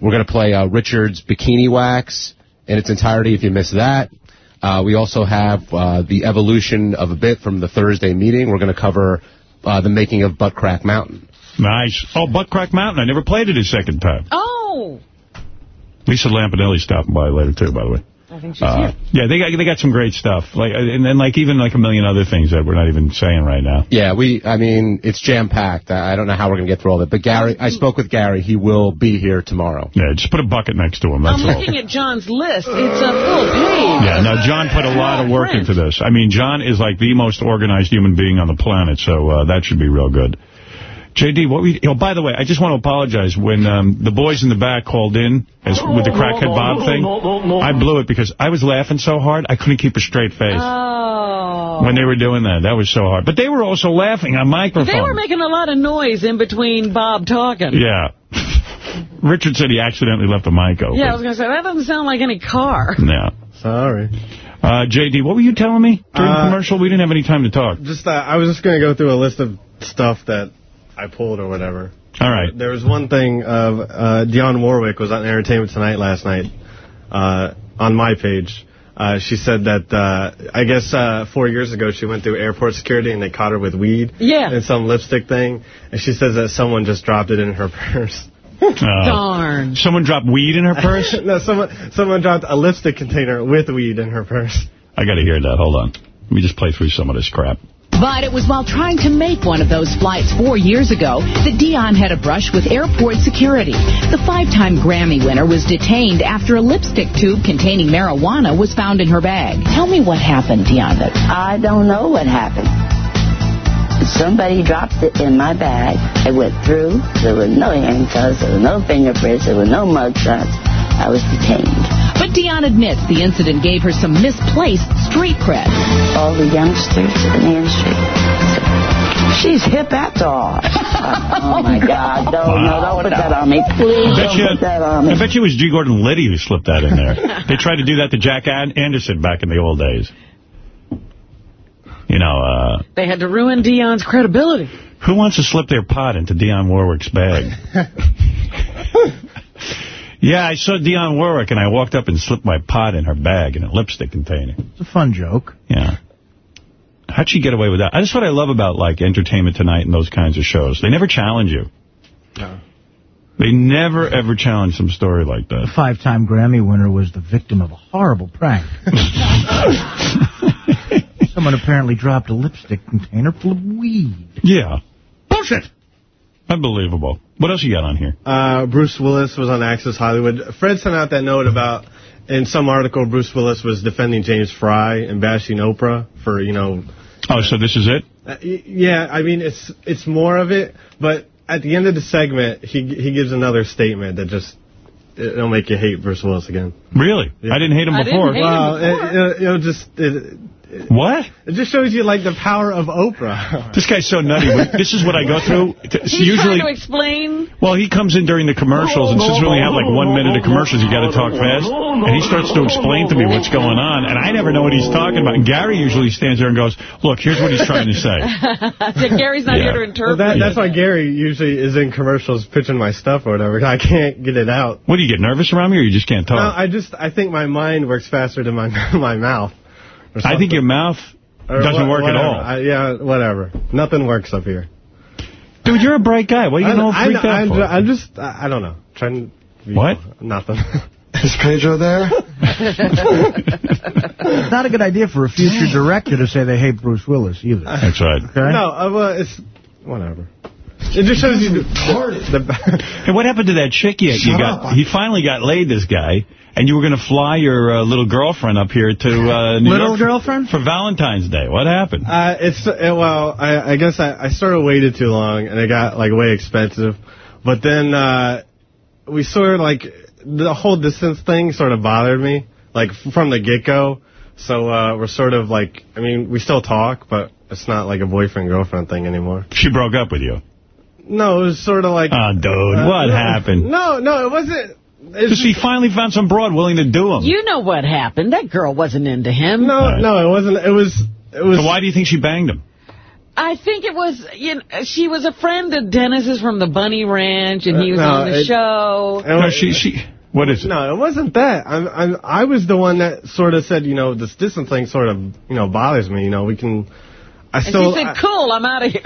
[SPEAKER 44] we're going to play uh, Richard's Bikini Wax in its entirety. If you miss that. Uh, we also have uh, the evolution of a bit from the Thursday meeting. We're going to cover uh, the making of Butt Crack Mountain.
[SPEAKER 1] Nice. Oh, Butt Crack Mountain. I never played it a second time.
[SPEAKER 2] Oh,
[SPEAKER 1] Lisa Lampanelli's stopping by later, too, by the way.
[SPEAKER 2] I think she's
[SPEAKER 1] Uh,
[SPEAKER 2] here.
[SPEAKER 1] yeah, they got they got some great stuff, like and then like even like a million other things that we're not even saying right now.
[SPEAKER 44] Yeah, we. I mean, it's jam packed. I I don't know how we're going to get through all of it. But Gary, I spoke with Gary. He will be here tomorrow.
[SPEAKER 1] Yeah, just put a bucket next to him. That's
[SPEAKER 2] I'm
[SPEAKER 1] all.
[SPEAKER 2] looking at John's list. It's a full page.
[SPEAKER 1] Yeah, no, John put a lot of work into this. I mean, John is like the most organized human being on the planet, so uh, that should be real good. JD, what we? Oh, by the way, I just want to apologize when um, the boys in the back called in as with the crackhead Bob thing. I blew it because I was laughing so hard I couldn't keep a straight face
[SPEAKER 2] Oh.
[SPEAKER 1] when they were doing that. That was so hard. But they were also laughing on microphone.
[SPEAKER 2] They were making a lot of noise in between Bob talking.
[SPEAKER 1] yeah. <laughs> Richard said he accidentally left the mic open.
[SPEAKER 2] Yeah, I was going to say, that doesn't sound like any car. <laughs>
[SPEAKER 1] Yeah.
[SPEAKER 46] Sorry.
[SPEAKER 1] Uh, JD, what were you telling me during the
[SPEAKER 46] Uh,
[SPEAKER 1] commercial? We didn't have any time to talk.
[SPEAKER 46] Just uh, I was just going to go through a list of stuff that I pulled or whatever.
[SPEAKER 1] All right.
[SPEAKER 46] There was one thing of uh, Dionne Warwick was on Entertainment Tonight last night uh, on my page. Uh, she said that uh, I guess uh, four years ago she went through airport security and they caught her with weed
[SPEAKER 2] Yeah.
[SPEAKER 46] and some lipstick thing, and she says that someone just dropped it in her <laughs> purse.
[SPEAKER 2] Darn.
[SPEAKER 1] Someone dropped weed in her purse? <laughs>
[SPEAKER 46] no, someone someone dropped a lipstick container with weed in her purse.
[SPEAKER 1] I got to hear that. Hold on. Let me just play through some of this crap.
[SPEAKER 47] But it was while trying to make one of those flights four years ago that Dionne had a brush with airport security. The five-time Grammy winner was detained after a lipstick tube containing marijuana was found in her bag. Tell me what happened, Dionne.
[SPEAKER 48] I don't know what happened. Somebody dropped it in my bag. It went through. There were no handcuffs. There were no fingerprints. There were no mugshots. I was detained.
[SPEAKER 47] But Dionne admits the incident gave her some misplaced street cred.
[SPEAKER 48] All the youngsters in the industry. She's hip after all. <laughs> oh, my God. Don't, no, don't put that on me. Please
[SPEAKER 1] I bet,
[SPEAKER 48] don't
[SPEAKER 1] you,
[SPEAKER 48] put that on me.
[SPEAKER 1] I bet you it was G. Gordon Liddy who slipped that in there. <laughs> they tried to do that to Jack Anderson back in the old days. You know, uh,
[SPEAKER 2] They had to ruin Dionne's credibility.
[SPEAKER 1] who wants to slip their pot into Dionne Warwick's bag? <laughs> yeah, I saw Dionne Warwick, and I walked up and slipped my pot in her bag in a lipstick container.
[SPEAKER 3] It's a fun joke.
[SPEAKER 1] Yeah. How'd she get away with that? That's what I love about, like, Entertainment Tonight and those kinds of shows. They never challenge you. They never, ever challenge some story like
[SPEAKER 3] The
[SPEAKER 1] that.
[SPEAKER 3] five-time Grammy winner was the victim of a horrible prank. <laughs> Someone apparently dropped a lipstick container full of weed.
[SPEAKER 1] Yeah. Bullshit. Unbelievable. What else you got on here?
[SPEAKER 46] Uh, Bruce Willis was on Access Hollywood. Fred sent out that note about, in some article, Bruce Willis was defending James Frey and bashing Oprah for, you know...
[SPEAKER 1] Oh, so this is it?
[SPEAKER 46] Uh, yeah, I mean, it's it's more of it, but at the end of the segment, he he gives another statement that just, it'll make you hate Bruce Willis again.
[SPEAKER 1] Really? I didn't hate him
[SPEAKER 46] I
[SPEAKER 1] before.
[SPEAKER 46] well, It, it, it'll just... It,
[SPEAKER 1] What?
[SPEAKER 46] It just shows you, like, the power of Oprah. <laughs>
[SPEAKER 1] This guy's so nutty. This is what I go through.
[SPEAKER 2] He's
[SPEAKER 1] usually,
[SPEAKER 2] trying to explain.
[SPEAKER 1] well, he comes in during the commercials, and since we only have like one minute of commercials, you got to talk fast. And he starts to explain to me what's going on, and I never know what he's talking about. And Gary usually stands there and goes, "Look, here's what he's trying to say." <laughs>
[SPEAKER 2] Gary's not
[SPEAKER 1] Yeah.
[SPEAKER 2] here to interpret.
[SPEAKER 46] Well, that, that's why Gary usually is in commercials pitching my stuff or whatever. <laughs> I can't get it out.
[SPEAKER 1] What do you get nervous around me, or you just can't
[SPEAKER 46] No,
[SPEAKER 1] talk?
[SPEAKER 46] I just I think my mind works faster than my my mouth. Or
[SPEAKER 1] I think your mouth doesn't
[SPEAKER 46] wha-
[SPEAKER 1] work at all.
[SPEAKER 46] I, yeah, whatever. Nothing works up here.
[SPEAKER 1] Dude, you're a bright guy. What are you
[SPEAKER 46] I,
[SPEAKER 1] getting all
[SPEAKER 46] I,
[SPEAKER 1] freaked out
[SPEAKER 46] I'm,
[SPEAKER 1] for?
[SPEAKER 46] I'm just I, I don't know. Trying. to be-
[SPEAKER 1] What?
[SPEAKER 46] Nothing. <laughs>
[SPEAKER 49] Is Pedro there?
[SPEAKER 3] It's <laughs> not a good idea for a future director to say they hate Bruce Willis either.
[SPEAKER 1] That's right.
[SPEAKER 3] Okay?
[SPEAKER 46] No, uh, well, it's whatever. <laughs> It just shows you the, the, the <laughs>
[SPEAKER 1] Hey, what happened to that chick you, you got?
[SPEAKER 46] up.
[SPEAKER 1] He finally got laid, this guy, and you were going to fly your uh, little girlfriend up here to uh, New
[SPEAKER 3] Little
[SPEAKER 1] York girlfriend for Valentine's Day. What happened?
[SPEAKER 46] Uh, it's uh, well, I, I guess I, I sort of waited too long, and it got like way expensive. But then uh, we sort of like the whole distance thing sort of bothered me, like from the get go. So uh, we're sort of like, I mean, we still talk, but it's not like a boyfriend girlfriend thing anymore.
[SPEAKER 1] She broke up with you.
[SPEAKER 46] No, it was sort of like.
[SPEAKER 1] Oh, dude,
[SPEAKER 46] uh,
[SPEAKER 1] what
[SPEAKER 46] no,
[SPEAKER 1] happened?
[SPEAKER 46] No, no, it wasn't.
[SPEAKER 1] Because he finally found some broad willing to do him.
[SPEAKER 2] You know what happened. That girl wasn't into him.
[SPEAKER 46] No, no, it wasn't. It was. It was.
[SPEAKER 1] So why do you think she banged him?
[SPEAKER 2] I think it was, you know, she was a friend of Dennis's from the Bunny Ranch, and he was
[SPEAKER 46] Uh, no,
[SPEAKER 2] on the
[SPEAKER 46] it-
[SPEAKER 2] show.
[SPEAKER 46] No,
[SPEAKER 1] she, she, what is it?
[SPEAKER 46] No, it wasn't that. I'm, I'm, I was the one that sort of said, you know, this distance thing sort of, you know, bothers me. You know, we can. I
[SPEAKER 2] And
[SPEAKER 46] still.
[SPEAKER 2] she said, cool, I'm out of here.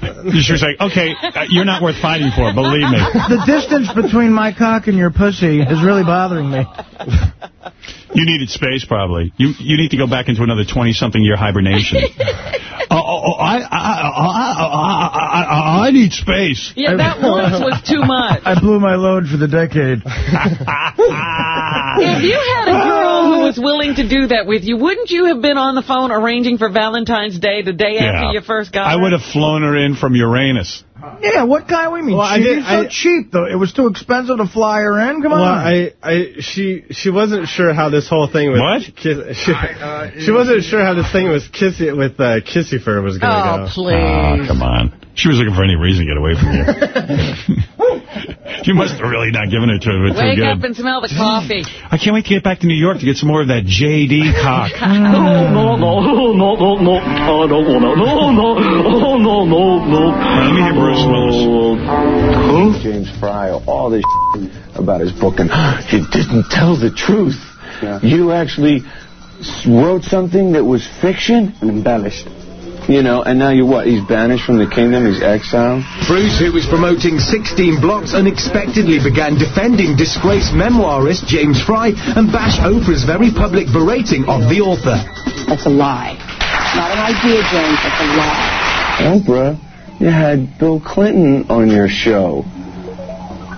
[SPEAKER 1] She was like, okay, uh, you're not worth fighting for, believe me.
[SPEAKER 3] The distance between my cock and your pussy is really bothering me.
[SPEAKER 1] You needed space, probably. You you need to go back into another 20-something year hibernation. <laughs> oh, oh, oh, I, I, I, I, I, I need space.
[SPEAKER 2] Yeah, that <laughs> once was too much.
[SPEAKER 3] I blew my load for the decade. <laughs>
[SPEAKER 2] If you had a girl who was willing to do that with you, wouldn't you have been on the phone arranging for Valentine's Day the day after you first got
[SPEAKER 1] I
[SPEAKER 2] her?
[SPEAKER 1] would have flown her in from Uranus.
[SPEAKER 3] Yeah, what guy we mean?
[SPEAKER 46] Well, I
[SPEAKER 3] cheap?
[SPEAKER 46] did-
[SPEAKER 3] so
[SPEAKER 46] I-
[SPEAKER 3] cheap, though. It was too expensive to fly her in. Come
[SPEAKER 46] Well,
[SPEAKER 3] on.
[SPEAKER 46] I, I, she, she wasn't sure how this whole thing with
[SPEAKER 1] What?
[SPEAKER 46] Kiss, she, she wasn't sure how this thing was kissy with uh, Kissy Fur was going to
[SPEAKER 2] Oh,
[SPEAKER 46] go.
[SPEAKER 2] please.
[SPEAKER 1] Oh, come on. She was looking for any reason to get away from you. you must have really not given it to her too
[SPEAKER 2] Wake
[SPEAKER 1] good.
[SPEAKER 2] up and smell the coffee.
[SPEAKER 1] I can't wait to get back to New York to get some more of that JD cock.
[SPEAKER 50] No, no, no, no, no, no, I don't wanna, no, no, oh, no, no, no.
[SPEAKER 1] Let me hear Bruce Willis.
[SPEAKER 43] James Frey, all this about his book, and he didn't tell the truth. You actually s- wrote something that was fiction and embellished. You know, and now you're what? He's banished from the kingdom. He's exiled.
[SPEAKER 51] Bruce, who was promoting 16 blocks, unexpectedly began defending disgraced memoirist James Frey and bash Oprah's very public berating of the author.
[SPEAKER 48] That's a lie. Not an idea, James. That's a lie.
[SPEAKER 43] Oprah, you had Bill Clinton on your show.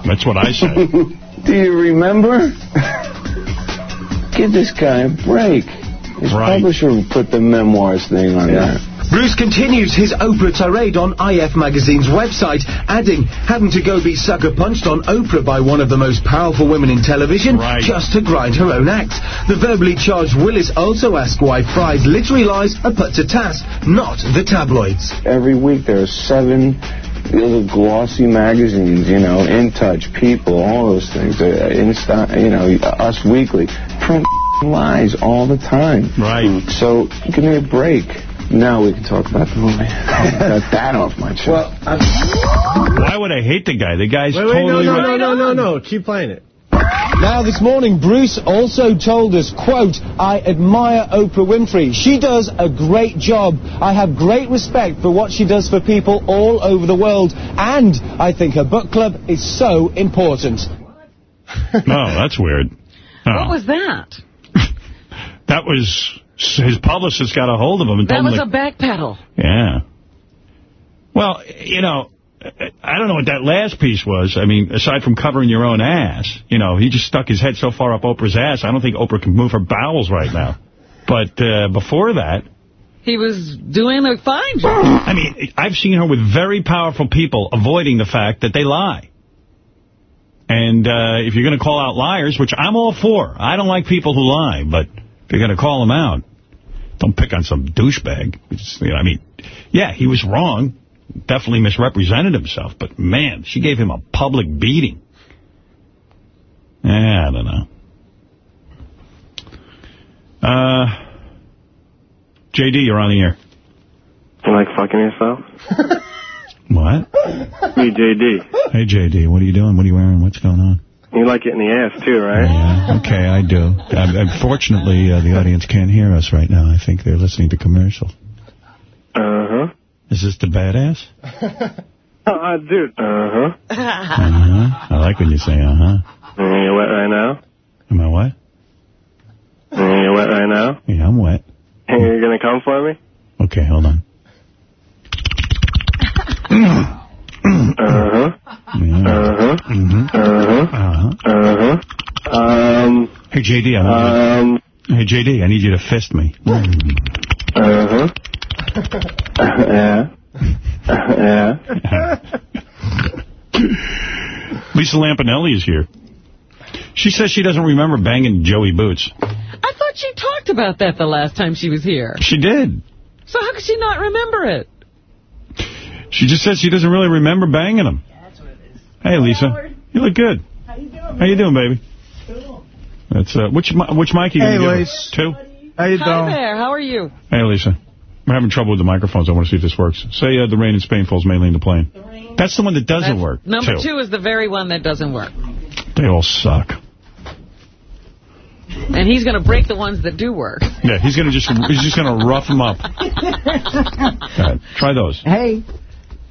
[SPEAKER 1] That's what I said. <laughs>
[SPEAKER 43] Do you remember? <laughs> Give this guy a break. His publisher put the memoirs thing on there.
[SPEAKER 51] Bruce continues his Oprah tirade on IF Magazine's website, adding, having to go be sucker punched on Oprah by one of the most powerful women in television just to grind her own act. The verbally charged Willis also asked why Frey's literary lies are put to task, not the tabloids.
[SPEAKER 43] Every week there are seven little glossy magazines, you know, In Touch, People, all those things. Uh, Insta, you know, Us Weekly. Print lies all the time.
[SPEAKER 1] Right.
[SPEAKER 43] So give me a break. Now we can talk about the movie. Got that off my chest. Well,
[SPEAKER 1] Why would I hate the guy? The guy's
[SPEAKER 46] Wait, wait, no,
[SPEAKER 1] totally
[SPEAKER 46] no,
[SPEAKER 1] right.
[SPEAKER 46] no, no, no, no. Keep playing it.
[SPEAKER 52] Now this morning, Bruce also told us, quote, I admire Oprah Winfrey. She does a great job. I have great respect for what she does for people all over the world. And I think her book club is so important.
[SPEAKER 1] No, that's weird. Oh.
[SPEAKER 2] What was that? <laughs>
[SPEAKER 1] That was his publicist got a hold of him and
[SPEAKER 2] That
[SPEAKER 1] told him
[SPEAKER 2] was a backpedal.
[SPEAKER 1] Yeah. Well, you know, I don't know what that last piece was. I mean, aside from covering your own ass, you know, he just stuck his head so far up Oprah's ass, I don't think Oprah can move her bowels right now. But uh, before that,
[SPEAKER 2] He was doing a fine job.
[SPEAKER 1] I mean, I've seen her with very powerful people avoiding the fact that they lie. And uh, if you're going to call out liars, which I'm all for, I don't like people who lie, but if you're going to call them out, don't pick on some douchebag. You know, I mean, yeah, he was wrong. Definitely misrepresented himself. But, man, she gave him a public beating. Eh, I don't know. Uh, JD, you're on the air.
[SPEAKER 37] You like fucking yourself?
[SPEAKER 1] What?
[SPEAKER 37] Me, JD.
[SPEAKER 1] Hey, JD, what are you doing? What are you wearing? What's going on?
[SPEAKER 37] You like it in the ass, too, right?
[SPEAKER 1] Yeah, okay, I do. Um, unfortunately, uh, the audience can't hear us right now. I think they're listening to commercial.
[SPEAKER 37] Uh-huh.
[SPEAKER 1] Is this the badass? <laughs>
[SPEAKER 37] Uh, dude. Uh-huh.
[SPEAKER 1] Uh-huh. I like when you say uh-huh.
[SPEAKER 37] And you wet right now?
[SPEAKER 1] Am I what?
[SPEAKER 37] And you wet right now?
[SPEAKER 1] Yeah, I'm wet.
[SPEAKER 37] And you're gonna come for me?
[SPEAKER 1] Okay, hold on. <laughs>
[SPEAKER 37] Uh-huh. Uh-huh.
[SPEAKER 1] Mm-hmm.
[SPEAKER 37] Uh-huh.
[SPEAKER 1] Uh-huh.
[SPEAKER 37] Uh-huh. Um.
[SPEAKER 1] Hey, JD, I want
[SPEAKER 37] Um.
[SPEAKER 1] you, Hey, JD, I need you to fist me.
[SPEAKER 37] Uh-huh. yeah. yeah.
[SPEAKER 1] Lisa Lampanelli is here. She says she doesn't remember banging Joey Boots.
[SPEAKER 2] I thought she talked about that the last time she was here.
[SPEAKER 1] She did.
[SPEAKER 2] So how could she not remember it?
[SPEAKER 1] She just says she doesn't really remember banging him. Hey, Lisa. You look good. How you doing, How you doing baby? Cool. That's uh, which which mic are you
[SPEAKER 3] Hey,
[SPEAKER 1] gonna give her? Two.
[SPEAKER 3] How you
[SPEAKER 2] Hi
[SPEAKER 3] doing?
[SPEAKER 2] there. How are you?
[SPEAKER 1] Hey, Lisa. I'm having trouble with the microphones. I want to see if this works. Say uh, the rain in Spain falls mainly in the plane. That's the one that doesn't
[SPEAKER 2] That's-
[SPEAKER 1] work.
[SPEAKER 2] Number
[SPEAKER 1] too.
[SPEAKER 2] two is the very one that doesn't work.
[SPEAKER 1] They all suck.
[SPEAKER 2] And he's going to break the ones that do work.
[SPEAKER 1] Yeah, he's gonna just he's just gonna rough them up. <laughs> Go ahead. Try those.
[SPEAKER 53] Hey.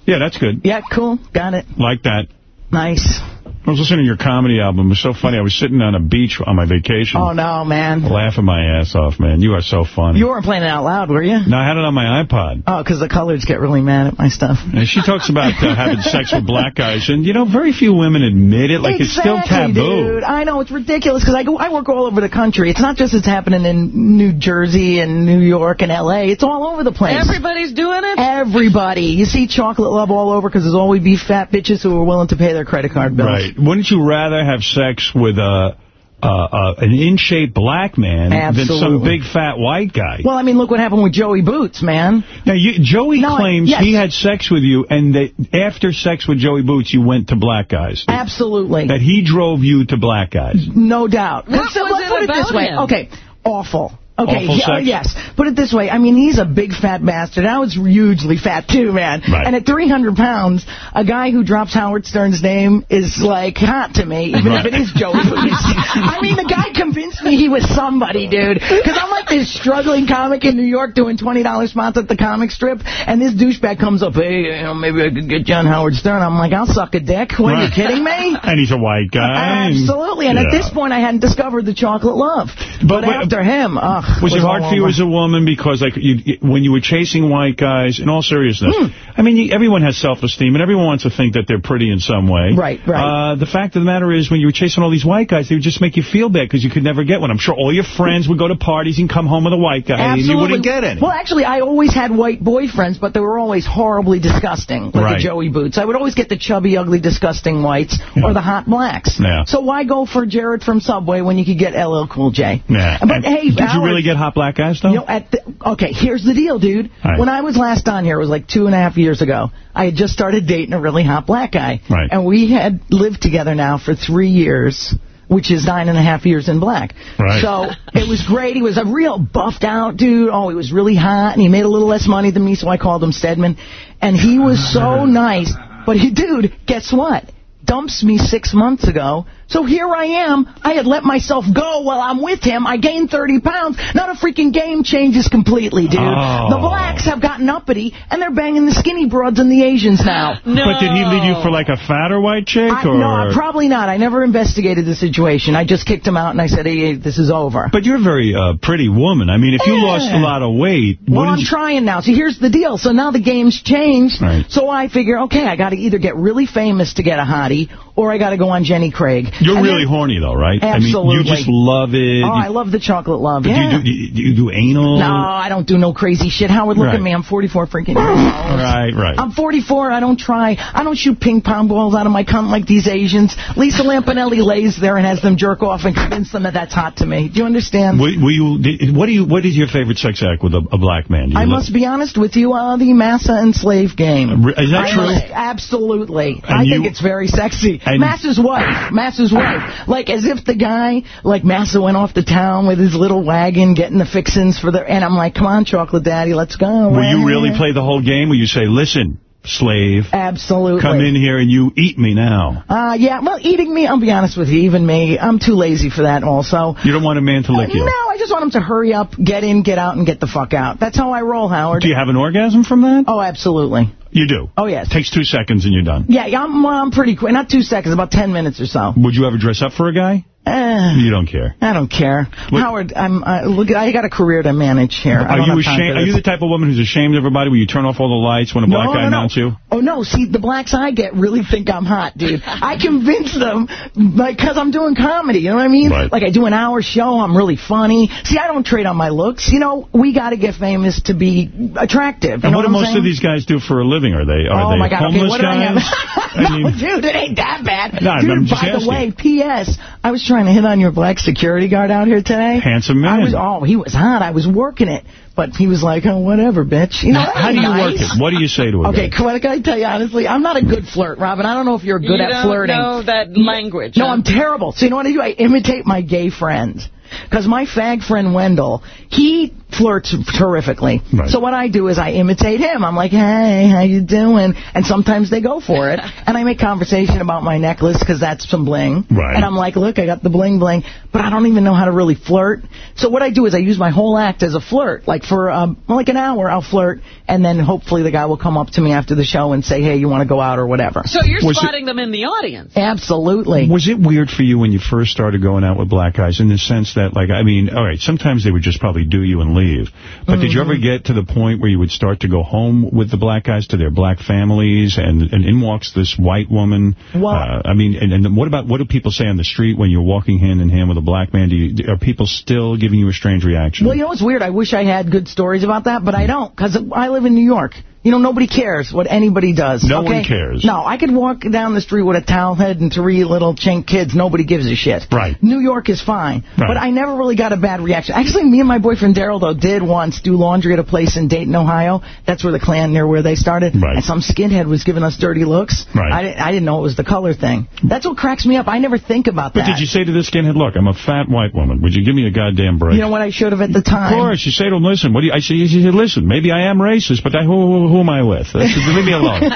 [SPEAKER 1] Yeah, that's good.
[SPEAKER 53] Yeah, cool. Got it.
[SPEAKER 1] Like that.
[SPEAKER 53] Nice.
[SPEAKER 1] I was listening to your comedy album. It was so funny. I was sitting on a beach on my vacation.
[SPEAKER 54] Oh, no, man.
[SPEAKER 1] Laughing my ass off, man. You are so funny.
[SPEAKER 54] You weren't playing it out loud, were you?
[SPEAKER 1] No, I had it on my iPod.
[SPEAKER 54] Oh, because the colors get really mad at my stuff.
[SPEAKER 1] And she talks about uh, having sex with black guys, and, you know, very few women admit it. Like,
[SPEAKER 54] exactly,
[SPEAKER 1] it's still taboo.
[SPEAKER 54] dude. I know, it's ridiculous, because I, go, I work all over the country. It's not just it's happening in New Jersey and New York and L.A. It's all over the place.
[SPEAKER 2] Everybody's doing it?
[SPEAKER 54] Everybody. You see chocolate love all over because there's always be fat bitches who are willing to pay their credit card bills.
[SPEAKER 1] Right. Wouldn't you rather have sex with a... Uh, uh, an in-shape black man than some big fat white guy.
[SPEAKER 54] Well, I mean, look what happened with Joey Boots, man.
[SPEAKER 1] Now, you, Joey
[SPEAKER 54] No, I-
[SPEAKER 1] claims
[SPEAKER 54] yes.
[SPEAKER 1] he had sex with you, and that after sex with Joey Boots, you went to black guys.
[SPEAKER 54] Absolutely.
[SPEAKER 1] That he drove you to black guys.
[SPEAKER 54] No doubt.
[SPEAKER 2] What
[SPEAKER 54] Let's,
[SPEAKER 2] was
[SPEAKER 54] let's
[SPEAKER 2] it
[SPEAKER 54] put it this way.
[SPEAKER 2] him?
[SPEAKER 54] Okay, awful. Okay, he- uh, yes. Put it this way. I mean, he's a big fat bastard. I was hugely fat, too, man.
[SPEAKER 1] Right.
[SPEAKER 54] And at 300 pounds, a guy who drops Howard Stern's name is, like, hot to me, even
[SPEAKER 1] Right.
[SPEAKER 54] if it is Joey. I mean, the guy convinced me he was somebody, dude. Because I'm like this struggling comic in New York doing $20 spots at the comic strip, and this douchebag comes up, hey, you know, maybe I could get John Howard Stern. I'm like, I'll suck a dick. What, are you kidding me? <laughs>
[SPEAKER 1] And he's a white guy.
[SPEAKER 54] Absolutely. And at this point, I hadn't discovered the chocolate love. But,
[SPEAKER 1] but-
[SPEAKER 54] after him, ugh.
[SPEAKER 1] Was it hard for you as a woman because, like, you, when you were chasing white guys, in all seriousness,
[SPEAKER 54] Hmm.
[SPEAKER 1] I mean, everyone has self-esteem, and everyone wants to think that they're pretty in some way.
[SPEAKER 54] Right, right.
[SPEAKER 1] Uh, the fact of the matter is, when you were chasing all these white guys, they would just make you feel bad because you could never get one. I'm sure all your friends would go to parties and come home with a white guy, and you wouldn't get any.
[SPEAKER 54] Well, actually, I always had white boyfriends, but they were always horribly disgusting, like
[SPEAKER 1] Right.
[SPEAKER 54] the Joey Boots. I would always get the chubby, ugly, disgusting whites or the hot blacks.
[SPEAKER 1] Yeah.
[SPEAKER 54] So why go for Jared from Subway when you could get LL Cool J?
[SPEAKER 1] Yeah.
[SPEAKER 54] But
[SPEAKER 1] And
[SPEAKER 54] hey,
[SPEAKER 1] did you
[SPEAKER 54] Howard-
[SPEAKER 1] really get hot black guys, though?
[SPEAKER 54] You know, at the, okay, here's the deal, dude.
[SPEAKER 1] Right.
[SPEAKER 54] When I was last on here, it was like two and a half years ago. I had just started dating a really hot black guy.
[SPEAKER 1] Right.
[SPEAKER 54] And we had lived together now for three years, which is nine and a half years in black.
[SPEAKER 1] Right.
[SPEAKER 54] So it was great. He was a real buffed out dude. Oh, he was really hot, and he made a little less money than me, so I called him Stedman. And he was so <laughs> nice. But he, dude, guess what? Dumps me six months ago. So here I am. I had let myself go while I'm with him. I gained 30 pounds. Not a freaking game changes completely, dude.
[SPEAKER 1] Oh.
[SPEAKER 54] The blacks have gotten uppity, and they're banging the skinny broads and the Asians now. <gasps>
[SPEAKER 1] But did he leave you for, like, a fatter white chick?
[SPEAKER 54] I,
[SPEAKER 1] or?
[SPEAKER 54] no, probably not. I never investigated the situation. I just kicked him out, and I said, hey, this is over.
[SPEAKER 1] But you're a very uh, pretty woman. I mean, if you
[SPEAKER 54] Yeah.
[SPEAKER 1] lost a lot of weight,
[SPEAKER 54] Well,
[SPEAKER 1] wouldn't
[SPEAKER 54] I'm
[SPEAKER 1] you...
[SPEAKER 54] trying now. See, here's the deal. So now the game's changed.
[SPEAKER 1] Right.
[SPEAKER 54] So I figure, okay, I got to either get really famous to get a hottie, or I got to go on Jenny Craig.
[SPEAKER 1] You're
[SPEAKER 54] And
[SPEAKER 1] really
[SPEAKER 54] then-
[SPEAKER 1] horny, though, right? I mean, you just love it.
[SPEAKER 54] Oh, I love the chocolate love.
[SPEAKER 1] But
[SPEAKER 54] yeah.
[SPEAKER 1] do, you do, you, do you do anal?
[SPEAKER 54] no, I don't do no crazy shit. Howard, look
[SPEAKER 1] Right.
[SPEAKER 54] at me. I'm 44 freaking <laughs> years old.
[SPEAKER 1] Right, right.
[SPEAKER 54] I'm 44. I don't try. I don't shoot ping pong balls out of my cunt like these Asians. Lisa Lampanelli lays there and has them jerk off and convince them that that's hot to me. Do you understand?
[SPEAKER 1] Were, were you, did, what do you? What is your favorite sex act with a, a black man?
[SPEAKER 54] I must be honest with you, uh, the Massa and slave game.
[SPEAKER 1] Is that
[SPEAKER 54] I
[SPEAKER 1] true?
[SPEAKER 54] must- absolutely.
[SPEAKER 1] And
[SPEAKER 54] I
[SPEAKER 1] you-
[SPEAKER 54] think it's very sexy.
[SPEAKER 1] And-
[SPEAKER 54] Massa's wife. Massa's wife. Like, as if the guy, like, Massa went off to town with his little wagon getting the fixins for the... And I'm like, come on, chocolate daddy, let's go.
[SPEAKER 1] Will you really play the whole game? Where you say, "Listen, slave,
[SPEAKER 54] Absolutely.
[SPEAKER 1] come in here and you eat me now."
[SPEAKER 54] Uh, yeah, well, eating me, I'll be honest with you, even me, I'm too lazy for that also.
[SPEAKER 1] You don't want a man to lick you.
[SPEAKER 54] No, I just want him to hurry up, get in, get out, and get the fuck out. That's how I roll, Howard.
[SPEAKER 1] Do you have an orgasm from that?
[SPEAKER 54] Oh, absolutely.
[SPEAKER 1] You do.
[SPEAKER 54] Oh, yes.
[SPEAKER 1] Takes two seconds and you're done.
[SPEAKER 54] Yeah, I'm, well, I'm pretty quick. Not two seconds, about ten minutes or so.
[SPEAKER 1] Would you ever dress up for a guy?
[SPEAKER 54] Eh,
[SPEAKER 1] You don't care.
[SPEAKER 54] I don't care.
[SPEAKER 1] What-
[SPEAKER 54] Howard, I'm, uh, look, I got a career to manage here.
[SPEAKER 1] Are you ashamed? Are you the type of woman who's ashamed of everybody? Where you turn off all the lights when a black
[SPEAKER 54] no,
[SPEAKER 1] guy
[SPEAKER 54] no, no.
[SPEAKER 1] mounts you?
[SPEAKER 54] Oh, no. See, the blacks I get really think I'm hot, dude. <laughs> I convince them because I'm doing comedy. You know what I mean?
[SPEAKER 1] Right.
[SPEAKER 54] Like, I do an hour show. I'm really funny. See, I don't trade on my looks. You know, we got to get famous to be attractive.
[SPEAKER 1] And
[SPEAKER 54] know
[SPEAKER 1] what do most
[SPEAKER 54] saying?
[SPEAKER 1] of these guys do for a living? Are they are
[SPEAKER 54] oh,
[SPEAKER 1] they
[SPEAKER 54] my God. Okay,
[SPEAKER 1] homeless
[SPEAKER 54] what do I
[SPEAKER 1] guys?
[SPEAKER 54] have? <laughs>
[SPEAKER 1] I
[SPEAKER 54] no,
[SPEAKER 1] mean,
[SPEAKER 54] dude, it ain't that bad.
[SPEAKER 1] I'm
[SPEAKER 54] dude, by the way, P.S., I was trying to hit on your black security guard out here today.
[SPEAKER 1] Handsome
[SPEAKER 54] I
[SPEAKER 1] man.
[SPEAKER 54] was, oh, he was hot. I was working it. But he was like, oh, whatever, bitch. You know, that
[SPEAKER 1] How do
[SPEAKER 54] ain't
[SPEAKER 1] you work it? What do you say to a
[SPEAKER 54] Okay,
[SPEAKER 1] guy?
[SPEAKER 54] can I, can tell you honestly? I'm not a good flirt, Robin. I don't know if you're good
[SPEAKER 2] You
[SPEAKER 54] at
[SPEAKER 2] don't know that language.
[SPEAKER 54] No,
[SPEAKER 2] huh?
[SPEAKER 54] I'm terrible. So you know what I do? I imitate my gay friends. Because my fag friend Wendell, he flirts terrifically.
[SPEAKER 1] Right.
[SPEAKER 54] So what I do is I imitate him. I'm like, hey, how you doing? And sometimes they go for it. <laughs> and I make conversation about my necklace because that's some bling.
[SPEAKER 1] Right.
[SPEAKER 54] And I'm like, look, I got the bling bling, but I don't even know how to really flirt. So what I do is I use my whole act as a flirt. Like for um, like an hour, I'll flirt, and then hopefully the guy will come up to me after the show and say, hey, you want to go out or whatever.
[SPEAKER 2] So you're
[SPEAKER 1] Was it-
[SPEAKER 2] spotting them in the audience.
[SPEAKER 54] Absolutely.
[SPEAKER 1] Was it weird for you when you first started going out with black guys in the sense that, like, I mean, all right, sometimes they would just probably do you and leave. But did you ever
[SPEAKER 54] Mm-hmm.
[SPEAKER 1] get to the point where you would start to go home with the black guys to their black families and, and in walks this white woman?
[SPEAKER 54] Well-
[SPEAKER 1] uh, I mean, and, and what about, what do people say on the street when you're walking hand in hand with a black man? Do you, are people still giving you a strange reaction?
[SPEAKER 54] Well, you know what's weird? I wish I had good stories about that, but I don't, because I live in New York. You know, nobody cares what anybody does.
[SPEAKER 1] No
[SPEAKER 54] okay?
[SPEAKER 1] one cares.
[SPEAKER 54] No, I could walk down the street with a towel head and three little chink kids. Nobody gives a shit.
[SPEAKER 1] Right.
[SPEAKER 54] New York is fine.
[SPEAKER 1] Right.
[SPEAKER 54] But I never really got a bad reaction. Actually, me and my boyfriend Daryl, though, did once do laundry at a place in Dayton, Ohio. That's where the Klan, near where they started.
[SPEAKER 1] Right.
[SPEAKER 54] And some skinhead was giving us dirty looks.
[SPEAKER 1] Right.
[SPEAKER 54] I, didn't, I didn't know it was the color thing. That's what cracks me up. I never think about
[SPEAKER 1] But
[SPEAKER 54] that.
[SPEAKER 1] But did you say to this skinhead, look, I'm a fat white woman. Would you give me a goddamn break?
[SPEAKER 54] You know what I should have at the time?
[SPEAKER 1] Of course. You say to him, listen, what do you, I say, you say, listen, maybe I am racist, but I, who, who, who am I with? Leave me alone. <laughs>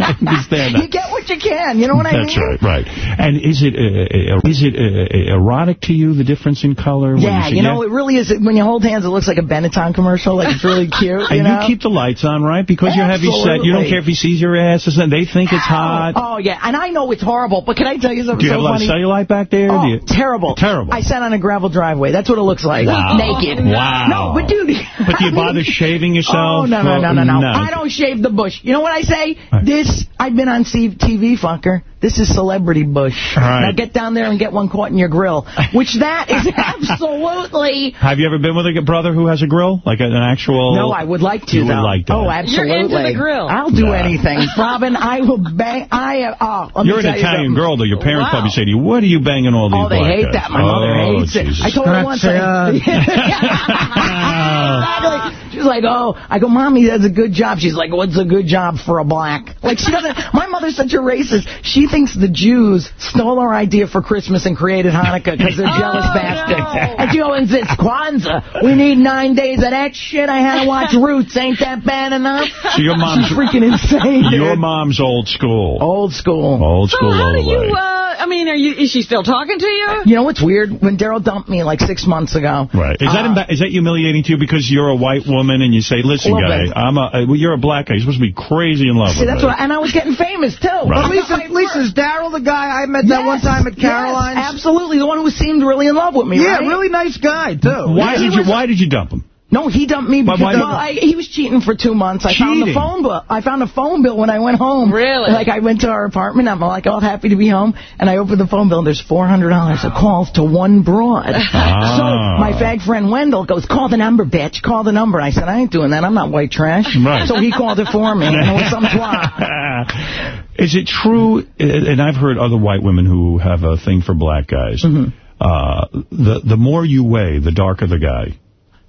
[SPEAKER 1] Understand that.
[SPEAKER 54] You get what you can. You know what I mean?
[SPEAKER 1] That's right, right. And is it uh, uh, is it uh, erotic to you, the difference in color? when
[SPEAKER 54] Yeah,
[SPEAKER 1] see-
[SPEAKER 54] you know, it really is. When you hold hands, it looks like a Benetton commercial. Like, it's really <laughs> cute, you
[SPEAKER 1] And
[SPEAKER 54] know?
[SPEAKER 1] you keep the lights on, right? Because you're heavy set. You don't care if he sees your ass. or something. They think it's hot.
[SPEAKER 54] Oh, yeah, and I know it's horrible, but can I tell you something
[SPEAKER 1] Do you
[SPEAKER 54] so
[SPEAKER 1] have a lot
[SPEAKER 54] funny?
[SPEAKER 1] of cellulite back there?
[SPEAKER 54] Oh,
[SPEAKER 1] Do you-
[SPEAKER 54] terrible.
[SPEAKER 1] Terrible.
[SPEAKER 54] I sat on a gravel driveway. That's what it looks like.
[SPEAKER 1] Wow.
[SPEAKER 54] Naked.
[SPEAKER 1] Wow.
[SPEAKER 54] No, but dude.
[SPEAKER 1] But do you bother shaving yourself?
[SPEAKER 54] Oh, no, no, no, no, no,
[SPEAKER 1] No.
[SPEAKER 54] I don't shave the bush. You know what I say? This, I've been on TV, fucker. This is celebrity bush.
[SPEAKER 1] Right.
[SPEAKER 54] Now get down there and get one caught in your grill. Which that is <laughs> absolutely...
[SPEAKER 1] Have you ever been with a brother who has a grill? Like an actual...
[SPEAKER 54] No, I would like to,
[SPEAKER 1] You would
[SPEAKER 54] though.
[SPEAKER 1] like that.
[SPEAKER 54] Oh, absolutely.
[SPEAKER 2] You're into the grill.
[SPEAKER 54] I'll do
[SPEAKER 1] Yeah.
[SPEAKER 54] anything. <laughs> Robin, I will bang... I, uh, oh,
[SPEAKER 1] You're an
[SPEAKER 54] you
[SPEAKER 1] Italian
[SPEAKER 54] something.
[SPEAKER 1] girl, though. Your parents
[SPEAKER 54] Wow.
[SPEAKER 1] probably say to you, what are you banging all these
[SPEAKER 54] Oh, they hate
[SPEAKER 1] guys?"
[SPEAKER 54] that. My mother
[SPEAKER 1] oh,
[SPEAKER 54] hates it. I told her once. <laughs> Exactly. She's like, oh, I go, mommy, that's a good job. She's like, what's a good job for a black? Like, she doesn't, <laughs> my mother's such a racist. She thinks the Jews stole our idea for Christmas and created Hanukkah because they're <laughs> jealous bastards. And she goes, it's Kwanzaa. We need nine days of that shit. I had to watch <laughs> Roots. Ain't that bad enough?
[SPEAKER 1] So your mom's
[SPEAKER 54] She's freaking insane,
[SPEAKER 1] Your
[SPEAKER 54] dude.
[SPEAKER 1] mom's old school.
[SPEAKER 54] Old school.
[SPEAKER 1] Old
[SPEAKER 2] So
[SPEAKER 1] school
[SPEAKER 2] how
[SPEAKER 1] all
[SPEAKER 2] do
[SPEAKER 1] the way.
[SPEAKER 2] you, uh, I mean, are you, is she still talking to you?
[SPEAKER 54] You know what's weird? When Daryl dumped me like six months ago.
[SPEAKER 1] Right. Is that
[SPEAKER 54] uh,
[SPEAKER 1] emba- is that humiliating to you because you're a white woman and you say, listen,
[SPEAKER 54] Little
[SPEAKER 1] guy,
[SPEAKER 54] bit.
[SPEAKER 1] I'm a, uh, well, you're a black guy. You're supposed to be crazy in love
[SPEAKER 54] See,
[SPEAKER 1] with
[SPEAKER 54] that's
[SPEAKER 1] me.
[SPEAKER 54] what, and I was getting famous too.
[SPEAKER 1] Right.
[SPEAKER 3] But Lisa, Lisa, is Daryl the guy I met that one time at
[SPEAKER 54] yes, absolutely, the one who seemed really in love with me.
[SPEAKER 3] yeah,
[SPEAKER 54] right?
[SPEAKER 3] really nice guy, too.
[SPEAKER 1] Why
[SPEAKER 54] He
[SPEAKER 1] did you
[SPEAKER 54] was-
[SPEAKER 1] Why did you dump him?
[SPEAKER 54] No, he dumped me
[SPEAKER 1] But
[SPEAKER 54] because well, I, he was cheating for two months. I found the phone bill. I found a phone bill when I went home.
[SPEAKER 2] Really?
[SPEAKER 54] Like I went to our apartment. I'm like all happy to be home, and I opened the phone bill. and There's four hundred dollars of calls to one broad.
[SPEAKER 1] Ah.
[SPEAKER 54] So my fag friend Wendell goes, "Call the number, bitch. Call the number." I said, "I ain't doing that. I'm not white trash."
[SPEAKER 1] Right.
[SPEAKER 54] So he called it for me, and it was some <laughs> twat.
[SPEAKER 1] Is it true, and I've heard other white women who have a thing for black guys,
[SPEAKER 54] Mm-hmm.
[SPEAKER 1] uh, the, the more you weigh, the darker the guy.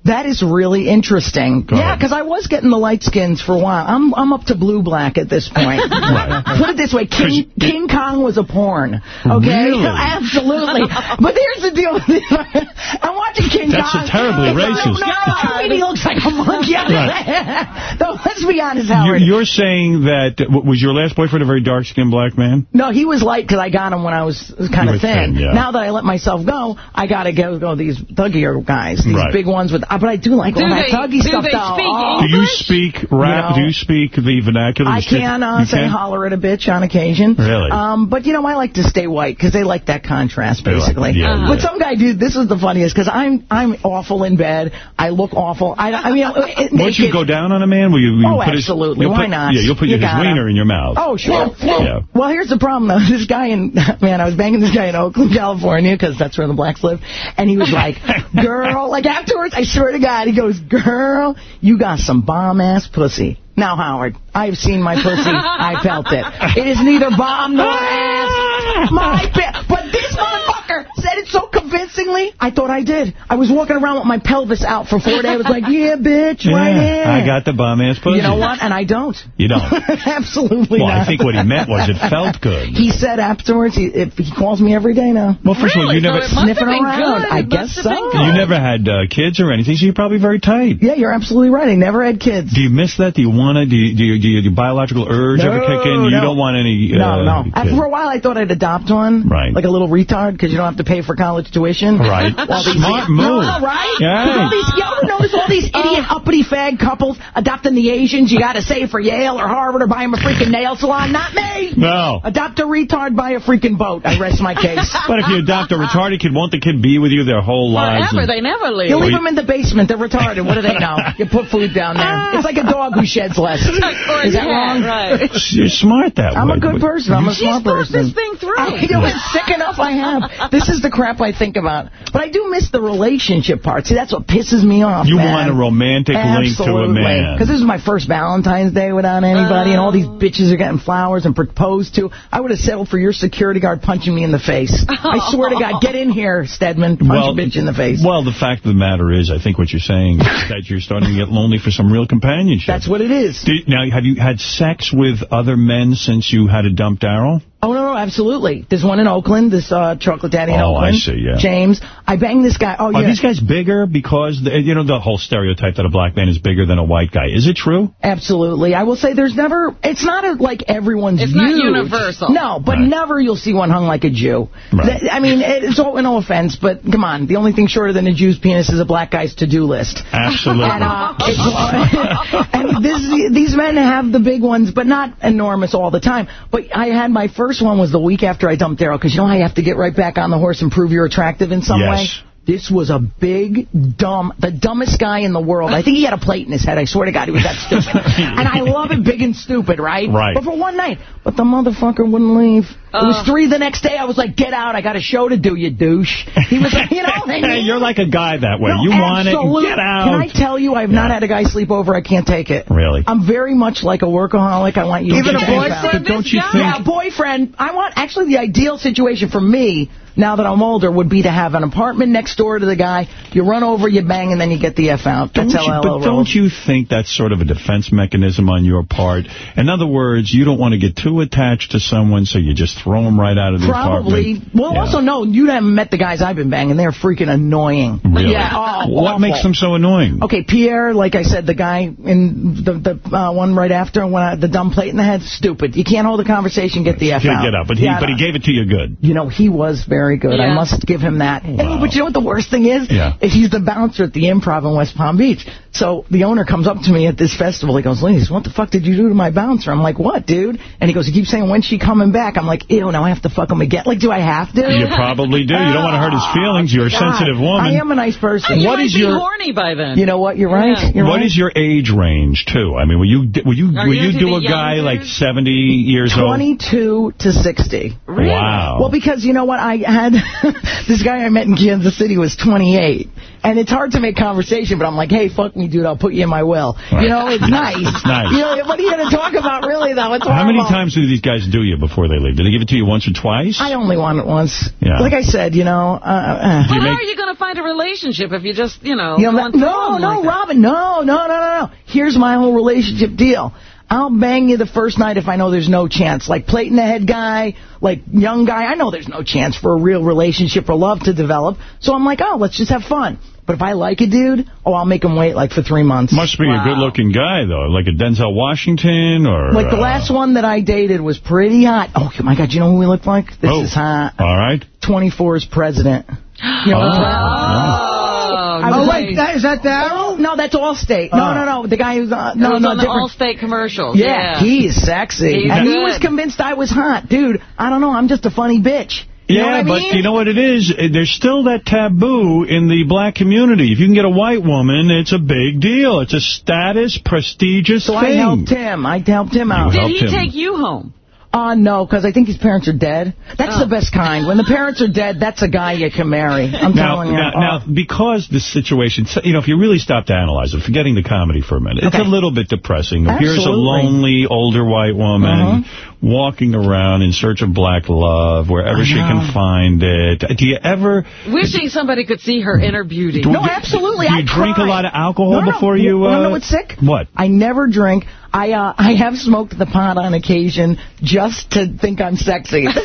[SPEAKER 54] That is really interesting.
[SPEAKER 1] Go
[SPEAKER 54] yeah, because I was getting the light skins for a while. I'm I'm up to blue black at this point. <laughs>
[SPEAKER 1] Right.
[SPEAKER 54] Put it this way, King, King Kong was a porn. Okay,
[SPEAKER 1] Really? <laughs>
[SPEAKER 54] absolutely. But here's the deal. <laughs> I'm watching King Kong.
[SPEAKER 1] That's
[SPEAKER 54] Kong.
[SPEAKER 1] terribly
[SPEAKER 54] It's a-
[SPEAKER 1] racist.
[SPEAKER 54] No, to he looks like a monkey.
[SPEAKER 1] Right.
[SPEAKER 54] Though, let's be honest,
[SPEAKER 1] You,
[SPEAKER 54] Howard.
[SPEAKER 1] you're saying that, was your last boyfriend a very dark-skinned black man?
[SPEAKER 54] No, he was light because I got him when I was kind
[SPEAKER 1] You
[SPEAKER 54] of thin.
[SPEAKER 1] thin, yeah.
[SPEAKER 54] Now that I let myself go, I got to go go these thuggier guys, these
[SPEAKER 1] Right.
[SPEAKER 54] big ones with. Uh, But I do like
[SPEAKER 2] Do
[SPEAKER 54] all that
[SPEAKER 2] they-
[SPEAKER 54] thuggy
[SPEAKER 2] do
[SPEAKER 54] stuff.
[SPEAKER 2] they
[SPEAKER 54] though.
[SPEAKER 2] speak
[SPEAKER 54] Oh.
[SPEAKER 1] Do you speak rap?
[SPEAKER 54] No.
[SPEAKER 1] Do you speak the vernacular?
[SPEAKER 54] I
[SPEAKER 1] You
[SPEAKER 54] can uh, say
[SPEAKER 1] can?
[SPEAKER 54] holler at a bitch on occasion.
[SPEAKER 1] Really?
[SPEAKER 54] Um, but, you know, I like to stay white because they like that contrast,
[SPEAKER 1] They like-
[SPEAKER 54] basically.
[SPEAKER 1] yeah, Uh-huh.
[SPEAKER 54] But some guy, dude, this is the funniest because I'm I'm awful in bed. I look awful. I, I mean, it,
[SPEAKER 1] Won't you go down on a man? Will you, you
[SPEAKER 54] Oh,
[SPEAKER 1] put his-
[SPEAKER 54] absolutely.
[SPEAKER 1] you'll
[SPEAKER 54] Why
[SPEAKER 1] put-
[SPEAKER 54] not?
[SPEAKER 1] Yeah, you'll put
[SPEAKER 54] You
[SPEAKER 1] his
[SPEAKER 54] gotta.
[SPEAKER 1] wiener in your mouth.
[SPEAKER 54] Oh, sure.
[SPEAKER 1] Yeah.
[SPEAKER 54] Well, here's the problem, though. <laughs> This guy in, <laughs> man, I was banging this guy in Oakland, California, because that's where the blacks live. And he was like, <laughs> girl, like afterwards, I swear to God, he goes, girl, you got some bomb-ass pussy. Now, Howard, I've seen my pussy. <laughs> I felt it. It is neither bomb nor ass. <laughs> My But this motherfucker said it so convincingly. I thought I did. I was walking around with my pelvis out for four days. I was like, <laughs> yeah, bitch, right here.
[SPEAKER 1] I got the bum-ass pussy.
[SPEAKER 54] You know what? And I don't.
[SPEAKER 1] You don't. <laughs>
[SPEAKER 54] Absolutely
[SPEAKER 1] Well,
[SPEAKER 54] not.
[SPEAKER 1] I think what he meant was it felt good.
[SPEAKER 54] He said afterwards, he, if he calls me every day now.
[SPEAKER 1] Well, first of all, you never...
[SPEAKER 54] sniffing around. I guess so.
[SPEAKER 1] You never had uh, kids or anything, so you're probably very tight.
[SPEAKER 54] Yeah, you're absolutely right. I never had kids.
[SPEAKER 1] Do you miss that? Do you want to? Do you, do, you, do your biological urge ever kick in? You
[SPEAKER 54] no.
[SPEAKER 1] don't want any uh,
[SPEAKER 54] No, no.
[SPEAKER 1] Kid.
[SPEAKER 54] For a while, I thought I'd adopt one.
[SPEAKER 1] Right.
[SPEAKER 54] Like a little retard, because you don't have to pay for college tuition.
[SPEAKER 1] Right.
[SPEAKER 54] While these-
[SPEAKER 1] Smart
[SPEAKER 54] No,
[SPEAKER 1] move.
[SPEAKER 54] right?
[SPEAKER 1] Yeah.
[SPEAKER 54] 'Cause All these, you ever notice all these idiot uppity fag couples adopting the Asians? You got to save for Yale or Harvard or buy them a freaking nail salon. Not me.
[SPEAKER 1] No.
[SPEAKER 54] Adopt a retard, buy a freaking boat. I rest my case. <laughs>
[SPEAKER 1] But if you adopt a retarded kid, won't the kid be with you their whole lives?
[SPEAKER 2] Forever. They never leave.
[SPEAKER 54] You leave them in the basement. They're retarded. What do they know? You put food down there. Ah. It's like a dog who sheds less. <laughs> Is that
[SPEAKER 2] cat,
[SPEAKER 54] wrong?
[SPEAKER 2] right.
[SPEAKER 1] You're smart that way.
[SPEAKER 54] I'm a good person. I'm a
[SPEAKER 2] She's
[SPEAKER 54] smart
[SPEAKER 2] thought
[SPEAKER 54] person.
[SPEAKER 2] this thing through.
[SPEAKER 54] I know it's sick enough I have. This is the crap I think about. But I do miss the relationship part. See, that's what pisses me off,
[SPEAKER 1] You
[SPEAKER 54] man.
[SPEAKER 1] want a romantic link to a man.
[SPEAKER 54] Because this is my first Valentine's Day without anybody, and all these bitches are getting flowers and proposed to. I would have settled for your security guard punching me in the face. I swear to God, get in here, Stedman. Punch a bitch in the face.
[SPEAKER 1] Well, the fact of the matter is, I think what you're saying is that you're starting to get lonely for some real companionship.
[SPEAKER 54] That's what it is.
[SPEAKER 1] Did, now, have you had sex with other men since you had to dump Daryl?
[SPEAKER 54] Oh, no, no, absolutely. There's one in Oakland, this uh, chocolate daddy in
[SPEAKER 1] Oh, I see, yeah.
[SPEAKER 54] James. I banged this guy. Oh,
[SPEAKER 1] Are
[SPEAKER 54] yeah.
[SPEAKER 1] these guys bigger because, the, you know, the whole stereotype that a black man is bigger than a white guy. Is it true?
[SPEAKER 54] Absolutely. I will say there's never, it's not a, like everyone's
[SPEAKER 2] It's not universal.
[SPEAKER 54] No, but never you'll see one hung like a Jew.
[SPEAKER 1] Right.
[SPEAKER 54] Th- I mean, it's all, no offense, but come on. The only thing shorter than a Jew's penis is a black guy's to-do list.
[SPEAKER 1] Absolutely.
[SPEAKER 54] And, uh, <laughs> and this, these men have the big ones, but not enormous all the time. But I had my first one was the week after I dumped Daryl, because you know how you have to get right back on the horse and prove you're attractive in some
[SPEAKER 1] Yes.
[SPEAKER 54] way? This was a big, dumb, the dumbest guy in the world. I think he had a plate in his head. I swear to God, he was that stupid. <laughs> and I love it big and stupid, right?
[SPEAKER 1] Right.
[SPEAKER 54] But for one night. But the motherfucker wouldn't leave. It was
[SPEAKER 2] Oh.
[SPEAKER 54] three the next day. I was like, get out. I got a show to do, you douche. He was like, you know. <laughs>
[SPEAKER 1] Hey, you're like a guy that way.
[SPEAKER 54] No,
[SPEAKER 1] you want it, get out.
[SPEAKER 54] Can I tell you, I've not had a guy sleep over. I can't take it.
[SPEAKER 1] Really?
[SPEAKER 54] I'm very much like a workaholic. I want you
[SPEAKER 1] Even
[SPEAKER 54] to
[SPEAKER 1] a
[SPEAKER 54] get
[SPEAKER 1] boyfriend?
[SPEAKER 54] out.
[SPEAKER 1] But don't you think-
[SPEAKER 54] Yeah, boyfriend. I want, actually, the ideal situation for me, now that I'm older, would be to have an apartment next door to the guy. You run over, you bang, and then you get the F out.
[SPEAKER 1] Don't
[SPEAKER 54] That's
[SPEAKER 1] you,
[SPEAKER 54] how
[SPEAKER 1] but
[SPEAKER 54] rolls.
[SPEAKER 1] don't you think that's sort of a defense mechanism on your part? In other words, you don't want to get too attached to someone, so you just throw them right out of the
[SPEAKER 54] Probably.
[SPEAKER 1] apartment.
[SPEAKER 54] Well,
[SPEAKER 1] Yeah.
[SPEAKER 54] also, no, you haven't met the guys I've been banging. They're freaking annoying.
[SPEAKER 1] Really?
[SPEAKER 54] Yeah. Oh,
[SPEAKER 1] what
[SPEAKER 54] awful.
[SPEAKER 1] makes them so annoying?
[SPEAKER 54] Okay, Pierre, like I said, the guy in the the uh, one right after, when I, the dumb plate in the head, stupid. You can't hold a conversation, get the F out.
[SPEAKER 1] get out, but he
[SPEAKER 54] Yeah,
[SPEAKER 1] but he gave it to you good.
[SPEAKER 54] You know, he was very good. I must give him that. And, but you know what the worst thing is?
[SPEAKER 1] Yeah.
[SPEAKER 54] He's the bouncer at the Improv in West Palm Beach. So the owner comes up to me at this festival. He goes, Ladies, what the fuck did you do to my bouncer? I'm like, what, dude? And he goes, he keeps saying, when's she coming back? I'm like, ew, now I have to fuck him again. Like, do I have to?
[SPEAKER 1] You probably do. You don't want to hurt his oh, feelings. You're a
[SPEAKER 54] God,
[SPEAKER 1] sensitive woman.
[SPEAKER 54] I am a nice person.
[SPEAKER 2] You
[SPEAKER 1] What
[SPEAKER 2] might
[SPEAKER 1] is
[SPEAKER 2] be
[SPEAKER 1] your-
[SPEAKER 2] horny by then.
[SPEAKER 54] You know what? You're right.
[SPEAKER 2] Yeah.
[SPEAKER 54] You're
[SPEAKER 1] What
[SPEAKER 54] right.
[SPEAKER 1] is your age range too? I mean, will you will you will
[SPEAKER 2] you
[SPEAKER 1] you do a guy
[SPEAKER 2] young
[SPEAKER 1] like 70 years old?
[SPEAKER 54] 22 to 60.
[SPEAKER 1] Wow.
[SPEAKER 54] Well, because you know what? I had <laughs> this guy I met in Kansas City was 28. And it's hard to make conversation, but I'm like, hey, fuck me, dude. I'll put you in my will. You know, it's <laughs> nice.
[SPEAKER 1] It's nice.
[SPEAKER 54] You know, what are you going to talk about, really, though? It's
[SPEAKER 1] How many times do these guys do you before they leave? Do they give it to you once or twice?
[SPEAKER 54] I only want it once.
[SPEAKER 1] Yeah.
[SPEAKER 54] Like I said, you know. Uh, uh,
[SPEAKER 2] Well, how are you going to find a relationship if you just, you know,
[SPEAKER 54] You know,
[SPEAKER 2] going
[SPEAKER 54] that-
[SPEAKER 2] through
[SPEAKER 54] no, no,
[SPEAKER 2] like?
[SPEAKER 54] Robin, no, no, no, no, no. Here's my whole relationship deal. I'll bang you the first night if I know there's no chance. Like plate in the head guy, like young guy, I know there's no chance for a real relationship or love to develop. So I'm like, oh, let's just have fun. But if I like a dude, oh, I'll make him wait like for three months.
[SPEAKER 1] Must be a good-looking guy though, like a Denzel Washington or
[SPEAKER 54] Like the
[SPEAKER 1] uh,
[SPEAKER 54] last one that I dated was pretty hot. Oh my God, you know who we look like? This
[SPEAKER 1] oh,
[SPEAKER 54] is hot.
[SPEAKER 1] All right.
[SPEAKER 54] 24's president. <gasps> You know
[SPEAKER 1] Oh,
[SPEAKER 54] the pre-
[SPEAKER 2] Oh,
[SPEAKER 54] I was
[SPEAKER 2] nice.
[SPEAKER 54] like, that, is that Daryl? No, that's Allstate. No, no, no. The guy who's uh,
[SPEAKER 2] It
[SPEAKER 54] no,
[SPEAKER 2] was
[SPEAKER 54] no,
[SPEAKER 2] on the
[SPEAKER 54] different.
[SPEAKER 2] Allstate commercial.
[SPEAKER 54] Yeah, he's sexy.
[SPEAKER 2] He's
[SPEAKER 54] and he was convinced I was hot. Dude, I don't know. I'm just a funny bitch. You
[SPEAKER 1] yeah,
[SPEAKER 54] what I
[SPEAKER 1] but you know what it is? Uh, There's still that taboo in the black community. If you can get a white woman, it's a big deal. It's a status, prestigious
[SPEAKER 54] So
[SPEAKER 1] thing.
[SPEAKER 54] I helped him. I helped him out.
[SPEAKER 2] Did
[SPEAKER 1] helped
[SPEAKER 2] he
[SPEAKER 1] him.
[SPEAKER 2] take you home?
[SPEAKER 54] Uh, no, because I think his parents are dead. That's the best kind. When the parents are dead, that's a guy you can marry. I'm
[SPEAKER 1] now,
[SPEAKER 54] telling you.
[SPEAKER 1] now,
[SPEAKER 54] Oh.
[SPEAKER 1] now, because this situation, you know, if you really stop to analyze it, forgetting the comedy for a minute, it's a little bit depressing. Here's a lonely, older white woman
[SPEAKER 54] Uh-huh.
[SPEAKER 1] walking around in search of black love wherever she can find it. Do you ever...
[SPEAKER 2] Wishing somebody could see her inner beauty.
[SPEAKER 54] No, absolutely.
[SPEAKER 1] Do you
[SPEAKER 54] I
[SPEAKER 1] drink
[SPEAKER 54] cry.
[SPEAKER 1] a lot of alcohol
[SPEAKER 54] No, no.
[SPEAKER 1] before you...
[SPEAKER 54] You
[SPEAKER 1] Uh,
[SPEAKER 54] wanna know what's sick?
[SPEAKER 1] What?
[SPEAKER 54] I never drink. I uh, I have smoked the pot on occasion just to think I'm sexy. <laughs>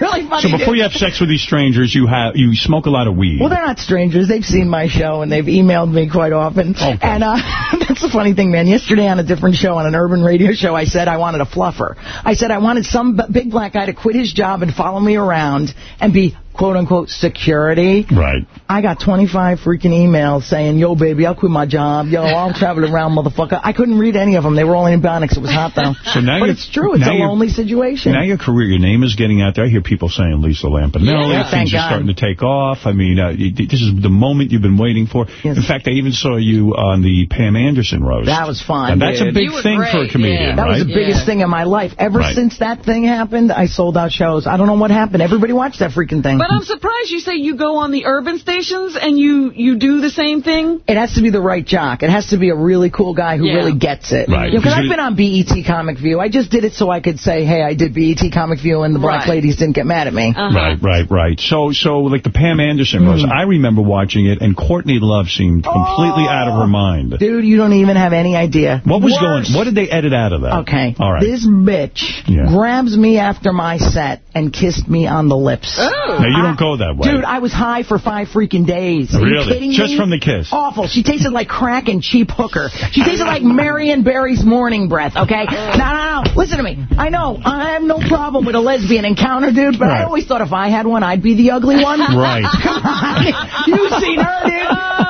[SPEAKER 54] Really funny.
[SPEAKER 1] So before you have sex with these strangers, you have you smoke a lot of weed.
[SPEAKER 54] Well, they're not strangers. They've seen my show, and they've emailed me quite often. And uh, <laughs> that's the funny thing, man. Yesterday on a different show, on an urban radio show, I said I wanted a fluffer. I said I wanted some big black guy to quit his job and follow me around and be quote-unquote security.
[SPEAKER 1] Right.
[SPEAKER 54] I got 25 freaking emails saying, yo, baby, I'll quit my job. Yo, I'll travel around, motherfucker. I couldn't read any of them. They were all in antibiotics. It was hot, though.
[SPEAKER 1] So now
[SPEAKER 54] but
[SPEAKER 1] you're-
[SPEAKER 54] it's true. It's a lonely situation.
[SPEAKER 1] Now your career, your name is getting out there. I hear people saying Lisa Lampanelli.
[SPEAKER 54] Yeah, thank
[SPEAKER 1] Things are
[SPEAKER 54] God.
[SPEAKER 1] starting to take off. I mean, uh, this is the moment you've been waiting for. In fact, I even saw you on the Pam Anderson roast.
[SPEAKER 54] That was fun.
[SPEAKER 1] And that's
[SPEAKER 54] dude.
[SPEAKER 1] a big thing for a comedian,
[SPEAKER 54] That
[SPEAKER 1] right?
[SPEAKER 54] was the biggest thing in my life. Ever
[SPEAKER 1] Right.
[SPEAKER 54] since that thing happened, I sold out shows. I don't know what happened. Everybody watched that freaking thing.
[SPEAKER 2] But I'm surprised you say you go on the urban stations and you, you do the same thing.
[SPEAKER 54] It has to be the right jock. It has to be a really cool guy who
[SPEAKER 2] Yeah.
[SPEAKER 54] really gets it.
[SPEAKER 2] Right.
[SPEAKER 54] Because
[SPEAKER 2] Because
[SPEAKER 54] I've been on BET Comic View. I just did it so I could say, hey, I did BET Comic View, and the black
[SPEAKER 1] Right.
[SPEAKER 54] ladies didn't get mad at me. Uh-huh.
[SPEAKER 1] Right, right, right. So, so like the Pam Anderson roast, hmm. I remember watching it, and Courtney Love seemed completely out of her oh, mind.
[SPEAKER 54] Dude, you don't even have any idea.
[SPEAKER 1] What was
[SPEAKER 54] Worse.
[SPEAKER 1] going? What did they edit out of that?
[SPEAKER 54] Okay.
[SPEAKER 1] all right.
[SPEAKER 54] This bitch
[SPEAKER 1] Yeah.
[SPEAKER 54] grabs me after my set and kissed me on the lips. Oh.
[SPEAKER 1] Now you don't go that way.
[SPEAKER 54] Dude, I was high for five freaking days. Are you
[SPEAKER 1] Really?
[SPEAKER 54] kidding
[SPEAKER 1] Just
[SPEAKER 54] me?
[SPEAKER 1] from the kiss?
[SPEAKER 54] Awful. She tasted like crack and cheap hooker. She tasted like Marion Barry's morning breath, okay? <laughs> No, no, no. Listen to me. I know. I have no problem with a lesbian encounter, dude, but I always thought if I had one, I'd be the ugly one. <laughs>
[SPEAKER 1] Right. <laughs>
[SPEAKER 54] Come on. You've seen her, dude.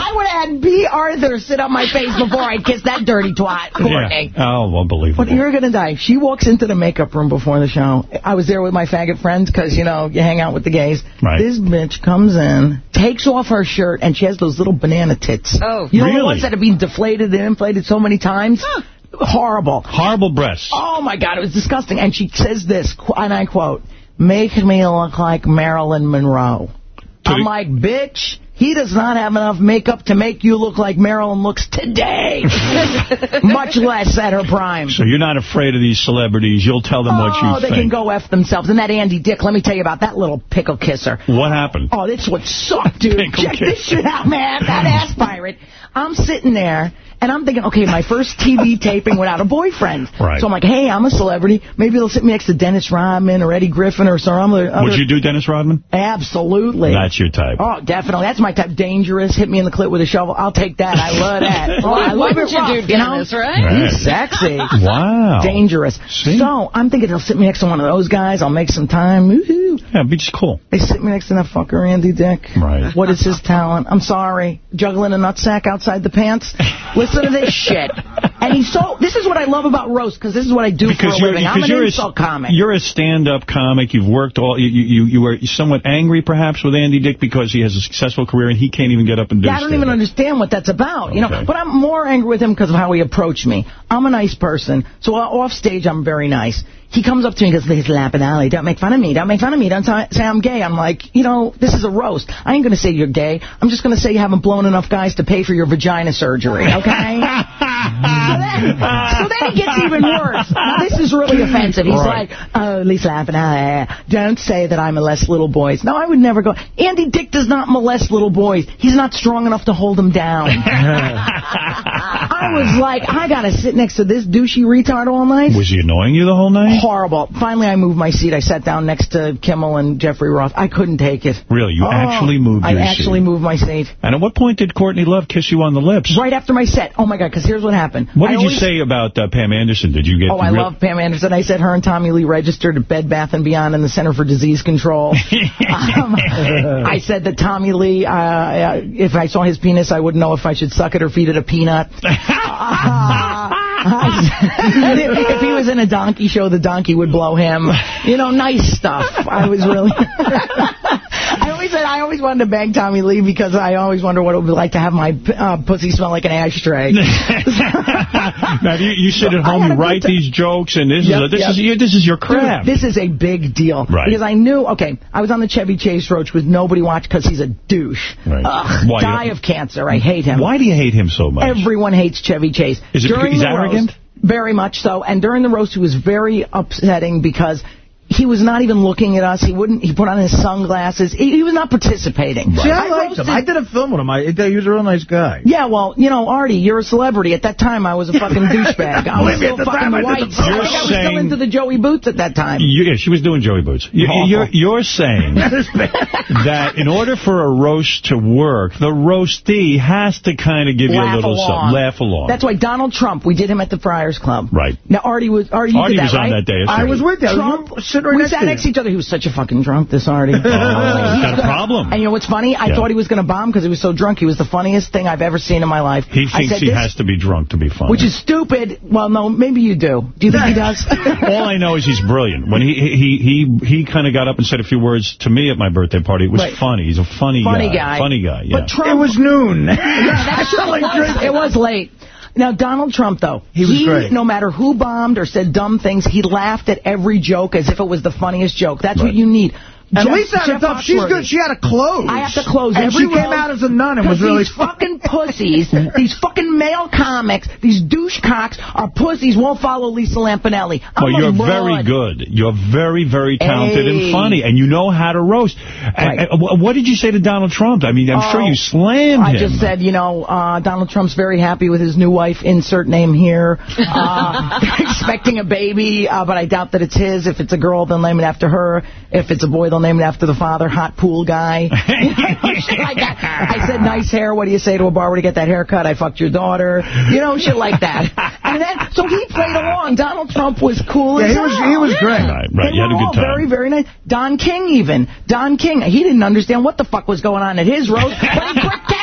[SPEAKER 54] That bitch, I would have had Bea Arthur sit on my face before I kissed that dirty twat, Courtney.
[SPEAKER 1] Yeah. Oh, unbelievable.
[SPEAKER 54] But you're going to die. She walks into the makeup room before the show. I was there with my faggot friends because, you know, you hang out with the gays.
[SPEAKER 1] Right.
[SPEAKER 54] This bitch comes in, takes off her shirt, and she has those little banana tits.
[SPEAKER 2] Oh,
[SPEAKER 54] You know the ones that have been deflated and inflated so many times? Horrible.
[SPEAKER 1] Horrible breasts.
[SPEAKER 54] Oh, my God. It was disgusting. And she says this, and I quote, make me look like Marilyn Monroe. I'm like, bitch, he does not have enough makeup to make you look like Marilyn looks today. <laughs> Much less at her prime.
[SPEAKER 1] So you're not afraid of these celebrities. You'll tell them what you think.
[SPEAKER 54] Oh, they can go F themselves. And that Andy Dick, let me tell you about that little pickle kisser.
[SPEAKER 1] What happened?
[SPEAKER 54] Oh, this would suck, dude.
[SPEAKER 1] Pickle
[SPEAKER 54] Check this shit out, man. That ass pirate. I'm sitting there, and I'm thinking, okay, my first TV <laughs> taping without a boyfriend.
[SPEAKER 1] Right.
[SPEAKER 54] So I'm like, hey, I'm a celebrity. Maybe they'll sit me next to Dennis Rodman or Eddie Griffin or some other...
[SPEAKER 1] Would you do Dennis Rodman?
[SPEAKER 54] Absolutely.
[SPEAKER 1] That's your type.
[SPEAKER 54] Oh, definitely. That's my type. Dangerous. Hit me in the clit with a shovel. I'll take that. I love that. <laughs> Oh, I love it
[SPEAKER 2] you
[SPEAKER 54] rough,
[SPEAKER 2] do
[SPEAKER 54] you know?
[SPEAKER 2] Dennis, right?
[SPEAKER 1] Right.
[SPEAKER 54] He's sexy. <laughs>
[SPEAKER 1] Wow.
[SPEAKER 54] Dangerous. So I'm thinking they'll sit me next to one of those guys. I'll make some time. Woohoo.
[SPEAKER 1] Yeah, be just cool.
[SPEAKER 54] They sit me next to that fucker Andy Dick.
[SPEAKER 1] Right.
[SPEAKER 54] What is his talent? I'm sorry. Juggling a nutsack outside the pants? Listen to this shit. And he's so... This is what I love about roast, because this is what I do
[SPEAKER 1] Because
[SPEAKER 54] for a
[SPEAKER 1] you're,
[SPEAKER 54] living. I'm an
[SPEAKER 1] you're
[SPEAKER 54] insult
[SPEAKER 1] a,
[SPEAKER 54] comic.
[SPEAKER 1] You're a stand-up comic. You've worked all. You, you you were somewhat angry, perhaps, with Andy Dick because he has a successful career and he can't even get up and do.
[SPEAKER 54] Yeah, I don't even understand what that's about, you know. But I'm more angry with him because of how he approached me. I'm a nice person, so off stage I'm very nice. He comes up to me and goes, "This Lapinelli, don't make fun of me, don't make fun of me, don't say I'm gay." I'm like, you know, this is a roast. I ain't going to say you're gay. I'm just going to say you haven't blown enough guys to pay for your vagina surgery, <laughs> okay? so, then, so then it gets even worse. Now, this is really offensive. He's
[SPEAKER 1] Right.
[SPEAKER 54] like, oh, Lisa Lapinelli, don't say that I molest little boys. No, I would never go. Andy Dick does not molest little boys. He's not strong enough to hold them down. <laughs> I was like, I got to sit next to this douchey retard all night.
[SPEAKER 1] Was he annoying you the whole night?
[SPEAKER 54] Horrible. Finally, I moved my seat. I sat down next to Kimmel and Jeffrey Ross. I couldn't take it.
[SPEAKER 1] Really, you
[SPEAKER 54] Oh,
[SPEAKER 1] actually moved
[SPEAKER 54] I actually
[SPEAKER 1] seat.
[SPEAKER 54] moved my seat.
[SPEAKER 1] And at what point did Courtney Love kiss you on the lips?
[SPEAKER 54] Right after my set. Oh, my God, because here's what happened.
[SPEAKER 1] What
[SPEAKER 54] I
[SPEAKER 1] did you say about uh, Pam Anderson? Did you get?
[SPEAKER 54] Oh, I
[SPEAKER 1] real-
[SPEAKER 54] love Pam Anderson. I said her and Tommy Lee registered at Bed Bath & Beyond and the Center for Disease Control. <laughs> um, I said that Tommy Lee, uh, uh, if I saw his penis, I wouldn't know if I should suck it or feed it a peanut. Said- <laughs> <laughs> if he was in a donkey show, the donkey would blow him. You know, nice stuff. I was really... <laughs> I always said I always wanted to bang Tommy Lee because I always wonder what it would be like to have my uh, pussy smell like an ashtray. <laughs> <laughs>
[SPEAKER 1] now, you, you sit at home, you write these jokes, and this
[SPEAKER 54] Yep,
[SPEAKER 1] is a, this
[SPEAKER 54] yep.
[SPEAKER 1] is your, this is your craft.
[SPEAKER 54] Dude, this is a big deal.
[SPEAKER 1] Right.
[SPEAKER 54] Because I knew, okay, I was on the Chevy Chase roach with nobody watched because he's a douche.
[SPEAKER 1] Right.
[SPEAKER 54] Ugh,
[SPEAKER 1] Why?
[SPEAKER 54] die of cancer. I hate him.
[SPEAKER 1] Why do you hate him so much?
[SPEAKER 54] Everyone hates Chevy Chase.
[SPEAKER 1] Is it
[SPEAKER 54] During
[SPEAKER 1] he's arrogant?
[SPEAKER 54] Roast, very much so. And during the roast, it was very upsetting because he was not even looking at us. He wouldn't. He put on his sunglasses. He, he was not participating.
[SPEAKER 3] See, I, liked him.
[SPEAKER 54] roasted-
[SPEAKER 3] I did a film with him. I, he was a real nice guy.
[SPEAKER 54] Yeah, well, you know, Artie, you're a celebrity. At that time, I was a fucking <laughs> douchebag. I was
[SPEAKER 3] Believe
[SPEAKER 54] still fucking
[SPEAKER 3] time I
[SPEAKER 54] the
[SPEAKER 3] did the
[SPEAKER 54] I think I was still
[SPEAKER 1] saying-
[SPEAKER 54] into the Joey Boots at that time.
[SPEAKER 1] You, yeah, she was doing Joey Boots. You, you're, you're saying <laughs> that in order for a roast to work, the roastee has to kind of give you a little
[SPEAKER 54] along.
[SPEAKER 1] something. Laugh along.
[SPEAKER 54] That's why Donald Trump, we did him at the Friars Club.
[SPEAKER 1] Right.
[SPEAKER 54] Now, Artie was, Artie, you
[SPEAKER 1] Artie
[SPEAKER 54] did that,
[SPEAKER 1] was on that day,
[SPEAKER 3] I was with you.
[SPEAKER 54] Trump,
[SPEAKER 3] You sitting right
[SPEAKER 54] we
[SPEAKER 3] next
[SPEAKER 54] sat
[SPEAKER 3] to
[SPEAKER 54] next to each other. He was such a fucking drunk, this Artie. <laughs>
[SPEAKER 1] Oh, he's got a problem.
[SPEAKER 54] And you know what's funny? I
[SPEAKER 1] Yeah.
[SPEAKER 54] thought he was going to bomb because he was so drunk. He was the funniest thing I've ever seen in my life.
[SPEAKER 1] He
[SPEAKER 54] I
[SPEAKER 1] thinks
[SPEAKER 54] said,
[SPEAKER 1] he has to be drunk to be funny.
[SPEAKER 54] Which is stupid. Well, no, maybe you do. Do you think he does? <laughs>
[SPEAKER 1] All I know is he's brilliant. When he he he he kind of got up and said a few words to me at my birthday party, it was
[SPEAKER 54] Right.
[SPEAKER 1] funny. He's a funny,
[SPEAKER 54] Funny guy.
[SPEAKER 1] Funny guy, yeah.
[SPEAKER 54] But Trump,
[SPEAKER 3] It was noon. <laughs>
[SPEAKER 54] Yeah, that's true. It it was late. Now, Donald Trump, though,
[SPEAKER 3] He was great.
[SPEAKER 54] no matter who bombed or said dumb things, he laughed at every joke as if it was the funniest joke. That's what you need.
[SPEAKER 3] And
[SPEAKER 54] Jeff-
[SPEAKER 3] Lisa had
[SPEAKER 54] Jeff.
[SPEAKER 3] She's good. She had a close.
[SPEAKER 54] I have to close
[SPEAKER 3] and she came out as a nun and was really
[SPEAKER 54] fucking pussies, <laughs> these fucking male comics, these douche cocks are pussies. Won't follow Lisa Lampanelli. I'm
[SPEAKER 1] Well, you're
[SPEAKER 54] broad.
[SPEAKER 1] very good. You're very, very talented
[SPEAKER 54] Hey.
[SPEAKER 1] and funny, and you know how to roast.
[SPEAKER 54] Right.
[SPEAKER 1] and wh- what did you say to Donald Trump? I mean, I'm sure
[SPEAKER 54] Oh,
[SPEAKER 1] you slammed
[SPEAKER 54] I
[SPEAKER 1] him.
[SPEAKER 54] just said, you know, uh, Donald Trump's very happy with his new wife. Insert name here. Uh, <laughs> <laughs> expecting a baby, uh, but I doubt that it's his. If it's a girl, they'll name it after her. If it's a boy, they'll name it after the father. Hot pool guy. like. I said, nice hair. What do you say to a barber to get that haircut? I fucked your daughter. You know, shit like that. <laughs> And then, so he played along. Donald Trump was cool
[SPEAKER 3] Yeah,
[SPEAKER 54] as
[SPEAKER 3] he was- he was great.
[SPEAKER 1] Right, right.
[SPEAKER 54] They
[SPEAKER 1] You had a good time.
[SPEAKER 54] Very, very nice. Don King even. Don King. He didn't understand what the fuck was going on at his roast, but he pretended.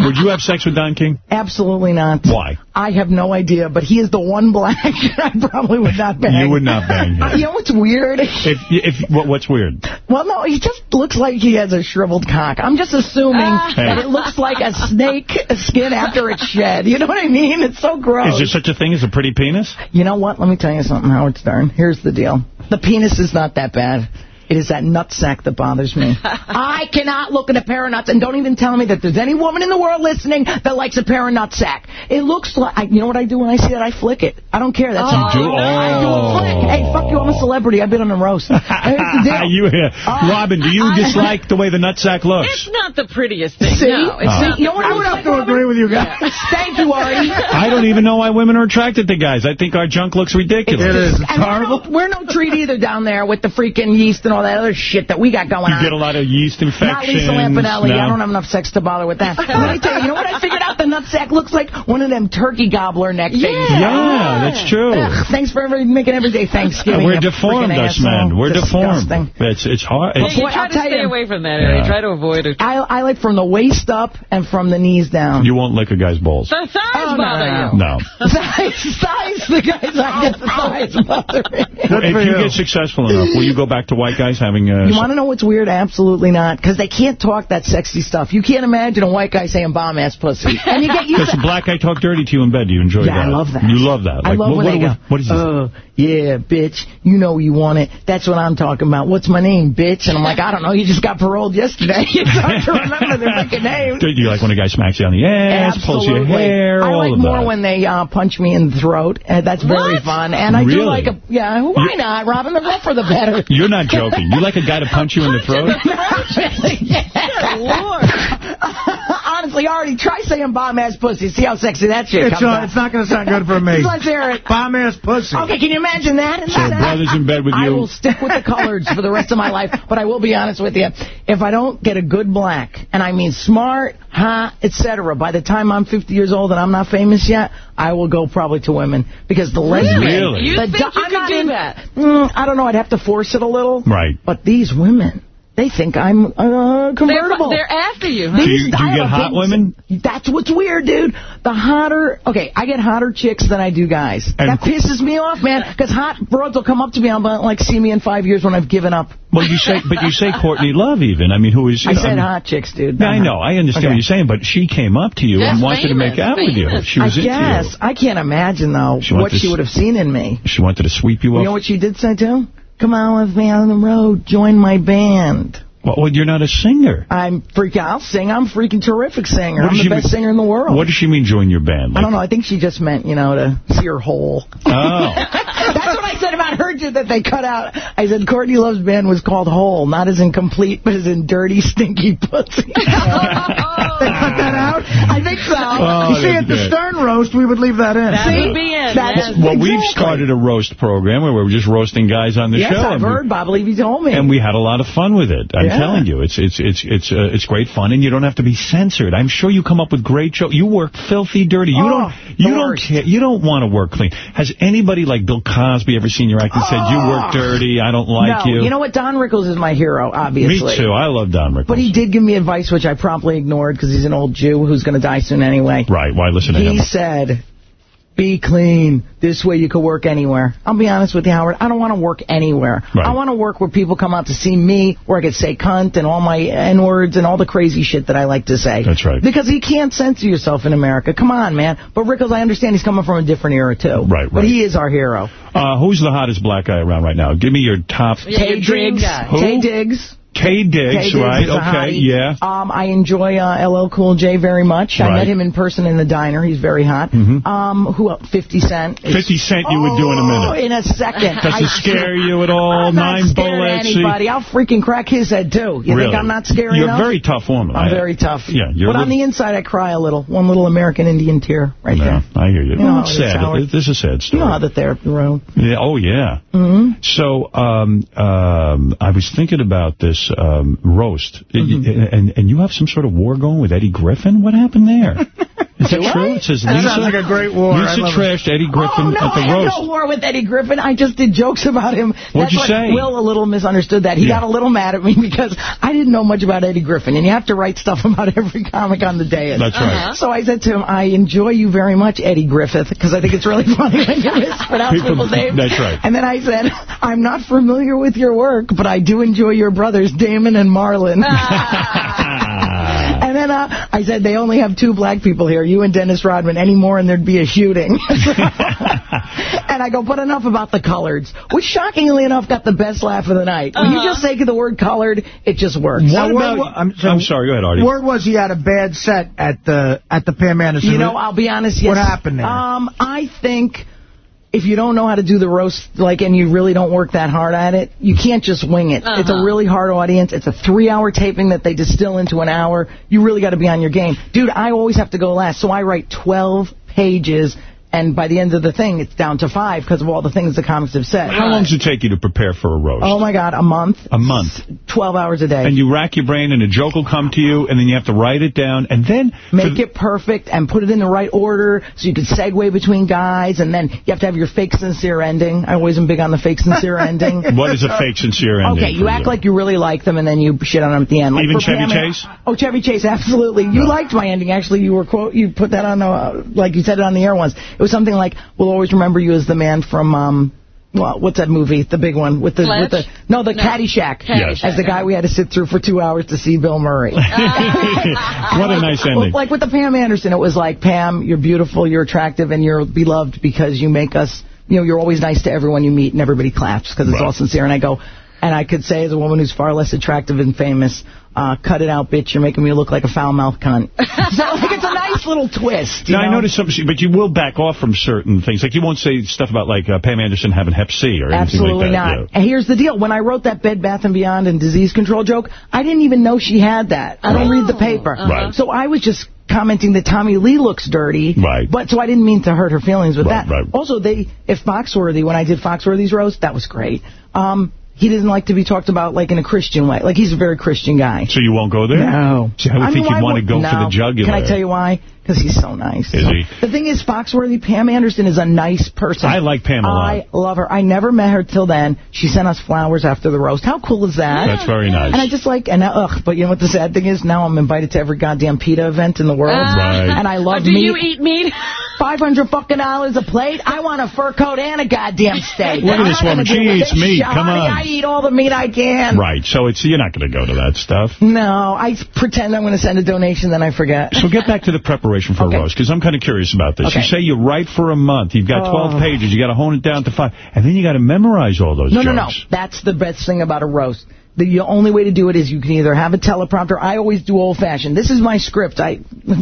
[SPEAKER 1] Would you have sex with Don King?
[SPEAKER 54] Absolutely not.
[SPEAKER 1] Why?
[SPEAKER 54] I have no idea, but he is the one black <laughs> I probably would not bang.
[SPEAKER 1] You would not bang him.
[SPEAKER 54] You know what's weird?
[SPEAKER 1] If, if what, what's weird?
[SPEAKER 54] Well, no, he just looks like he has a shriveled cock. I'm just assuming ah. that it looks like a snake skin after it's shed. You know what I mean? It's so gross.
[SPEAKER 1] Is there such a thing as a pretty penis?
[SPEAKER 54] You know what? Let me tell you something, Howard Stern. Here's the deal. The penis is not that bad. It is that nutsack that bothers me. <laughs> I cannot look at a pair of nuts, and don't even tell me that there's any woman in the world listening that likes a pair of nutsack. It looks like, I, you know what I do when I see that? I flick it. I don't care. That's
[SPEAKER 1] You do?
[SPEAKER 54] I do a flick. Hey, fuck you, I'm a celebrity. I've been on a roast. Here's the deal. <laughs>
[SPEAKER 1] you, uh, Robin, do you dislike the way the nutsack looks?
[SPEAKER 2] It's not the prettiest thing.
[SPEAKER 54] See?
[SPEAKER 2] No, it's
[SPEAKER 1] Oh.
[SPEAKER 2] not.
[SPEAKER 54] You know what I would have to agree with you guys. <laughs> Thank you, Artie.
[SPEAKER 1] I don't even know why women are attracted to guys. I think our junk looks ridiculous.
[SPEAKER 54] And we're no, we're no treat either down there with the freaking yeast and all that other shit that we got going
[SPEAKER 1] You
[SPEAKER 54] on.
[SPEAKER 1] get a lot of yeast infections.
[SPEAKER 54] Not Lisa Lampanelli.
[SPEAKER 1] No.
[SPEAKER 54] I don't have enough sex to bother with that. <laughs> Let me tell you, you know what I figured out? The nutsack looks like one of them turkey gobbler neck things.
[SPEAKER 1] Yeah, that's true.
[SPEAKER 54] Ugh, thanks for every, making every day Thanksgiving.
[SPEAKER 1] We're deformed,
[SPEAKER 54] freaking
[SPEAKER 1] us
[SPEAKER 54] asshole.
[SPEAKER 1] men. We're
[SPEAKER 54] Disgusting.
[SPEAKER 1] deformed. It's it's hard.
[SPEAKER 2] Yeah,
[SPEAKER 1] It's,
[SPEAKER 2] you
[SPEAKER 54] Boy,
[SPEAKER 2] try
[SPEAKER 54] I'll
[SPEAKER 2] to stay
[SPEAKER 54] you.
[SPEAKER 2] away from that area.
[SPEAKER 1] Yeah.
[SPEAKER 2] Try to avoid it.
[SPEAKER 54] I, I like from the waist up and from the knees down.
[SPEAKER 1] you won't lick a guy's balls.
[SPEAKER 2] The thighs
[SPEAKER 54] Oh, no,
[SPEAKER 2] bother
[SPEAKER 54] no,
[SPEAKER 2] you.
[SPEAKER 1] No. <laughs>
[SPEAKER 54] thighs, thighs, the guys <laughs> I get the thighs bother me.
[SPEAKER 1] if you get successful enough, will you go back to white guys having... Uh,
[SPEAKER 54] You want to know what's weird? Absolutely not. Because they can't talk that sexy stuff. You can't imagine a white guy saying bomb ass pussy. And you get to
[SPEAKER 1] a black guy talk dirty to you in bed? Do you enjoy
[SPEAKER 54] Yeah,
[SPEAKER 1] that?
[SPEAKER 54] I love that.
[SPEAKER 1] You love that.
[SPEAKER 54] I love
[SPEAKER 1] what,
[SPEAKER 54] when
[SPEAKER 1] what,
[SPEAKER 54] they go,
[SPEAKER 1] what, what is this?
[SPEAKER 54] oh, yeah, bitch, you know you want it. That's what I'm talking about. What's my name, bitch? And I'm like, I don't know. You just got paroled yesterday. <laughs> It's hard to remember their fucking name.
[SPEAKER 1] Do you like when a guy smacks you on the ass, pulls your hair,
[SPEAKER 54] I
[SPEAKER 1] all
[SPEAKER 54] like
[SPEAKER 1] of
[SPEAKER 54] more
[SPEAKER 1] that?
[SPEAKER 54] when they uh, punch me in the throat. Uh, that's very
[SPEAKER 2] What?
[SPEAKER 54] fun. And I do like a, yeah, why not, Robin? The rougher the better.
[SPEAKER 1] You're not joking. You like a guy to punch you in the throat? <laughs>
[SPEAKER 2] Good Lord. <laughs>
[SPEAKER 54] Honestly, already try saying bomb ass pussy. See how sexy that shit
[SPEAKER 3] It's,
[SPEAKER 54] comes
[SPEAKER 3] uh,
[SPEAKER 54] out.
[SPEAKER 3] it's not going to sound good for <laughs> me.
[SPEAKER 54] Let's hear it.
[SPEAKER 3] Bomb ass pussy.
[SPEAKER 54] Okay, can you imagine that?
[SPEAKER 1] So brother's in bed with
[SPEAKER 54] I
[SPEAKER 1] you.
[SPEAKER 54] will stick with the colors for the rest of my life, but I will be honest with you. If I don't get a good black, and I mean smart, hot, etc., by the time I'm 50 years old and I'm not famous yet, I will go probably to women. Because the lesbian...
[SPEAKER 1] Really?
[SPEAKER 2] You think you
[SPEAKER 54] I'm
[SPEAKER 2] could do
[SPEAKER 54] in-
[SPEAKER 2] that?
[SPEAKER 54] Mm, I don't know. I'd have to force it a little.
[SPEAKER 1] Right.
[SPEAKER 54] But these women... They think I'm uh, convertible.
[SPEAKER 2] They're, they're after you, huh?
[SPEAKER 1] Do you, do you get hot
[SPEAKER 54] big-
[SPEAKER 1] women?
[SPEAKER 54] That's what's weird, dude. The hotter... Okay, I get hotter chicks than I do guys.
[SPEAKER 1] And-
[SPEAKER 54] that pisses me off, man, because hot broads will come up to me and be like, see me in five years when I've given up.
[SPEAKER 1] Well, you say, but you say Courtney Love even. I mean, who is? You
[SPEAKER 54] I
[SPEAKER 1] know,
[SPEAKER 54] said
[SPEAKER 1] mean,
[SPEAKER 54] hot chicks, dude.
[SPEAKER 1] I know. I understand
[SPEAKER 54] Okay.
[SPEAKER 1] what you're saying, but she came up to you
[SPEAKER 54] That's
[SPEAKER 1] and wanted to make
[SPEAKER 54] famous,
[SPEAKER 1] out with you.
[SPEAKER 54] famous.
[SPEAKER 1] She was
[SPEAKER 54] I
[SPEAKER 1] into
[SPEAKER 54] guess. I can't imagine, though,
[SPEAKER 1] She
[SPEAKER 54] what she would have seen in me.
[SPEAKER 1] She wanted to sweep you up.
[SPEAKER 54] You know what she did say, too? Come on with me on the road. Join my band.
[SPEAKER 1] Well, well, you're not a singer.
[SPEAKER 54] I'm freaking. I'll sing. I'm a freaking terrific singer.
[SPEAKER 1] What
[SPEAKER 54] I'm the best
[SPEAKER 1] mean-
[SPEAKER 54] singer in the world.
[SPEAKER 1] What does she mean join your band?
[SPEAKER 54] I don't know. I think she just meant, you know, to see her whole.
[SPEAKER 1] Oh. <laughs>
[SPEAKER 54] That's what I said about her, too, that they cut out. I said Courtney Love's band was called Hole, not as incomplete, but as in dirty, stinky pussy. <laughs>
[SPEAKER 3] They cut that out?
[SPEAKER 54] I think so.
[SPEAKER 1] Oh,
[SPEAKER 3] you see, at the
[SPEAKER 1] good.
[SPEAKER 3] Stern roast, we would leave that in.
[SPEAKER 2] That
[SPEAKER 54] See?
[SPEAKER 2] would be in.
[SPEAKER 54] That's-
[SPEAKER 2] yes.
[SPEAKER 1] Well, we've started a roast program where we're just roasting guys on the
[SPEAKER 54] yes,
[SPEAKER 1] show.
[SPEAKER 54] I've
[SPEAKER 1] and we-
[SPEAKER 54] heard. Bob Levy told me.
[SPEAKER 1] And we had a lot of fun with it. I'm
[SPEAKER 54] Yeah.
[SPEAKER 1] Telling you, it's it's it's it's uh, it's great fun, and you don't have to be censored. I'm sure you come up with great shows. You work filthy dirty. You
[SPEAKER 54] Oh,
[SPEAKER 1] don't you don't
[SPEAKER 54] worst.
[SPEAKER 1] care. You don't want to work clean. Has anybody like Bill Cosby ever seen your act and said you work
[SPEAKER 54] Oh.
[SPEAKER 1] dirty? I don't like
[SPEAKER 54] no,
[SPEAKER 1] you.
[SPEAKER 54] you know what? Don Rickles is my hero, obviously.
[SPEAKER 1] Me too. I love Don Rickles.
[SPEAKER 54] But he did give me advice, which I promptly ignored because he's an old Jew who's going to die soon anyway.
[SPEAKER 1] right. Why listen to
[SPEAKER 54] He
[SPEAKER 1] him?
[SPEAKER 54] He said, be clean. This way you could work anywhere. I'll be honest with you, Howard. I don't want to work anywhere.
[SPEAKER 1] Right.
[SPEAKER 54] I want to work where people come out to see me, where I can say cunt and all my N-words and all the crazy shit that I like to say.
[SPEAKER 1] That's right.
[SPEAKER 54] Because you can't censor yourself in America. Come on, man. But Rickles, I understand he's coming from a different era, too.
[SPEAKER 1] Right, right.
[SPEAKER 54] But he is our hero.
[SPEAKER 1] Uh, who's the hottest black guy around right now? Give me your top.
[SPEAKER 2] Yeah, Taye
[SPEAKER 54] Diggs.
[SPEAKER 1] Who?
[SPEAKER 54] Taye Diggs.
[SPEAKER 1] Taye Diggs, right? Okay, yeah.
[SPEAKER 54] Um, I enjoy uh, LL Cool J very much. I met him in person in the diner. He's very hot.
[SPEAKER 1] Mhm.
[SPEAKER 54] Um, who else? 50 Cent. is-
[SPEAKER 1] 50 Cent you would do in a
[SPEAKER 54] Oh,
[SPEAKER 1] minute.
[SPEAKER 54] in a second.
[SPEAKER 1] Does it scare you at all?
[SPEAKER 54] I'm not
[SPEAKER 1] Nine
[SPEAKER 54] scared
[SPEAKER 1] bullets.
[SPEAKER 54] anybody. I'll freaking crack his head, too. You
[SPEAKER 1] really?
[SPEAKER 54] think I'm not scary
[SPEAKER 1] You're
[SPEAKER 54] enough?
[SPEAKER 1] a very tough woman.
[SPEAKER 54] I'm
[SPEAKER 1] I-
[SPEAKER 54] very tough.
[SPEAKER 1] Yeah, you're
[SPEAKER 54] But on the inside, I cry a little. One little American Indian tear right
[SPEAKER 1] Yeah,
[SPEAKER 54] there.
[SPEAKER 1] I hear you.
[SPEAKER 54] You know
[SPEAKER 1] Well, it's
[SPEAKER 54] it
[SPEAKER 1] sad.
[SPEAKER 54] Howard.
[SPEAKER 1] This is a sad
[SPEAKER 54] You know how the therapy room.
[SPEAKER 1] Yeah, oh, yeah.
[SPEAKER 54] hmm
[SPEAKER 1] So um, um, I was thinking about this um, roast,
[SPEAKER 54] Mm-hmm.
[SPEAKER 1] and and you have some sort of war going with Eddie Griffin. What happened there? <laughs> Is that true? It says
[SPEAKER 3] That
[SPEAKER 1] Lisa,
[SPEAKER 3] sounds like a great war.
[SPEAKER 1] Lisa
[SPEAKER 3] love it.
[SPEAKER 1] trashed Eddie Griffin
[SPEAKER 54] oh, no,
[SPEAKER 1] at the
[SPEAKER 54] I
[SPEAKER 1] roast.
[SPEAKER 54] no war with Eddie Griffin. I just did jokes about him.
[SPEAKER 1] What'd
[SPEAKER 54] That's
[SPEAKER 1] you
[SPEAKER 54] what
[SPEAKER 1] say?
[SPEAKER 54] Will a little misunderstood that. He
[SPEAKER 1] Yeah.
[SPEAKER 54] got a little mad at me <laughs> because I didn't know much about Eddie Griffin, and you have to write stuff <laughs> about every comic on the day.
[SPEAKER 1] That's right.
[SPEAKER 54] So I said to him, I enjoy you very much, Eddie Griffith, because I think it's really funny when you mispronounce
[SPEAKER 1] People-
[SPEAKER 54] people's names.
[SPEAKER 1] that's right.
[SPEAKER 54] And then I said, I'm not familiar with your work, but I do enjoy your brothers, Damon and Marlon. <laughs> And then uh, I said, they only have two black people here, you and Dennis Rodman. Any more and there'd be a shooting. <laughs> and I go, but enough about the coloreds, which shockingly enough got the best laugh of the night. When you just say the word colored, it just works.
[SPEAKER 1] What
[SPEAKER 3] Now,
[SPEAKER 1] about?
[SPEAKER 3] word-
[SPEAKER 1] I'm,
[SPEAKER 3] so-
[SPEAKER 1] sorry. Go ahead, Artie.
[SPEAKER 3] Word was he had a bad set at the at the Pam Anderson.
[SPEAKER 54] You know, I'll be honest. Yes.
[SPEAKER 3] What happened there?
[SPEAKER 54] Um, I think if you don't know how to do the roast, like, and you really don't work that hard at it, you can't just wing it. It's a
[SPEAKER 2] Uh-huh.
[SPEAKER 54] really hard audience. It's a three-hour taping that they distill into an hour. You really got to be on your game, dude. I always have to go last, so I write 12 pages. And by the end of the thing, it's down to five because of all the things the comics have said.
[SPEAKER 1] How long does it take you to prepare for a roast?
[SPEAKER 54] Oh, my God, a month.
[SPEAKER 1] A month.
[SPEAKER 54] 12 hours a day.
[SPEAKER 1] And you rack your brain, and a joke will come to you, and then you have to write it down, and then
[SPEAKER 54] Make it perfect and put it in the right order so you can segue between guys, and then you have to have your fake sincere ending. I always am big on the fake sincere <laughs> ending.
[SPEAKER 1] What is a fake sincere ending?
[SPEAKER 54] Okay, you act like you really like them, and then you shit on them at the end. Like
[SPEAKER 1] Even Chevy
[SPEAKER 54] Pam-
[SPEAKER 1] Chase?
[SPEAKER 54] Oh, Chevy Chase, absolutely. You liked my ending. Actually, you were quote. You put that on, uh, like you said it on the air once. It was something like, "We'll always remember you as the man from." um well, what's that movie? The big one with the with the no the
[SPEAKER 2] No.
[SPEAKER 54] Caddyshack.
[SPEAKER 2] Caddyshack.
[SPEAKER 54] As the guy we had to sit through for two hours to see Bill Murray. <laughs> <laughs>
[SPEAKER 1] what a nice ending.
[SPEAKER 54] Like with the Pam Anderson, it was like, Pam, you're beautiful, you're attractive, and you're beloved because you make us, you know, you're always nice to everyone you meet, and everybody claps because it's
[SPEAKER 1] Right.
[SPEAKER 54] all sincere. And I go, and I could say as a woman who's far less attractive and famous, uh, cut it out, bitch, you're making me look like a foul-mouthed cunt. <laughs> so like, it's a nice little twist. you
[SPEAKER 1] Now, I
[SPEAKER 54] know?
[SPEAKER 1] noticed something, but you will back off from certain things. Like, you won't say stuff about, like, uh, Pam Anderson having Hep C or anything
[SPEAKER 54] Absolutely
[SPEAKER 1] like that.
[SPEAKER 54] not.
[SPEAKER 1] Yeah.
[SPEAKER 54] And here's the deal. When I wrote that Bed Bath & Beyond and disease control joke, I didn't even know she had that. I don't read the paper.
[SPEAKER 1] Right.
[SPEAKER 54] So I was just commenting that Tommy Lee looks dirty.
[SPEAKER 1] Right.
[SPEAKER 54] But so I didn't mean to hurt her feelings with
[SPEAKER 1] Right,
[SPEAKER 54] that.
[SPEAKER 1] right.
[SPEAKER 54] Also, they if Foxworthy, when I did Foxworthy's roast, that was great. Um, he doesn't like to be talked about like in a Christian way. Like he's a very Christian guy.
[SPEAKER 1] So you won't go there?
[SPEAKER 54] No.
[SPEAKER 1] See, I would
[SPEAKER 54] I
[SPEAKER 1] think
[SPEAKER 54] mean,
[SPEAKER 1] you'd want to go
[SPEAKER 54] no.
[SPEAKER 1] for the jugular.
[SPEAKER 54] Can I tell you why? Because he's so nice.
[SPEAKER 1] Is he?
[SPEAKER 54] The thing is, Foxworthy, Pam Anderson is a nice person.
[SPEAKER 1] I like Pam a lot.
[SPEAKER 54] I love her. I never met her till then. She sent us flowers after the roast. How cool is that?
[SPEAKER 1] That's very nice.
[SPEAKER 54] And I just like, and ugh, but you know what the sad thing is? Now I'm invited to every goddamn PETA event in the world.
[SPEAKER 1] Right.
[SPEAKER 54] And I love
[SPEAKER 2] Uh, do
[SPEAKER 54] meat.
[SPEAKER 2] you eat meat? <laughs>
[SPEAKER 54] 500 fucking dollars a plate? I want a fur coat and a goddamn steak.
[SPEAKER 1] Look at this
[SPEAKER 54] not gonna
[SPEAKER 1] woman. She eats meat.
[SPEAKER 54] shit.
[SPEAKER 1] Come on.
[SPEAKER 54] I eat all the meat I can.
[SPEAKER 1] Right, so it's you're not going to go to that stuff.
[SPEAKER 54] No, I pretend I'm going to send a donation, then I forget.
[SPEAKER 1] So get back to the preparation for a roast, because I'm kind of curious about this.
[SPEAKER 54] Okay.
[SPEAKER 1] You say you write for a month. You've got 12
[SPEAKER 54] Oh.
[SPEAKER 1] pages. You got to hone it down to five. And then you got to memorize all those
[SPEAKER 54] No,
[SPEAKER 1] jokes.
[SPEAKER 54] no, no. no. That's the best thing about a roast. The only way to do it is you can either have a teleprompter. I always do old-fashioned. This is my script. I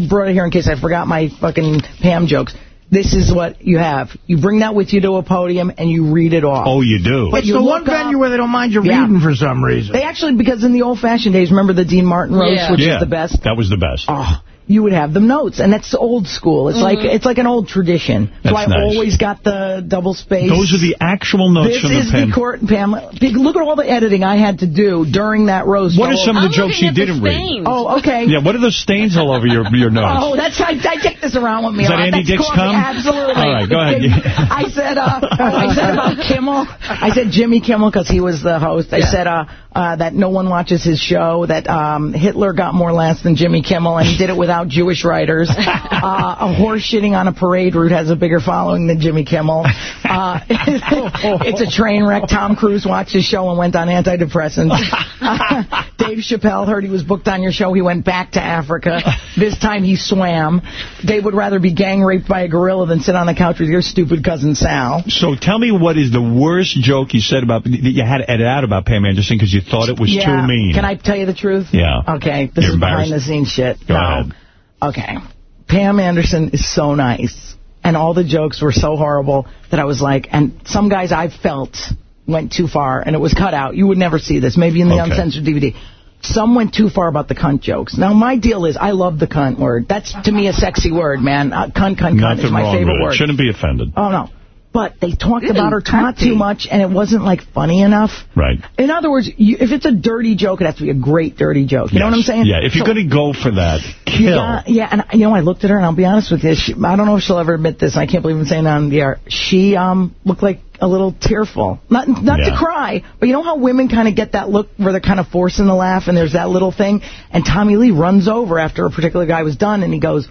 [SPEAKER 54] brought it here in case I forgot my fucking Pam jokes. This is what you have. You bring that with you to a podium and you read it off.
[SPEAKER 1] Oh, you do?
[SPEAKER 54] But
[SPEAKER 3] It's
[SPEAKER 54] you
[SPEAKER 3] the
[SPEAKER 54] look
[SPEAKER 3] one venue
[SPEAKER 54] up-
[SPEAKER 3] where they don't mind you
[SPEAKER 54] Yeah.
[SPEAKER 3] reading for some reason.
[SPEAKER 54] They actually, because in the old-fashioned days, remember the Dean Martin roast,
[SPEAKER 2] Yeah.
[SPEAKER 54] which
[SPEAKER 1] yeah,
[SPEAKER 54] is the best?
[SPEAKER 1] That was the best.
[SPEAKER 54] Oh, you would have them notes, and that's old school. It's like it's like an old tradition. so I
[SPEAKER 1] nice.
[SPEAKER 54] always got the double space.
[SPEAKER 1] Those are the actual notes
[SPEAKER 54] This
[SPEAKER 1] from the pen.
[SPEAKER 54] This is the court, Pamela. Look at all the editing I had to do during that roast.
[SPEAKER 1] What are some of the
[SPEAKER 2] I'm
[SPEAKER 1] jokes
[SPEAKER 2] looking
[SPEAKER 1] you didn't read?
[SPEAKER 54] Oh, okay.
[SPEAKER 1] Yeah, what are those stains all over your your notes?
[SPEAKER 54] Oh, that's I, I take this around with me.
[SPEAKER 1] Is that. Andy
[SPEAKER 54] That's
[SPEAKER 1] Dick's
[SPEAKER 54] coffee.
[SPEAKER 1] cum?
[SPEAKER 54] Absolutely.
[SPEAKER 1] All right, go ahead.
[SPEAKER 54] I said, uh, I said about Kimmel. I said Jimmy Kimmel because he was the host. I
[SPEAKER 2] Yeah.
[SPEAKER 54] said uh, uh, that no one watches his show. That um, Hitler got more laughs than Jimmy Kimmel, and he did it without Jewish writers. <laughs> Uh, a horse shitting on a parade route has a bigger following than Jimmy Kimmel. Uh, <laughs> it's a train wreck. Tom Cruise watched his show and went on antidepressants. <laughs> Dave Chappelle heard he was booked on your show. He went back to Africa. This time he swam. Dave would rather be gang raped by a gorilla than sit on the couch with your stupid cousin Sal.
[SPEAKER 1] So tell me what is the worst joke you said about that you had to edit out about Pam Anderson because you thought it was
[SPEAKER 54] yeah.
[SPEAKER 1] too mean.
[SPEAKER 54] Can I tell you the truth?
[SPEAKER 1] Yeah.
[SPEAKER 54] Okay. This
[SPEAKER 1] You're
[SPEAKER 54] is behind the scenes shit.
[SPEAKER 1] Go
[SPEAKER 54] no.
[SPEAKER 1] ahead.
[SPEAKER 54] Okay. Pam Anderson is so nice. And all the jokes were so horrible that I was like, and some guys I felt went too far and it was cut out. You would never see this. Maybe in the
[SPEAKER 1] Okay.
[SPEAKER 54] uncensored DVD. Some went too far about the cunt jokes. Now, my deal is I love the cunt word. That's, to me, a sexy word, man. Uh, cunt, cunt, cunt
[SPEAKER 1] Nothing
[SPEAKER 54] is my favorite word.
[SPEAKER 1] Shouldn't be offended.
[SPEAKER 54] Oh, no. But they talked
[SPEAKER 2] Ew,
[SPEAKER 54] about her twat too much, and it wasn't, like, funny enough.
[SPEAKER 1] Right.
[SPEAKER 54] In other words, you, if it's a dirty joke, it has to be a great dirty joke. You know what I'm saying?
[SPEAKER 1] Yeah, if you're
[SPEAKER 54] So-
[SPEAKER 1] going to go for that, kill.
[SPEAKER 54] got- yeah, and you know, I looked at her, and I'll be honest with you. She, I don't know if she'll ever admit this. I can't believe I'm saying it on the air. She um looked like a little tearful. Not not
[SPEAKER 1] Yeah.
[SPEAKER 54] to cry, but you know how women kind of get that look where they're kind of forcing the laugh, and there's that little thing. And Tommy Lee runs over after a particular guy was done, and he goes,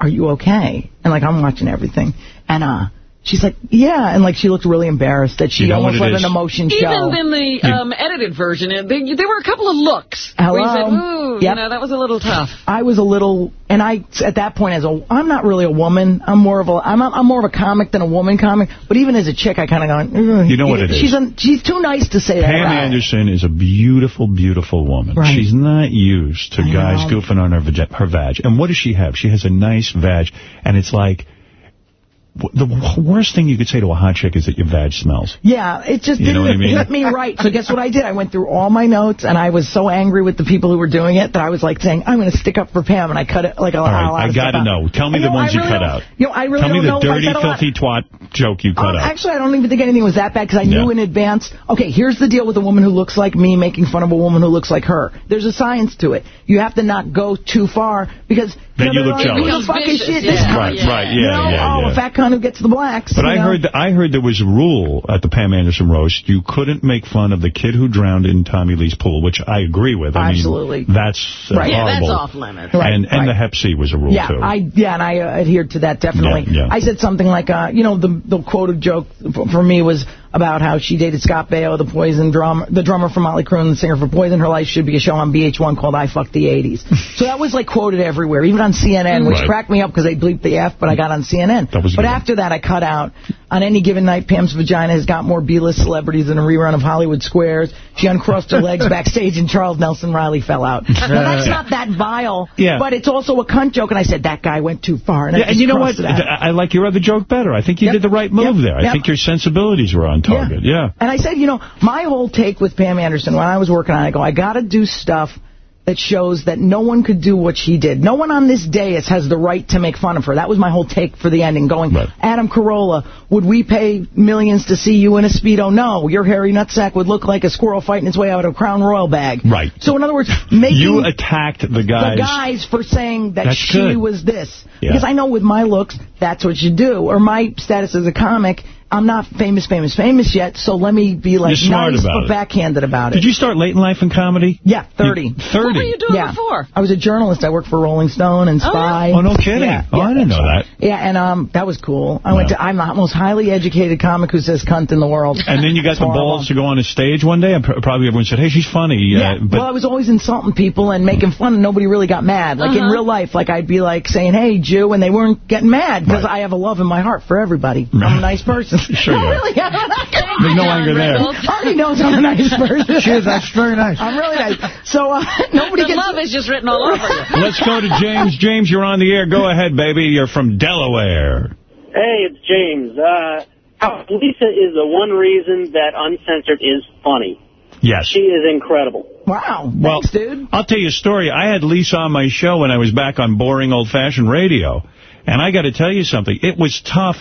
[SPEAKER 54] "Are you okay?" And like I'm watching everything, and uh. She's like, yeah, and like she looked really embarrassed that she
[SPEAKER 1] You know
[SPEAKER 54] almost
[SPEAKER 1] what it
[SPEAKER 54] let
[SPEAKER 1] is?
[SPEAKER 54] an emotion
[SPEAKER 2] Even
[SPEAKER 54] show.
[SPEAKER 2] Even in the um, edited version, uh, there, there were a couple of looks. Where you said,
[SPEAKER 54] Hello?
[SPEAKER 2] ooh, you know, that was a little tough.
[SPEAKER 54] I was a little, and I at that point as a, I'm not really a woman. I'm more of a, I'm, I'm more of a comic than a woman comic. But even as a chick, I kind of go,
[SPEAKER 1] You know what it is?
[SPEAKER 54] she's A, she's too nice to say that.
[SPEAKER 1] Pam
[SPEAKER 54] out.
[SPEAKER 1] Anderson is a beautiful, beautiful woman.
[SPEAKER 54] Right.
[SPEAKER 1] She's not used to
[SPEAKER 54] I
[SPEAKER 1] guys
[SPEAKER 54] know.
[SPEAKER 1] goofing on her, vag- her vag. And what does she have? She has a nice vag, and it's like... w- The worst thing you could say to a hot chick is that your vag smells.
[SPEAKER 54] Yeah, it just
[SPEAKER 1] You
[SPEAKER 54] didn't
[SPEAKER 1] I mean?
[SPEAKER 54] hit me right. So guess what I did? I went through all my notes, and I was so angry with the people who were doing it that I was like saying, I'm going to stick up for Pam, and I cut it like a
[SPEAKER 1] All
[SPEAKER 54] lot.
[SPEAKER 1] right, I got to know. Tell me
[SPEAKER 54] I
[SPEAKER 1] the
[SPEAKER 54] know,
[SPEAKER 1] ones
[SPEAKER 54] I
[SPEAKER 1] you cut out.
[SPEAKER 54] You know, I really
[SPEAKER 1] Tell me
[SPEAKER 54] don't
[SPEAKER 1] the
[SPEAKER 54] know if I
[SPEAKER 1] dirty,
[SPEAKER 54] said a lot.
[SPEAKER 1] filthy twat joke you cut
[SPEAKER 54] Oh,
[SPEAKER 1] out.
[SPEAKER 54] actually, I don't even think anything was that bad because I knew in advance. Okay, here's the deal with a woman who looks like me making fun of a woman who looks like her. There's a science to it. You have to not go too far because
[SPEAKER 1] Then you
[SPEAKER 54] know,
[SPEAKER 1] look
[SPEAKER 54] they're like,
[SPEAKER 1] jealous.
[SPEAKER 54] "Who the fuck is
[SPEAKER 2] Vicious,
[SPEAKER 54] shit? This
[SPEAKER 2] yeah.
[SPEAKER 54] cunt."
[SPEAKER 1] Right, right,
[SPEAKER 54] You
[SPEAKER 1] yeah,
[SPEAKER 54] know,
[SPEAKER 1] yeah,
[SPEAKER 54] oh,
[SPEAKER 1] yeah.
[SPEAKER 54] a fat cunt who gets the blacks.
[SPEAKER 1] But I
[SPEAKER 54] know?
[SPEAKER 1] heard that I heard there was a rule at the Pam Anderson roast. You couldn't make fun of the kid who drowned in Tommy Lee's pool, which I agree with. I
[SPEAKER 54] Absolutely.
[SPEAKER 1] Mean, that's uh,
[SPEAKER 54] Right.
[SPEAKER 2] Yeah, that's
[SPEAKER 1] horrible.
[SPEAKER 2] off limits.
[SPEAKER 54] Right,
[SPEAKER 1] and and
[SPEAKER 54] right.
[SPEAKER 1] the Hep C was a rule
[SPEAKER 54] Yeah,
[SPEAKER 1] too.
[SPEAKER 54] I yeah, and I uh, adhered to that definitely.
[SPEAKER 1] Yeah, yeah.
[SPEAKER 54] I said something like, uh, you know, the the quoted joke for me was about how she dated Scott Baio, the Poison drummer, the drummer for Motley Crue and the singer for Poison. Her life should be a show on VH1 called I Fucked the 80s. so that was like quoted everywhere, even on CNN, which
[SPEAKER 1] Right.
[SPEAKER 54] cracked me up because they bleeped the F, but I got on CNN.
[SPEAKER 1] That was a
[SPEAKER 54] but after that, I cut out. On any given night, Pam's vagina has got more B-list celebrities than a rerun of Hollywood Squares. She uncrossed her legs <laughs> backstage and Charles Nelson Reilly fell out. Now, that's not that vile,
[SPEAKER 1] Yeah.
[SPEAKER 54] but it's also a cunt joke, and I said, that guy went too far. And I
[SPEAKER 1] yeah, and you know what?
[SPEAKER 54] crossed it out.
[SPEAKER 1] I like your other joke better. I think you
[SPEAKER 54] Yep.
[SPEAKER 1] did the right move
[SPEAKER 54] Yep.
[SPEAKER 1] there. I
[SPEAKER 54] Yep.
[SPEAKER 1] think your sensibilities were on target. Yeah.
[SPEAKER 54] And I said, you know, my whole take with Pam Anderson when I was working on it, I go, I got to do stuff that shows that no one could do what she did. No one on this dais has the right to make fun of her. That was my whole take for the ending, going, Adam Carolla, would we pay millions to see you in a Speedo? No. Your hairy nutsack would look like a squirrel fighting its way out of a Crown Royal bag.
[SPEAKER 1] Right.
[SPEAKER 54] So in other words, making
[SPEAKER 1] You attacked the guys.
[SPEAKER 54] the guys for saying that
[SPEAKER 1] That's
[SPEAKER 54] she
[SPEAKER 1] good.
[SPEAKER 54] was this.
[SPEAKER 1] Yeah.
[SPEAKER 54] Because I know with my looks, that's what you do. Or my status as a comic, I'm not famous, famous, famous yet, so let me be like
[SPEAKER 1] You're smart
[SPEAKER 54] nice
[SPEAKER 1] about
[SPEAKER 54] but
[SPEAKER 1] it.
[SPEAKER 54] backhanded about it.
[SPEAKER 1] Did you start late in life in comedy?
[SPEAKER 54] Yeah, 30.
[SPEAKER 1] 30.
[SPEAKER 2] What were you doing
[SPEAKER 54] yeah.
[SPEAKER 2] before?
[SPEAKER 54] I was a journalist. I worked for Rolling Stone and Spy.
[SPEAKER 1] Oh, no kidding.
[SPEAKER 54] Yeah,
[SPEAKER 1] oh,
[SPEAKER 54] yeah,
[SPEAKER 1] I didn't know that.
[SPEAKER 54] Yeah, and um, that was cool. I went to. I'm the most highly educated comic who says cunt in the world.
[SPEAKER 1] And then you got the balls to go on a stage one day, and probably everyone said, hey, she's funny.
[SPEAKER 54] Yeah,
[SPEAKER 1] Uh, but
[SPEAKER 54] well, I was always insulting people and making fun, and nobody really got mad. Like in
[SPEAKER 2] Uh-huh.
[SPEAKER 54] real life, like I'd be like saying, "Hey, Jew," and they weren't getting mad because I have a love in my heart for everybody. I'm a nice person. <laughs>
[SPEAKER 1] Sure
[SPEAKER 54] no,
[SPEAKER 1] you are.
[SPEAKER 54] really, I'm not
[SPEAKER 1] There's no anger there.
[SPEAKER 54] Artie knows I'm a nice person. <laughs>
[SPEAKER 3] She is. That's very nice.
[SPEAKER 54] I'm really nice. So uh, nobody
[SPEAKER 2] the
[SPEAKER 54] gets.
[SPEAKER 2] love is just written all over you. <laughs>
[SPEAKER 1] Let's go to James. James, you're on the air. Go ahead, baby. You're from Delaware.
[SPEAKER 10] Hey, it's James. Uh, Lisa is the one reason that Uncensored is funny.
[SPEAKER 1] Yes.
[SPEAKER 10] She is incredible.
[SPEAKER 54] Wow.
[SPEAKER 1] Well, dude, I'll tell you a story. I had Lisa on my show when I was back on boring old-fashioned radio. And I got to tell you something. It was tough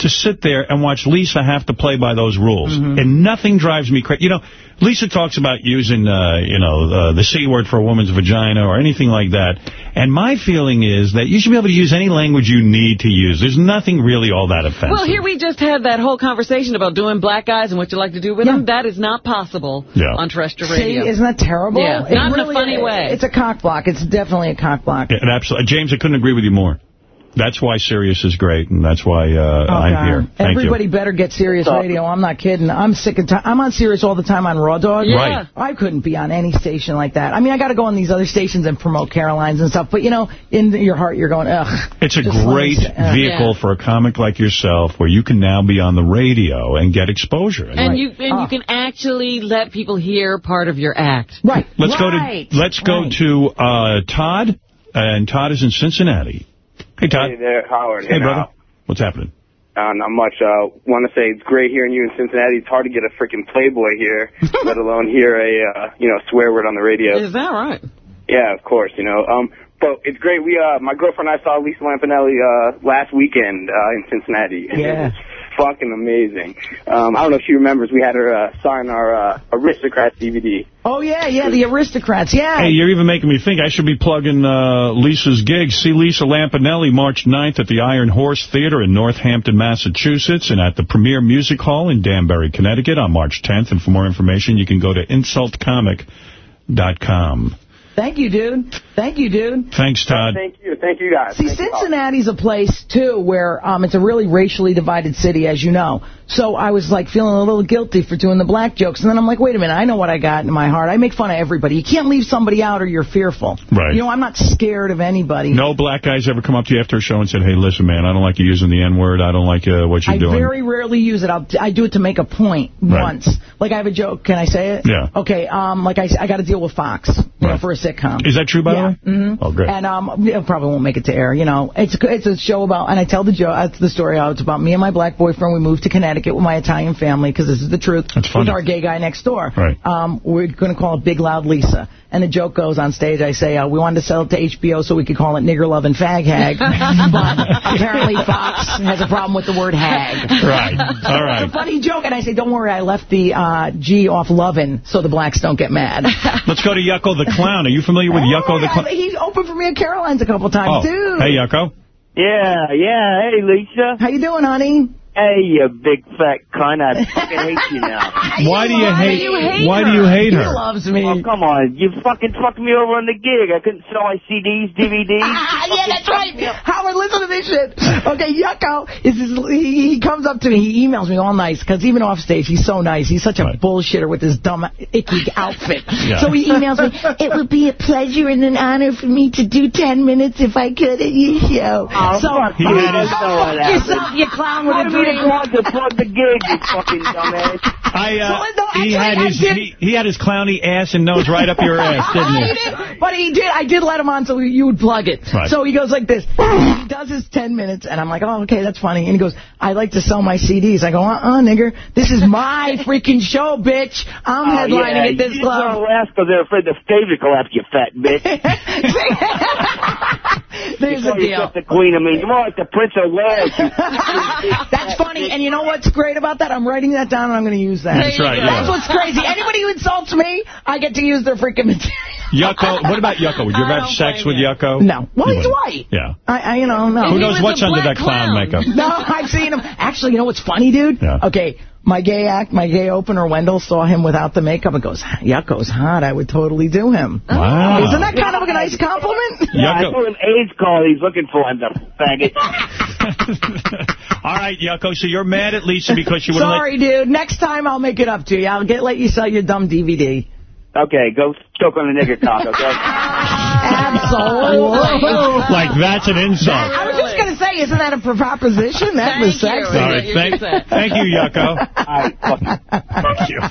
[SPEAKER 1] to sit there and watch Lisa have to play by those rules. And nothing drives me crazy. You know, Lisa talks about using, uh, you know, uh, the C word for a woman's vagina or anything like that. And my feeling is that you should be able to use any language you need to use. There's nothing really all that offensive.
[SPEAKER 2] Well, here we just had that whole conversation about doing black guys and what you like to do with them. That is not possible
[SPEAKER 1] Yeah.
[SPEAKER 2] on terrestrial
[SPEAKER 54] See,
[SPEAKER 2] radio.
[SPEAKER 54] isn't that terrible?
[SPEAKER 2] Yeah,
[SPEAKER 54] It
[SPEAKER 2] not in a funny way.
[SPEAKER 54] It's a cock block. It's definitely a cock block.
[SPEAKER 1] Yeah, absolutely. James, I couldn't agree with you more. That's why Sirius is great, and that's why uh,
[SPEAKER 54] Oh,
[SPEAKER 1] I'm here. Thank
[SPEAKER 54] Everybody
[SPEAKER 1] you.
[SPEAKER 54] better get Sirius Radio. I'm not kidding. I'm sick and tired. I'm on Sirius all the time on Raw Dog.
[SPEAKER 1] Yeah. Right.
[SPEAKER 54] I couldn't be on any station like that. I mean, I got to go on these other stations and promote Caroline's and stuff. But, you know, in your heart, you're going, ugh.
[SPEAKER 1] It's a great
[SPEAKER 54] say- uh,
[SPEAKER 1] vehicle for a comic like yourself where you can now be on the radio and get exposure.
[SPEAKER 2] And you and you can actually let people hear part of your act.
[SPEAKER 54] Right.
[SPEAKER 1] Let's
[SPEAKER 2] Right.
[SPEAKER 1] go to let's go
[SPEAKER 2] Right.
[SPEAKER 1] to uh, Todd, and Todd is in Cincinnati. Hey, Todd.
[SPEAKER 37] Hey there, Howard.
[SPEAKER 1] Hey,
[SPEAKER 37] And,
[SPEAKER 1] brother. What's happening?
[SPEAKER 37] Uh, not much. Uh, want to say it's great hearing you in Cincinnati. It's hard to get a freaking Playboy here, <laughs> let alone hear a uh, you know swear word on the radio.
[SPEAKER 2] Is that right?
[SPEAKER 37] Yeah, of course. You know. Um, but it's great. We uh, my girlfriend and I saw Lisa Lampanelli uh last weekend uh, in Cincinnati. And
[SPEAKER 54] Yeah. <laughs>
[SPEAKER 37] It was fucking amazing. Um, I don't know if she remembers. We had her uh, sign our uh, Aristocrats DVD.
[SPEAKER 54] Oh, yeah, yeah, the aristocrats. Yeah.
[SPEAKER 1] Hey, you're even making me think I should be plugging uh, Lisa's gig. See Lisa Lampanelli March 9th at the Iron Horse Theater in Northampton, Massachusetts, and at the Premier Music Hall in Danbury, Connecticut on March 10th. And for more information, you can go to insultcomic.com.
[SPEAKER 54] Thank you, dude. Thank you, dude.
[SPEAKER 1] Thanks, Todd.
[SPEAKER 37] Thank you. Thank you, guys.
[SPEAKER 54] See,
[SPEAKER 37] Thank.
[SPEAKER 54] Cincinnati's a place, too, where um, it's a really racially divided city, as you know. So I was, like, feeling a little guilty for doing the black jokes. And then I'm like, wait a minute, I know what I got in my heart. I make fun of everybody. You can't leave somebody out or you're fearful.
[SPEAKER 1] Right.
[SPEAKER 54] You know, I'm not scared of anybody.
[SPEAKER 1] No black guys ever come up to you after a show and said, hey, listen, man, I don't like you using the N-word. I don't like uh, what you're
[SPEAKER 54] I
[SPEAKER 1] doing.
[SPEAKER 54] I very rarely use it. I'll, I do it to make a point
[SPEAKER 1] Right.
[SPEAKER 54] once. Like, I have a joke. Can I say it?
[SPEAKER 1] Yeah.
[SPEAKER 54] Okay, um, like, I, I got to deal with Fox, you know, for a sitcom.
[SPEAKER 1] Is that true, by
[SPEAKER 54] yeah.
[SPEAKER 1] the way?
[SPEAKER 54] hmm
[SPEAKER 1] Oh, great.
[SPEAKER 54] And um, it probably won't make it to air. You know, it's it's a show about, and I tell the joke, uh, the story it's about me and my black boyfriend. We moved to Connecticut with my Italian family because this is the truth.
[SPEAKER 1] That's funny.
[SPEAKER 54] With our gay guy next door.
[SPEAKER 1] Right.
[SPEAKER 54] Um, we're going to call it Big Loud Lisa. And the joke goes on stage. I say uh, we wanted to sell it to HBO so we could call it Nigger Love and Fag Hag, <laughs> but apparently Fox has a problem with the word hag.
[SPEAKER 1] Right. All <laughs> right.
[SPEAKER 54] It's a funny joke, and I say, don't worry, I left the uh, G off lovin' so the blacks don't get mad.
[SPEAKER 1] Let's go to Yucko the Clown. Are you familiar with Yucko oh, the
[SPEAKER 54] Oh,
[SPEAKER 1] Clown?
[SPEAKER 54] He's opened for me at Caroline's a couple times,
[SPEAKER 1] Oh,
[SPEAKER 54] dude.
[SPEAKER 1] hey, Yucko.
[SPEAKER 10] Yeah, yeah. Hey, Lisa.
[SPEAKER 54] How you doing, honey?
[SPEAKER 10] Hey, you big fat cunt. I fucking hate you now. <laughs>
[SPEAKER 1] Why do you
[SPEAKER 54] Why
[SPEAKER 1] hate?
[SPEAKER 54] do you hate
[SPEAKER 1] why
[SPEAKER 54] her?
[SPEAKER 1] do you hate
[SPEAKER 54] He
[SPEAKER 1] her?
[SPEAKER 54] loves me.
[SPEAKER 10] Oh, come on. You fucking fucked me over on the gig. I couldn't sell my CDs, DVDs.
[SPEAKER 54] Ah, <laughs> yeah, that's right. Howard, listen to this shit. Okay, Yucko, is his, he, he comes up to me, he emails me all nice, because even off stage, he's so nice. He's such a bullshitter with his dumb, icky <laughs> outfit.
[SPEAKER 55] Yeah.
[SPEAKER 54] So he emails me, it would be a pleasure and an honor for me to do 10 minutes if I could at your show.
[SPEAKER 10] Oh,
[SPEAKER 54] so,
[SPEAKER 10] fuck
[SPEAKER 54] you
[SPEAKER 10] you.
[SPEAKER 54] know
[SPEAKER 10] That's not what happened.
[SPEAKER 54] you clown with a
[SPEAKER 10] do you
[SPEAKER 31] just wanted to plug the gig, you fucking dumbass.
[SPEAKER 1] I, uh,
[SPEAKER 54] Well, no,
[SPEAKER 1] he
[SPEAKER 54] actually,
[SPEAKER 1] had
[SPEAKER 54] I
[SPEAKER 1] his
[SPEAKER 54] did-
[SPEAKER 1] he, he had his clowny ass and nose right up your <laughs> ass, didn't
[SPEAKER 54] He
[SPEAKER 1] he?
[SPEAKER 54] did, but he did. I did let him on so you would plug it.
[SPEAKER 1] Right.
[SPEAKER 54] So he goes like this. He does his 10 minutes, and I'm like, oh, okay, that's funny. And he goes, I like to sell my CDs. I go, uh-uh, nigger. This is my <laughs> freaking show, bitch. I'm
[SPEAKER 31] Oh,
[SPEAKER 54] headlining
[SPEAKER 31] yeah,
[SPEAKER 54] at this
[SPEAKER 31] you
[SPEAKER 54] club.
[SPEAKER 31] don't laugh because they're afraid the stage will collapse, you fat bitch. <laughs> <laughs>
[SPEAKER 54] There's
[SPEAKER 31] you
[SPEAKER 54] a
[SPEAKER 31] call
[SPEAKER 54] deal.
[SPEAKER 31] yourself the queen. I mean, you're more like the Prince of Wales. <laughs>
[SPEAKER 54] That's funny, and you know what's great about that? I'm writing that down, and I'm going to use that.
[SPEAKER 1] That's right, yeah.
[SPEAKER 54] That's what's crazy. Anybody who insults me, I get to use their freaking material.
[SPEAKER 1] Yucko, <laughs> what about Yucko? Would you ever have sex with
[SPEAKER 54] you.
[SPEAKER 1] Yucko?
[SPEAKER 54] No. Well,
[SPEAKER 1] You
[SPEAKER 54] he's white.
[SPEAKER 1] Yeah.
[SPEAKER 54] I, I, you know, no.
[SPEAKER 1] Who knows what's under that clown, makeup?
[SPEAKER 54] No, I've seen him. Actually, you know what's funny, dude?
[SPEAKER 1] Yeah.
[SPEAKER 54] Okay, my gay act, my gay opener, Wendell, saw him without the makeup and goes, Yucko's hot. I would totally do him.
[SPEAKER 1] Wow.
[SPEAKER 54] Isn't that kind of like a nice compliment? <laughs>
[SPEAKER 31] Yeah, I
[SPEAKER 1] Yucko.
[SPEAKER 31] told him AIDS call. He's looking for him, the faggot. <laughs>
[SPEAKER 1] All right, Yucko, so you're mad at Lisa because she wouldn't
[SPEAKER 54] Sorry, dude. Next time I'll make it up to you. I'll get let you sell your dumb DVD.
[SPEAKER 31] Okay, go choke on the nigger cock, okay? <laughs>
[SPEAKER 54] Absolutely.
[SPEAKER 1] Like, that's an insult.
[SPEAKER 54] I was just going to say, isn't that a proposition? That was
[SPEAKER 2] Thank you.
[SPEAKER 54] sexy.
[SPEAKER 1] All right, thank, thank you, Yucko. Thank you. <laughs>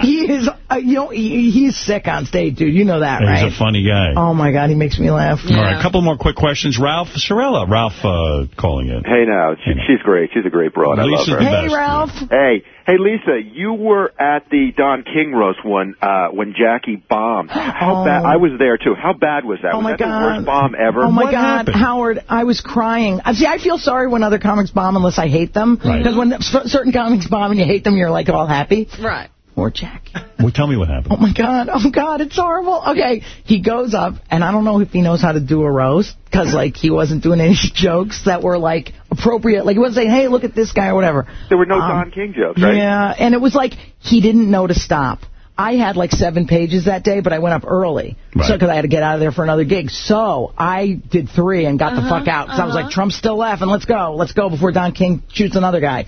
[SPEAKER 54] He is, uh, you know, he, he's sick on stage, dude. You know that, right?
[SPEAKER 1] He's a funny guy.
[SPEAKER 54] Oh, my God, he makes me laugh.
[SPEAKER 1] All right, a couple more quick questions. Ralph Cirella. Ralph uh, calling in.
[SPEAKER 55] Hey, now, she, she's great. She's a great broad. I love her.
[SPEAKER 1] the
[SPEAKER 54] Hey,
[SPEAKER 1] best.
[SPEAKER 54] Ralph.
[SPEAKER 55] Hey, hey, Lisa, you were at the Don King roast one uh, when Jackie bombed. <gasps> How
[SPEAKER 54] Oh.
[SPEAKER 55] bad? I was there too. How bad was that?
[SPEAKER 54] Oh,
[SPEAKER 55] was
[SPEAKER 54] my
[SPEAKER 55] that
[SPEAKER 54] God.
[SPEAKER 55] the worst bomb ever?
[SPEAKER 54] Oh, my
[SPEAKER 1] What
[SPEAKER 54] God,
[SPEAKER 1] happened?
[SPEAKER 54] Howard, I was crying. Uh, See, I feel sorry when other comics bomb unless I hate them.
[SPEAKER 1] Right.
[SPEAKER 54] Because when certain comics bomb and you hate them, you're like all happy.
[SPEAKER 2] Right.
[SPEAKER 54] Or Jackie.
[SPEAKER 1] Well, tell me what happened.
[SPEAKER 54] Oh, my God. Oh, God, it's horrible. Okay, he goes up, and I don't know if he knows how to do a roast, because, like, he wasn't doing any <laughs> jokes that were, like, appropriate. Like, he wasn't saying, hey, look at this guy or whatever.
[SPEAKER 55] There were no
[SPEAKER 54] Um,
[SPEAKER 55] Don King jokes, right?
[SPEAKER 54] Yeah, and it was like he didn't know to stop. I had like seven pages that day, but I went up early
[SPEAKER 1] Right.
[SPEAKER 54] so because I had to get out of there for another gig. So I did three and got the
[SPEAKER 2] Uh-huh,
[SPEAKER 54] fuck out because I was
[SPEAKER 2] uh-huh.
[SPEAKER 54] like, Trump's still laughing. Let's go, let's go before Don King shoots another guy.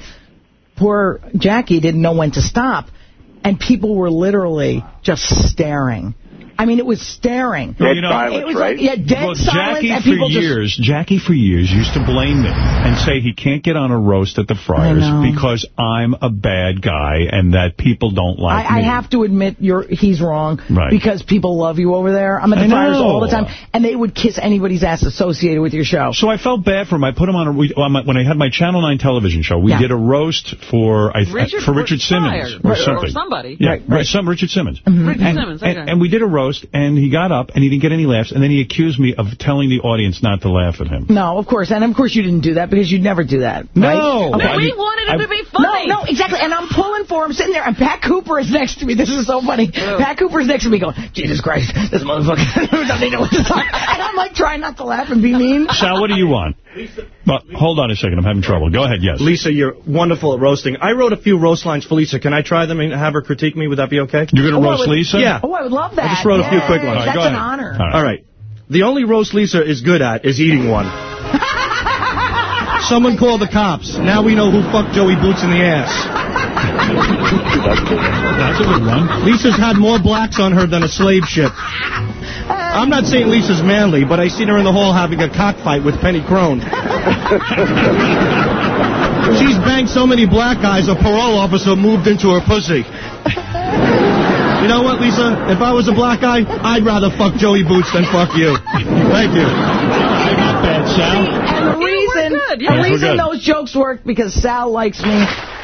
[SPEAKER 54] Poor Jackie didn't know when to stop, and people were literally just staring. I mean, it was staring.
[SPEAKER 1] Well, you know,
[SPEAKER 54] it was like, yeah, dead
[SPEAKER 1] well,
[SPEAKER 54] silence,
[SPEAKER 1] Jackie
[SPEAKER 54] and
[SPEAKER 1] for
[SPEAKER 54] people just
[SPEAKER 1] years, Jackie for years used to blame me and say he can't get on a roast at the Friars because I'm a bad guy and that people don't like
[SPEAKER 54] I, I have to admit you're he's wrong
[SPEAKER 1] Right.
[SPEAKER 54] because people love you over there. I'm at
[SPEAKER 1] I
[SPEAKER 54] the Friars
[SPEAKER 1] know.
[SPEAKER 54] all the time, and they would kiss anybody's ass associated with your show.
[SPEAKER 1] So I felt bad for him. I put him on a we- when I had my Channel 9 television show. We
[SPEAKER 54] Yeah.
[SPEAKER 1] did a roast for I,
[SPEAKER 2] Richard
[SPEAKER 1] for Richard Simmons or
[SPEAKER 2] or
[SPEAKER 1] something.
[SPEAKER 2] somebody.
[SPEAKER 1] Yeah,
[SPEAKER 54] Right,
[SPEAKER 1] right,
[SPEAKER 54] right.
[SPEAKER 1] some Richard Simmons.
[SPEAKER 2] Richard
[SPEAKER 1] and,
[SPEAKER 2] Simmons,
[SPEAKER 1] and, and we did a roast, and he got up, and he didn't get any laughs, and then he accused me of telling the audience not to laugh at him.
[SPEAKER 54] No, of course, and of course you didn't do that because you'd never do that.
[SPEAKER 1] No.
[SPEAKER 54] right? Okay.
[SPEAKER 2] we wanted it
[SPEAKER 1] I-
[SPEAKER 2] to be funny.
[SPEAKER 54] No, no, exactly. And I'm pulling for him, sitting there, and Pat Cooper is next to me. This is so funny. Pat Cooper is next to me going, Jesus Christ, this motherfucker <laughs> doesn't know what to talk. And I'm like trying not to laugh and be mean.
[SPEAKER 1] Sal, what do you want? Well, hold on a second. I'm having trouble. Go ahead, yes.
[SPEAKER 56] Lisa, you're wonderful at roasting. I wrote a few roast lines for Lisa. Can I try them and have her critique me? Would that be okay?
[SPEAKER 1] You're going
[SPEAKER 54] Oh,
[SPEAKER 1] to
[SPEAKER 54] I
[SPEAKER 1] roast
[SPEAKER 54] would-
[SPEAKER 1] Lisa?
[SPEAKER 56] Yeah.
[SPEAKER 54] Oh, I would love that.
[SPEAKER 56] I just wrote a few quick ones.
[SPEAKER 1] All right,
[SPEAKER 54] That's an
[SPEAKER 1] ahead.
[SPEAKER 54] honor.
[SPEAKER 1] All right.
[SPEAKER 56] All right. The only roast Lisa is good at is eating one. Someone called the cops. Now we know who fucked Joey Boots in the ass.
[SPEAKER 1] That's a good one.
[SPEAKER 56] Lisa's had more blacks on her than a slave ship. I'm not saying Lisa's manly, but I seen her in the hall having a cockfight with Penny Crone. <laughs> She's banged so many black guys, a parole officer moved into her pussy. You know what, Lisa? If I was a black guy, I'd rather fuck Joey Boots than fuck you. Thank you.
[SPEAKER 1] Not bad, Sal.
[SPEAKER 54] And the reason,
[SPEAKER 2] good, yeah.
[SPEAKER 1] Yes, we're
[SPEAKER 54] reason
[SPEAKER 1] good.
[SPEAKER 54] those jokes work because Sal likes me,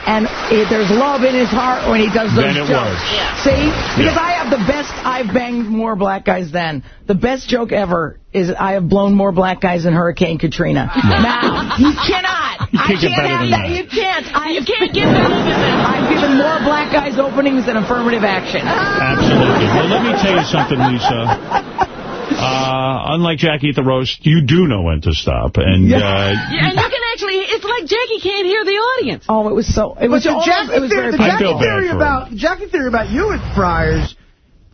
[SPEAKER 54] and it, there's love in his heart when he does those
[SPEAKER 1] Then it
[SPEAKER 54] jokes.
[SPEAKER 1] works.
[SPEAKER 54] See, because I have the best. I've banged more black guys than the best joke ever is I have blown more black guys than Hurricane Katrina. <laughs> now you cannot.
[SPEAKER 1] You
[SPEAKER 54] I
[SPEAKER 1] can't get
[SPEAKER 54] can't
[SPEAKER 1] better
[SPEAKER 54] have
[SPEAKER 1] than
[SPEAKER 54] that.
[SPEAKER 1] that.
[SPEAKER 54] You can't. I,
[SPEAKER 2] You can't give better than that.
[SPEAKER 54] I've given more black guys openings than affirmative action.
[SPEAKER 1] Absolutely. Well, let me tell you something, Lisa. <laughs> Uh, unlike Jackie at the roast, you do know when to stop. And uh, <laughs>
[SPEAKER 2] Yeah, and you can actually, it's like Jackie can't hear the audience.
[SPEAKER 54] Oh, it was so. It was
[SPEAKER 3] But the
[SPEAKER 54] all-
[SPEAKER 3] Jackie,
[SPEAKER 54] it was
[SPEAKER 3] theory,
[SPEAKER 54] very
[SPEAKER 3] the Jackie theory
[SPEAKER 1] for
[SPEAKER 3] about Jackie theory about you at Friars,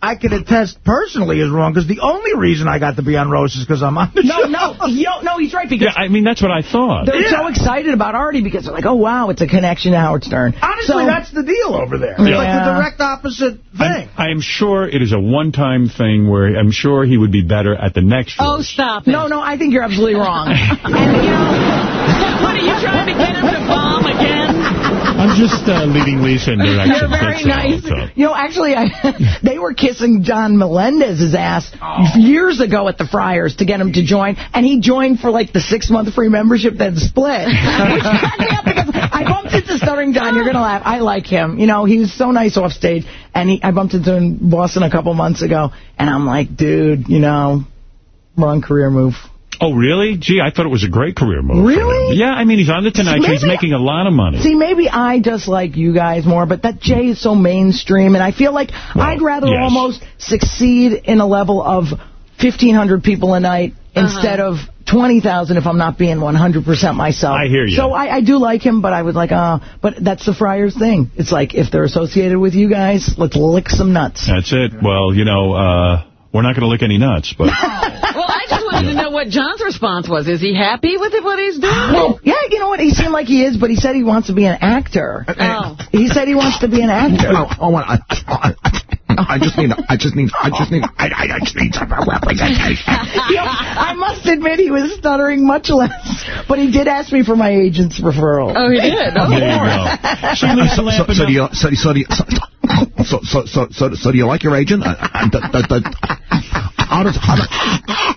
[SPEAKER 3] I can attest personally is wrong because the only reason I got to be on roast is because I'm on the
[SPEAKER 54] No,
[SPEAKER 3] show.
[SPEAKER 54] no, you don't, no, he's right because
[SPEAKER 1] yeah, I mean, that's what I thought.
[SPEAKER 54] They're
[SPEAKER 3] Yeah.
[SPEAKER 54] so excited about Artie because they're like, oh, wow, it's a connection to Howard Stern.
[SPEAKER 3] Honestly,
[SPEAKER 54] So-
[SPEAKER 3] that's the deal over there. It's like the direct opposite thing.
[SPEAKER 1] I am sure it is a one-time thing where I'm sure he would be better at the next
[SPEAKER 2] Oh,
[SPEAKER 1] roast.
[SPEAKER 2] stop it.
[SPEAKER 54] No, no, I think you're absolutely wrong. <laughs> and, you know,
[SPEAKER 2] What, are you trying to get him to
[SPEAKER 1] just uh, leading Lisa in directions.
[SPEAKER 54] You're very
[SPEAKER 1] all.
[SPEAKER 54] nice.
[SPEAKER 1] All.
[SPEAKER 54] You know, actually, I, <laughs> they were kissing John Melendez's ass years ago at the Friars to get him to join, and he joined for like the six-month free membership, then split. <laughs> Which cracked me up because I bumped into Stuttering John. You're gonna laugh. I like him. You know, he was so nice off stage, and he, I bumped into him in Boston a couple months ago, and I'm like, dude, you know, wrong career move.
[SPEAKER 1] Oh, really? Gee, I thought it was a great career move.
[SPEAKER 54] Really?
[SPEAKER 1] Yeah, I mean, he's on the Tonight Show. He's making a lot of money.
[SPEAKER 54] See, maybe I just like you guys more, but that Jay is so mainstream, and I feel like I'd rather
[SPEAKER 1] yes.
[SPEAKER 54] almost succeed in a level of 1,500 people a night instead of 20,000 if I'm not being 100% myself.
[SPEAKER 1] I hear you.
[SPEAKER 54] So I, I do like him, but I was like, uh, but that's the Friars thing. It's like, if they're associated with you guys, let's lick some nuts.
[SPEAKER 1] That's it. Well, you know, uh, we're not going to lick any nuts, but <laughs>
[SPEAKER 2] Well, I just wanted to know what John's response was. Is he happy with what he's doing?
[SPEAKER 54] Well, yeah, you know what? He seemed like he is, but he said he wants to be an actor.
[SPEAKER 2] Oh.
[SPEAKER 54] He said he wants to be an actor.
[SPEAKER 5] Oh, oh, I, I, I just need, I just need, I just need, I, I just need some representation. <laughs>
[SPEAKER 54] You know, I must admit he was stuttering much less, but he did ask me for my agent's referral.
[SPEAKER 2] Oh, he did? Oh.
[SPEAKER 1] there you go. She leaves
[SPEAKER 5] so, so, so do you, so, so do you, so, so, so, so, so, so do you like your agent? Uh, uh, d- d- d- how does, how does,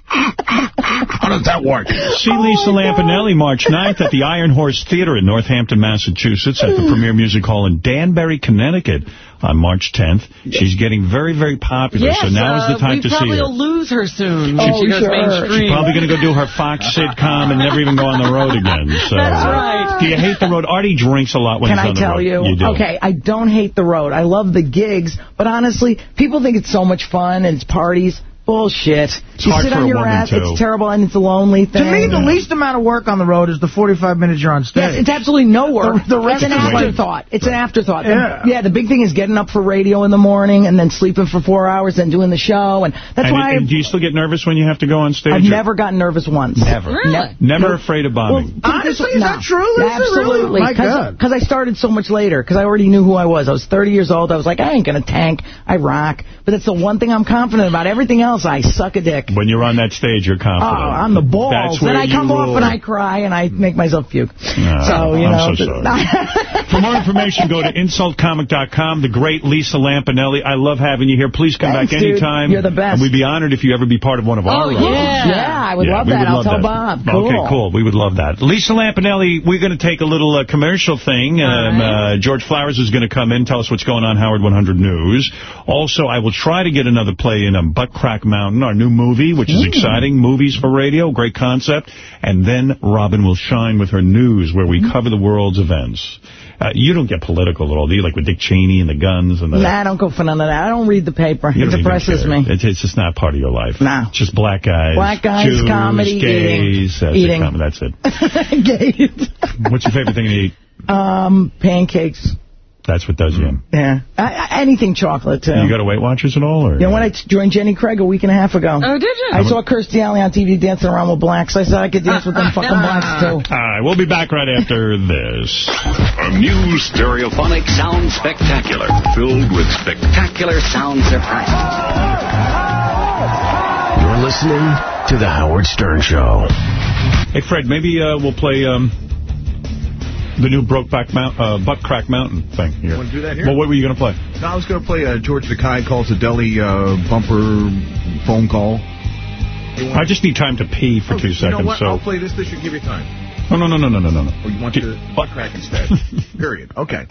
[SPEAKER 5] how does that work?
[SPEAKER 1] See Lisa Lampanelli March 9th at the Iron Horse Theater in Northampton, Massachusetts at the Premier Music Hall in Danbury, Connecticut on March 10th. She's getting very, very popular,
[SPEAKER 2] Yes,
[SPEAKER 1] so now
[SPEAKER 2] uh,
[SPEAKER 1] is the time
[SPEAKER 2] we
[SPEAKER 1] to see
[SPEAKER 2] probably will lose her soon when
[SPEAKER 54] Oh,
[SPEAKER 2] she goes
[SPEAKER 54] sure.
[SPEAKER 2] mainstream.
[SPEAKER 1] She's probably going to go do her Fox sitcom and never even go on the road again. <laughs> So,
[SPEAKER 2] That's right.
[SPEAKER 1] Do you hate the road? Artie drinks a lot when
[SPEAKER 54] Can
[SPEAKER 1] he's
[SPEAKER 54] I
[SPEAKER 1] on the
[SPEAKER 54] tell
[SPEAKER 1] road.
[SPEAKER 54] you?
[SPEAKER 1] You do.
[SPEAKER 54] Okay, I don't hate the road. I love the gigs, but honestly, people think it's so much fun and it's parties. Bullshit. you
[SPEAKER 1] hard
[SPEAKER 54] sit
[SPEAKER 1] for
[SPEAKER 54] on
[SPEAKER 1] a
[SPEAKER 54] your
[SPEAKER 1] woman,
[SPEAKER 54] ass,
[SPEAKER 1] too.
[SPEAKER 54] it's terrible, and it's a lonely thing.
[SPEAKER 3] To
[SPEAKER 54] thing.
[SPEAKER 3] me, the least amount of work on the road is the 45 minutes you're on stage.
[SPEAKER 54] Yes, it's absolutely no work.
[SPEAKER 3] The- the rest
[SPEAKER 54] it's an
[SPEAKER 3] is
[SPEAKER 54] afterthought. It's an afterthought.
[SPEAKER 3] Yeah.
[SPEAKER 54] yeah, the big thing is getting up for radio in the morning and then sleeping for four hours and doing the show. And that's
[SPEAKER 1] And,
[SPEAKER 54] why
[SPEAKER 1] and do you still get nervous when you have to go on stage?
[SPEAKER 54] I've
[SPEAKER 1] or-
[SPEAKER 54] never gotten nervous once.
[SPEAKER 1] Never.
[SPEAKER 54] Ne-
[SPEAKER 1] Never
[SPEAKER 54] Nope.
[SPEAKER 1] afraid of bombing.
[SPEAKER 3] Honestly, is
[SPEAKER 54] No.
[SPEAKER 3] that true, Lisa?
[SPEAKER 54] Absolutely.
[SPEAKER 3] Really? My God.
[SPEAKER 54] Because I started so much later. Because I already knew who I was. I was 30 years old. I was like, I ain't going to tank. I rock. But that's the one thing I'm confident about. Everything else, I suck a dick.
[SPEAKER 1] when you're on that stage, you're
[SPEAKER 54] Oh,
[SPEAKER 1] confident.
[SPEAKER 54] I'm the balls.
[SPEAKER 1] That's where
[SPEAKER 54] and I come off and I cry and I make myself puke.
[SPEAKER 1] No,
[SPEAKER 54] so, you
[SPEAKER 1] I'm
[SPEAKER 54] know.
[SPEAKER 1] so. <laughs> For more information, go to insultcomic.com. The great Lisa Lampanelli. I love having you here. Please come
[SPEAKER 54] Thanks,
[SPEAKER 1] back
[SPEAKER 54] dude.
[SPEAKER 1] anytime.
[SPEAKER 54] You're the best.
[SPEAKER 1] And we'd be honored if you ever be part of one of our
[SPEAKER 54] Oh, yeah. Yeah, I would love
[SPEAKER 1] we
[SPEAKER 54] that. I'll
[SPEAKER 1] love
[SPEAKER 54] tell
[SPEAKER 1] that.
[SPEAKER 54] Bob. Cool.
[SPEAKER 1] Okay, cool. We would love that. Lisa Lampanelli, we're going to take a little uh, commercial thing. Um, uh, George Flowers is going to come in, tell us what's going on Howard 100 News. Also, I will try to get another play in um, Butt Crack Mountain, our new movie, which is exciting. Movies for radio, great concept. And then Robin will shine with her news, where we cover the world's events. Uh, you don't get political at all, do you? Like with Dick Cheney and the guns and the...
[SPEAKER 54] Nah, I don't go for none of that. I don't read the paper.
[SPEAKER 1] You
[SPEAKER 54] It depresses me.
[SPEAKER 1] It's, it's just not part of your life.
[SPEAKER 54] No.
[SPEAKER 1] It's just black guys.
[SPEAKER 54] Black guys,
[SPEAKER 1] Jews,
[SPEAKER 54] comedy,
[SPEAKER 1] gays.
[SPEAKER 54] eating.
[SPEAKER 1] That's
[SPEAKER 54] Eating.
[SPEAKER 1] It, that's <laughs> it.
[SPEAKER 54] Gays.
[SPEAKER 1] What's your favorite thing to eat?
[SPEAKER 54] Um, pancakes.
[SPEAKER 1] That's what does you in.
[SPEAKER 54] Yeah. I, I, anything chocolate, too.
[SPEAKER 1] You got a Weight Watchers at all? Or?
[SPEAKER 54] You know, when I joined Jenny Craig a week and a half ago.
[SPEAKER 2] Oh, did you?
[SPEAKER 54] I saw Kirstie Alley on TV dancing around with blacks. I said I could dance with them fucking <laughs> blacks, too.
[SPEAKER 1] All right, we'll be back right after this.
[SPEAKER 57] A new stereophonic sound spectacular, filled with spectacular sound surprises.
[SPEAKER 30] You're listening to The Howard Stern Show.
[SPEAKER 1] Hey, Fred, maybe uh, we'll play um, the new Brokeback Mount, uh, Butt Crack Mountain thing here.
[SPEAKER 5] Want to do that here?
[SPEAKER 1] Well, what were you going to play?
[SPEAKER 5] No, I was going to play uh, George Takei calls a deli uh, bumper phone call.
[SPEAKER 1] I just need time to pee for two
[SPEAKER 5] You
[SPEAKER 1] seconds.
[SPEAKER 5] know what?
[SPEAKER 1] So
[SPEAKER 5] I'll play this. This should give you time.
[SPEAKER 1] no, no, no, no, no, no, no, no.
[SPEAKER 5] Or you want
[SPEAKER 1] do,
[SPEAKER 5] butt crack instead? <laughs> Period. Okay.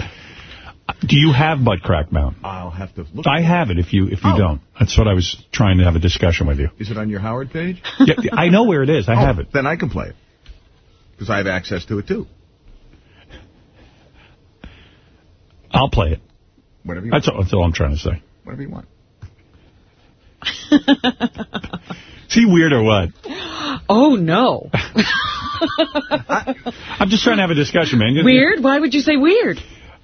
[SPEAKER 1] do you have Butt Crack Mountain?
[SPEAKER 5] I'll have to look.
[SPEAKER 1] I have it. If you if you
[SPEAKER 5] Oh.
[SPEAKER 1] don't, that's what I was trying to have a discussion with you.
[SPEAKER 5] Is it on your Howard page?
[SPEAKER 1] Yeah, I know where it is. I
[SPEAKER 5] Oh,
[SPEAKER 1] have it.
[SPEAKER 5] Then I can play it. Because I have access to it, too.
[SPEAKER 1] I'll play it.
[SPEAKER 5] Whatever you
[SPEAKER 1] That's
[SPEAKER 5] want.
[SPEAKER 1] all, that's all I'm trying to say.
[SPEAKER 5] Whatever you want. <laughs>
[SPEAKER 1] Is he weird or what?
[SPEAKER 2] Oh, no. <laughs>
[SPEAKER 1] I'm just trying to have a discussion, man.
[SPEAKER 2] weird? Why would you say weird?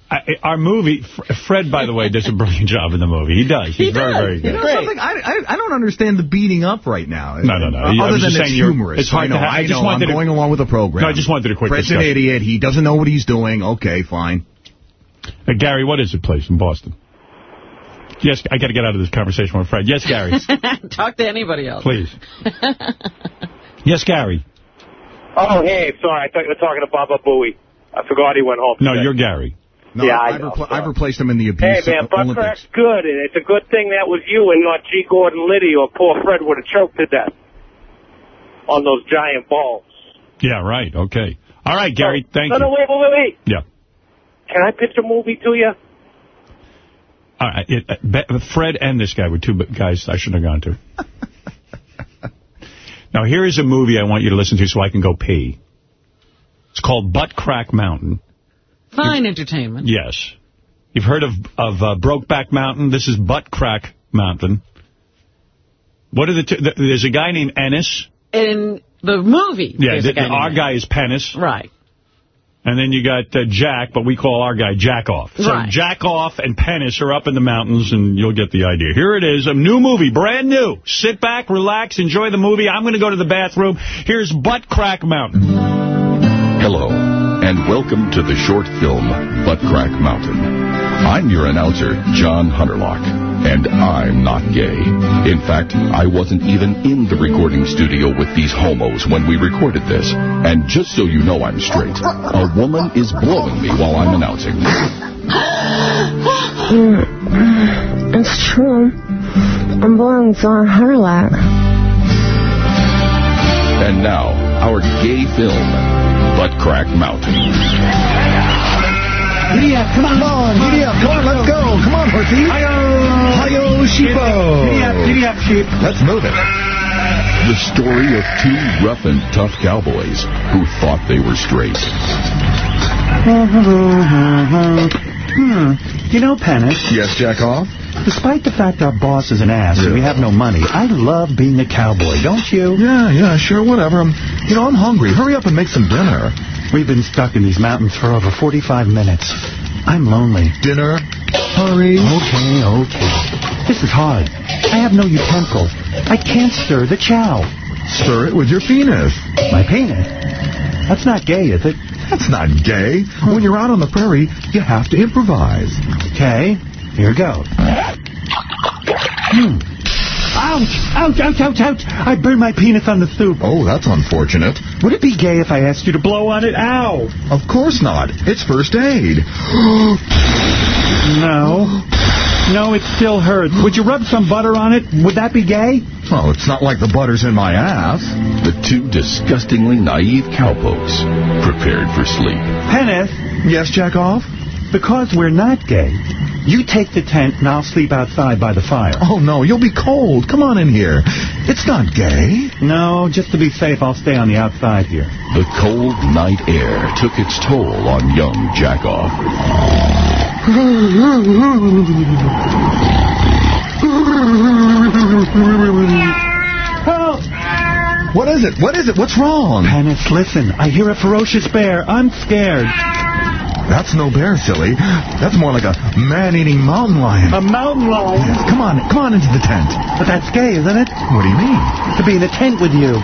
[SPEAKER 1] I, our movie, Fred, by the way, does a brilliant job in the movie. He does. He's
[SPEAKER 5] He
[SPEAKER 1] very,
[SPEAKER 5] does.
[SPEAKER 1] very
[SPEAKER 5] You
[SPEAKER 1] good.
[SPEAKER 5] know something? I, I, I don't understand the beating up right now.
[SPEAKER 1] No, no, no.
[SPEAKER 5] Uh, Other than
[SPEAKER 1] saying
[SPEAKER 5] it's humorous.
[SPEAKER 1] it's hard
[SPEAKER 5] I know,
[SPEAKER 1] to have- I
[SPEAKER 5] I
[SPEAKER 1] just
[SPEAKER 5] know. I'm
[SPEAKER 1] to-
[SPEAKER 5] going along with the program.
[SPEAKER 1] No, I just wanted a quick
[SPEAKER 5] Fred's an idiot. He doesn't know what he's doing. Okay, fine.
[SPEAKER 1] Uh, Gary, what is it, place in Boston? Yes, I got to get out of this conversation with Fred. Yes, Gary. <laughs>
[SPEAKER 2] Talk to anybody else.
[SPEAKER 1] Please. <laughs> Yes, Gary.
[SPEAKER 37] Oh, hey, sorry. I thought you were talking to Baba Booey. I forgot he went home.
[SPEAKER 1] No, you're Gary.
[SPEAKER 5] No,
[SPEAKER 10] yeah, I
[SPEAKER 5] I've,
[SPEAKER 10] know.
[SPEAKER 5] repl- I've replaced him in the
[SPEAKER 10] Hey, man, butt
[SPEAKER 5] Olympics.
[SPEAKER 10] good, and it's a good thing that was you and not G. Gordon Liddy or poor Fred would have choked to death on those giant balls.
[SPEAKER 1] Yeah, right. Okay. All right, Gary. Thank
[SPEAKER 10] no,
[SPEAKER 1] you.
[SPEAKER 10] no, wait, wait, wait.
[SPEAKER 1] Yeah.
[SPEAKER 10] Can I pitch a movie to you?
[SPEAKER 1] All right. It, uh, Fred and this guy were two b- guys I shouldn't have gone to. <laughs> now, here is a movie I want you to listen to so I can go pee. It's called Butt Crack Mountain.
[SPEAKER 2] Fine entertainment.
[SPEAKER 1] Yes. You've heard of of uh, Brokeback Mountain. This is Butt Crack Mountain. What are the two? th- There's a guy named Ennis.
[SPEAKER 2] In the movie.
[SPEAKER 1] Yeah,
[SPEAKER 2] there's a
[SPEAKER 1] th- our guy is Penis.
[SPEAKER 2] Right.
[SPEAKER 1] And then you got uh, Jack, but we call our guy Jack Off. So
[SPEAKER 2] Right.
[SPEAKER 1] Jack Off and Penis are up in the mountains, and you'll get the idea. Here it is, a new movie, brand new. Sit back, relax, enjoy the movie. I'm going to go to the bathroom. Here's Butt Crack Mountain.
[SPEAKER 8] Hello, and welcome to the short film Butt Crack Mountain. I'm your announcer, John Hunterlock, and I'm not gay. In fact, I wasn't even in the recording studio with these homos when we recorded this. And just so you know I'm straight, a woman is blowing me while I'm announcing. <sighs>
[SPEAKER 58] It's true. I'm blowing John Herlack.
[SPEAKER 8] And now, our gay film, Butt Crack Mountain.
[SPEAKER 5] Giddy up, come on, giddy up, come on, let's go. Come on, horsey. Hi-yo, sheepo.
[SPEAKER 8] Giddy up, giddy
[SPEAKER 5] up, sheep. Let's move it.
[SPEAKER 8] The story of two rough and tough cowboys who thought they were straight.
[SPEAKER 7] Hmm. You know, Penis,
[SPEAKER 5] Yes, Jack off.
[SPEAKER 7] despite the fact our boss is an ass and we have no money, I love being a cowboy, don't you?
[SPEAKER 5] Yeah, yeah, sure, whatever. I'm, you know, I'm hungry. Hurry up and make some dinner.
[SPEAKER 7] We've been stuck in these mountains for over 45 minutes. I'm lonely.
[SPEAKER 5] Dinner? Hurry.
[SPEAKER 7] Okay, okay. This is hard. I have no utensil. I can't stir the chow.
[SPEAKER 5] Stir it with your penis.
[SPEAKER 7] My penis? That's not gay, is it?
[SPEAKER 5] That's not gay. When you're out on the prairie, you have to improvise.
[SPEAKER 7] Okay, here goes. Hmm. Ouch! Ouch, ouch, ouch, ouch! I burned my penis on the soup.
[SPEAKER 5] Oh, that's unfortunate.
[SPEAKER 7] Would it be gay if I asked you to blow on it? Ow!
[SPEAKER 5] Of course not. It's first aid.
[SPEAKER 7] No. No, it still hurts. Would you rub some butter on it? Would that be gay?
[SPEAKER 5] Well, it's not like the butter's in my ass.
[SPEAKER 8] The two disgustingly naive cowpokes prepared for sleep.
[SPEAKER 7] Penis,
[SPEAKER 5] Yes, Jack off?
[SPEAKER 7] Because we're not gay, you take the tent and I'll sleep outside by the fire.
[SPEAKER 5] Oh, no, you'll be cold. Come on in here. It's not gay.
[SPEAKER 7] No, just to be safe, I'll stay on the outside here.
[SPEAKER 8] The cold night air took its toll on young Jackoff.
[SPEAKER 7] Help!
[SPEAKER 5] What is it? What is it? What's wrong?
[SPEAKER 7] Penis, listen. I hear a ferocious bear. I'm scared.
[SPEAKER 5] That's no bear, silly. That's more like a man-eating mountain lion.
[SPEAKER 7] A mountain lion?
[SPEAKER 5] Yes, come on, come on into the tent.
[SPEAKER 7] But that's gay, isn't it?
[SPEAKER 5] What do you mean?
[SPEAKER 7] To be in a tent with you.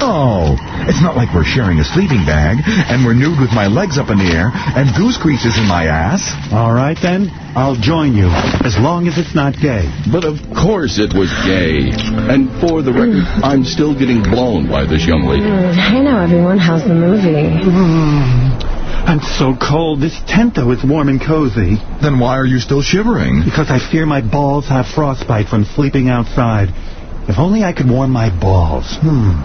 [SPEAKER 5] No, it's not like we're sharing a sleeping bag, and we're nude with my legs up in the air, and goose grease is in my ass.
[SPEAKER 7] All right, then. I'll join you, as long as it's not gay.
[SPEAKER 8] But of course it was gay. And for the record, <sighs> I'm still getting blown by this young lady.
[SPEAKER 58] Mm, hey now, everyone. How's the movie? Hmm.
[SPEAKER 7] I'm so cold. This tent, though, is warm and cozy.
[SPEAKER 5] Then why are you still shivering?
[SPEAKER 7] Because I fear my balls have frostbite from sleeping outside. If only I could warm my balls. Hmm.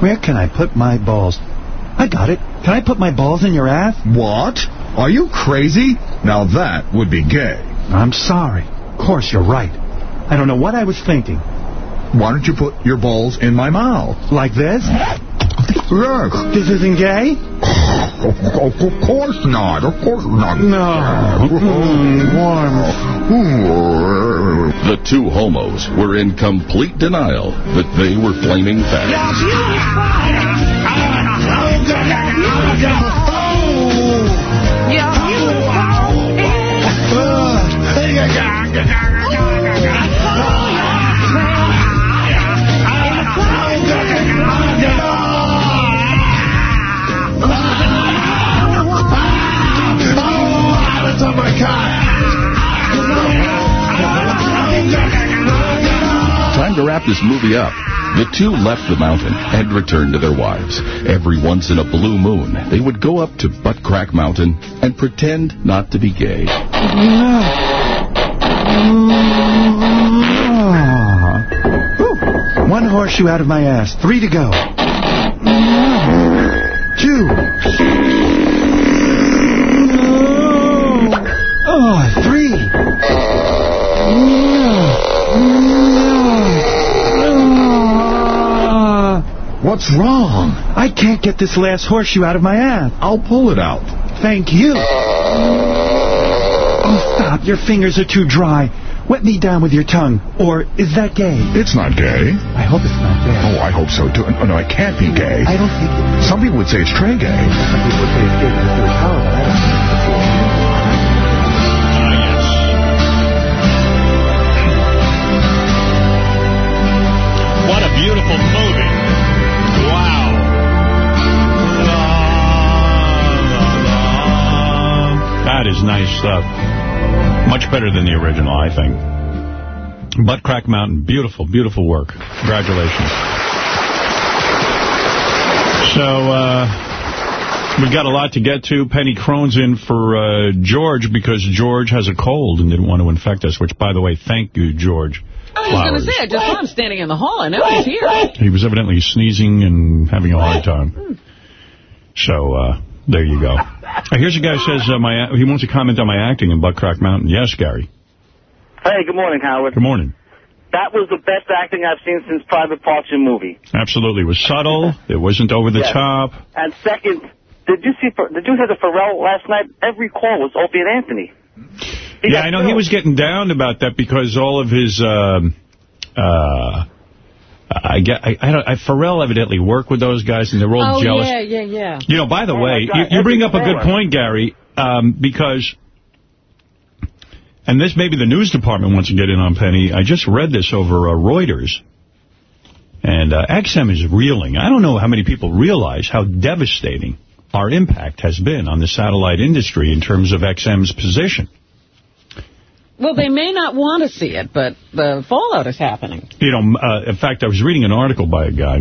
[SPEAKER 7] Where can I put my balls? I got it. Can I put my balls in your ass?
[SPEAKER 5] What? Are you crazy? Now that would be gay.
[SPEAKER 7] I'm sorry. Of course, you're right. I don't know what I was thinking.
[SPEAKER 5] Why don't you put your balls in my mouth?
[SPEAKER 7] Like this?
[SPEAKER 5] Yes.
[SPEAKER 7] This isn't gay?
[SPEAKER 5] Of course not. Of course not.
[SPEAKER 7] No. Mm, warm.
[SPEAKER 8] The two homos were in complete denial that they were flaming fat.
[SPEAKER 5] Wrap
[SPEAKER 8] this movie up, the two left the mountain and returned to their wives. Every once in a blue moon, they would go up to Butt Crack Mountain and pretend not to be gay.
[SPEAKER 7] One horseshoe out of my ass. Three to go. Two. Oh, three.
[SPEAKER 5] What's wrong?
[SPEAKER 7] I can't get this last horseshoe out of my ass.
[SPEAKER 5] I'll pull it out.
[SPEAKER 7] Thank you. Oh, stop. Your fingers are too dry. Wet me down with your tongue. Or is that gay?
[SPEAKER 5] It's not gay.
[SPEAKER 7] I hope it's not gay.
[SPEAKER 5] Oh, I hope so, too. Oh, no, it can't be gay.
[SPEAKER 7] I don't think
[SPEAKER 5] Some people would say it's tray gay.
[SPEAKER 7] Some people would say it's gay
[SPEAKER 1] is nice stuff. Much better than the original, I think. Butt Crack Mountain, beautiful, beautiful work. Congratulations. So, uh, we've got a lot to get to. Penny Crone's in for uh, George because George has a cold and didn't want to infect us, which, by the way, thank you, George.
[SPEAKER 2] I was going to say, I just saw him standing in the hall. I know he's here.
[SPEAKER 1] He was evidently sneezing and having a hard time. So, uh, there you go. <laughs> Uh, here's a guy who says uh, my he wants to comment on my acting in Butt Crack Mountain. Yes, Gary.
[SPEAKER 10] Hey, good morning, Howard.
[SPEAKER 1] Good morning.
[SPEAKER 10] That was the best acting I've seen since Private Parts in movie.
[SPEAKER 1] Absolutely. It was subtle. It wasn't over the
[SPEAKER 10] Yes.
[SPEAKER 1] top.
[SPEAKER 10] And second, did you see? Did you hear the Ferrall last night? Every call was Opie and Anthony. He
[SPEAKER 1] yeah, I know he was getting down about that because all of his... Um, uh, I get, I, I don't, I, Ferrall evidently worked with those guys, and they're all
[SPEAKER 2] oh,
[SPEAKER 1] jealous.
[SPEAKER 2] yeah, yeah, yeah.
[SPEAKER 1] You know, by the
[SPEAKER 10] Oh,
[SPEAKER 1] way, you, you bring up a good point, Gary, um, because, and this maybe the news department wants to get in on Penny. I just read this over uh, Reuters, and uh, XM is reeling. I don't know how many people realize how devastating our impact has been on the satellite industry in terms of XM's position.
[SPEAKER 2] Well, they may not want to see it, but the fallout is happening.
[SPEAKER 1] You know, uh, in fact, I was reading an article by a guy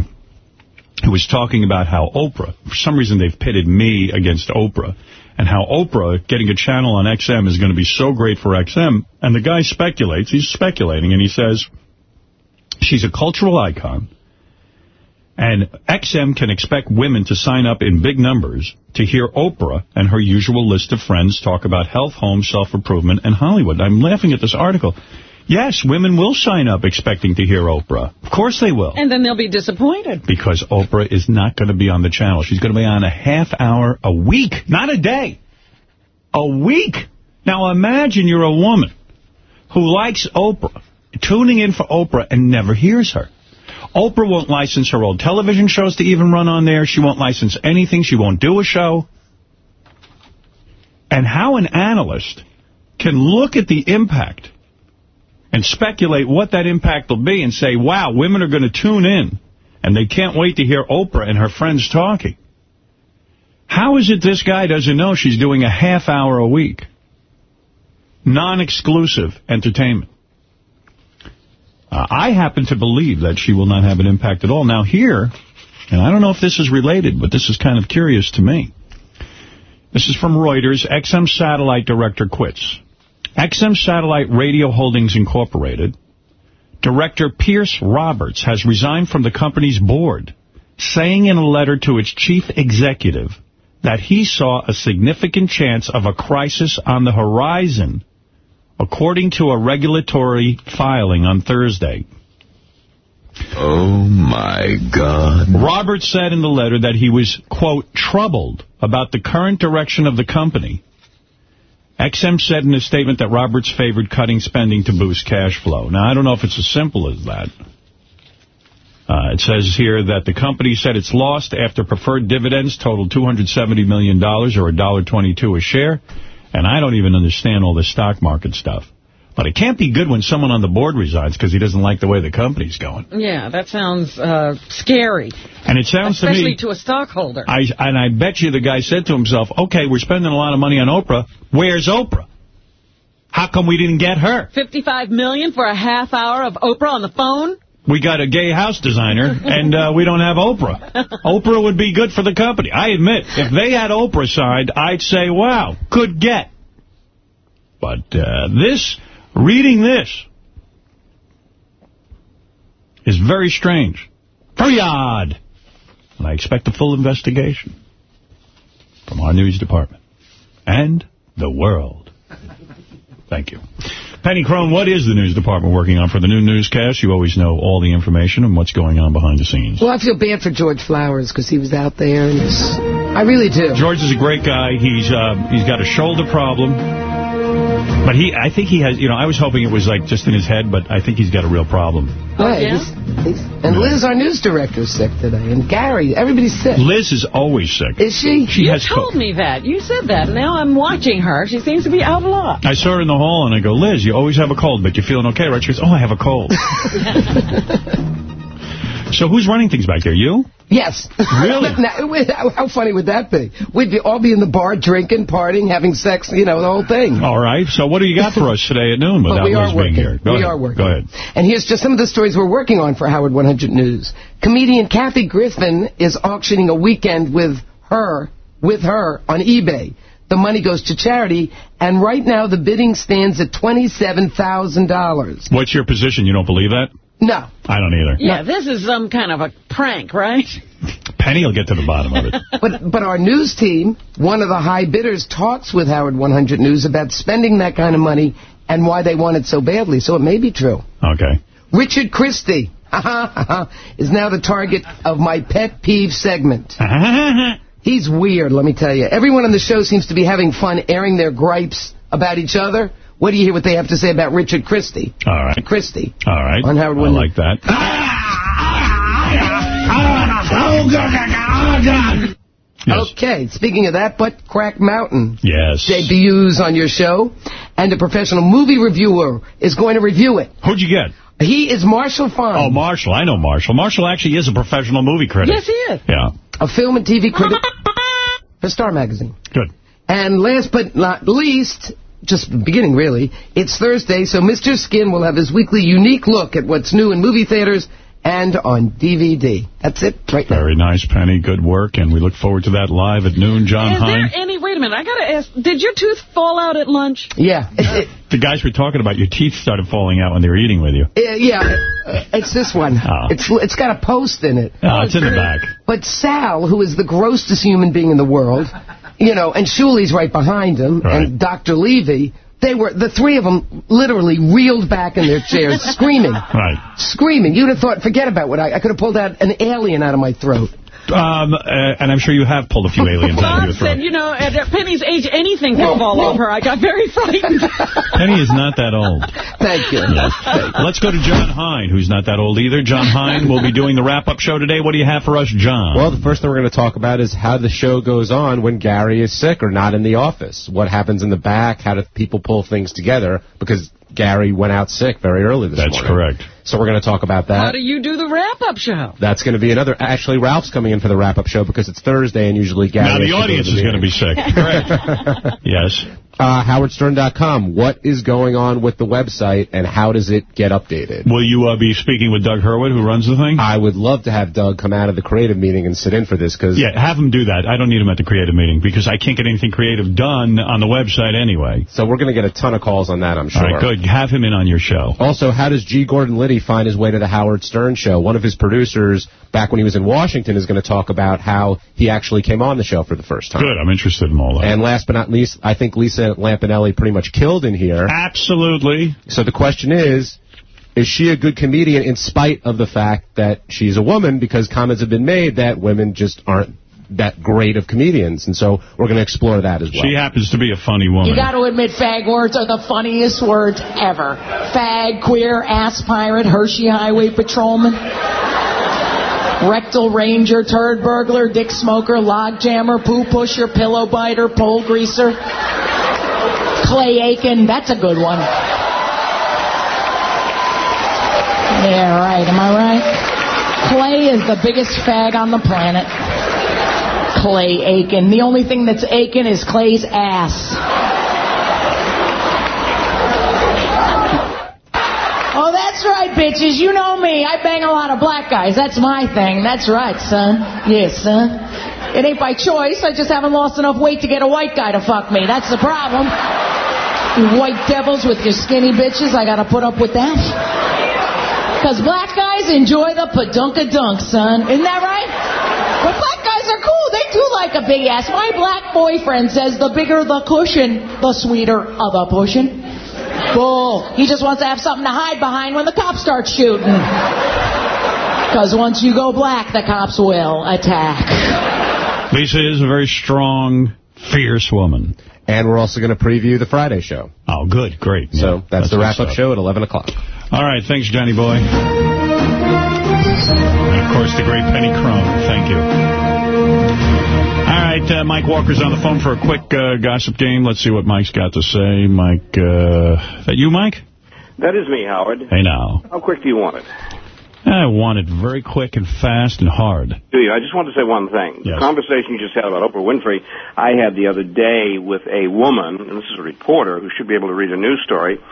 [SPEAKER 1] who was talking about how Oprah, for some reason they've pitted me against Oprah, and how Oprah getting a channel on XM is going to be so great for XM. And the guy speculates, he's speculating, and he says, she's a cultural icon, and XM can expect women to sign up in big numbers to hear Oprah and her usual list of friends talk about health, home, self-improvement, and Hollywood. I'm laughing at this article. Yes, women will sign up expecting to hear Oprah. Of course they will.
[SPEAKER 2] And then they'll be disappointed.
[SPEAKER 1] Because Oprah is not going to be on the channel. She's going to be on a half hour a week, not a day. A week. Now imagine you're a woman who likes Oprah, tuning in for Oprah and never hears her. Oprah won't license her old television shows to even run on there. She won't license anything. She won't do a show. And how an analyst can look at the impact and speculate what that impact will be and say, wow, women are going to tune in and they can't wait to hear Oprah and her friends talking. How is it this guy doesn't know she's doing a half hour a week? Non-exclusive entertainment. Uh, I happen to believe that she will not have an impact at all. Now here, and I don't know if this is related, but this is kind of curious to me. This is from Reuters. XM Satellite Director quits. XM Satellite Radio Holdings Incorporated, Director Pierce Roberts has resigned from the company's board, saying in a letter to its chief executive that he saw a significant chance of a crisis on the horizon, according to a regulatory filing on Thursday.
[SPEAKER 8] Oh, my God.
[SPEAKER 1] Roberts said in the letter that he was, quote, troubled about the current direction of the company. XM said in a statement that Roberts favored cutting spending to boost cash flow. Now, I don't know if it's as simple as that. Uh, it says here that the company said it's lost after preferred dividends totaled $270 million or $1.22 a share. And I don't even understand all this stock market stuff. But it can't be good when someone on the board resigns because he doesn't like the way the company's going.
[SPEAKER 2] Yeah, that sounds uh, scary.
[SPEAKER 1] And it sounds to me...
[SPEAKER 2] Especially to a stockholder.
[SPEAKER 1] I And I bet you the guy said to himself, okay, we're spending a lot of money on Oprah. Where's Oprah? How come we didn't get her?
[SPEAKER 2] 55 million for a half hour of Oprah on the phone?
[SPEAKER 1] We got a gay house designer, <laughs> and uh, we don't have Oprah. Oprah would be good for the company. I admit, if they had Oprah signed, I'd say, wow, good get. But uh, this, reading this, is very strange. Very odd. And I expect a full investigation from our news department and the world. Thank you. Penny Crone, what is the news department working on for the new newscast? You always know all the information and what's going on behind the scenes.
[SPEAKER 59] Well, I feel bad for George Flowers because he was out there. and I really do.
[SPEAKER 1] George is a great guy. He's uh, he's got a shoulder problem. But he, I think he has, you know, I was hoping it was like just in his head, but I think he's got a real problem.
[SPEAKER 59] Oh, right, he's- he's- and Liz, our news director, is sick today. And Gary, everybody's sick.
[SPEAKER 1] Liz is always sick.
[SPEAKER 59] Is she?
[SPEAKER 1] She
[SPEAKER 2] you
[SPEAKER 1] has co-
[SPEAKER 2] told me that. You said that. Now I'm watching her. She seems to be out of luck.
[SPEAKER 1] I saw her in the hall, and I go, Liz, you always have a cold, but you're feeling okay, right? She goes, oh, I have a cold. <laughs> <laughs> <laughs> so who's running things back there? You?
[SPEAKER 59] Yes.
[SPEAKER 1] Really? <laughs>
[SPEAKER 59] now, how, funny would that be? We'd be, all be in the bar drinking, partying, having sex, you know, the whole thing.
[SPEAKER 1] All right. So what do you got for us today at noon without
[SPEAKER 59] But we
[SPEAKER 1] being
[SPEAKER 59] working.
[SPEAKER 1] here? Go
[SPEAKER 59] we
[SPEAKER 1] ahead.
[SPEAKER 59] are working.
[SPEAKER 1] Go ahead.
[SPEAKER 59] And here's just some of the stories we're working on for Howard 100 News. Comedian Kathy Griffin is auctioning a weekend with her, with her on eBay. The money goes to charity, and right now the bidding stands at $27,000.
[SPEAKER 1] What's your position? You don't believe that?
[SPEAKER 59] No.
[SPEAKER 1] I don't either.
[SPEAKER 2] Yeah, this is some kind of a prank, right? <laughs>
[SPEAKER 1] Penny will get to the bottom of it. <laughs>
[SPEAKER 59] But but our news team, one of the high bidders, talks with Howard 100 News about spending that kind of money and why they want it so badly. So it may be true.
[SPEAKER 1] Okay.
[SPEAKER 59] Richard Christie <laughs> is now the target of my pet peeve segment. He's weird, let me tell you. Everyone on the show seems to be having fun airing their gripes about each other. What do you hear what they have to say about Richard Christie?
[SPEAKER 1] All right.
[SPEAKER 59] Christie.
[SPEAKER 1] All right.
[SPEAKER 59] On Howard
[SPEAKER 1] I
[SPEAKER 59] 100.
[SPEAKER 1] like that.
[SPEAKER 59] Okay, speaking of that, Butt Crack Mountain
[SPEAKER 1] Yes.
[SPEAKER 59] debuts on your show, and a professional movie reviewer is going to review it.
[SPEAKER 1] Who'd you get?
[SPEAKER 59] He is Marshall Fine.
[SPEAKER 1] Oh, Marshall. I know Marshall. Marshall actually is a professional movie critic.
[SPEAKER 59] Yes, he is.
[SPEAKER 1] Yeah.
[SPEAKER 59] a film and TV critic for Star Magazine.
[SPEAKER 1] Good.
[SPEAKER 59] And last but not least, just beginning really, it's Thursday, so Mr. Skin will have his weekly unique look at what's new in movie theaters and on DVD. That's it right now.
[SPEAKER 1] Very nice, Penny. Good work. And we look forward to that live at noon. John
[SPEAKER 2] Is
[SPEAKER 1] Hein.
[SPEAKER 2] there any... Wait a minute. I got to ask, did your tooth fall out at lunch?
[SPEAKER 59] Yeah. <laughs>
[SPEAKER 1] The guys were talking about your teeth started falling out when they were eating with you.
[SPEAKER 59] Uh, yeah, it's this one.
[SPEAKER 1] Oh.
[SPEAKER 59] It's It's got a post in it.
[SPEAKER 1] Oh, it's in the back.
[SPEAKER 59] But Sal, who is the grossest human being in the world, you know, and Shuli's right behind him, and Dr. Levy, they were, the three of them literally reeled back in their chairs, <laughs> screaming.
[SPEAKER 1] Right.
[SPEAKER 59] Screaming. You'd have thought, forget about what I, I could have pulled out an alien out of my throat.
[SPEAKER 1] Um, uh, and I'm sure you have pulled a few aliens out of your throat.
[SPEAKER 2] said, you know, at Penny's age, anything can fall over. I got very frightened. <laughs>
[SPEAKER 1] Penny is not that old.
[SPEAKER 59] Thank you.
[SPEAKER 1] Let's go to John Hein, who's not that old either. John Hein will be doing the wrap-up show today. What do you have for us, John?
[SPEAKER 44] Well, the first thing we're going to talk about is how the show goes on when Gary is sick or not in the office. What happens in the back? How do people pull things together? Because Gary went out sick very early this
[SPEAKER 1] That's
[SPEAKER 44] morning.
[SPEAKER 1] correct.
[SPEAKER 44] So we're going to talk about that.
[SPEAKER 2] How do you do the wrap-up show?
[SPEAKER 44] That's going to be another. Actually, Ralph's coming in for the wrap-up show because it's Thursday and usually Gary.
[SPEAKER 1] now, the
[SPEAKER 44] to
[SPEAKER 1] audience is going to be
[SPEAKER 44] meeting.
[SPEAKER 1] sick. <laughs> <laughs> yes.
[SPEAKER 44] Uh, HowardStern.com. What is going on with the website and how does it get updated?
[SPEAKER 1] Will you uh, be speaking with Doug Hurwitz, who runs the thing?
[SPEAKER 44] I would love to have Doug come out of the creative meeting and sit in for this because
[SPEAKER 1] Yeah, have him do that. I don't need him at the creative meeting because I can't get anything creative done on the website anyway.
[SPEAKER 44] So we're going to get a ton of calls on that, I'm sure.
[SPEAKER 1] All right, good. Have him in on your show.
[SPEAKER 44] Also, how does G. Gordon Liddy find his way to the Howard Stern show? One of his producers, back when he was in Washington, is going to talk about how he actually came on the show for the first time.
[SPEAKER 1] Good. I'm interested in all that.
[SPEAKER 44] And last but not least, I think Lisa Lampanelli pretty much killed in here.
[SPEAKER 1] Absolutely.
[SPEAKER 44] So the question is, is she a good comedian in spite of the fact that she's a woman? Because comments have been made that women just aren't that great of comedians. And so we're going to explore that as well.
[SPEAKER 1] She happens to be a funny woman.
[SPEAKER 60] You got to admit, fag words are the funniest words ever. Fag, queer, ass pirate, Hershey Highway patrolman, rectal ranger, turd burglar, dick smoker, log jammer, poo pusher, pillow biter, pole greaser, Clay Aiken. That's a good one. Yeah, right. Am I right? Clay is the biggest fag on the planet. Clay Aiken. The only thing that's aching is Clay's ass. Oh, that's right. bitches. You know me. I bang a lot of black guys. That's my thing. That's right, son. Yes, son. It ain't by choice. I just haven't lost enough weight to get a white guy to fuck me. That's the problem. You white devils with your skinny bitches. I gotta put up with that. Because black guys enjoy the padunka dunk, son. Isn't that right? But black guys are cool. They do like a big ass. My black boyfriend says the bigger the cushion, the sweeter of the pushing. Bull. He just wants to have something to hide behind when the cops start shooting. Because once you go black, the cops will attack.
[SPEAKER 1] Lisa is a very strong, fierce woman.
[SPEAKER 44] And we're also going to preview the Friday show.
[SPEAKER 1] Oh, good. Great.
[SPEAKER 44] So
[SPEAKER 1] Yeah,
[SPEAKER 44] that's,
[SPEAKER 1] that's
[SPEAKER 44] the wrap-up
[SPEAKER 1] up.
[SPEAKER 44] show at 11 o'clock.
[SPEAKER 1] All right. Thanks, Johnny Boy. And, of course, the great Penny Crone. Thank you. Right. Uh, Mike Walker's on the phone for a quick uh, gossip game. Let's see what Mike's got to say. Mike, uh, is that you, Mike?
[SPEAKER 61] That is me, Howard.
[SPEAKER 1] Hey, now.
[SPEAKER 61] How quick do you want it?
[SPEAKER 1] I want it very quick and fast and hard.
[SPEAKER 61] Do you? I just want to say one thing. The conversation you just had about Oprah Winfrey, I had the other day with a woman, and this is a reporter who should be able to read a news story.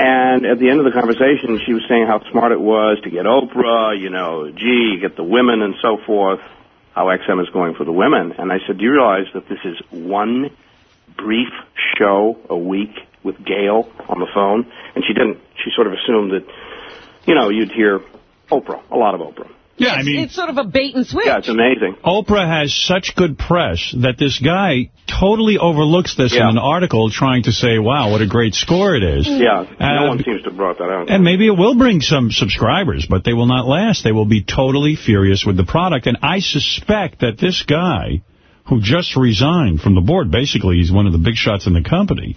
[SPEAKER 61] And at the end of the conversation, she was saying how smart it was to get Oprah, you know, gee, you get the women and so forth, how XM is going for the women. And I said, do you realize that this is one brief show a week with Gail on the phone? And she didn't. She sort of assumed that, you know, you'd hear Oprah, a lot of Oprah.
[SPEAKER 1] Yeah, I mean...
[SPEAKER 2] It's sort of a bait and switch.
[SPEAKER 61] Yeah, it's amazing.
[SPEAKER 1] Oprah has such good press that this guy totally overlooks this in an article trying to say, wow, what a great score it is.
[SPEAKER 61] Yeah,
[SPEAKER 1] Uh,
[SPEAKER 61] no one seems to have brought that out.
[SPEAKER 1] And maybe it will bring some subscribers, but they will not last. They will be totally furious with the product. And I suspect that this guy, who just resigned from the board, basically he's one of the big shots in the company,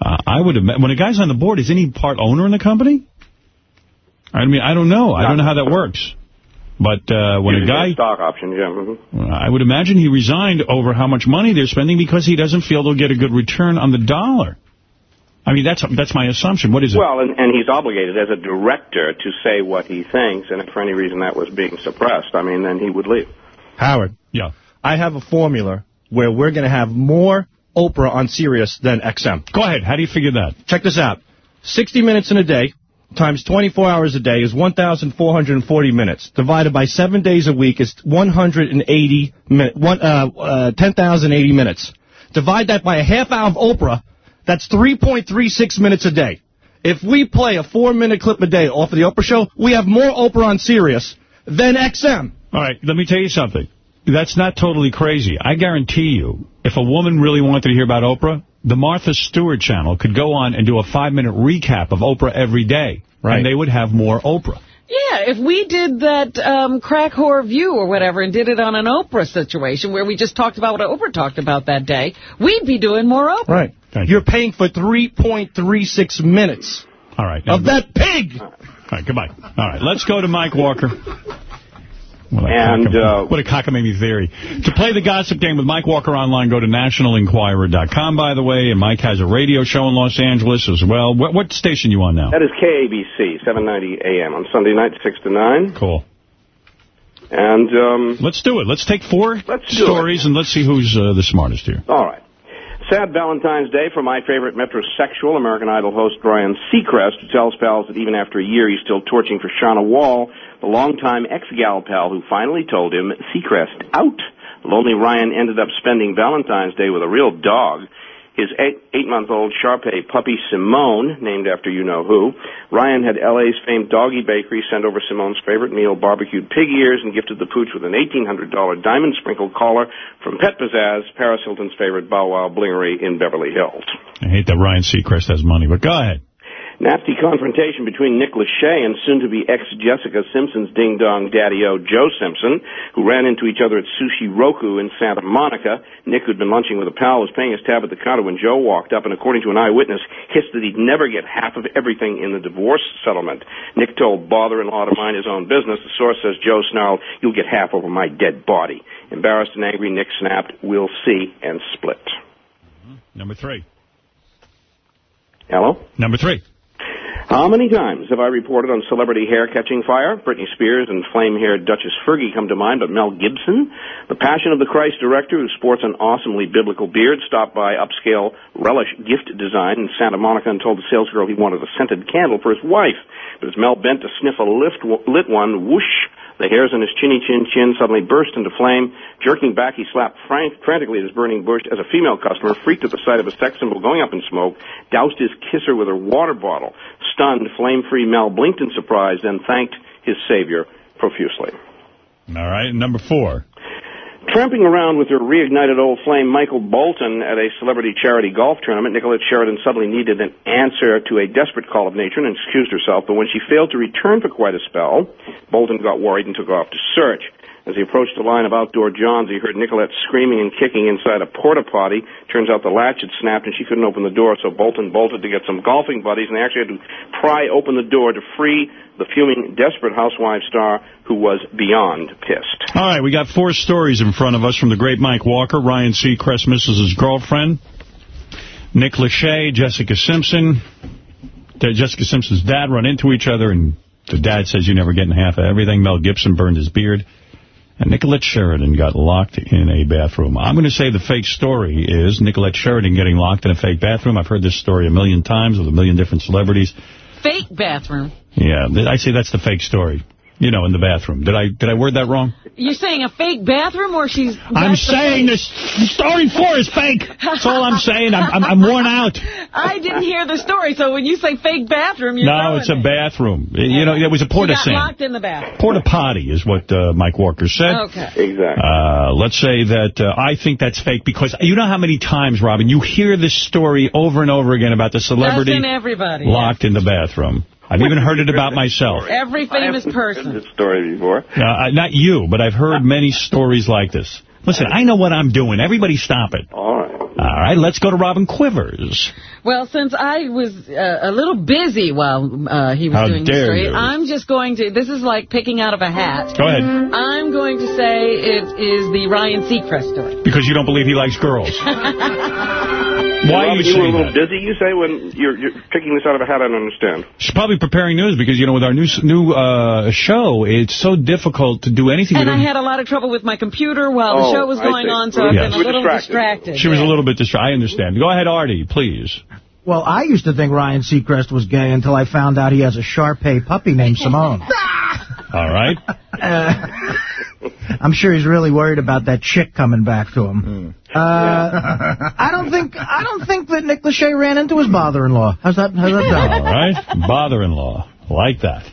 [SPEAKER 1] uh, I would have when a guy's on the board, isn't he part owner in the company? I mean, I don't know. I don't know how that works. But uh, when a guy...
[SPEAKER 61] stock options, yeah. mhm.
[SPEAKER 1] I would imagine he resigned over how much money they're spending because he doesn't feel they'll get a good return on the dollar. I mean, that's that's my assumption. What is it?
[SPEAKER 61] Well, and, and he's obligated as a director to say what he thinks, and if for any reason that was being suppressed, I mean, then he would leave.
[SPEAKER 56] Howard.
[SPEAKER 1] Yeah.
[SPEAKER 56] I have a formula where we're going to have more Oprah on Sirius than XM.
[SPEAKER 1] Go ahead. How do you figure that?
[SPEAKER 56] Check this out. 60 minutes in a day times 24 hours a day is 1,440 minutes. Divided by seven days a week is 180 min- one, uh, uh, 10,080 minutes. Divide that by a half hour of Oprah, that's 3.36 minutes a day. If we play a four-minute clip a day off of the Oprah show, we have more Oprah on Sirius than XM.
[SPEAKER 1] All right, let me tell you something. That's not totally crazy. I guarantee you, if a woman really wanted to hear about Oprah, the Martha Stewart channel could go on and do a five-minute recap of Oprah every day.
[SPEAKER 56] Right.
[SPEAKER 1] And they would have more Oprah.
[SPEAKER 2] Yeah, if we did that um, crack whore view or whatever and did it on an Oprah situation where we just talked about what Oprah talked about that day, we'd be doing more Oprah.
[SPEAKER 56] Right. You're paying for 3.36 minutes
[SPEAKER 1] All right.
[SPEAKER 56] of that pig.
[SPEAKER 1] All right, goodbye. All right, let's go to Mike Walker. What a,
[SPEAKER 61] And,
[SPEAKER 1] cockamamie-
[SPEAKER 61] uh,
[SPEAKER 1] what a cockamamie theory. To play the gossip game with Mike Walker online, go to nationalenquirer.com, by the way. And Mike has a radio show in Los Angeles as well. What, what station you on now?
[SPEAKER 61] That is KABC, 790 AM on Sunday night, 6 to 9.
[SPEAKER 1] Cool.
[SPEAKER 61] And, um,
[SPEAKER 1] Let's do it. Let's take four
[SPEAKER 61] Let's
[SPEAKER 1] stories and let's see who's uh, the smartest here.
[SPEAKER 61] all right. Sad Valentine's Day for my favorite metrosexual American Idol host Ryan Seacrest, who tells pals that even after a year he's still torching for Shauna Wall, the longtime ex-gal pal who finally told him, Seacrest, out. Lonely Ryan ended up spending Valentine's Day with a real dog. His eight, eight-month-old Shar-Pei puppy Simone, named after you-know-who. Ryan had L.A.'s famed doggy bakery send over Simone's favorite meal, barbecued pig ears, and gifted the pooch with an $1,800 diamond sprinkled collar from Pet Pizzazz, Paris Hilton's favorite Bow Wow blingery in Beverly Hills.
[SPEAKER 1] I hate that Ryan Seacrest has money, but go ahead.
[SPEAKER 61] Nasty confrontation between Nick Lachey and soon-to-be ex-Jessica Simpson's ding-dong daddy-o Joe Simpson, who ran into each other at Sushi Roku in Santa Monica. Nick, who'd been lunching with a pal, was paying his tab at the counter when Joe walked up and, according to an eyewitness, hissed that he'd never get half of everything in the divorce settlement. Nick told bother-in-law to mind his own business. The source says Joe snarled, you'll get half over my dead body. Embarrassed and angry, Nick snapped, we'll see, and split. Mm-hmm.
[SPEAKER 1] Number three.
[SPEAKER 61] Hello?
[SPEAKER 1] Number three.
[SPEAKER 61] How many times have I reported on celebrity hair catching fire? Britney Spears and flame-haired Duchess Fergie come to mind, but Mel Gibson, the Passion of the Christ director who sports an awesomely biblical beard, stopped by upscale Relish Gift Design in Santa Monica and told the salesgirl he wanted a scented candle for his wife. But as Mel bent to sniff a lift, lit one, whoosh, the hairs on his chinny chin chin suddenly burst into flame. Jerking back, he slapped frank, frantically at his burning bush as a female customer, freaked at the sight of a sex symbol going up in smoke, doused his kisser with her water bottle. Stunned, flame-free Mel blinked in surprise, then thanked his savior profusely.
[SPEAKER 1] All right, number four.
[SPEAKER 61] Tramping around with her reignited old flame Michael Bolton at a celebrity charity golf tournament, Nicolette Sheridan suddenly needed an answer to a desperate call of nature and excused herself, but when she failed to return for quite a spell, Bolton got worried and took off to search. As he approached the line of outdoor Johns, he heard Nicolette screaming and kicking inside a porta potty. Turns out the latch had snapped and she couldn't open the door, so Bolton bolted to get some golfing buddies and they actually had to pry open the door to free the fuming, desperate housewife star who was beyond pissed.
[SPEAKER 1] All right, we got four stories in front of us from the great Mike Walker. Ryan Seacrest misses his girlfriend. Nick Lachey, Jessica Simpson. Jessica Simpson's dad run into each other, and the dad says you never get in half of everything. Mel Gibson burned his beard. And Nicolette Sheridan got locked in a bathroom. I'm going to say the fake story is Nicolette Sheridan getting locked in a fake bathroom. I've heard this story a million times with a million different celebrities.
[SPEAKER 2] Fake bathroom.
[SPEAKER 1] Yeah, I say that's the fake story. You know, in the bathroom. Did I did I word that wrong?
[SPEAKER 2] You're saying a fake bathroom or she's...
[SPEAKER 1] I'm saying this story four is fake. That's all I'm saying. I'm, I'm, I'm worn out.
[SPEAKER 2] I didn't hear the story, so when you say fake bathroom, you're
[SPEAKER 1] No, it's a
[SPEAKER 2] me.
[SPEAKER 1] bathroom. You know, it was a porta
[SPEAKER 2] She got
[SPEAKER 1] sand.
[SPEAKER 2] locked in the bathroom.
[SPEAKER 1] Porta potty is what uh, Mike Walker said.
[SPEAKER 2] Okay.
[SPEAKER 61] Exactly.
[SPEAKER 1] Uh, let's say that uh, I think that's fake because you know how many times, Robin, you hear this story over and over again about the celebrity
[SPEAKER 2] Doesn't everybody?
[SPEAKER 1] locked in the bathroom. I've even heard it about myself.
[SPEAKER 2] Every famous person.
[SPEAKER 61] I've heard this story before.
[SPEAKER 1] Uh, not you, but I've heard many stories like this. Listen, I know what I'm doing. Everybody stop it.
[SPEAKER 61] All right.
[SPEAKER 1] All right, let's go to Robin Quivers.
[SPEAKER 2] Well, since I was uh, a little busy while uh, he was
[SPEAKER 1] How
[SPEAKER 2] doing the story,
[SPEAKER 1] you.
[SPEAKER 2] I'm just going to, this is like picking out of a hat.
[SPEAKER 1] Go ahead.
[SPEAKER 2] I'm going to say it is the Ryan Seacrest story.
[SPEAKER 1] Because you don't believe he likes girls. <laughs> Why are you
[SPEAKER 61] Robin, you were a little
[SPEAKER 1] that?
[SPEAKER 61] busy, you say, when you're, you're picking this out of a hat, I don't understand.
[SPEAKER 1] She's probably preparing news because, you know, with our new new uh, show, it's so difficult to do anything.
[SPEAKER 2] And I had a lot of trouble with my computer while the
[SPEAKER 1] Oh,
[SPEAKER 2] show was going on, so I've been a little
[SPEAKER 1] distracted.
[SPEAKER 2] distracted.
[SPEAKER 1] She was a little bit distracted. I understand. Go ahead, Artie, please.
[SPEAKER 3] Well, I used to think Ryan Seacrest was gay until I found out he has a Shar-Pei puppy named Simone. <laughs>
[SPEAKER 1] All right.
[SPEAKER 3] Uh, I'm sure he's really worried about that chick coming back to him. Uh, I don't think I don't think that Nick Lachey ran into his father-in-law. How's that? How's that
[SPEAKER 1] All
[SPEAKER 3] done?
[SPEAKER 1] right. Father-in-law. Like that.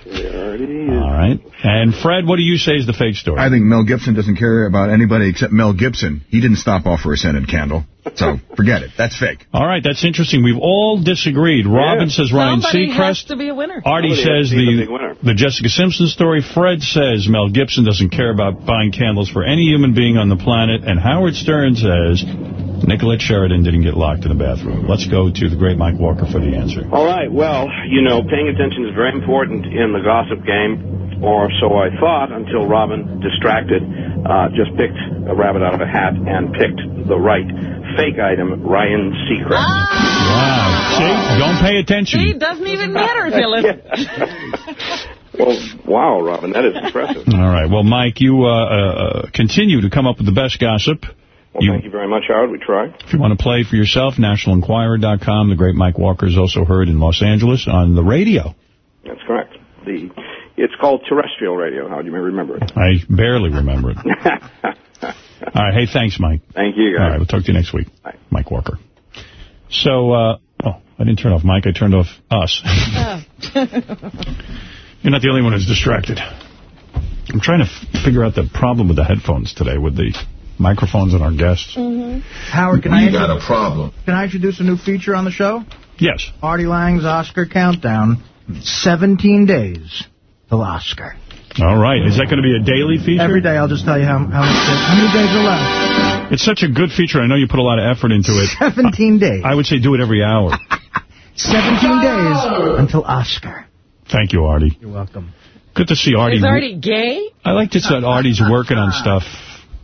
[SPEAKER 1] All right. And Fred, what do you say is the fake story?
[SPEAKER 5] I think Mel Gibson doesn't care about anybody except Mel Gibson. He didn't stop off for a scented candle. So <laughs> forget it. That's fake.
[SPEAKER 1] All right, that's interesting. We've all disagreed. Robin says Ryan
[SPEAKER 2] Somebody has
[SPEAKER 1] Seacrest.
[SPEAKER 2] to be a winner.
[SPEAKER 1] Artie says the the Jessica Simpson story. Fred says Mel Gibson doesn't care about buying candles for any human being on the planet. And Howard Stern says Nicolette Sheridan didn't get locked in the bathroom. Let's go to the great Mike Walker for the answer.
[SPEAKER 61] All right, well, you know, paying attention is very important in the gossip game, or so I thought, until Robin, distracted, uh, just picked a rabbit out of a hat and picked the right fake item, Ryan Seacrest.
[SPEAKER 1] Wow. See? Don't pay attention.
[SPEAKER 2] See, doesn't even matter if you listen. <laughs>
[SPEAKER 61] Well, wow, Robin, that is impressive.
[SPEAKER 1] All right. Well, Mike, you uh, uh, continue to come up with the best gossip.
[SPEAKER 61] Well, thank you very much, Howard. We try.
[SPEAKER 1] If you want to play for yourself, nationalenquirer.com. The great Mike Walker is also heard in Los Angeles on the radio.
[SPEAKER 61] That's correct. The It's called terrestrial radio, Howard. You may remember it.
[SPEAKER 1] I barely remember it. <laughs> All right. Hey, thanks, Mike.
[SPEAKER 61] Thank you, guys.
[SPEAKER 1] All right. We'll talk to you next week. Bye. Mike Walker. So, uh, oh, I didn't turn off Mike. I turned off us. <laughs> <laughs> You're not the only one who's distracted. I'm trying to figure out the problem with the headphones today, with the microphones and our guests. Mm-hmm.
[SPEAKER 3] Howard, can I
[SPEAKER 5] You got a problem.
[SPEAKER 3] Can I introduce a new feature on the show?
[SPEAKER 1] Yes.
[SPEAKER 3] Artie Lange's Oscar Countdown. 17 days till Oscar.
[SPEAKER 1] All right. Is that going to be a daily feature?
[SPEAKER 3] Every day I'll just tell you how, how, how many days are left.
[SPEAKER 1] It's such a good feature. I know you put a lot of effort into it.
[SPEAKER 3] 17 days.
[SPEAKER 1] I would say do it every hour. <laughs>
[SPEAKER 3] 17 days until Oscar.
[SPEAKER 1] Thank you, Artie.
[SPEAKER 3] You're welcome.
[SPEAKER 1] Good to see Artie.
[SPEAKER 2] Is Artie gay?
[SPEAKER 1] I like to say Artie's working on stuff.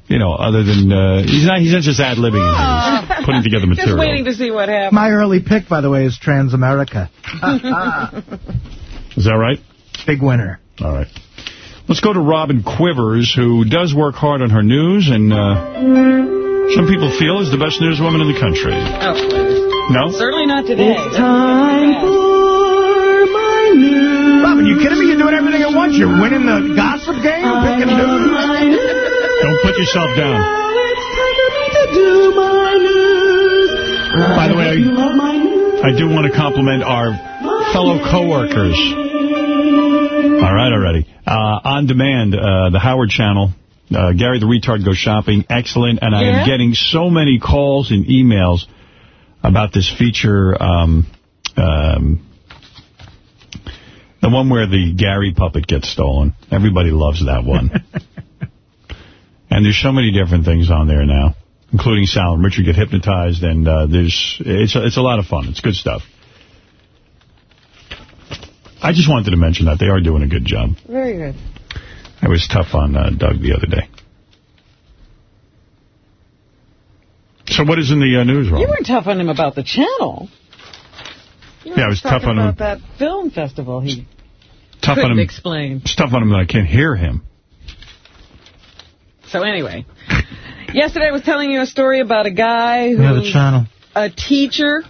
[SPEAKER 1] You know, other than, uh, he's not he's not just ad-libbing, he's putting together material. <laughs>
[SPEAKER 2] Just
[SPEAKER 1] material.
[SPEAKER 2] waiting to see what happens.
[SPEAKER 3] My early pick, by the way, is Transamerica. <laughs>
[SPEAKER 1] Is that right?
[SPEAKER 3] Big winner.
[SPEAKER 1] All right. Let's go to Robin Quivers, who does work hard on her news, and uh, some people feel is the best newswoman in the country.
[SPEAKER 2] Oh, please.
[SPEAKER 1] No?
[SPEAKER 2] Certainly not today.
[SPEAKER 3] It's time for my news. Robin, you kidding me? You're doing everything at once. You're winning the gossip game, picking news.
[SPEAKER 1] Don't put yourself down. By the way, I, I do want to compliment our fellow coworkers. All right, already. Uh, on demand, uh, the Howard Channel. Uh, Gary the Retard Goes Shopping. Excellent. And I
[SPEAKER 2] Yeah?
[SPEAKER 1] am getting so many calls and emails about this feature. Um, um, the one where the Gary puppet gets stolen. Everybody loves that one. <laughs> and there's so many different things on there now, including Sal and Richard get hypnotized, and uh, there's it's a, it's a lot of fun. It's good stuff. I just wanted to mention that they are doing a good job.
[SPEAKER 2] Very good.
[SPEAKER 1] I was tough on uh, Doug the other day. So what is in the uh, news?
[SPEAKER 2] You weren't tough on him about the channel. You
[SPEAKER 1] Yeah, I was tough on him.
[SPEAKER 2] about that film festival he
[SPEAKER 1] Tough
[SPEAKER 2] couldn't
[SPEAKER 1] on him.
[SPEAKER 2] explain.
[SPEAKER 1] It's tough on him that I can't hear him.
[SPEAKER 2] So anyway, yesterday I was telling you a story about a guy who
[SPEAKER 3] the channel.
[SPEAKER 2] a teacher,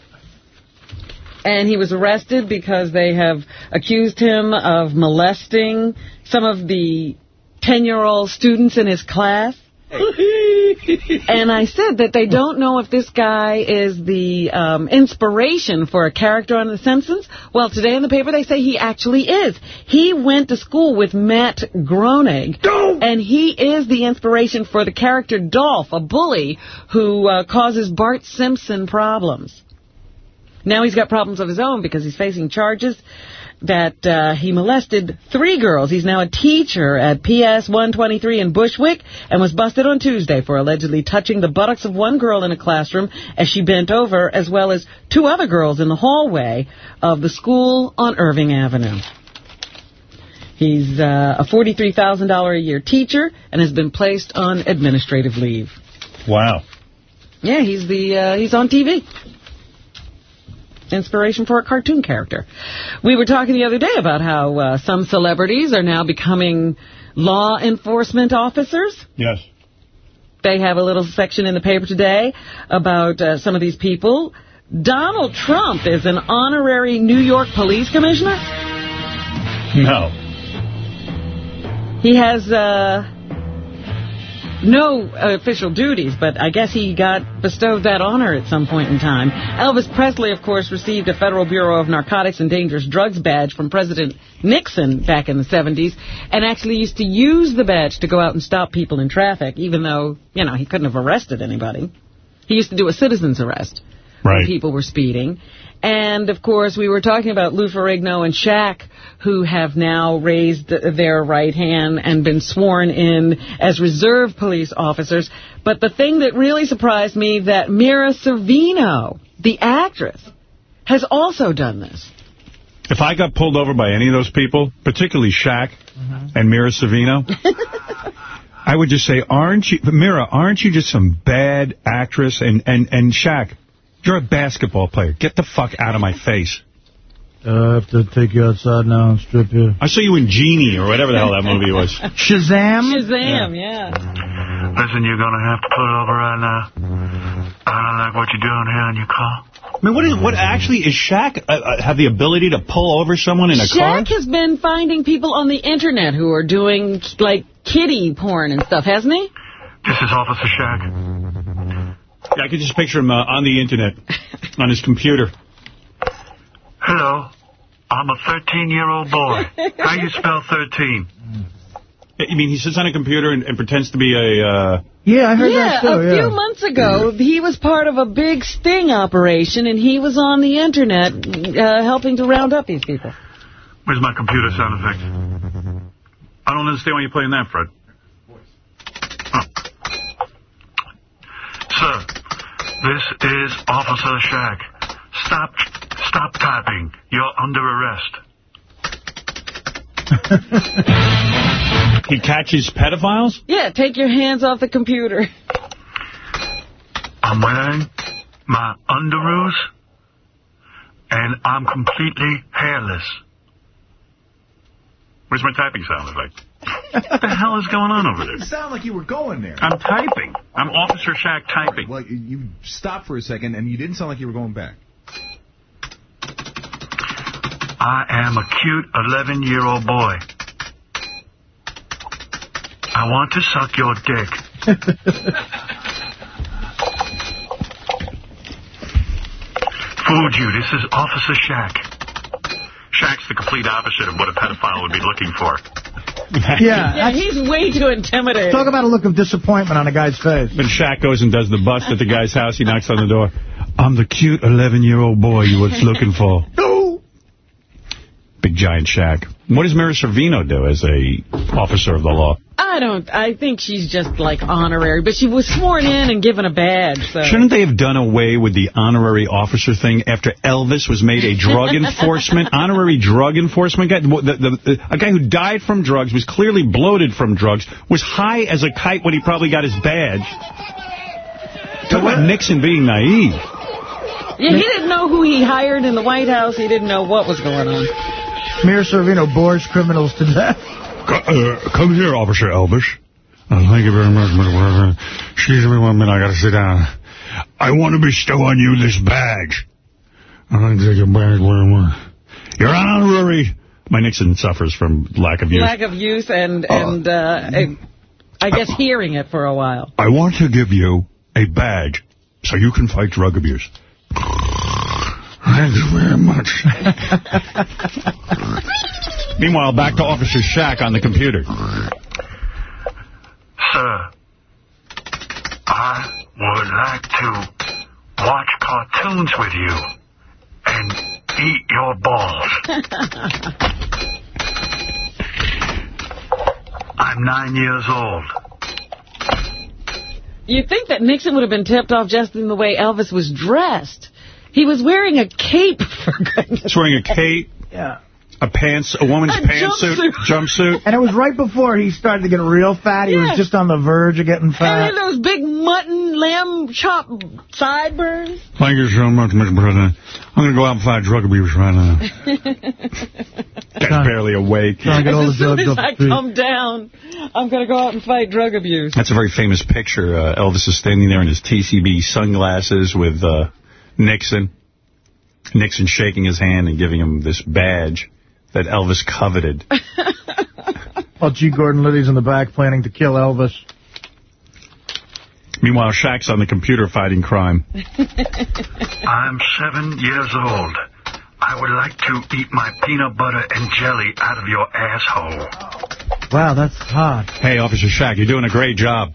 [SPEAKER 2] and he was arrested because they have accused him of molesting some of the 10-year-old students in his class. And I said that they don't know if this guy is the um, inspiration for a character on The Simpsons. Well, today in the paper they say he actually is. He went to school with Matt Groening, and he is the inspiration for the character Dolph, a bully who uh, causes Bart Simpson problems. Now he's got problems of his own because he's facing charges that uh, he molested three girls. He's now a teacher at PS 123 in Bushwick and was busted on Tuesday for allegedly touching the buttocks of one girl in a classroom as she bent over, as well as two other girls in the hallway of the school on Irving Avenue. He's uh, a $43,000 a year teacher and has been placed on administrative leave.
[SPEAKER 1] Wow.
[SPEAKER 2] Yeah, he's the uh, he's on TV. Inspiration for a cartoon character. We were talking the other day about how uh, some celebrities are now becoming law enforcement officers.
[SPEAKER 1] Yes.
[SPEAKER 2] They have a little section in the paper today about uh, some of these people. Donald Trump is an honorary New York police commissioner.
[SPEAKER 1] No.
[SPEAKER 2] He has uh, no official duties, but I guess he got bestowed that honor at some point in time. Elvis Presley, of course, received a Federal Bureau of Narcotics and Dangerous Drugs badge from President Nixon back in the 70s, and actually used to use the badge to go out and stop people in traffic, even though, you know, he couldn't have arrested anybody. He used to do a citizen's arrest when people were speeding. And, of course, we were talking about Lou Ferrigno and Shaq, who have now raised their right hand and been sworn in as reserve police officers. But the thing that really surprised me, that Mira Sorvino, the actress, has also done this.
[SPEAKER 1] If I got pulled over by any of those people, particularly Shaq mm-hmm. and Mira Sorvino, <laughs> I would just say, aren't you, Mira, aren't you just some bad actress? And, and, and Shaq, you're a basketball player. Get the fuck out of my face.
[SPEAKER 3] Uh, I have to take you outside now and strip you.
[SPEAKER 1] I saw you in Genie or whatever the hell that movie was. <laughs>
[SPEAKER 3] Shazam?
[SPEAKER 2] Shazam, yeah.
[SPEAKER 62] Listen, you're going to have to pull over right now. I don't like what you're doing here in your car.
[SPEAKER 1] I mean, what is what actually is Shaq uh, uh, have the ability to pull over someone in a car?
[SPEAKER 2] Shaq has been finding people on the internet who are doing, like, kiddie porn and stuff, hasn't he?
[SPEAKER 62] This is Officer Shaq.
[SPEAKER 1] Yeah, I could just picture him uh, on the internet, on his computer.
[SPEAKER 62] Hello. I'm a 13-year-old boy. How do you spell 13?
[SPEAKER 1] You mean he sits on a computer and, and pretends to be a... Uh...
[SPEAKER 3] Yeah, I heard
[SPEAKER 2] yeah,
[SPEAKER 3] that too,
[SPEAKER 2] a
[SPEAKER 3] yeah.
[SPEAKER 2] A few months ago, he was part of a big sting operation, and he was on the internet uh, helping to round up these people.
[SPEAKER 62] Where's my computer sound effect? I don't understand why you're playing that, Fred. Huh. Sir, this is Officer Shaq. Stop, stop typing. You're under arrest. <laughs>
[SPEAKER 1] he catches pedophiles?
[SPEAKER 2] Yeah, take your hands off the computer.
[SPEAKER 62] I'm wearing my underoos, and I'm completely hairless. Where's my typing sound effect? What the hell is going on over there?
[SPEAKER 5] You
[SPEAKER 62] there?
[SPEAKER 5] sound like you were going there.
[SPEAKER 62] I'm typing. I'm Officer Shaq typing.
[SPEAKER 5] Well, you, you stopped for a second, and you didn't sound like you were going back.
[SPEAKER 62] I am a cute 11-year-old boy. I want to suck your dick. <laughs> Fooled you. This is Officer Shaq. Shaq's the complete opposite of what a pedophile would be looking for.
[SPEAKER 3] Yeah.
[SPEAKER 2] Yeah, he's way too intimidating.
[SPEAKER 3] Talk about a look of disappointment on a guy's face.
[SPEAKER 1] When Shaq goes and does the bust at the guy's house, he knocks on the door. I'm the cute 11-year-old boy you was looking for. <laughs> no! Big giant Shaq. What does Mira Sorvino do as a officer of the law?
[SPEAKER 2] I don't. I think she's just like honorary, but she was sworn in and given a badge. So.
[SPEAKER 1] Shouldn't they have done away with the honorary officer thing after Elvis was made a drug <laughs> enforcement, honorary drug enforcement guy? The, the, the, a guy who died from drugs, was clearly bloated from drugs, was high as a kite when he probably got his badge. Talk about Nixon being naive.
[SPEAKER 2] Yeah, he didn't know who he hired in the White House. He didn't know what was going on.
[SPEAKER 3] Mira Sorvino bores criminals to death.
[SPEAKER 1] Uh, come here, Officer Elvis. Uh, thank you very much, Mr. President. Excuse me one minute, I gotta sit down. I want to bestow on you this badge. I like to take your badge very much. You're honorary. My Nixon suffers from lack of use.
[SPEAKER 2] Lack of use and, and uh, I guess hearing it for a while.
[SPEAKER 1] I want to give you a badge so you can fight drug abuse. Thank you very much. <laughs> Meanwhile, back to Officer Shaq on the computer.
[SPEAKER 62] Sir, I would like to watch cartoons with you and eat your balls. <laughs> I'm nine years old.
[SPEAKER 2] You'd think that Nixon would have been tipped off just in the way Elvis was dressed. He was wearing a cape, for goodness
[SPEAKER 1] He's wearing a cape,
[SPEAKER 3] Yeah.
[SPEAKER 1] A pants, a woman's
[SPEAKER 2] A
[SPEAKER 1] pantsuit,
[SPEAKER 2] jumpsuit.
[SPEAKER 1] jumpsuit.
[SPEAKER 3] And it was right before he started to get real fat. He
[SPEAKER 2] Yeah.
[SPEAKER 3] was just on the verge of getting
[SPEAKER 2] And
[SPEAKER 3] fat.
[SPEAKER 2] then those big mutton lamb chop sideburns.
[SPEAKER 1] Thank you so much, Mr. President. I'm going to go out and fight drug abuse right now. <laughs> Guy's barely awake.
[SPEAKER 3] Trying to get all the <laughs>
[SPEAKER 2] As soon as I
[SPEAKER 3] the
[SPEAKER 2] come down, I'm going to go out and fight drug abuse.
[SPEAKER 1] That's a very famous picture. Uh, Elvis is standing there in his TCB sunglasses with uh, Nixon. Nixon shaking his hand and giving him this badge that Elvis coveted. <laughs>
[SPEAKER 3] While G. Gordon Liddy's in the back planning to kill Elvis.
[SPEAKER 1] Meanwhile, Shaq's on the computer fighting crime. <laughs>
[SPEAKER 62] I'm seven years old. I would like to eat my peanut butter and jelly out of your asshole.
[SPEAKER 3] Wow, that's hot.
[SPEAKER 1] Hey, Officer Shaq, you're doing a great job.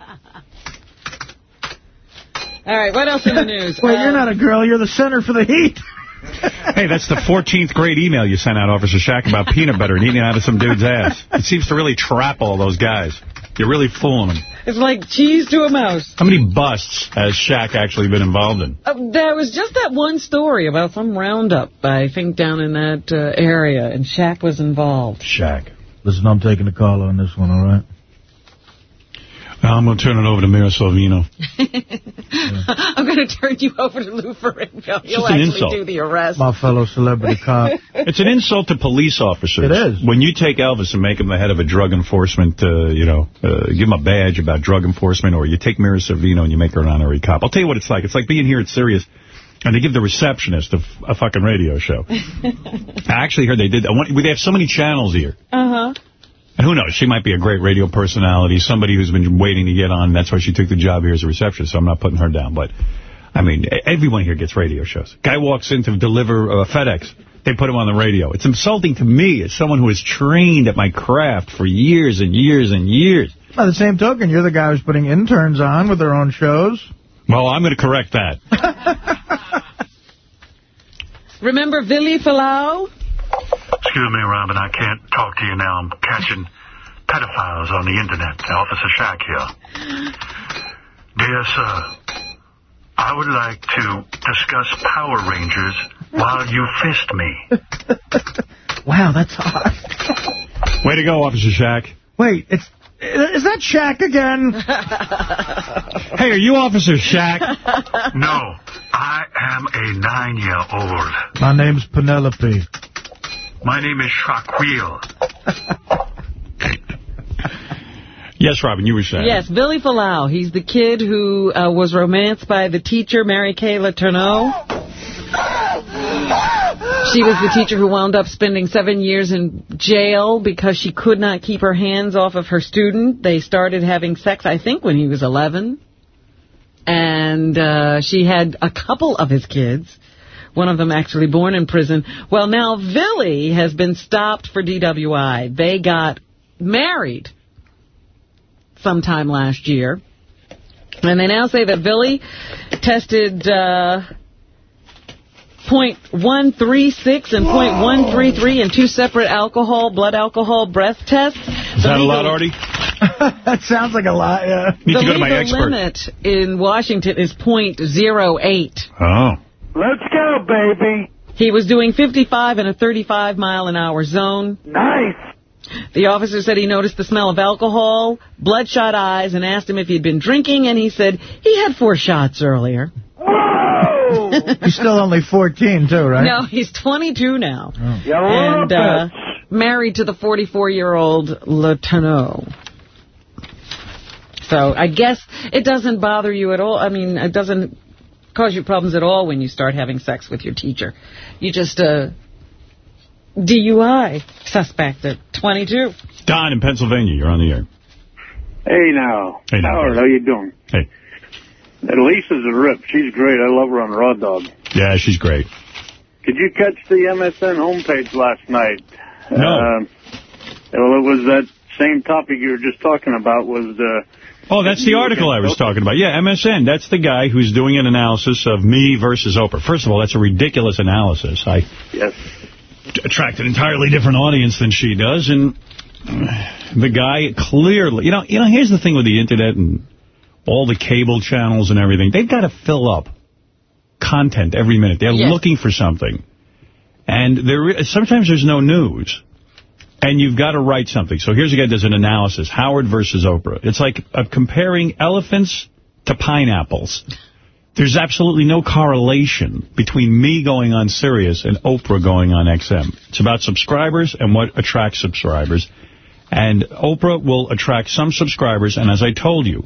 [SPEAKER 2] All right, what else in the news?
[SPEAKER 3] Wait,
[SPEAKER 2] Uh,
[SPEAKER 3] you're not a girl. You're the center for the heat. <laughs> <laughs>
[SPEAKER 1] Hey, that's the 14th grade email you sent out, Officer Shaq, about peanut butter and eating out of some dude's ass. It seems to really trap all those guys. You're really fooling them.
[SPEAKER 2] It's like cheese to a mouse.
[SPEAKER 1] How many busts has Shaq actually been involved in?
[SPEAKER 2] Uh, there was just that one story about some roundup, I think, down in that uh, area, and Shaq was involved.
[SPEAKER 3] Shaq. Listen, I'm taking the call on this one, all right?
[SPEAKER 1] Now I'm going to turn it over to Mira Sorvino. <laughs>
[SPEAKER 2] I'm going to turn you over to Lou Ferrigno. He'll
[SPEAKER 1] an
[SPEAKER 2] actually
[SPEAKER 1] insult.
[SPEAKER 2] do the arrest.
[SPEAKER 3] My fellow celebrity cop. <laughs>
[SPEAKER 1] It's an insult to police officers.
[SPEAKER 3] It is.
[SPEAKER 1] When you take Elvis and make him the head of a drug enforcement, uh, you know, uh, give him a badge about drug enforcement, or you take Mira Sorvino and you make her an honorary cop. I'll tell you what it's like. It's like being here at Sirius, and they give the receptionist a, f- a fucking radio show. <laughs> I actually heard they did. I want, they have so many channels here.
[SPEAKER 2] Uh-huh.
[SPEAKER 1] And who knows, she might be a great radio personality, somebody who's been waiting to get on. That's why she took the job here as a receptionist, so I'm not putting her down. But, I mean, everyone here gets radio shows. Guy walks in to deliver uh, FedEx. They put him on the radio. It's insulting to me as someone who has trained at my craft for years and years and years.
[SPEAKER 3] By the same token, you're the guy who's putting interns on with their own shows.
[SPEAKER 1] Well, I'm going to correct that. <laughs>
[SPEAKER 2] Remember Billy Fualaau?
[SPEAKER 62] Excuse me, Robin, I can't talk to you now. I'm catching pedophiles on the internet. Officer Shaq here. Dear sir, I would like to discuss Power Rangers while you fist me. <laughs>
[SPEAKER 3] Wow, that's hot.
[SPEAKER 1] Way to go, Officer Shaq.
[SPEAKER 3] Wait, it's is that Shaq again? <laughs>
[SPEAKER 1] Hey, are you Officer Shaq?
[SPEAKER 62] No, I am a nine-year-old.
[SPEAKER 3] My name's Penelope.
[SPEAKER 62] My name is Shaquille. <laughs>
[SPEAKER 1] Yes, Robin, you were saying.
[SPEAKER 2] Yes, Billy Fualaau. He's the kid who uh, was romanced by the teacher, Mary Kay Letourneau. She was the teacher who wound up spending seven years in jail because she could not keep her hands off of her student. They started having sex, I think, when he was 11. And uh, she had a couple of his kids. One of them actually born in prison. Well, now Billy has been stopped for DWI. They got married sometime last year. And they now say that Billy tested uh, .136 and .133 in two separate alcohol, blood alcohol breath tests.
[SPEAKER 1] Is that a lot, Artie? <laughs>
[SPEAKER 3] that sounds like a lot, yeah.
[SPEAKER 1] Need
[SPEAKER 2] the
[SPEAKER 1] to go to my
[SPEAKER 2] legal
[SPEAKER 1] expert.
[SPEAKER 2] limit in Washington is .08.
[SPEAKER 1] Oh.
[SPEAKER 31] Let's go, baby.
[SPEAKER 2] He was doing 55 in a 35 mile an hour zone.
[SPEAKER 31] Nice.
[SPEAKER 2] The officer said he noticed the smell of alcohol, bloodshot eyes, and asked him if he'd been drinking, and he said he had four shots earlier. <laughs>
[SPEAKER 3] He's still only 14, too, right?
[SPEAKER 2] No, he's 22 now.
[SPEAKER 31] Yeah,
[SPEAKER 2] and uh, married to the 44-year-old Letourneau. So I guess it doesn't bother you at all. I mean, it doesn't cause you problems at all when you start having sex with your teacher. You just, uh, DUI suspect at 22.
[SPEAKER 1] Don in Pennsylvania, you're on the air.
[SPEAKER 63] Hey now.
[SPEAKER 1] Hey now.
[SPEAKER 63] Howard, how you doing?
[SPEAKER 1] Hey.
[SPEAKER 63] That Lisa's a rip. She's great. I love her on Raw Dog.
[SPEAKER 1] Yeah, she's great.
[SPEAKER 63] Did you catch the MSN homepage last night?
[SPEAKER 1] No.
[SPEAKER 63] Um, well, it was that same topic you were just talking about was the...
[SPEAKER 1] Oh, that's the article I was talking about. Yeah, MSN. That's the guy who's doing an analysis of me versus Oprah. First of all, that's a ridiculous analysis. I
[SPEAKER 63] Yes.
[SPEAKER 1] attract an entirely different audience than she does, and uh, the guy clearly, you know, you know. Here's the thing with the internet and all the cable channels and everything. They've got to fill up content every minute. They're
[SPEAKER 2] Yes.
[SPEAKER 1] looking for something, and there sometimes there's no news. And you've got to write something. So here's again, there's an analysis, Howard versus Oprah. It's like comparing elephants to pineapples. There's absolutely no correlation between me going on Sirius and Oprah going on XM. It's about subscribers and what attracts subscribers. And Oprah will attract some subscribers, and as I told you,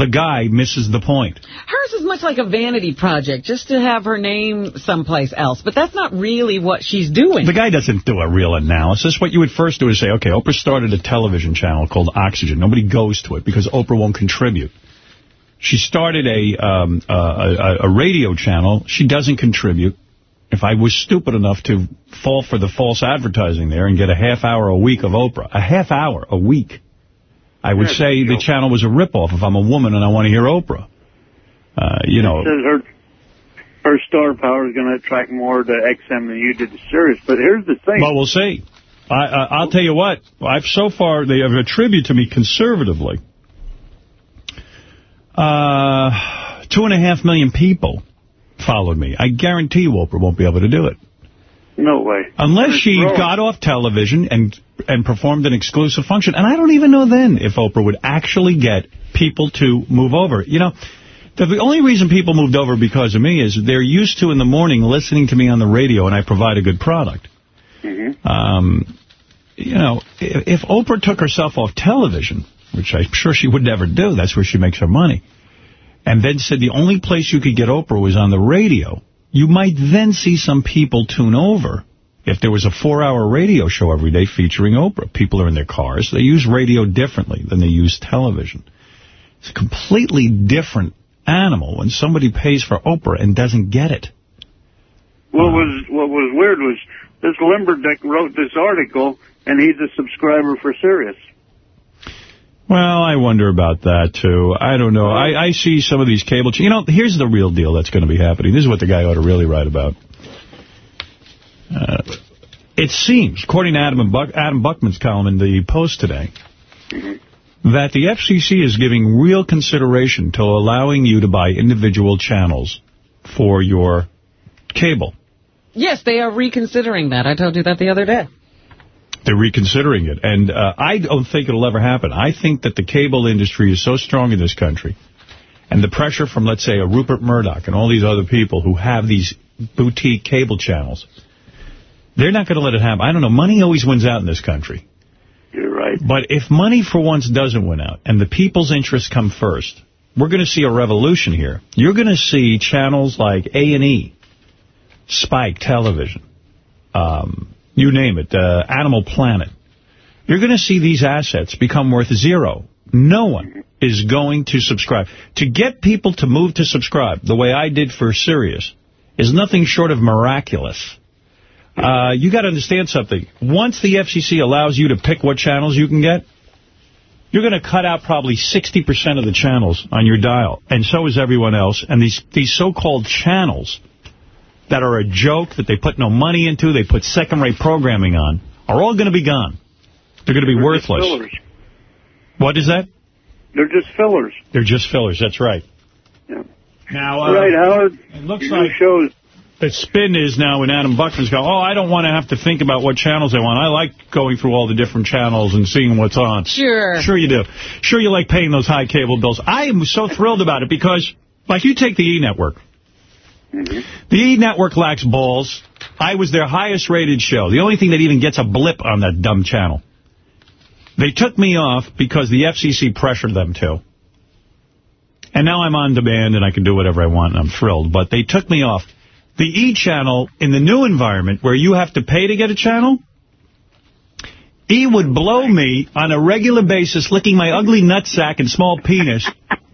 [SPEAKER 1] the guy misses the point.
[SPEAKER 2] Hers is much like a vanity project, just to have her name someplace else. But that's not really what she's doing.
[SPEAKER 1] The guy doesn't do a real analysis. What you would first do is say, okay, Oprah started a television channel called Oxygen. Nobody goes to it because Oprah won't contribute. She started a, um, a, a, a radio channel. She doesn't contribute. If I was stupid enough to fall for the false advertising there and get a half hour a week of Oprah, a half hour a week, I would say the channel was a ripoff if I'm a woman and I want to hear Oprah. Uh, you know,
[SPEAKER 63] says her, her star power is going to attract more to XM than you did to Sirius. But here's the thing.
[SPEAKER 1] Well, we'll see. I, I, I'll tell you what. I've so far they have attributed to me conservatively. Uh, two and a half million people followed me. I guarantee you, Oprah won't be able to do it
[SPEAKER 63] No way.
[SPEAKER 1] unless she got off television and and performed an exclusive function. And I don't even know then if Oprah would actually get people to move over. You know. The only reason people moved over because of me is they're used to in the morning listening to me on the radio and I provide a good product.
[SPEAKER 63] Mm-hmm.
[SPEAKER 1] Um, you know, if, if Oprah took herself off television, which I'm sure she would never do, that's where she makes her money, and then said the only place you could get Oprah was on the radio, you might then see some people tune over. If there was a four-hour radio show every day featuring Oprah, people are in their cars. They use radio differently than they use television. It's a completely different animal when somebody pays for Oprah and doesn't get it.
[SPEAKER 63] What was what was weird was this Limberdick wrote this article, and he's a subscriber for Sirius.
[SPEAKER 1] Well, I wonder about that, too. I don't know. I, I see some of these cable... You know, here's the real deal that's going to be happening. This is what the guy ought to really write about. Uh, it seems, according to Adam, Buck, Adam Buckman's column in the Post today, that the FCC is giving real consideration to allowing you to buy individual channels for your cable.
[SPEAKER 2] Yes, they are reconsidering that. I told you that the other day.
[SPEAKER 1] They're reconsidering it. And uh, I don't think it'll ever happen. I think that the cable industry is so strong in this country, and the pressure from, let's say, a Rupert Murdoch and all these other people who have these boutique cable channels, they're not going to let it happen. I don't know. Money always wins out in this country.
[SPEAKER 63] You're right.
[SPEAKER 1] But if money for once doesn't win out, and the people's interests come first, we're going to see a revolution here. You're going to see channels like A&E, Spike Television, um, you name it, uh, Animal Planet. You're going to see these assets become worth zero. No one is going to subscribe. To get people to move to subscribe, the way I did for Sirius, is nothing short of miraculous. Uh, you got to understand something. Once the FCC allows you to pick what channels you can get, you're going to cut out probably 60% of the channels on your dial, and so is everyone else. And these, these so-called channels that are a joke, that they put no money into, they put second-rate programming on, are all going to be gone. They're going to be
[SPEAKER 63] They're
[SPEAKER 1] worthless.
[SPEAKER 63] Just fillers.
[SPEAKER 1] What is that?
[SPEAKER 63] They're just fillers.
[SPEAKER 1] They're just fillers, that's right.
[SPEAKER 63] Yeah.
[SPEAKER 1] Now, uh,
[SPEAKER 63] right, Howard.
[SPEAKER 1] It looks like
[SPEAKER 63] shows.
[SPEAKER 1] the spin is now when Adam Buckman's going, oh, I don't want to have to think about what channels I want. I like going through all the different channels and seeing what's on.
[SPEAKER 2] Sure.
[SPEAKER 1] Sure you do. Sure you like paying those high cable bills. I am so thrilled about it because, like, you take the E-Network. The E-Network lacks balls. I was their highest-rated show. The only thing that even gets a blip on that dumb channel. They took me off because the FCC pressured them to. And now I'm on demand and I can do whatever I want and I'm thrilled. But they took me off. The E channel in the new environment where you have to pay to get a channel, E would blow me on a regular basis, licking my ugly nutsack and small penis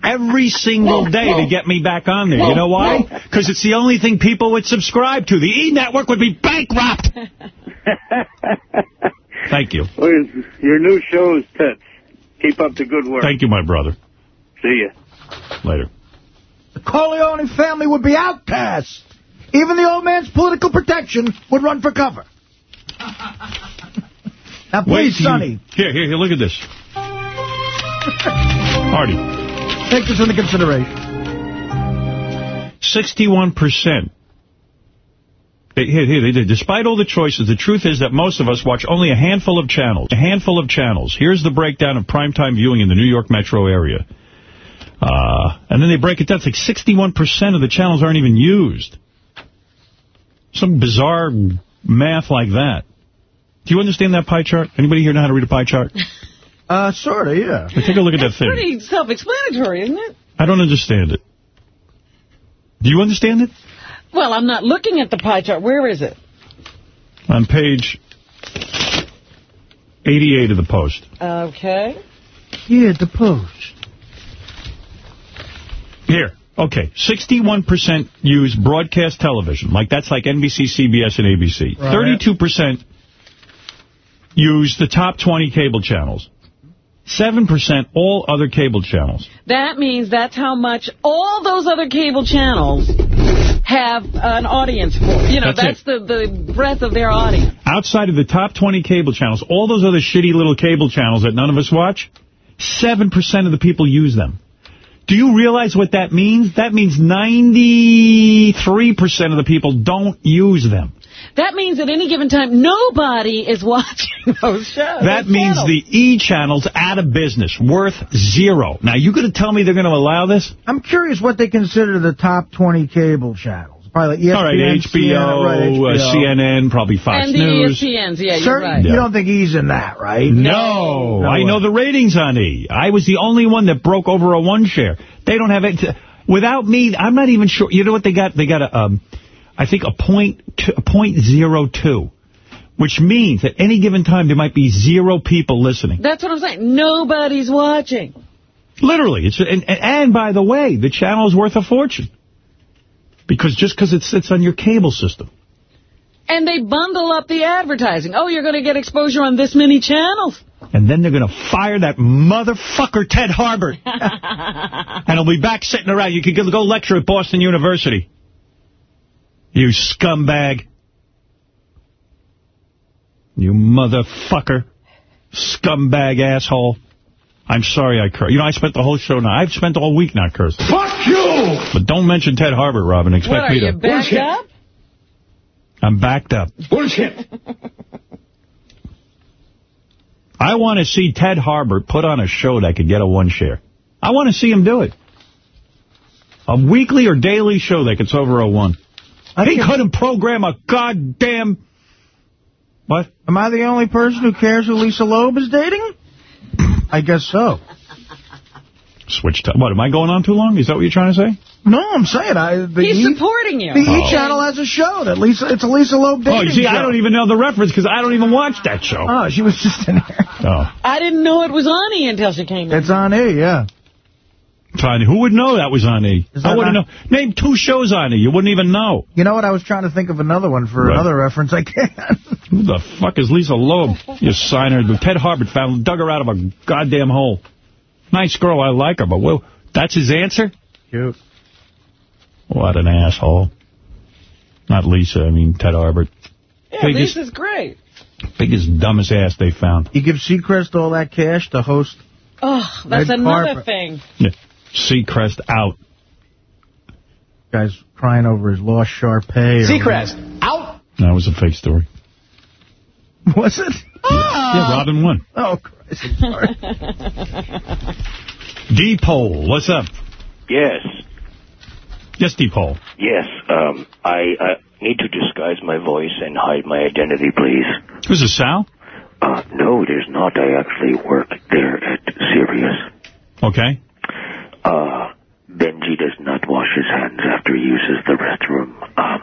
[SPEAKER 1] every single day to get me back on there. You know why? Because it's the only thing people would subscribe to. The E network would be bankrupt. <laughs> Thank you.
[SPEAKER 63] Well, Your new shows, Tits. Keep up the good work.
[SPEAKER 1] Thank you, my brother.
[SPEAKER 63] See ya.
[SPEAKER 1] Later.
[SPEAKER 3] The Corleone family would be outcast. Even the old man's political protection would run for cover. <laughs> now,
[SPEAKER 1] Wait
[SPEAKER 3] please,
[SPEAKER 1] till you-
[SPEAKER 3] Sonny,
[SPEAKER 1] Here, here, here, look at this. <laughs> Artie.
[SPEAKER 3] Take this into consideration.
[SPEAKER 1] 61%. They- Here, here, they did. Despite all the choices, the truth is that most of us watch only a handful of channels. A handful of channels. Here's the breakdown of primetime viewing in the New York metro area. Uh, and then they break it down. It's like 61% of the channels aren't even used. Some bizarre math like that. Do you understand that pie chart? Anybody here know how to read a pie chart? <laughs>
[SPEAKER 3] Uh, sort of, yeah.
[SPEAKER 1] Take a look at that thing.
[SPEAKER 2] Pretty self-explanatory, isn't it?
[SPEAKER 1] I don't understand it. Do you understand it?
[SPEAKER 2] Well, I'm not looking at the pie chart. Where is it?
[SPEAKER 1] On page 88 of the Post.
[SPEAKER 2] Okay.
[SPEAKER 3] Yeah, the post.
[SPEAKER 1] Here. Okay. 61% use broadcast television. Like, that's like NBC, CBS, and ABC.
[SPEAKER 3] Right.
[SPEAKER 1] 32% use the top 20 cable channels. 7% all other cable channels.
[SPEAKER 2] That means that's how much all those other cable channels have an audience for. You know,
[SPEAKER 1] That's
[SPEAKER 2] that's, the, the breadth of their audience.
[SPEAKER 1] Outside of the top 20 cable channels, all those other shitty little cable channels that none of us watch, 7% of the people use them. Do you realize what that means? That means 93% of the people don't use them.
[SPEAKER 2] That means at any given time, nobody is watching <laughs> those shows.
[SPEAKER 1] That
[SPEAKER 2] those
[SPEAKER 1] means
[SPEAKER 2] channels.
[SPEAKER 1] the E channel's out of business, worth zero. Now, you going to tell me they're going to allow this?
[SPEAKER 3] I'm curious what they consider the top 20 cable channels. Probably like ESPN,
[SPEAKER 1] All right, HBO,
[SPEAKER 3] CNN, right,
[SPEAKER 1] Uh, CNN, probably Fox
[SPEAKER 2] and the
[SPEAKER 1] News.
[SPEAKER 2] ESPNs, yeah, you're
[SPEAKER 3] Certain-
[SPEAKER 2] right.
[SPEAKER 3] You don't think he's in that, right?
[SPEAKER 1] No,
[SPEAKER 3] No
[SPEAKER 1] I
[SPEAKER 3] way.
[SPEAKER 1] know the ratings on E. I was the only one that broke over a one share. They don't have it. Without me, I'm not even sure. You know what they got? They got a, um, I think a point, a point zero two, which means at any given time there might be zero people listening.
[SPEAKER 2] That's what I'm saying. Nobody's watching.
[SPEAKER 1] Literally, it's and, and, and by the way, the channel is worth a fortune because just because it sits on your cable system.
[SPEAKER 2] And they bundle up the advertising. Oh, you're going to get exposure on this many channels.
[SPEAKER 1] And then they're going to fire that motherfucker Ted Harbert. <laughs> and he'll be back sitting around. You could go lecture at Boston University. You scumbag. You motherfucker. Scumbag asshole. I'm sorry I cursed. You know, I spent the whole show now. I've spent all week not cursing.
[SPEAKER 31] Fuck you!
[SPEAKER 1] But don't mention Ted Harbert, Robin. Expect
[SPEAKER 2] What, are
[SPEAKER 1] me to...
[SPEAKER 2] you backed up?
[SPEAKER 1] I'm backed up.
[SPEAKER 31] Bullshit!
[SPEAKER 1] I want to see Ted Harbert put on a show that could get a one share. I want to see him do it. A weekly or daily show that gets over a one. He couldn't program a goddamn... What?
[SPEAKER 3] Am I the only person who cares who Lisa Loeb is dating? I guess so.
[SPEAKER 1] Switch to... What, am I going on too long? Is that what you're trying to say?
[SPEAKER 3] No, I'm saying I. The
[SPEAKER 2] He's
[SPEAKER 3] E-
[SPEAKER 2] supporting you.
[SPEAKER 3] The E
[SPEAKER 1] Oh.
[SPEAKER 3] channel has a show that Lisa. It's a Lisa Loeb oh, dating
[SPEAKER 1] Oh, you see,
[SPEAKER 3] show.
[SPEAKER 1] I don't even know the reference because I don't even watch that show.
[SPEAKER 3] Oh, she was just in there.
[SPEAKER 1] Oh.
[SPEAKER 2] I didn't know it was on E until she came in.
[SPEAKER 3] It's on E, yeah.
[SPEAKER 1] Fine. Who would know that was on E?
[SPEAKER 3] Is
[SPEAKER 1] I wouldn't know. Name two shows on E. You wouldn't even know.
[SPEAKER 3] You know what? I was trying to think of another one for
[SPEAKER 1] Right.
[SPEAKER 3] another reference. I can't. <laughs>
[SPEAKER 1] Who the fuck is Lisa Loeb? You signer. Ted Harbert found dug her out of a goddamn hole. Nice girl. I like her, but well, that's his answer?
[SPEAKER 3] Cute.
[SPEAKER 1] What an asshole. Not Lisa. I mean, Ted Harbert.
[SPEAKER 2] Yeah,
[SPEAKER 1] biggest,
[SPEAKER 2] Lisa's great.
[SPEAKER 1] biggest, dumbest ass they found.
[SPEAKER 3] You give Seacrest all that cash to host.
[SPEAKER 2] Oh, that's
[SPEAKER 3] Red
[SPEAKER 2] another
[SPEAKER 3] carpet.
[SPEAKER 2] thing.
[SPEAKER 1] Yeah. Seacrest out.
[SPEAKER 3] Guy's crying over his lost Sharpay. or
[SPEAKER 59] Seacrest, out.
[SPEAKER 1] That was a fake story.
[SPEAKER 3] whatever. <laughs> Was it?
[SPEAKER 1] Yeah, Robin won.
[SPEAKER 3] Oh, Christ. I'm. <laughs>
[SPEAKER 1] D-Pole, what's up?
[SPEAKER 64] Yes,
[SPEAKER 1] Yes, D-Pole.
[SPEAKER 64] yes. Um, I uh, need to disguise my voice and hide my identity, please.
[SPEAKER 1] Who's this, Sal?
[SPEAKER 64] Uh, no, it is not. I actually work there at Sirius.
[SPEAKER 1] Okay.
[SPEAKER 64] Uh, Benji does not wash his hands after he uses the restroom. Um,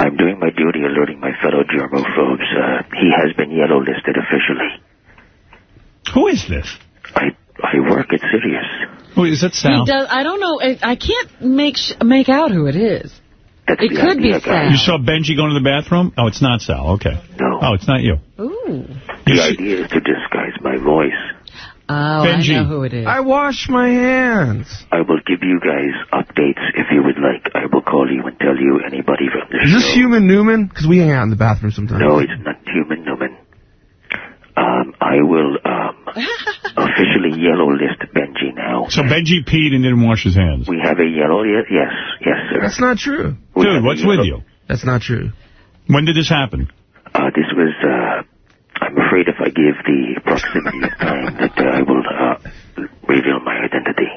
[SPEAKER 64] I'm doing my duty alerting my fellow germophobes. Uh, he has been yellow listed officially.
[SPEAKER 1] Who is this?
[SPEAKER 64] I I work at Sirius.
[SPEAKER 1] Who is that,
[SPEAKER 2] He
[SPEAKER 1] Sal?
[SPEAKER 2] does. I don't know. I I can't make sh make out who it is.
[SPEAKER 64] That's
[SPEAKER 2] It
[SPEAKER 64] the
[SPEAKER 2] could be Sal.
[SPEAKER 1] You saw Benji going to the bathroom? Oh, it's not Sal. Okay.
[SPEAKER 64] No.
[SPEAKER 1] Oh, it's not you.
[SPEAKER 2] Ooh.
[SPEAKER 64] The idea is to disguise my voice.
[SPEAKER 2] Oh,
[SPEAKER 1] Benji.
[SPEAKER 2] I know who it is.
[SPEAKER 59] I wash my hands.
[SPEAKER 64] I will give you guys updates if you would like. I will call you and tell you anybody from the
[SPEAKER 59] Is
[SPEAKER 64] show.
[SPEAKER 59] this Human Newman? Because we hang out in the bathroom sometimes.
[SPEAKER 64] No, it's not human Newman. Um, I will um, <laughs> officially yellow list Benji now.
[SPEAKER 1] So Benji peed and didn't wash his hands.
[SPEAKER 64] We have a yellow, yes, yes, yes, sir.
[SPEAKER 59] That's not true.
[SPEAKER 64] We
[SPEAKER 1] Dude, what's with you?
[SPEAKER 59] That's not true.
[SPEAKER 1] When did this happen?
[SPEAKER 64] Uh, this was, uh, I'm afraid if I give the proximity of time that uh, I will uh, reveal my identity.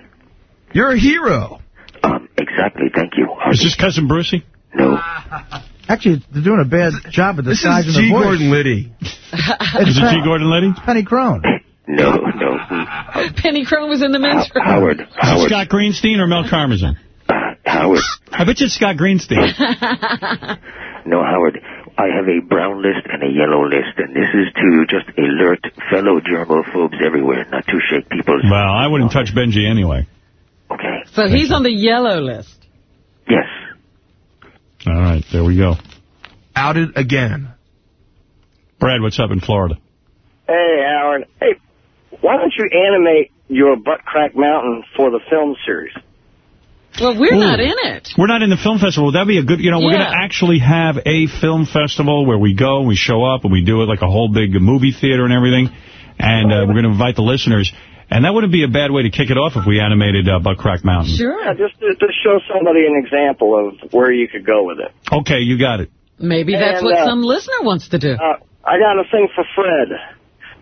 [SPEAKER 59] You're a hero.
[SPEAKER 64] Um, exactly, thank you.
[SPEAKER 1] Is this Cousin Brucey?
[SPEAKER 64] No. <laughs>
[SPEAKER 3] Actually, they're doing a bad job of
[SPEAKER 59] This
[SPEAKER 3] disguising
[SPEAKER 59] is
[SPEAKER 3] the
[SPEAKER 59] G.
[SPEAKER 3] voice.
[SPEAKER 59] Gordon Liddy.
[SPEAKER 1] Is it G. Gordon Liddy?
[SPEAKER 3] Penny Crone. <laughs>
[SPEAKER 64] No, no. <laughs>
[SPEAKER 2] Penny Crone was in the men's room.
[SPEAKER 64] Howard,
[SPEAKER 1] Is it
[SPEAKER 64] Howard,
[SPEAKER 1] Scott Greenstein or Mel Karmazin?
[SPEAKER 64] uh, Howard.
[SPEAKER 1] I bet you it's Scott Greenstein.
[SPEAKER 64] No, Howard. I have a brown list and a yellow list, and this is to just alert fellow germophobes everywhere, not to shake people's...
[SPEAKER 1] Well, I wouldn't touch Benji anyway.
[SPEAKER 64] Okay.
[SPEAKER 2] So he's on the yellow list.
[SPEAKER 64] Yes.
[SPEAKER 1] All right, there we go.
[SPEAKER 59] Outed again.
[SPEAKER 1] Brad, what's up in Florida?
[SPEAKER 10] Hey, Howard. Hey, why don't you animate your Butt Crack Mountain for the film series?
[SPEAKER 2] Well, we're
[SPEAKER 1] Ooh.
[SPEAKER 2] not in it.
[SPEAKER 1] We're not in the film festival. That'd be a good, you know, we're going to actually have a film festival where we go and we show up and we do it like a whole big movie theater and everything. And uh, we're going to invite the listeners. And that wouldn't be a bad way to kick it off if we animated uh, Butt Crack Mountain.
[SPEAKER 2] Sure.
[SPEAKER 10] Yeah, just to, to show somebody an example of where you could go with it.
[SPEAKER 1] Okay, you got it.
[SPEAKER 2] Maybe that's
[SPEAKER 10] And,
[SPEAKER 2] what
[SPEAKER 10] uh,
[SPEAKER 2] some listener wants to do.
[SPEAKER 10] Uh, I got a thing for Fred.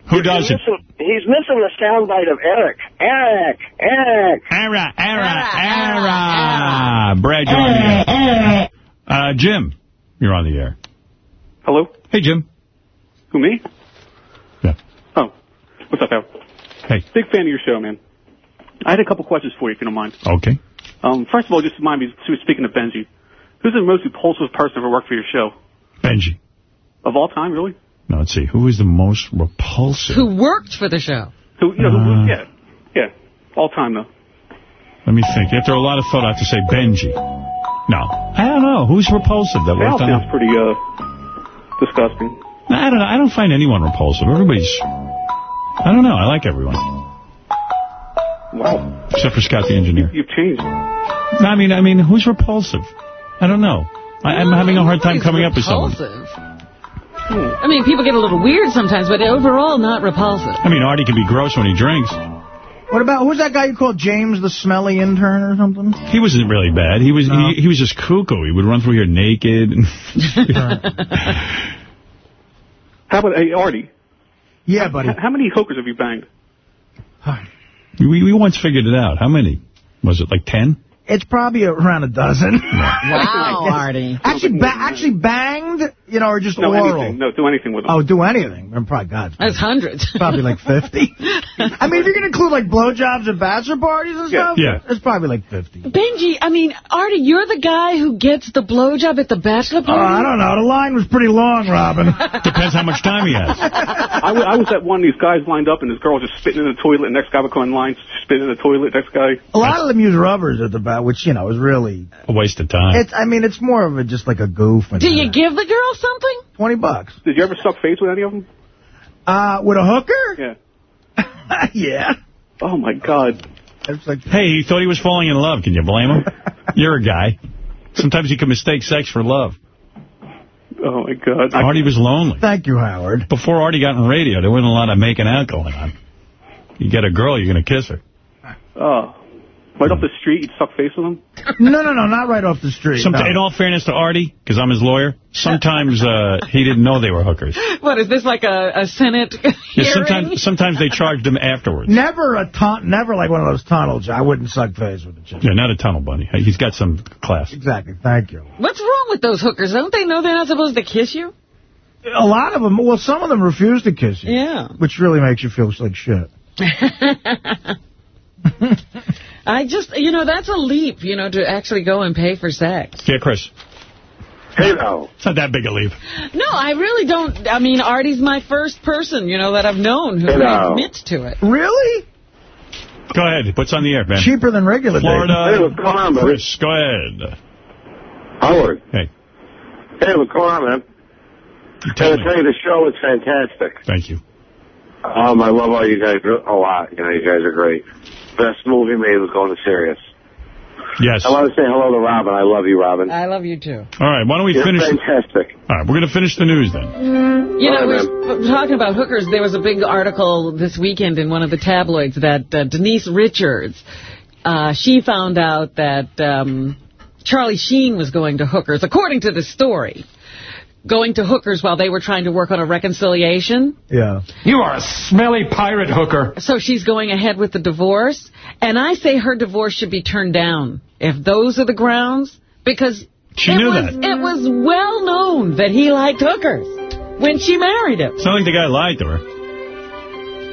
[SPEAKER 1] Who
[SPEAKER 10] He's
[SPEAKER 1] does it?
[SPEAKER 10] missing, he's missing the soundbite of Eric. Eric, Eric.
[SPEAKER 1] Era, era, era. Brad, you're on the air. Uh, Jim, you're on the air.
[SPEAKER 65] Hello?
[SPEAKER 1] Hey, Jim.
[SPEAKER 65] Who, me?
[SPEAKER 1] Yeah.
[SPEAKER 65] Oh, what's up, Al?
[SPEAKER 1] Hey.
[SPEAKER 65] Big fan of your show, man. I had a couple questions for you, if you don't mind.
[SPEAKER 1] Okay.
[SPEAKER 65] Um, first of all, just remind me, speaking of Benji, who's the most repulsive person ever worked for your show?
[SPEAKER 1] Benji.
[SPEAKER 65] Of all time, really?
[SPEAKER 1] No, let's see. Who is the most repulsive?
[SPEAKER 2] Who worked for the show?
[SPEAKER 65] Who, you know, who,
[SPEAKER 1] Uh,
[SPEAKER 65] yeah. Yeah. All time, though.
[SPEAKER 1] Let me think. After a lot of thought, I have to say Benji. No. I don't know. Who's repulsive that
[SPEAKER 65] Al
[SPEAKER 1] worked on
[SPEAKER 65] sounds
[SPEAKER 1] it?
[SPEAKER 65] pretty, uh, disgusting.
[SPEAKER 1] I don't know. I don't find anyone repulsive. Everybody's... I don't know. I like everyone.
[SPEAKER 65] Wow.
[SPEAKER 1] Except for Scott the engineer.
[SPEAKER 65] You've changed.
[SPEAKER 1] No, I mean, I mean, who's repulsive? I don't know. I, I'm having a hard time
[SPEAKER 2] He's
[SPEAKER 1] coming up with someone.
[SPEAKER 2] Repulsive. I mean, people get a little weird sometimes, but overall not repulsive.
[SPEAKER 1] I mean, Artie can be gross when he drinks.
[SPEAKER 3] What about, who's that guy you called James the Smelly Intern or something?
[SPEAKER 1] He wasn't really bad. He was he, he was just cuckoo. He would run through here naked. And <laughs>
[SPEAKER 65] How about, hey, Artie?
[SPEAKER 3] Yeah, buddy.
[SPEAKER 65] How many hookers have you banged?
[SPEAKER 1] We, we once figured it out. How many? Was it like 10?
[SPEAKER 3] It's probably around a dozen. <laughs>
[SPEAKER 2] Wow, Artie.
[SPEAKER 3] Actually, ba actually banged, you know, or just
[SPEAKER 65] No,
[SPEAKER 3] oral?
[SPEAKER 65] anything. No, do anything with oh, them.
[SPEAKER 3] Oh, do anything. I'm probably God.
[SPEAKER 2] That's hundreds.
[SPEAKER 3] Probably like 50. <laughs> I mean, if you're going to include like blowjobs at bachelor parties and
[SPEAKER 1] Yeah.
[SPEAKER 3] stuff,
[SPEAKER 1] Yeah.
[SPEAKER 3] it's probably like 50.
[SPEAKER 2] Benji, I mean, Artie, you're the guy who gets the blowjob at the bachelor
[SPEAKER 3] Oh,
[SPEAKER 2] party?
[SPEAKER 3] I don't know. The line was pretty long, Robin. <laughs>
[SPEAKER 1] Depends how much time he has.
[SPEAKER 65] I, I was at one of these guys lined up, and this girl was just spitting in the toilet. Next guy would come in line, spitting in the toilet. Next guy.
[SPEAKER 3] A lot of them use rubbers at the back, which, you know, is really...
[SPEAKER 1] A waste of time.
[SPEAKER 3] It's. I mean, it's more of a just like a goof. And,
[SPEAKER 2] Do you give the girl something?
[SPEAKER 3] 20 bucks.
[SPEAKER 65] Did you ever suck face with any of them?
[SPEAKER 3] Uh, with a hooker?
[SPEAKER 65] Yeah. <laughs>
[SPEAKER 3] yeah.
[SPEAKER 65] Oh my God.
[SPEAKER 3] It's like,
[SPEAKER 1] Hey, he thought he was falling in love. Can you blame him? <laughs> You're a guy. Sometimes you can mistake sex for love.
[SPEAKER 65] Oh my God.
[SPEAKER 1] Artie was lonely.
[SPEAKER 3] Thank you, Howard.
[SPEAKER 1] Before Artie got in radio, there wasn't a lot of making out going on. You get a girl, you're going to kiss her.
[SPEAKER 65] Oh. Right off the street, you'd suck face with them? <laughs>
[SPEAKER 3] no, no, no, not right off the street.
[SPEAKER 1] Some,
[SPEAKER 3] no.
[SPEAKER 1] In all fairness to Artie, because I'm his lawyer, sometimes uh, he didn't know they were hookers.
[SPEAKER 2] What, is this like a, a Senate
[SPEAKER 1] Yeah, <laughs>
[SPEAKER 2] hearing?
[SPEAKER 1] sometimes, sometimes they charged him afterwards.
[SPEAKER 3] Never a ton, never like one of those tunnels. I wouldn't suck face with a chick.
[SPEAKER 1] Yeah, not a tunnel bunny. He's got some class.
[SPEAKER 3] Exactly. Thank you.
[SPEAKER 2] What's wrong with those hookers? Don't they know they're not supposed to kiss you?
[SPEAKER 3] A lot of them, well, some of them refuse to kiss you.
[SPEAKER 2] Yeah.
[SPEAKER 3] Which really makes you feel like shit. <laughs>
[SPEAKER 2] I just, you know, that's a leap, you know, to actually go and pay for sex.
[SPEAKER 1] Yeah, Chris.
[SPEAKER 66] Hey, now.
[SPEAKER 1] It's not that big a leap.
[SPEAKER 2] No, I really don't. I mean, Artie's my first person, you know, that I've known who
[SPEAKER 66] Hello.
[SPEAKER 2] admits to it.
[SPEAKER 3] Really?
[SPEAKER 1] Go ahead. What's on the air, Ben?
[SPEAKER 3] Cheaper than regular
[SPEAKER 1] Florida.
[SPEAKER 66] Hey, what's going on, buddy?
[SPEAKER 1] Chris, go ahead.
[SPEAKER 66] Howard.
[SPEAKER 1] Hey.
[SPEAKER 66] Hey, what's going on, man?
[SPEAKER 1] You
[SPEAKER 66] I
[SPEAKER 1] tell
[SPEAKER 66] gotta
[SPEAKER 1] me.
[SPEAKER 66] tell you, the show is fantastic.
[SPEAKER 1] Thank you.
[SPEAKER 66] Um, I love all you guys a lot. You know, you guys are great. Best movie made was going to Sirius.
[SPEAKER 1] Yes.
[SPEAKER 66] I want to say hello to Robin. I love you, Robin.
[SPEAKER 2] I love you, too.
[SPEAKER 1] All right, why don't we
[SPEAKER 66] You're
[SPEAKER 1] finish?
[SPEAKER 66] fantastic.
[SPEAKER 1] All right, we're going to finish the news then.
[SPEAKER 2] You know,
[SPEAKER 66] All right,
[SPEAKER 2] we're talking about hookers. There was a big article this weekend in one of the tabloids that uh, Denise Richards, uh, she found out that um, Charlie Sheen was going to hookers, according to the story. Going to hookers while they were trying to work on a reconciliation.
[SPEAKER 3] Yeah.
[SPEAKER 67] You are a smelly pirate hooker.
[SPEAKER 2] So she's going ahead with the divorce. And I say her divorce should be turned down if those are the grounds. Because
[SPEAKER 1] She
[SPEAKER 2] it
[SPEAKER 1] knew
[SPEAKER 2] was,
[SPEAKER 1] that.
[SPEAKER 2] it was well known that he liked hookers when she married him.
[SPEAKER 1] It's not like the guy lied to her.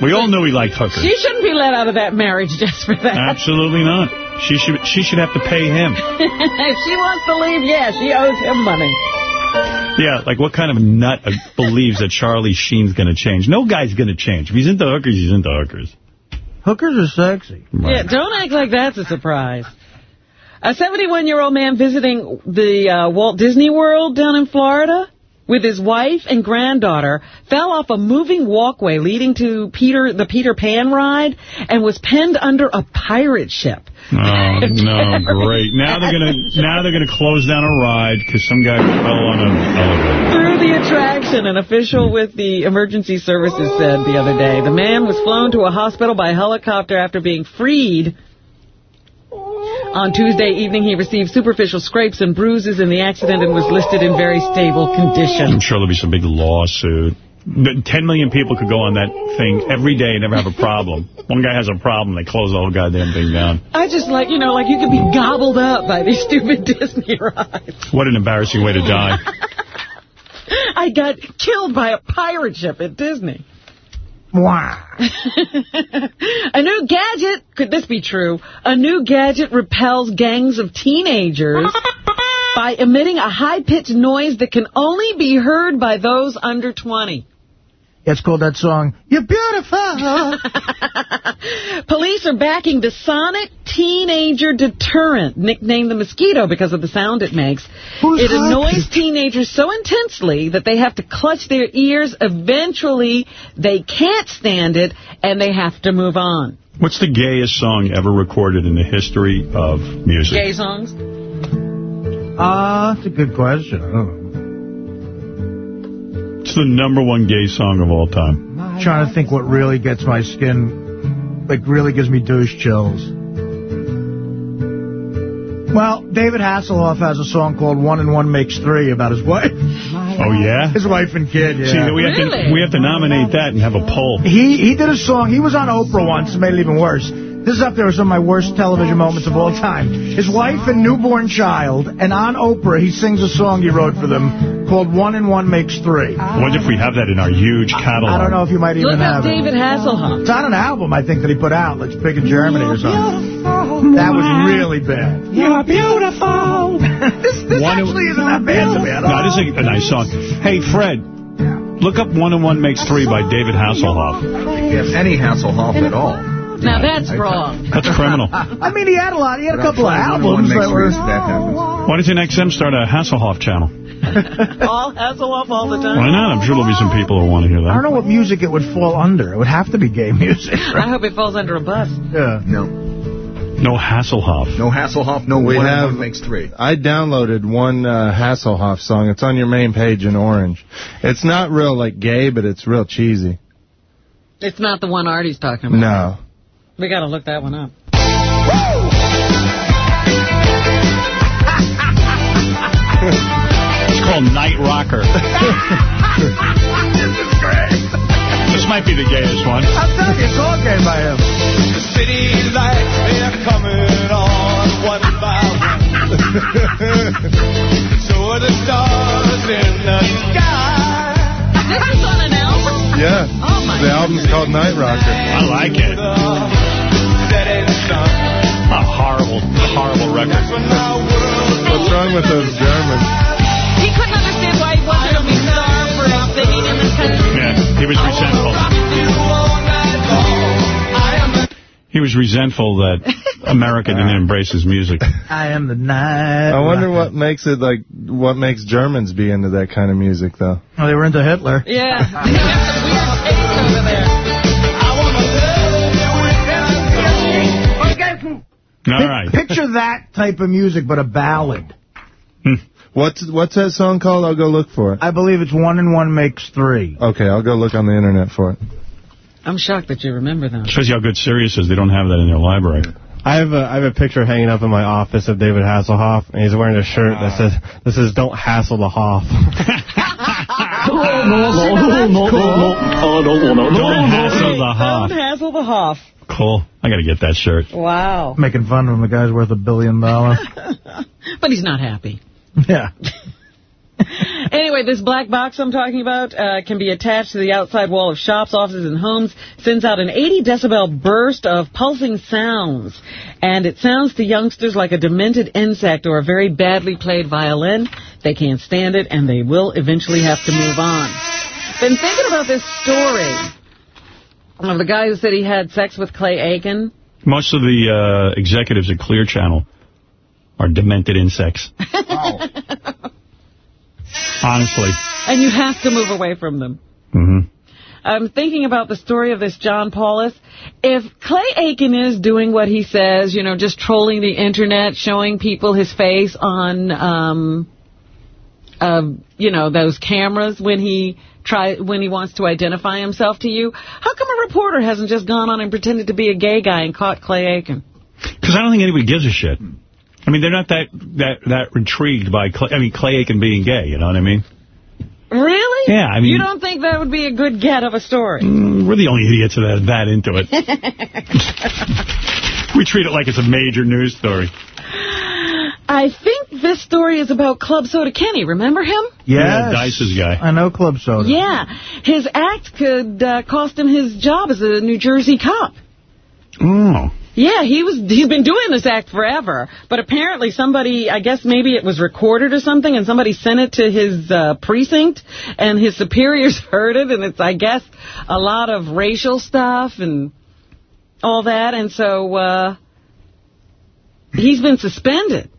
[SPEAKER 1] We all knew he liked hookers.
[SPEAKER 2] She shouldn't be let out of that marriage <laughs> just for that.
[SPEAKER 1] Absolutely not. She should she should have to pay him. <laughs>
[SPEAKER 2] if she wants to leave, yeah, she owes him money.
[SPEAKER 1] Yeah, like what kind of nut uh, believes that Charlie Sheen's going to change? No guy's going to change. If he's into hookers, he's into hookers.
[SPEAKER 3] Hookers are sexy.
[SPEAKER 2] Yeah, don't act like that's a surprise. A 71-year-old man visiting the uh, Walt Disney World down in Florida with his wife and granddaughter fell off a moving walkway leading to Peter the Peter Pan ride and was penned under a pirate ship.
[SPEAKER 1] Oh <laughs> no, great! Now they're gonna now they're gonna close down a ride because some guy fell on an elevator.
[SPEAKER 2] Through the attraction, an official with the emergency services said the other day. The man was flown to a hospital by helicopter after being freed. On Tuesday evening, he received superficial scrapes and bruises in the accident and was listed in very stable condition.
[SPEAKER 1] I'm sure there'll be some big lawsuit. 10 million people could go on that thing every day and never have a problem. One guy has a problem, they close the whole goddamn thing down.
[SPEAKER 2] I just like, you know, like you could be gobbled up by these stupid <laughs> Disney rides.
[SPEAKER 1] What an embarrassing way to die. <laughs>
[SPEAKER 2] I got killed by a pirate ship at Disney. <laughs> A new gadget, could this be true? A new gadget repels gangs of teenagers by emitting a high-pitched noise that can only be heard by those under 20.
[SPEAKER 3] It's called that song, You're Beautiful. <laughs>
[SPEAKER 2] Police are backing the Sonic Teenager Deterrent, nicknamed the Mosquito because of the sound it makes. it annoys teenagers so intensely that they have to clutch their ears. Eventually, they can't stand it, and they have to move on.
[SPEAKER 1] What's the gayest song ever recorded in the history of music?
[SPEAKER 2] Gay songs?
[SPEAKER 3] Ah, uh, that's a good question.
[SPEAKER 1] It's the number one gay song of all time.
[SPEAKER 3] I'm trying to think what really gets my skin, like really gives me douche chills. Well, David Hasselhoff has a song called One and One Makes Three about his wife.
[SPEAKER 1] Oh, yeah?
[SPEAKER 3] His wife and kid, yeah.
[SPEAKER 1] See, we have, to, we have to nominate that and have a poll.
[SPEAKER 3] He he did a song. He was on Oprah once. It made it even worse. This is up there with some of my worst television moments of all time. His wife and newborn child, and on Oprah, he sings a song he wrote for them called One and One Makes Three.
[SPEAKER 1] I wonder if we have that in our huge catalog.
[SPEAKER 3] I don't know if you might even
[SPEAKER 2] Look
[SPEAKER 3] have
[SPEAKER 2] up David
[SPEAKER 3] it.
[SPEAKER 2] Hasselhoff.
[SPEAKER 3] It's on an album, I think, that he put out. It's big in Germany or something. That was really bad.
[SPEAKER 68] You're beautiful. <laughs>
[SPEAKER 3] this this
[SPEAKER 1] One-
[SPEAKER 3] actually isn't that bad to me at all.
[SPEAKER 1] No, this is a, a nice song. Hey, Fred, look up One and One Makes Three by David Hasselhoff.
[SPEAKER 5] If any Hasselhoff at all.
[SPEAKER 2] Now that's wrong.
[SPEAKER 1] That's criminal. <laughs>
[SPEAKER 3] I mean, he had a lot. He had a couple of albums that were.
[SPEAKER 5] that.
[SPEAKER 1] Why doesn't XM start a Hasselhoff channel? <laughs>
[SPEAKER 2] all Hasselhoff all the time.
[SPEAKER 1] Why not? I'm sure there'll be some people who want to hear that.
[SPEAKER 3] I don't know what music it would fall under. It would have to be gay music.
[SPEAKER 2] I hope it falls under a bus.
[SPEAKER 3] Yeah.
[SPEAKER 5] No.
[SPEAKER 1] No Hasselhoff.
[SPEAKER 5] No Hasselhoff, no
[SPEAKER 69] We
[SPEAKER 5] one and
[SPEAKER 69] have-
[SPEAKER 5] makes three.
[SPEAKER 69] I downloaded one uh, Hasselhoff song. It's on your main page in orange. It's not real like gay, but it's real cheesy.
[SPEAKER 2] It's not the one Artie's talking about.
[SPEAKER 69] No.
[SPEAKER 2] We got to look that one up.
[SPEAKER 1] It's called Night Rocker. this might be the gayest one.
[SPEAKER 3] I'm telling you, it's all gay by him.
[SPEAKER 68] The city lights, they're coming on one by one. so are the stars in the sky.
[SPEAKER 2] This is on an album?
[SPEAKER 69] Yeah.
[SPEAKER 2] Oh, my
[SPEAKER 69] the album's called Night Rocker.
[SPEAKER 1] I like it.
[SPEAKER 68] Setting sun.
[SPEAKER 1] A horrible, horrible record.
[SPEAKER 69] What's wrong with those Germans?
[SPEAKER 2] He couldn't understand why he wasn't a big star for his singing in this country.
[SPEAKER 1] Yeah, he was resentful. He was resentful that America didn't embrace his music.
[SPEAKER 3] I am the night.
[SPEAKER 69] I wonder what makes it like what makes Germans be into that kind of music though.
[SPEAKER 3] Oh, they were into Hitler.
[SPEAKER 2] Yeah. <laughs> They have some weird taste over there.
[SPEAKER 1] All
[SPEAKER 3] Pic-
[SPEAKER 1] right.
[SPEAKER 3] Picture that type of music, but a ballad. Hmm.
[SPEAKER 69] What's what's that song called? I'll go look for it.
[SPEAKER 3] I believe it's one and one makes three.
[SPEAKER 69] Okay, I'll go look on the internet for it.
[SPEAKER 2] I'm shocked that you remember that.
[SPEAKER 1] Shows you how good Sirius is. They don't have that in their library.
[SPEAKER 56] I have a I have a picture hanging up in my office of David Hasselhoff, and he's wearing a shirt that says "This is Don't Hassle the Hoff." <laughs>
[SPEAKER 1] Don't hassle the Hoff.
[SPEAKER 2] Don't hassle the Hoff.
[SPEAKER 1] Cool. I got to get that shirt.
[SPEAKER 2] Wow.
[SPEAKER 3] Making fun of him. The guy's worth a billion dollars. <laughs>
[SPEAKER 2] But he's not happy.
[SPEAKER 3] yeah. <laughs>
[SPEAKER 2] Anyway, this black box I'm talking about uh, can be attached to the outside wall of shops, offices, and homes. Sends out an 80 decibel burst of pulsing sounds. And it sounds to youngsters like a demented insect or a very badly played violin. They can't stand it, and they will eventually have to move on. Been thinking about this story of the guy who said he had sex with Clay Aiken.
[SPEAKER 1] Most of the uh, executives at Clear Channel are demented insects. <laughs> <laughs> Honestly.
[SPEAKER 2] And you have to move away from them.
[SPEAKER 1] hmm
[SPEAKER 2] I'm thinking about the story of this John Paulus. If Clay Aiken is doing what he says, you know, just trolling the internet, showing people his face on, um, uh, you know, those cameras when he try when he wants to identify himself to you, how come a reporter hasn't just gone on and pretended to be a gay guy and caught Clay Aiken?
[SPEAKER 1] Because I don't think anybody gives a shit. I mean, they're not that that that intrigued by Clay, I mean, Clay Aiken being gay, you know what I mean?
[SPEAKER 2] Really?
[SPEAKER 1] Yeah, I mean-
[SPEAKER 2] You don't think that would be a good get of a story?
[SPEAKER 1] Mm, We're the only idiots that are that into it. <laughs> <laughs> we treat it like it's a major news story. <laughs>
[SPEAKER 2] I think this story is about Club Soda Kenny. Remember him?
[SPEAKER 1] Yeah, Dice's guy.
[SPEAKER 3] I know Club Soda.
[SPEAKER 2] Yeah. His act could uh, cost him his job as a New Jersey cop.
[SPEAKER 1] Oh.
[SPEAKER 2] Yeah, he was. He's been doing this act forever, but apparently somebody, I guess maybe it was recorded or something, and somebody sent it to his uh, precinct, and his superiors <laughs> heard it, and it's, I guess, a lot of racial stuff and all that, and so uh, he's been suspended.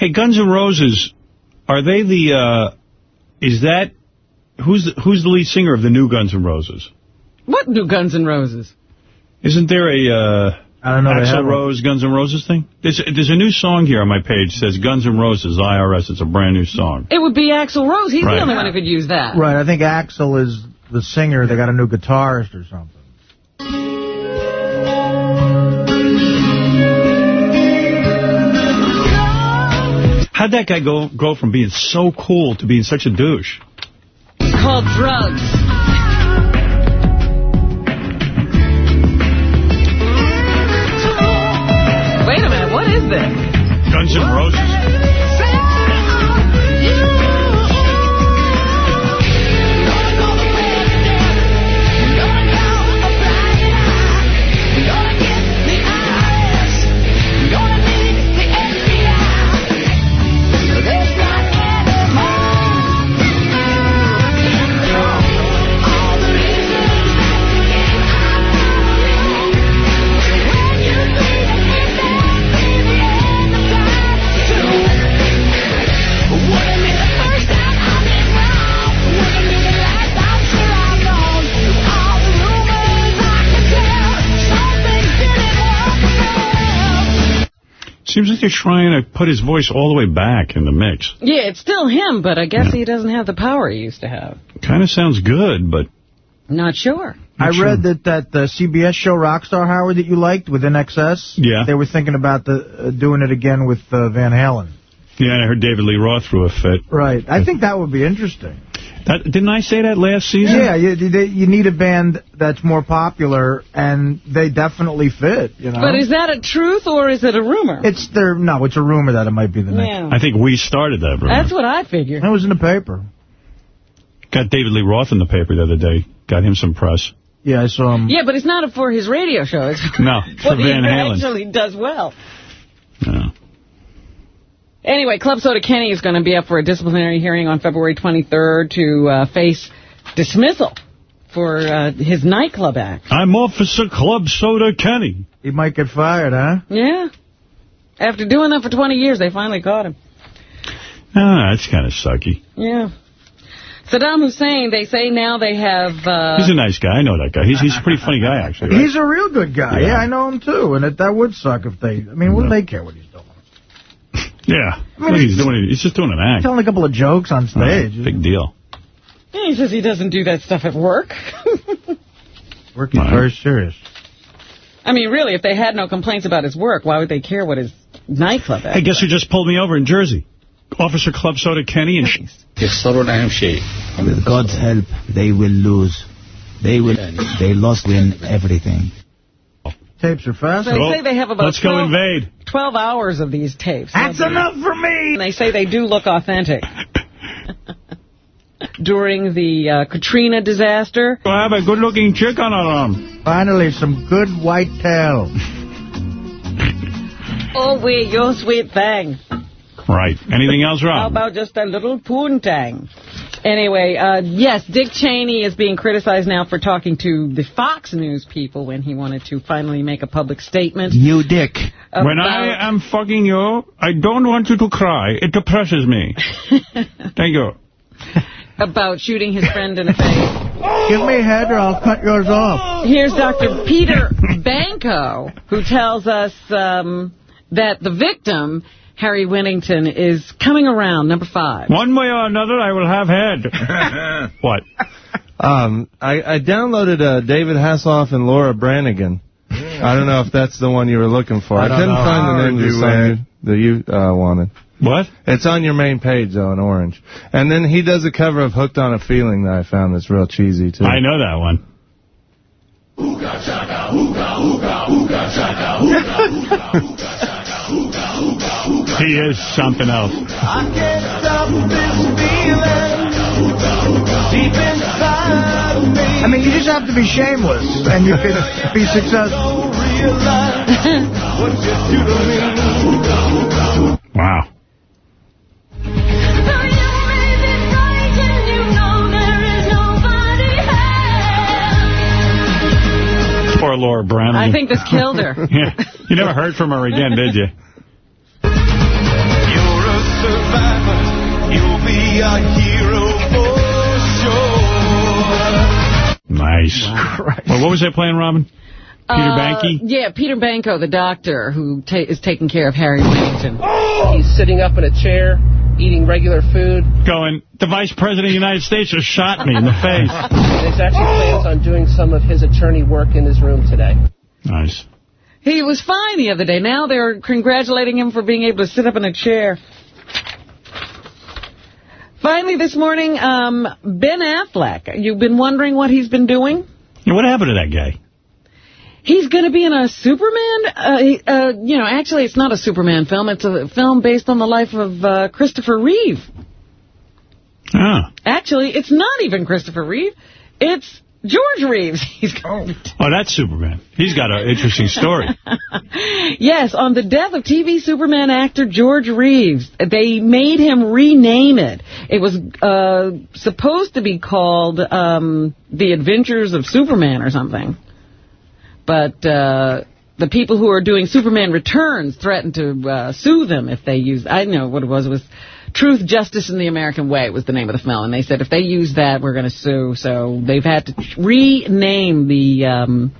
[SPEAKER 1] Hey, Guns N' Roses, are they the, uh, is that, who's the, who's the lead singer of the new Guns N' Roses?
[SPEAKER 2] What new Guns N' Roses?
[SPEAKER 1] Isn't there a, uh,
[SPEAKER 3] I don't know. they
[SPEAKER 1] Axl. Rose, Guns N' Roses thing? There's, there's a new song here on my page says Guns N' Roses, IRS. It's a brand new song.
[SPEAKER 2] It would be Axl Rose. He's
[SPEAKER 1] Right.
[SPEAKER 2] the only one who could use that.
[SPEAKER 3] Right, I think Axl is the singer. They got a new guitarist or something.
[SPEAKER 1] How'd that guy go go from being so cool to being such a douche?
[SPEAKER 2] It's called drugs. Wait a minute, what is this?
[SPEAKER 1] Guns N' Roses. Seems like they're trying to put his voice all the way back in the mix.
[SPEAKER 2] Yeah, it's still him, but I guess he doesn't have the power he used to have.
[SPEAKER 1] Kind of sounds good, but...
[SPEAKER 2] Not sure.
[SPEAKER 3] I read that that the CBS show Rockstar Howard that you liked with INXS.
[SPEAKER 1] Yeah.
[SPEAKER 3] They were thinking about the uh, doing it again with uh, Van Halen.
[SPEAKER 1] Yeah, and I heard David Lee Roth threw a fit.
[SPEAKER 3] Right. I think that would be interesting.
[SPEAKER 1] That, didn't I say that last season?
[SPEAKER 3] Yeah, you, you you need a band that's more popular, and they definitely fit. You know.
[SPEAKER 2] But is that a truth or is it a rumor?
[SPEAKER 3] It's there. No, it's a rumor that it might be the next.
[SPEAKER 2] Yeah.
[SPEAKER 1] I think we started that rumor.
[SPEAKER 2] That's what I figured.
[SPEAKER 3] It was in the paper.
[SPEAKER 1] Got David Lee Roth in the paper the other day. Got him some press.
[SPEAKER 3] Yeah, I saw him.
[SPEAKER 2] Yeah, but it's not for his radio show. It's
[SPEAKER 1] No, <laughs> for
[SPEAKER 2] he
[SPEAKER 1] Van Halen.
[SPEAKER 2] actually does well.
[SPEAKER 1] Yeah.
[SPEAKER 2] Anyway, Club Soda Kenny is going to be up for a disciplinary hearing on February 23rd to uh, face dismissal for uh, his nightclub act.
[SPEAKER 1] I'm Officer Club Soda Kenny.
[SPEAKER 3] He might get fired, huh?
[SPEAKER 2] Yeah. After doing that for 20 years, they finally caught him.
[SPEAKER 1] Ah, that's kind of sucky.
[SPEAKER 2] Yeah. Saddam Hussein, they say now they have... Uh,
[SPEAKER 1] He's a nice guy. I know that guy. He's he's a pretty funny guy, actually. Right?
[SPEAKER 3] He's a real good guy.
[SPEAKER 1] Yeah.
[SPEAKER 3] Yeah, I know him too. And it, that would suck if they. I mean, what do they care what he's doing?
[SPEAKER 1] Yeah.
[SPEAKER 3] I mean,
[SPEAKER 1] he's doing. He's just doing an act.
[SPEAKER 3] Telling a couple of jokes on stage.
[SPEAKER 1] Oh, big deal.
[SPEAKER 2] he says he doesn't do that stuff at work. <laughs>
[SPEAKER 3] Working very serious.
[SPEAKER 2] I mean, really, if they had no complaints about his work, why would they care what his nightclub act
[SPEAKER 1] Hey, guess who just pulled me over in Jersey? Officer Club Soda Kenny and.
[SPEAKER 70] With God's help, they will lose. They will. They lost win everything.
[SPEAKER 3] Tapes are fast.
[SPEAKER 2] They say they have about
[SPEAKER 1] Let's go
[SPEAKER 2] 12
[SPEAKER 1] invade.
[SPEAKER 2] 12 hours of these tapes.
[SPEAKER 3] That's enough for me.
[SPEAKER 2] And they say they do look authentic. <laughs> During the uh, Katrina disaster,
[SPEAKER 1] We'll have a good-looking chick on our arm.
[SPEAKER 3] Finally, some good white tail. <laughs>
[SPEAKER 2] oh, we your sweet thing.
[SPEAKER 1] Right. Anything else,
[SPEAKER 2] wrong?
[SPEAKER 1] How
[SPEAKER 2] about just a little poontang? Anyway, uh, yes, Dick Cheney is being criticized now for talking to the Fox News people when he wanted to finally make a public statement.
[SPEAKER 70] You dick.
[SPEAKER 1] When I am fucking you, I don't want you to cry. It depresses me. <laughs> Thank you.
[SPEAKER 2] about shooting his friend in the face.
[SPEAKER 3] Give me a head or I'll cut yours off.
[SPEAKER 2] Here's Dr. Peter Banko, who tells us um, that the victim, Harry Whittington, is coming around, number five.
[SPEAKER 1] One way or another, I will have head. <laughs> what?
[SPEAKER 69] Um, I, I downloaded uh, David Hasselhoff and Laura Branigan. I don't know if that's the one you were looking for.
[SPEAKER 3] I
[SPEAKER 69] I, couldn't
[SPEAKER 3] know.
[SPEAKER 69] find the name of the
[SPEAKER 3] you,
[SPEAKER 69] song that you uh, wanted.
[SPEAKER 1] What?
[SPEAKER 69] It's on your main page, though, in orange. And then he does a cover of Hooked on a Feeling that I found that's real cheesy, too.
[SPEAKER 1] I know that one. He is something else.
[SPEAKER 68] I can't stop this feeling deep inside of me.
[SPEAKER 3] I mean, you just have to be shameless, and you can be successful.
[SPEAKER 68] Realize <laughs> what you do to me.
[SPEAKER 1] Wow. Poor Laura Brown.
[SPEAKER 2] I think this killed her. <laughs>
[SPEAKER 1] yeah. You never heard from her again, did you?
[SPEAKER 68] You're a survivor. You'll be a hero for sure.
[SPEAKER 1] Nice. Well, what was that playing, Robin? Peter
[SPEAKER 2] Uh,
[SPEAKER 1] Banky?
[SPEAKER 2] Yeah, Peter Banko, the doctor who ta is taking care of Harry Whittington.
[SPEAKER 71] He's sitting up in a chair, eating regular food.
[SPEAKER 1] Going, the Vice President of the United States just shot me in the face.
[SPEAKER 71] And he's actually plans on doing some of his attorney work in his room today.
[SPEAKER 1] Nice.
[SPEAKER 2] He was fine the other day. Now they're congratulating him for being able to sit up in a chair. Finally, this morning, um, Ben Affleck. You've been wondering what he's been doing?
[SPEAKER 1] Yeah, What happened to that guy?
[SPEAKER 2] He's going to be in a Superman, uh, uh, you know, actually it's not a Superman film. It's a film based on the life of uh, Christopher Reeve.
[SPEAKER 1] Ah.
[SPEAKER 2] Actually, it's not even Christopher Reeve. It's George Reeves. <laughs> He's going
[SPEAKER 1] Oh, that's Superman. He's got an interesting story. <laughs>
[SPEAKER 2] Yes, on the death of TV Superman actor George Reeves, they made him rename it. It was uh, supposed to be called um, The Adventures of Superman or something. But uh, the people who are doing Superman Returns threatened to uh, sue them if they used, I know what it was, it was Truth, Justice, and the American Way was the name of the film. And they said if they use that, we're going to sue. So they've had to rename the... Um,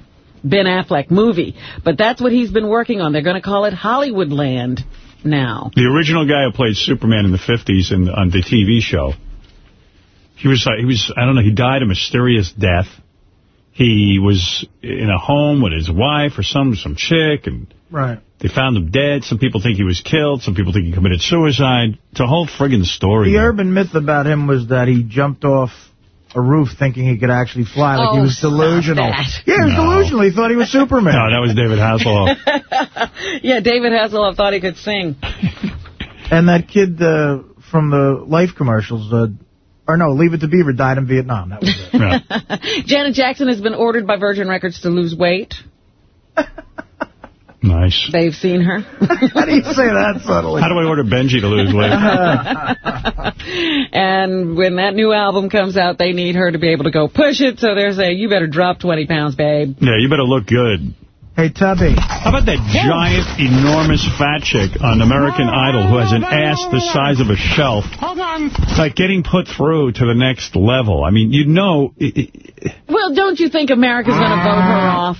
[SPEAKER 2] Ben Affleck movie. But that's what he's been working on. They're going to call it Hollywoodland now.
[SPEAKER 1] The original guy who played Superman in the 50s in, on the TV show, he was, he was, I don't know, he died a mysterious death. He was in a home with his wife or some some chick, and
[SPEAKER 3] Right.
[SPEAKER 1] they found him dead. Some people think he was killed. Some people think he committed suicide. It's a whole friggin' story.
[SPEAKER 3] The
[SPEAKER 1] man.
[SPEAKER 3] urban myth about him was that he jumped off a roof thinking he could actually fly. Like he
[SPEAKER 2] Oh,
[SPEAKER 3] was delusional. Yeah, he was
[SPEAKER 1] No.
[SPEAKER 3] delusional. He thought he was <laughs> Superman.
[SPEAKER 1] No, that was David Hasselhoff. <laughs>
[SPEAKER 2] yeah, David Hasselhoff thought he could sing.
[SPEAKER 3] And that kid uh, from the Life commercials, uh, or no, Leave It to Beaver, died in Vietnam. That was it. <laughs>
[SPEAKER 2] Janet Jackson has been ordered by Virgin Records to lose weight. <laughs>
[SPEAKER 1] Nice.
[SPEAKER 2] They've seen her. <laughs>
[SPEAKER 3] How do you say that subtly?
[SPEAKER 1] How do I order Benji to lose weight?
[SPEAKER 2] and when that new album comes out, they need her to be able to go push it. So they're saying, you better drop 20 pounds, babe.
[SPEAKER 1] yeah, you better look good.
[SPEAKER 3] Hey, Tubby.
[SPEAKER 1] How about that giant, enormous fat chick on American Idol who has an ass the size of a shelf?
[SPEAKER 2] Hold on.
[SPEAKER 1] It's like getting put through to the next level. I mean, you know... It, it,
[SPEAKER 2] Well, don't you think America's going to ah. vote her off?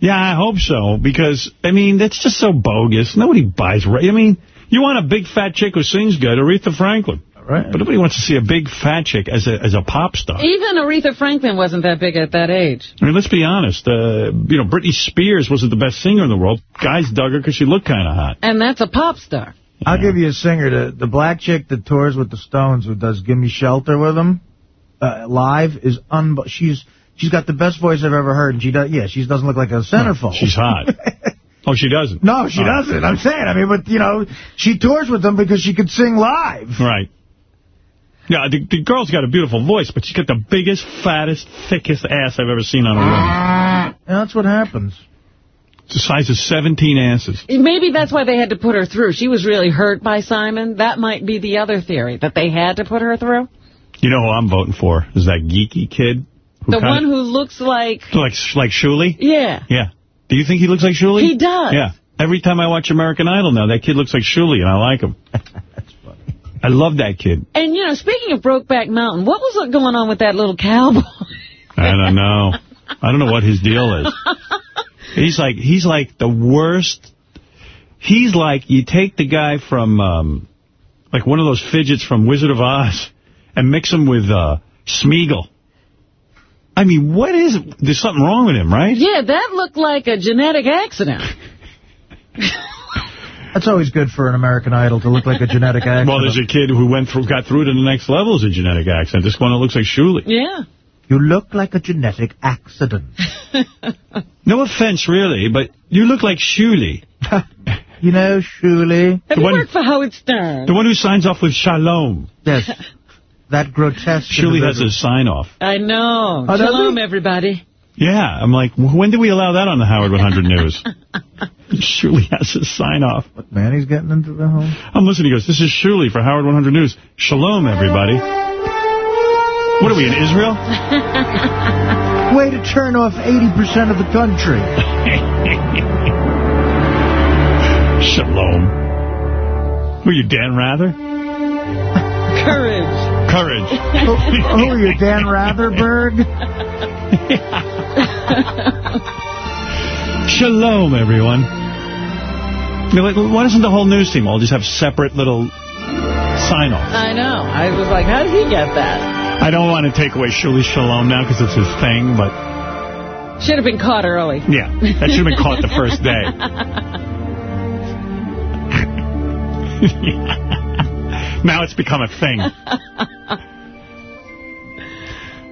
[SPEAKER 1] yeah, I hope so, because, I mean, that's just so bogus. Nobody buys... ra- I mean, you want a big fat chick who sings good, Aretha Franklin.
[SPEAKER 3] Right.
[SPEAKER 1] But nobody wants to see a big fat chick as a as a pop star.
[SPEAKER 2] Even Aretha Franklin wasn't that big at that age.
[SPEAKER 1] I mean, let's be honest. Uh, you know, Britney Spears wasn't the best singer in the world. Guys dug her because she looked kind of hot.
[SPEAKER 2] And that's a pop star.
[SPEAKER 3] I'll give you a singer. The, the black chick that tours with the Stones, who does "Give Me Shelter" with them, uh, live is un. She's she's got the best voice I've ever heard, and she does. Yeah, she doesn't look like a centerfold.
[SPEAKER 1] She's hot. <laughs> oh, she doesn't.
[SPEAKER 3] No, she
[SPEAKER 1] Oh.
[SPEAKER 3] doesn't. I'm saying. I mean, but you know, she tours with them because she could sing live.
[SPEAKER 1] Right. Yeah, the, the girl's got a beautiful voice, but she's got the biggest, fattest, thickest ass I've ever seen on a woman.
[SPEAKER 3] Yeah, that's what happens.
[SPEAKER 1] It's the size of 17 asses.
[SPEAKER 2] Maybe that's why they had to put her through. She was really hurt by Simon. That might be the other theory, that they had to put her through.
[SPEAKER 1] You know who I'm voting for? Is that geeky kid?
[SPEAKER 2] The
[SPEAKER 1] kinda-
[SPEAKER 2] one who looks like...
[SPEAKER 1] Like, like Shuli?
[SPEAKER 2] Yeah.
[SPEAKER 1] Yeah. Do you think he looks like Shuli?
[SPEAKER 2] He does.
[SPEAKER 1] Yeah. Every time I watch American Idol now, that kid looks like Shuli, and I like him. <laughs> I love that kid.
[SPEAKER 2] And, you know, speaking of Brokeback Mountain, what was going on with that little cowboy?
[SPEAKER 1] I don't know. I don't know what his deal is. <laughs> He's like he's like the worst. He's like you take the guy from um, like one of those fidgets from Wizard of Oz and mix him with uh, Smeagol. I mean, what is there's something wrong with him, right?
[SPEAKER 2] Yeah, that looked like a genetic accident. <laughs>
[SPEAKER 3] That's always good for an American Idol to look like a genetic <laughs> accident.
[SPEAKER 1] Well, there's a kid who went through, got through to the next level as a genetic accident. This one that looks like Shuli.
[SPEAKER 2] Yeah.
[SPEAKER 3] You look like a genetic accident. <laughs>
[SPEAKER 1] No offense, really, but you look like Shuli. <laughs>
[SPEAKER 3] you know, Shuli.
[SPEAKER 2] Have you worked for Howard Stern?
[SPEAKER 1] The one who signs off with Shalom.
[SPEAKER 3] Yes. That grotesque.
[SPEAKER 1] Shuli has a sign off.
[SPEAKER 2] I know.
[SPEAKER 3] Oh,
[SPEAKER 2] Shalom, everybody.
[SPEAKER 1] Yeah, I'm like, when do we allow that on the Howard 100 News? <laughs> Shirley has a sign off.
[SPEAKER 3] What, man, he's getting into the home?
[SPEAKER 1] I'm listening. He goes, this is Shirley for Howard 100 News. Shalom, everybody. What are we, in Israel? <laughs>
[SPEAKER 3] Way to turn off 80% of the country. <laughs>
[SPEAKER 1] Shalom. Were you Dan Rather?
[SPEAKER 2] Courage.
[SPEAKER 1] Courage.
[SPEAKER 3] who, who are you, Dan Ratherberg? <laughs>
[SPEAKER 1] Shalom, everyone. You know, like, Why doesn't the whole news team all just have separate little sign-offs?
[SPEAKER 2] I know. I was like, how did he get that?
[SPEAKER 1] I don't want to take away Shuli Shalom now because it's his thing, but
[SPEAKER 2] Should have been caught early.
[SPEAKER 1] yeah, that should have been caught the first day. <laughs> <laughs> Now it's become a thing.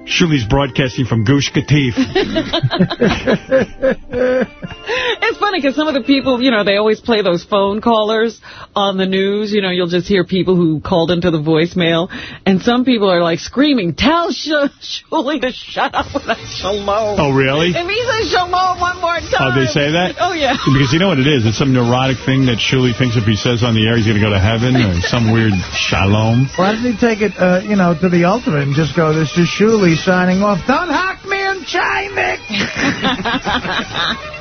[SPEAKER 1] Shuli's broadcasting from Gush Katif. <laughs>
[SPEAKER 2] It's funny because some of the people, you know, they always play those phone callers on the news. You know, you'll just hear people who called into the voicemail. And some people are like screaming, tell Sh Shuli to shut up with that shalom.
[SPEAKER 1] Oh, really?
[SPEAKER 2] If he says shalom one more time.
[SPEAKER 1] Oh, they say that?
[SPEAKER 2] Oh, yeah. <laughs>
[SPEAKER 1] Because you know what it is? It's some neurotic thing that Shuli thinks if he says on the air he's going to go to heaven or some weird shalom.
[SPEAKER 3] Why doesn't he take it, uh, you know, to the ultimate and just go, this is Shuli signing off. Don't hack me and Chimik! <laughs>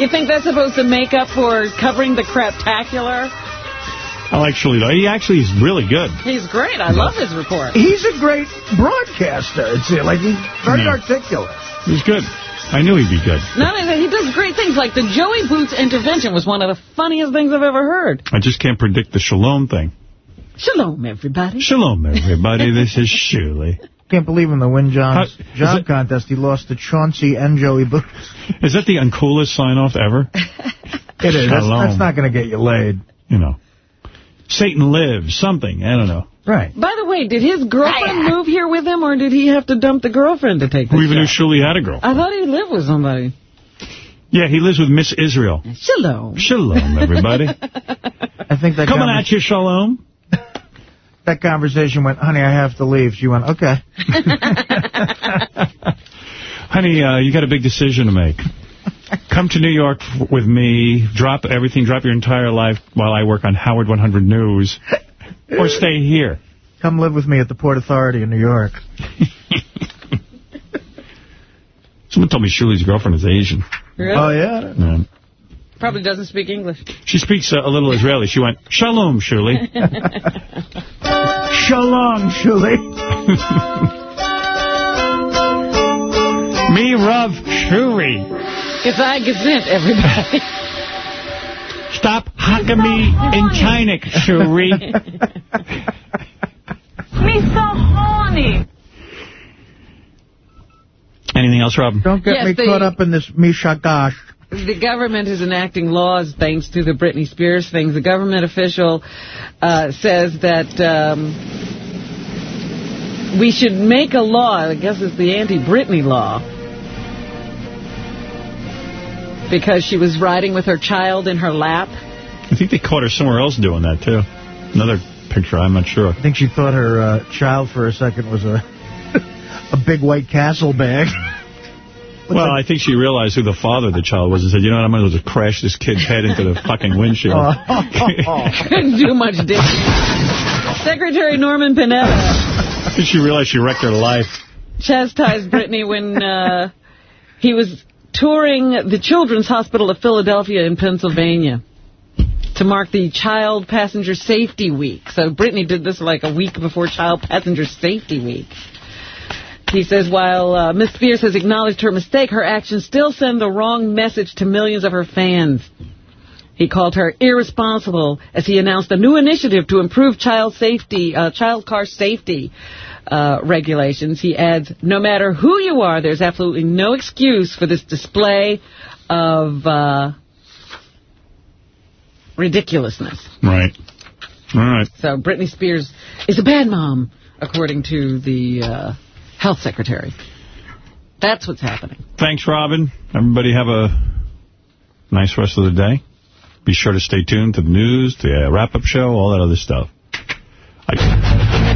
[SPEAKER 2] You think that's supposed to make up for covering the craptacular?
[SPEAKER 1] I like Shuli, though. He actually is really good.
[SPEAKER 2] He's great. I love his report.
[SPEAKER 3] He's a great broadcaster. It's like he's very
[SPEAKER 1] Yeah.
[SPEAKER 3] articulate.
[SPEAKER 1] He's good. I knew he'd be good.
[SPEAKER 2] Not only that, he does great things. Like the Joey Boots intervention was one of the funniest things I've ever heard.
[SPEAKER 1] I just can't predict the shalom thing.
[SPEAKER 2] Shalom, everybody.
[SPEAKER 1] Shalom, everybody. this is Shuli. <laughs>
[SPEAKER 3] Can't believe in the Win John's
[SPEAKER 1] How- is
[SPEAKER 3] job
[SPEAKER 1] it-
[SPEAKER 3] contest he lost to Chauncey and Joey Boots.
[SPEAKER 1] Is that the uncoolest sign-off ever? <laughs>
[SPEAKER 3] It is. That's, that's not going to get you laid.
[SPEAKER 1] You know. Satan lives, something. I don't know.
[SPEAKER 3] Right.
[SPEAKER 2] By the way, did his girlfriend move here with him, or did he have to dump the girlfriend to take
[SPEAKER 1] Who
[SPEAKER 2] the
[SPEAKER 1] even knew
[SPEAKER 2] shot?
[SPEAKER 1] Shuli had a girl?
[SPEAKER 2] I thought he lived with somebody.
[SPEAKER 1] Yeah, he lives with Miss Israel.
[SPEAKER 2] Shalom.
[SPEAKER 1] Shalom, everybody. <laughs>
[SPEAKER 3] I think that
[SPEAKER 1] Coming
[SPEAKER 3] conver-
[SPEAKER 1] at you, Shalom.
[SPEAKER 3] That conversation went, honey, I have to leave. She went, okay. <laughs>
[SPEAKER 1] Honey, uh, you got a big decision to make. Come to New York with me, drop everything, drop your entire life while I work on Howard 100 News, or stay here.
[SPEAKER 3] Come live with me at the Port Authority in New York. <laughs>
[SPEAKER 1] Someone told me Shuli's girlfriend is Asian.
[SPEAKER 2] Really?
[SPEAKER 3] Oh, yeah?
[SPEAKER 1] Yeah.
[SPEAKER 2] Probably doesn't speak English.
[SPEAKER 1] She speaks uh, a little Israeli. She went, Shalom, Shuli. <laughs>
[SPEAKER 3] Shalom, Shuli.
[SPEAKER 1] Me Rav Shuri.
[SPEAKER 2] Gesai gesint, everybody.
[SPEAKER 1] Stop hacking me in Chinik, Shuri.
[SPEAKER 2] Me so horny.
[SPEAKER 1] Anything else, Rob?
[SPEAKER 3] Don't get
[SPEAKER 2] Yes,
[SPEAKER 3] me
[SPEAKER 2] they-
[SPEAKER 3] caught up in this Mishagash.
[SPEAKER 2] The government is enacting laws thanks to the Britney Spears things. The government official uh, says that um, we should make a law, I guess it's the anti-Britney law, because she was riding with her child in her lap.
[SPEAKER 1] I think they caught her somewhere else doing that, too. Another picture, I'm not sure.
[SPEAKER 3] I think she thought her uh, child for a second was a <laughs> a big white castle bag. <laughs>
[SPEAKER 1] Well, I think she realized who the father of the child was and said, you know what, I'm going to just crash this kid's head into the fucking windshield. <laughs>
[SPEAKER 2] Couldn't do much damage. Secretary Norman Panetta
[SPEAKER 1] I think she realized she wrecked her life.
[SPEAKER 2] chastised Britney when uh, he was touring the Children's Hospital of Philadelphia in Pennsylvania to mark the Child Passenger Safety Week. So Britney did this like a week before Child Passenger Safety Week. He says, while uh, Miss Spears has acknowledged her mistake, her actions still send the wrong message to millions of her fans. He called her irresponsible as he announced a new initiative to improve child safety, uh, child car safety uh, regulations. He adds, no matter who you are, there's absolutely no excuse for this display of uh, ridiculousness.
[SPEAKER 1] Right. All right.
[SPEAKER 2] So Britney Spears is a bad mom, according to the uh, health secretary. That's what's happening.
[SPEAKER 1] Thanks, Robin. Everybody have a nice rest of the day. Be sure to stay tuned to the news, the uh, wrap-up show, all that other stuff. I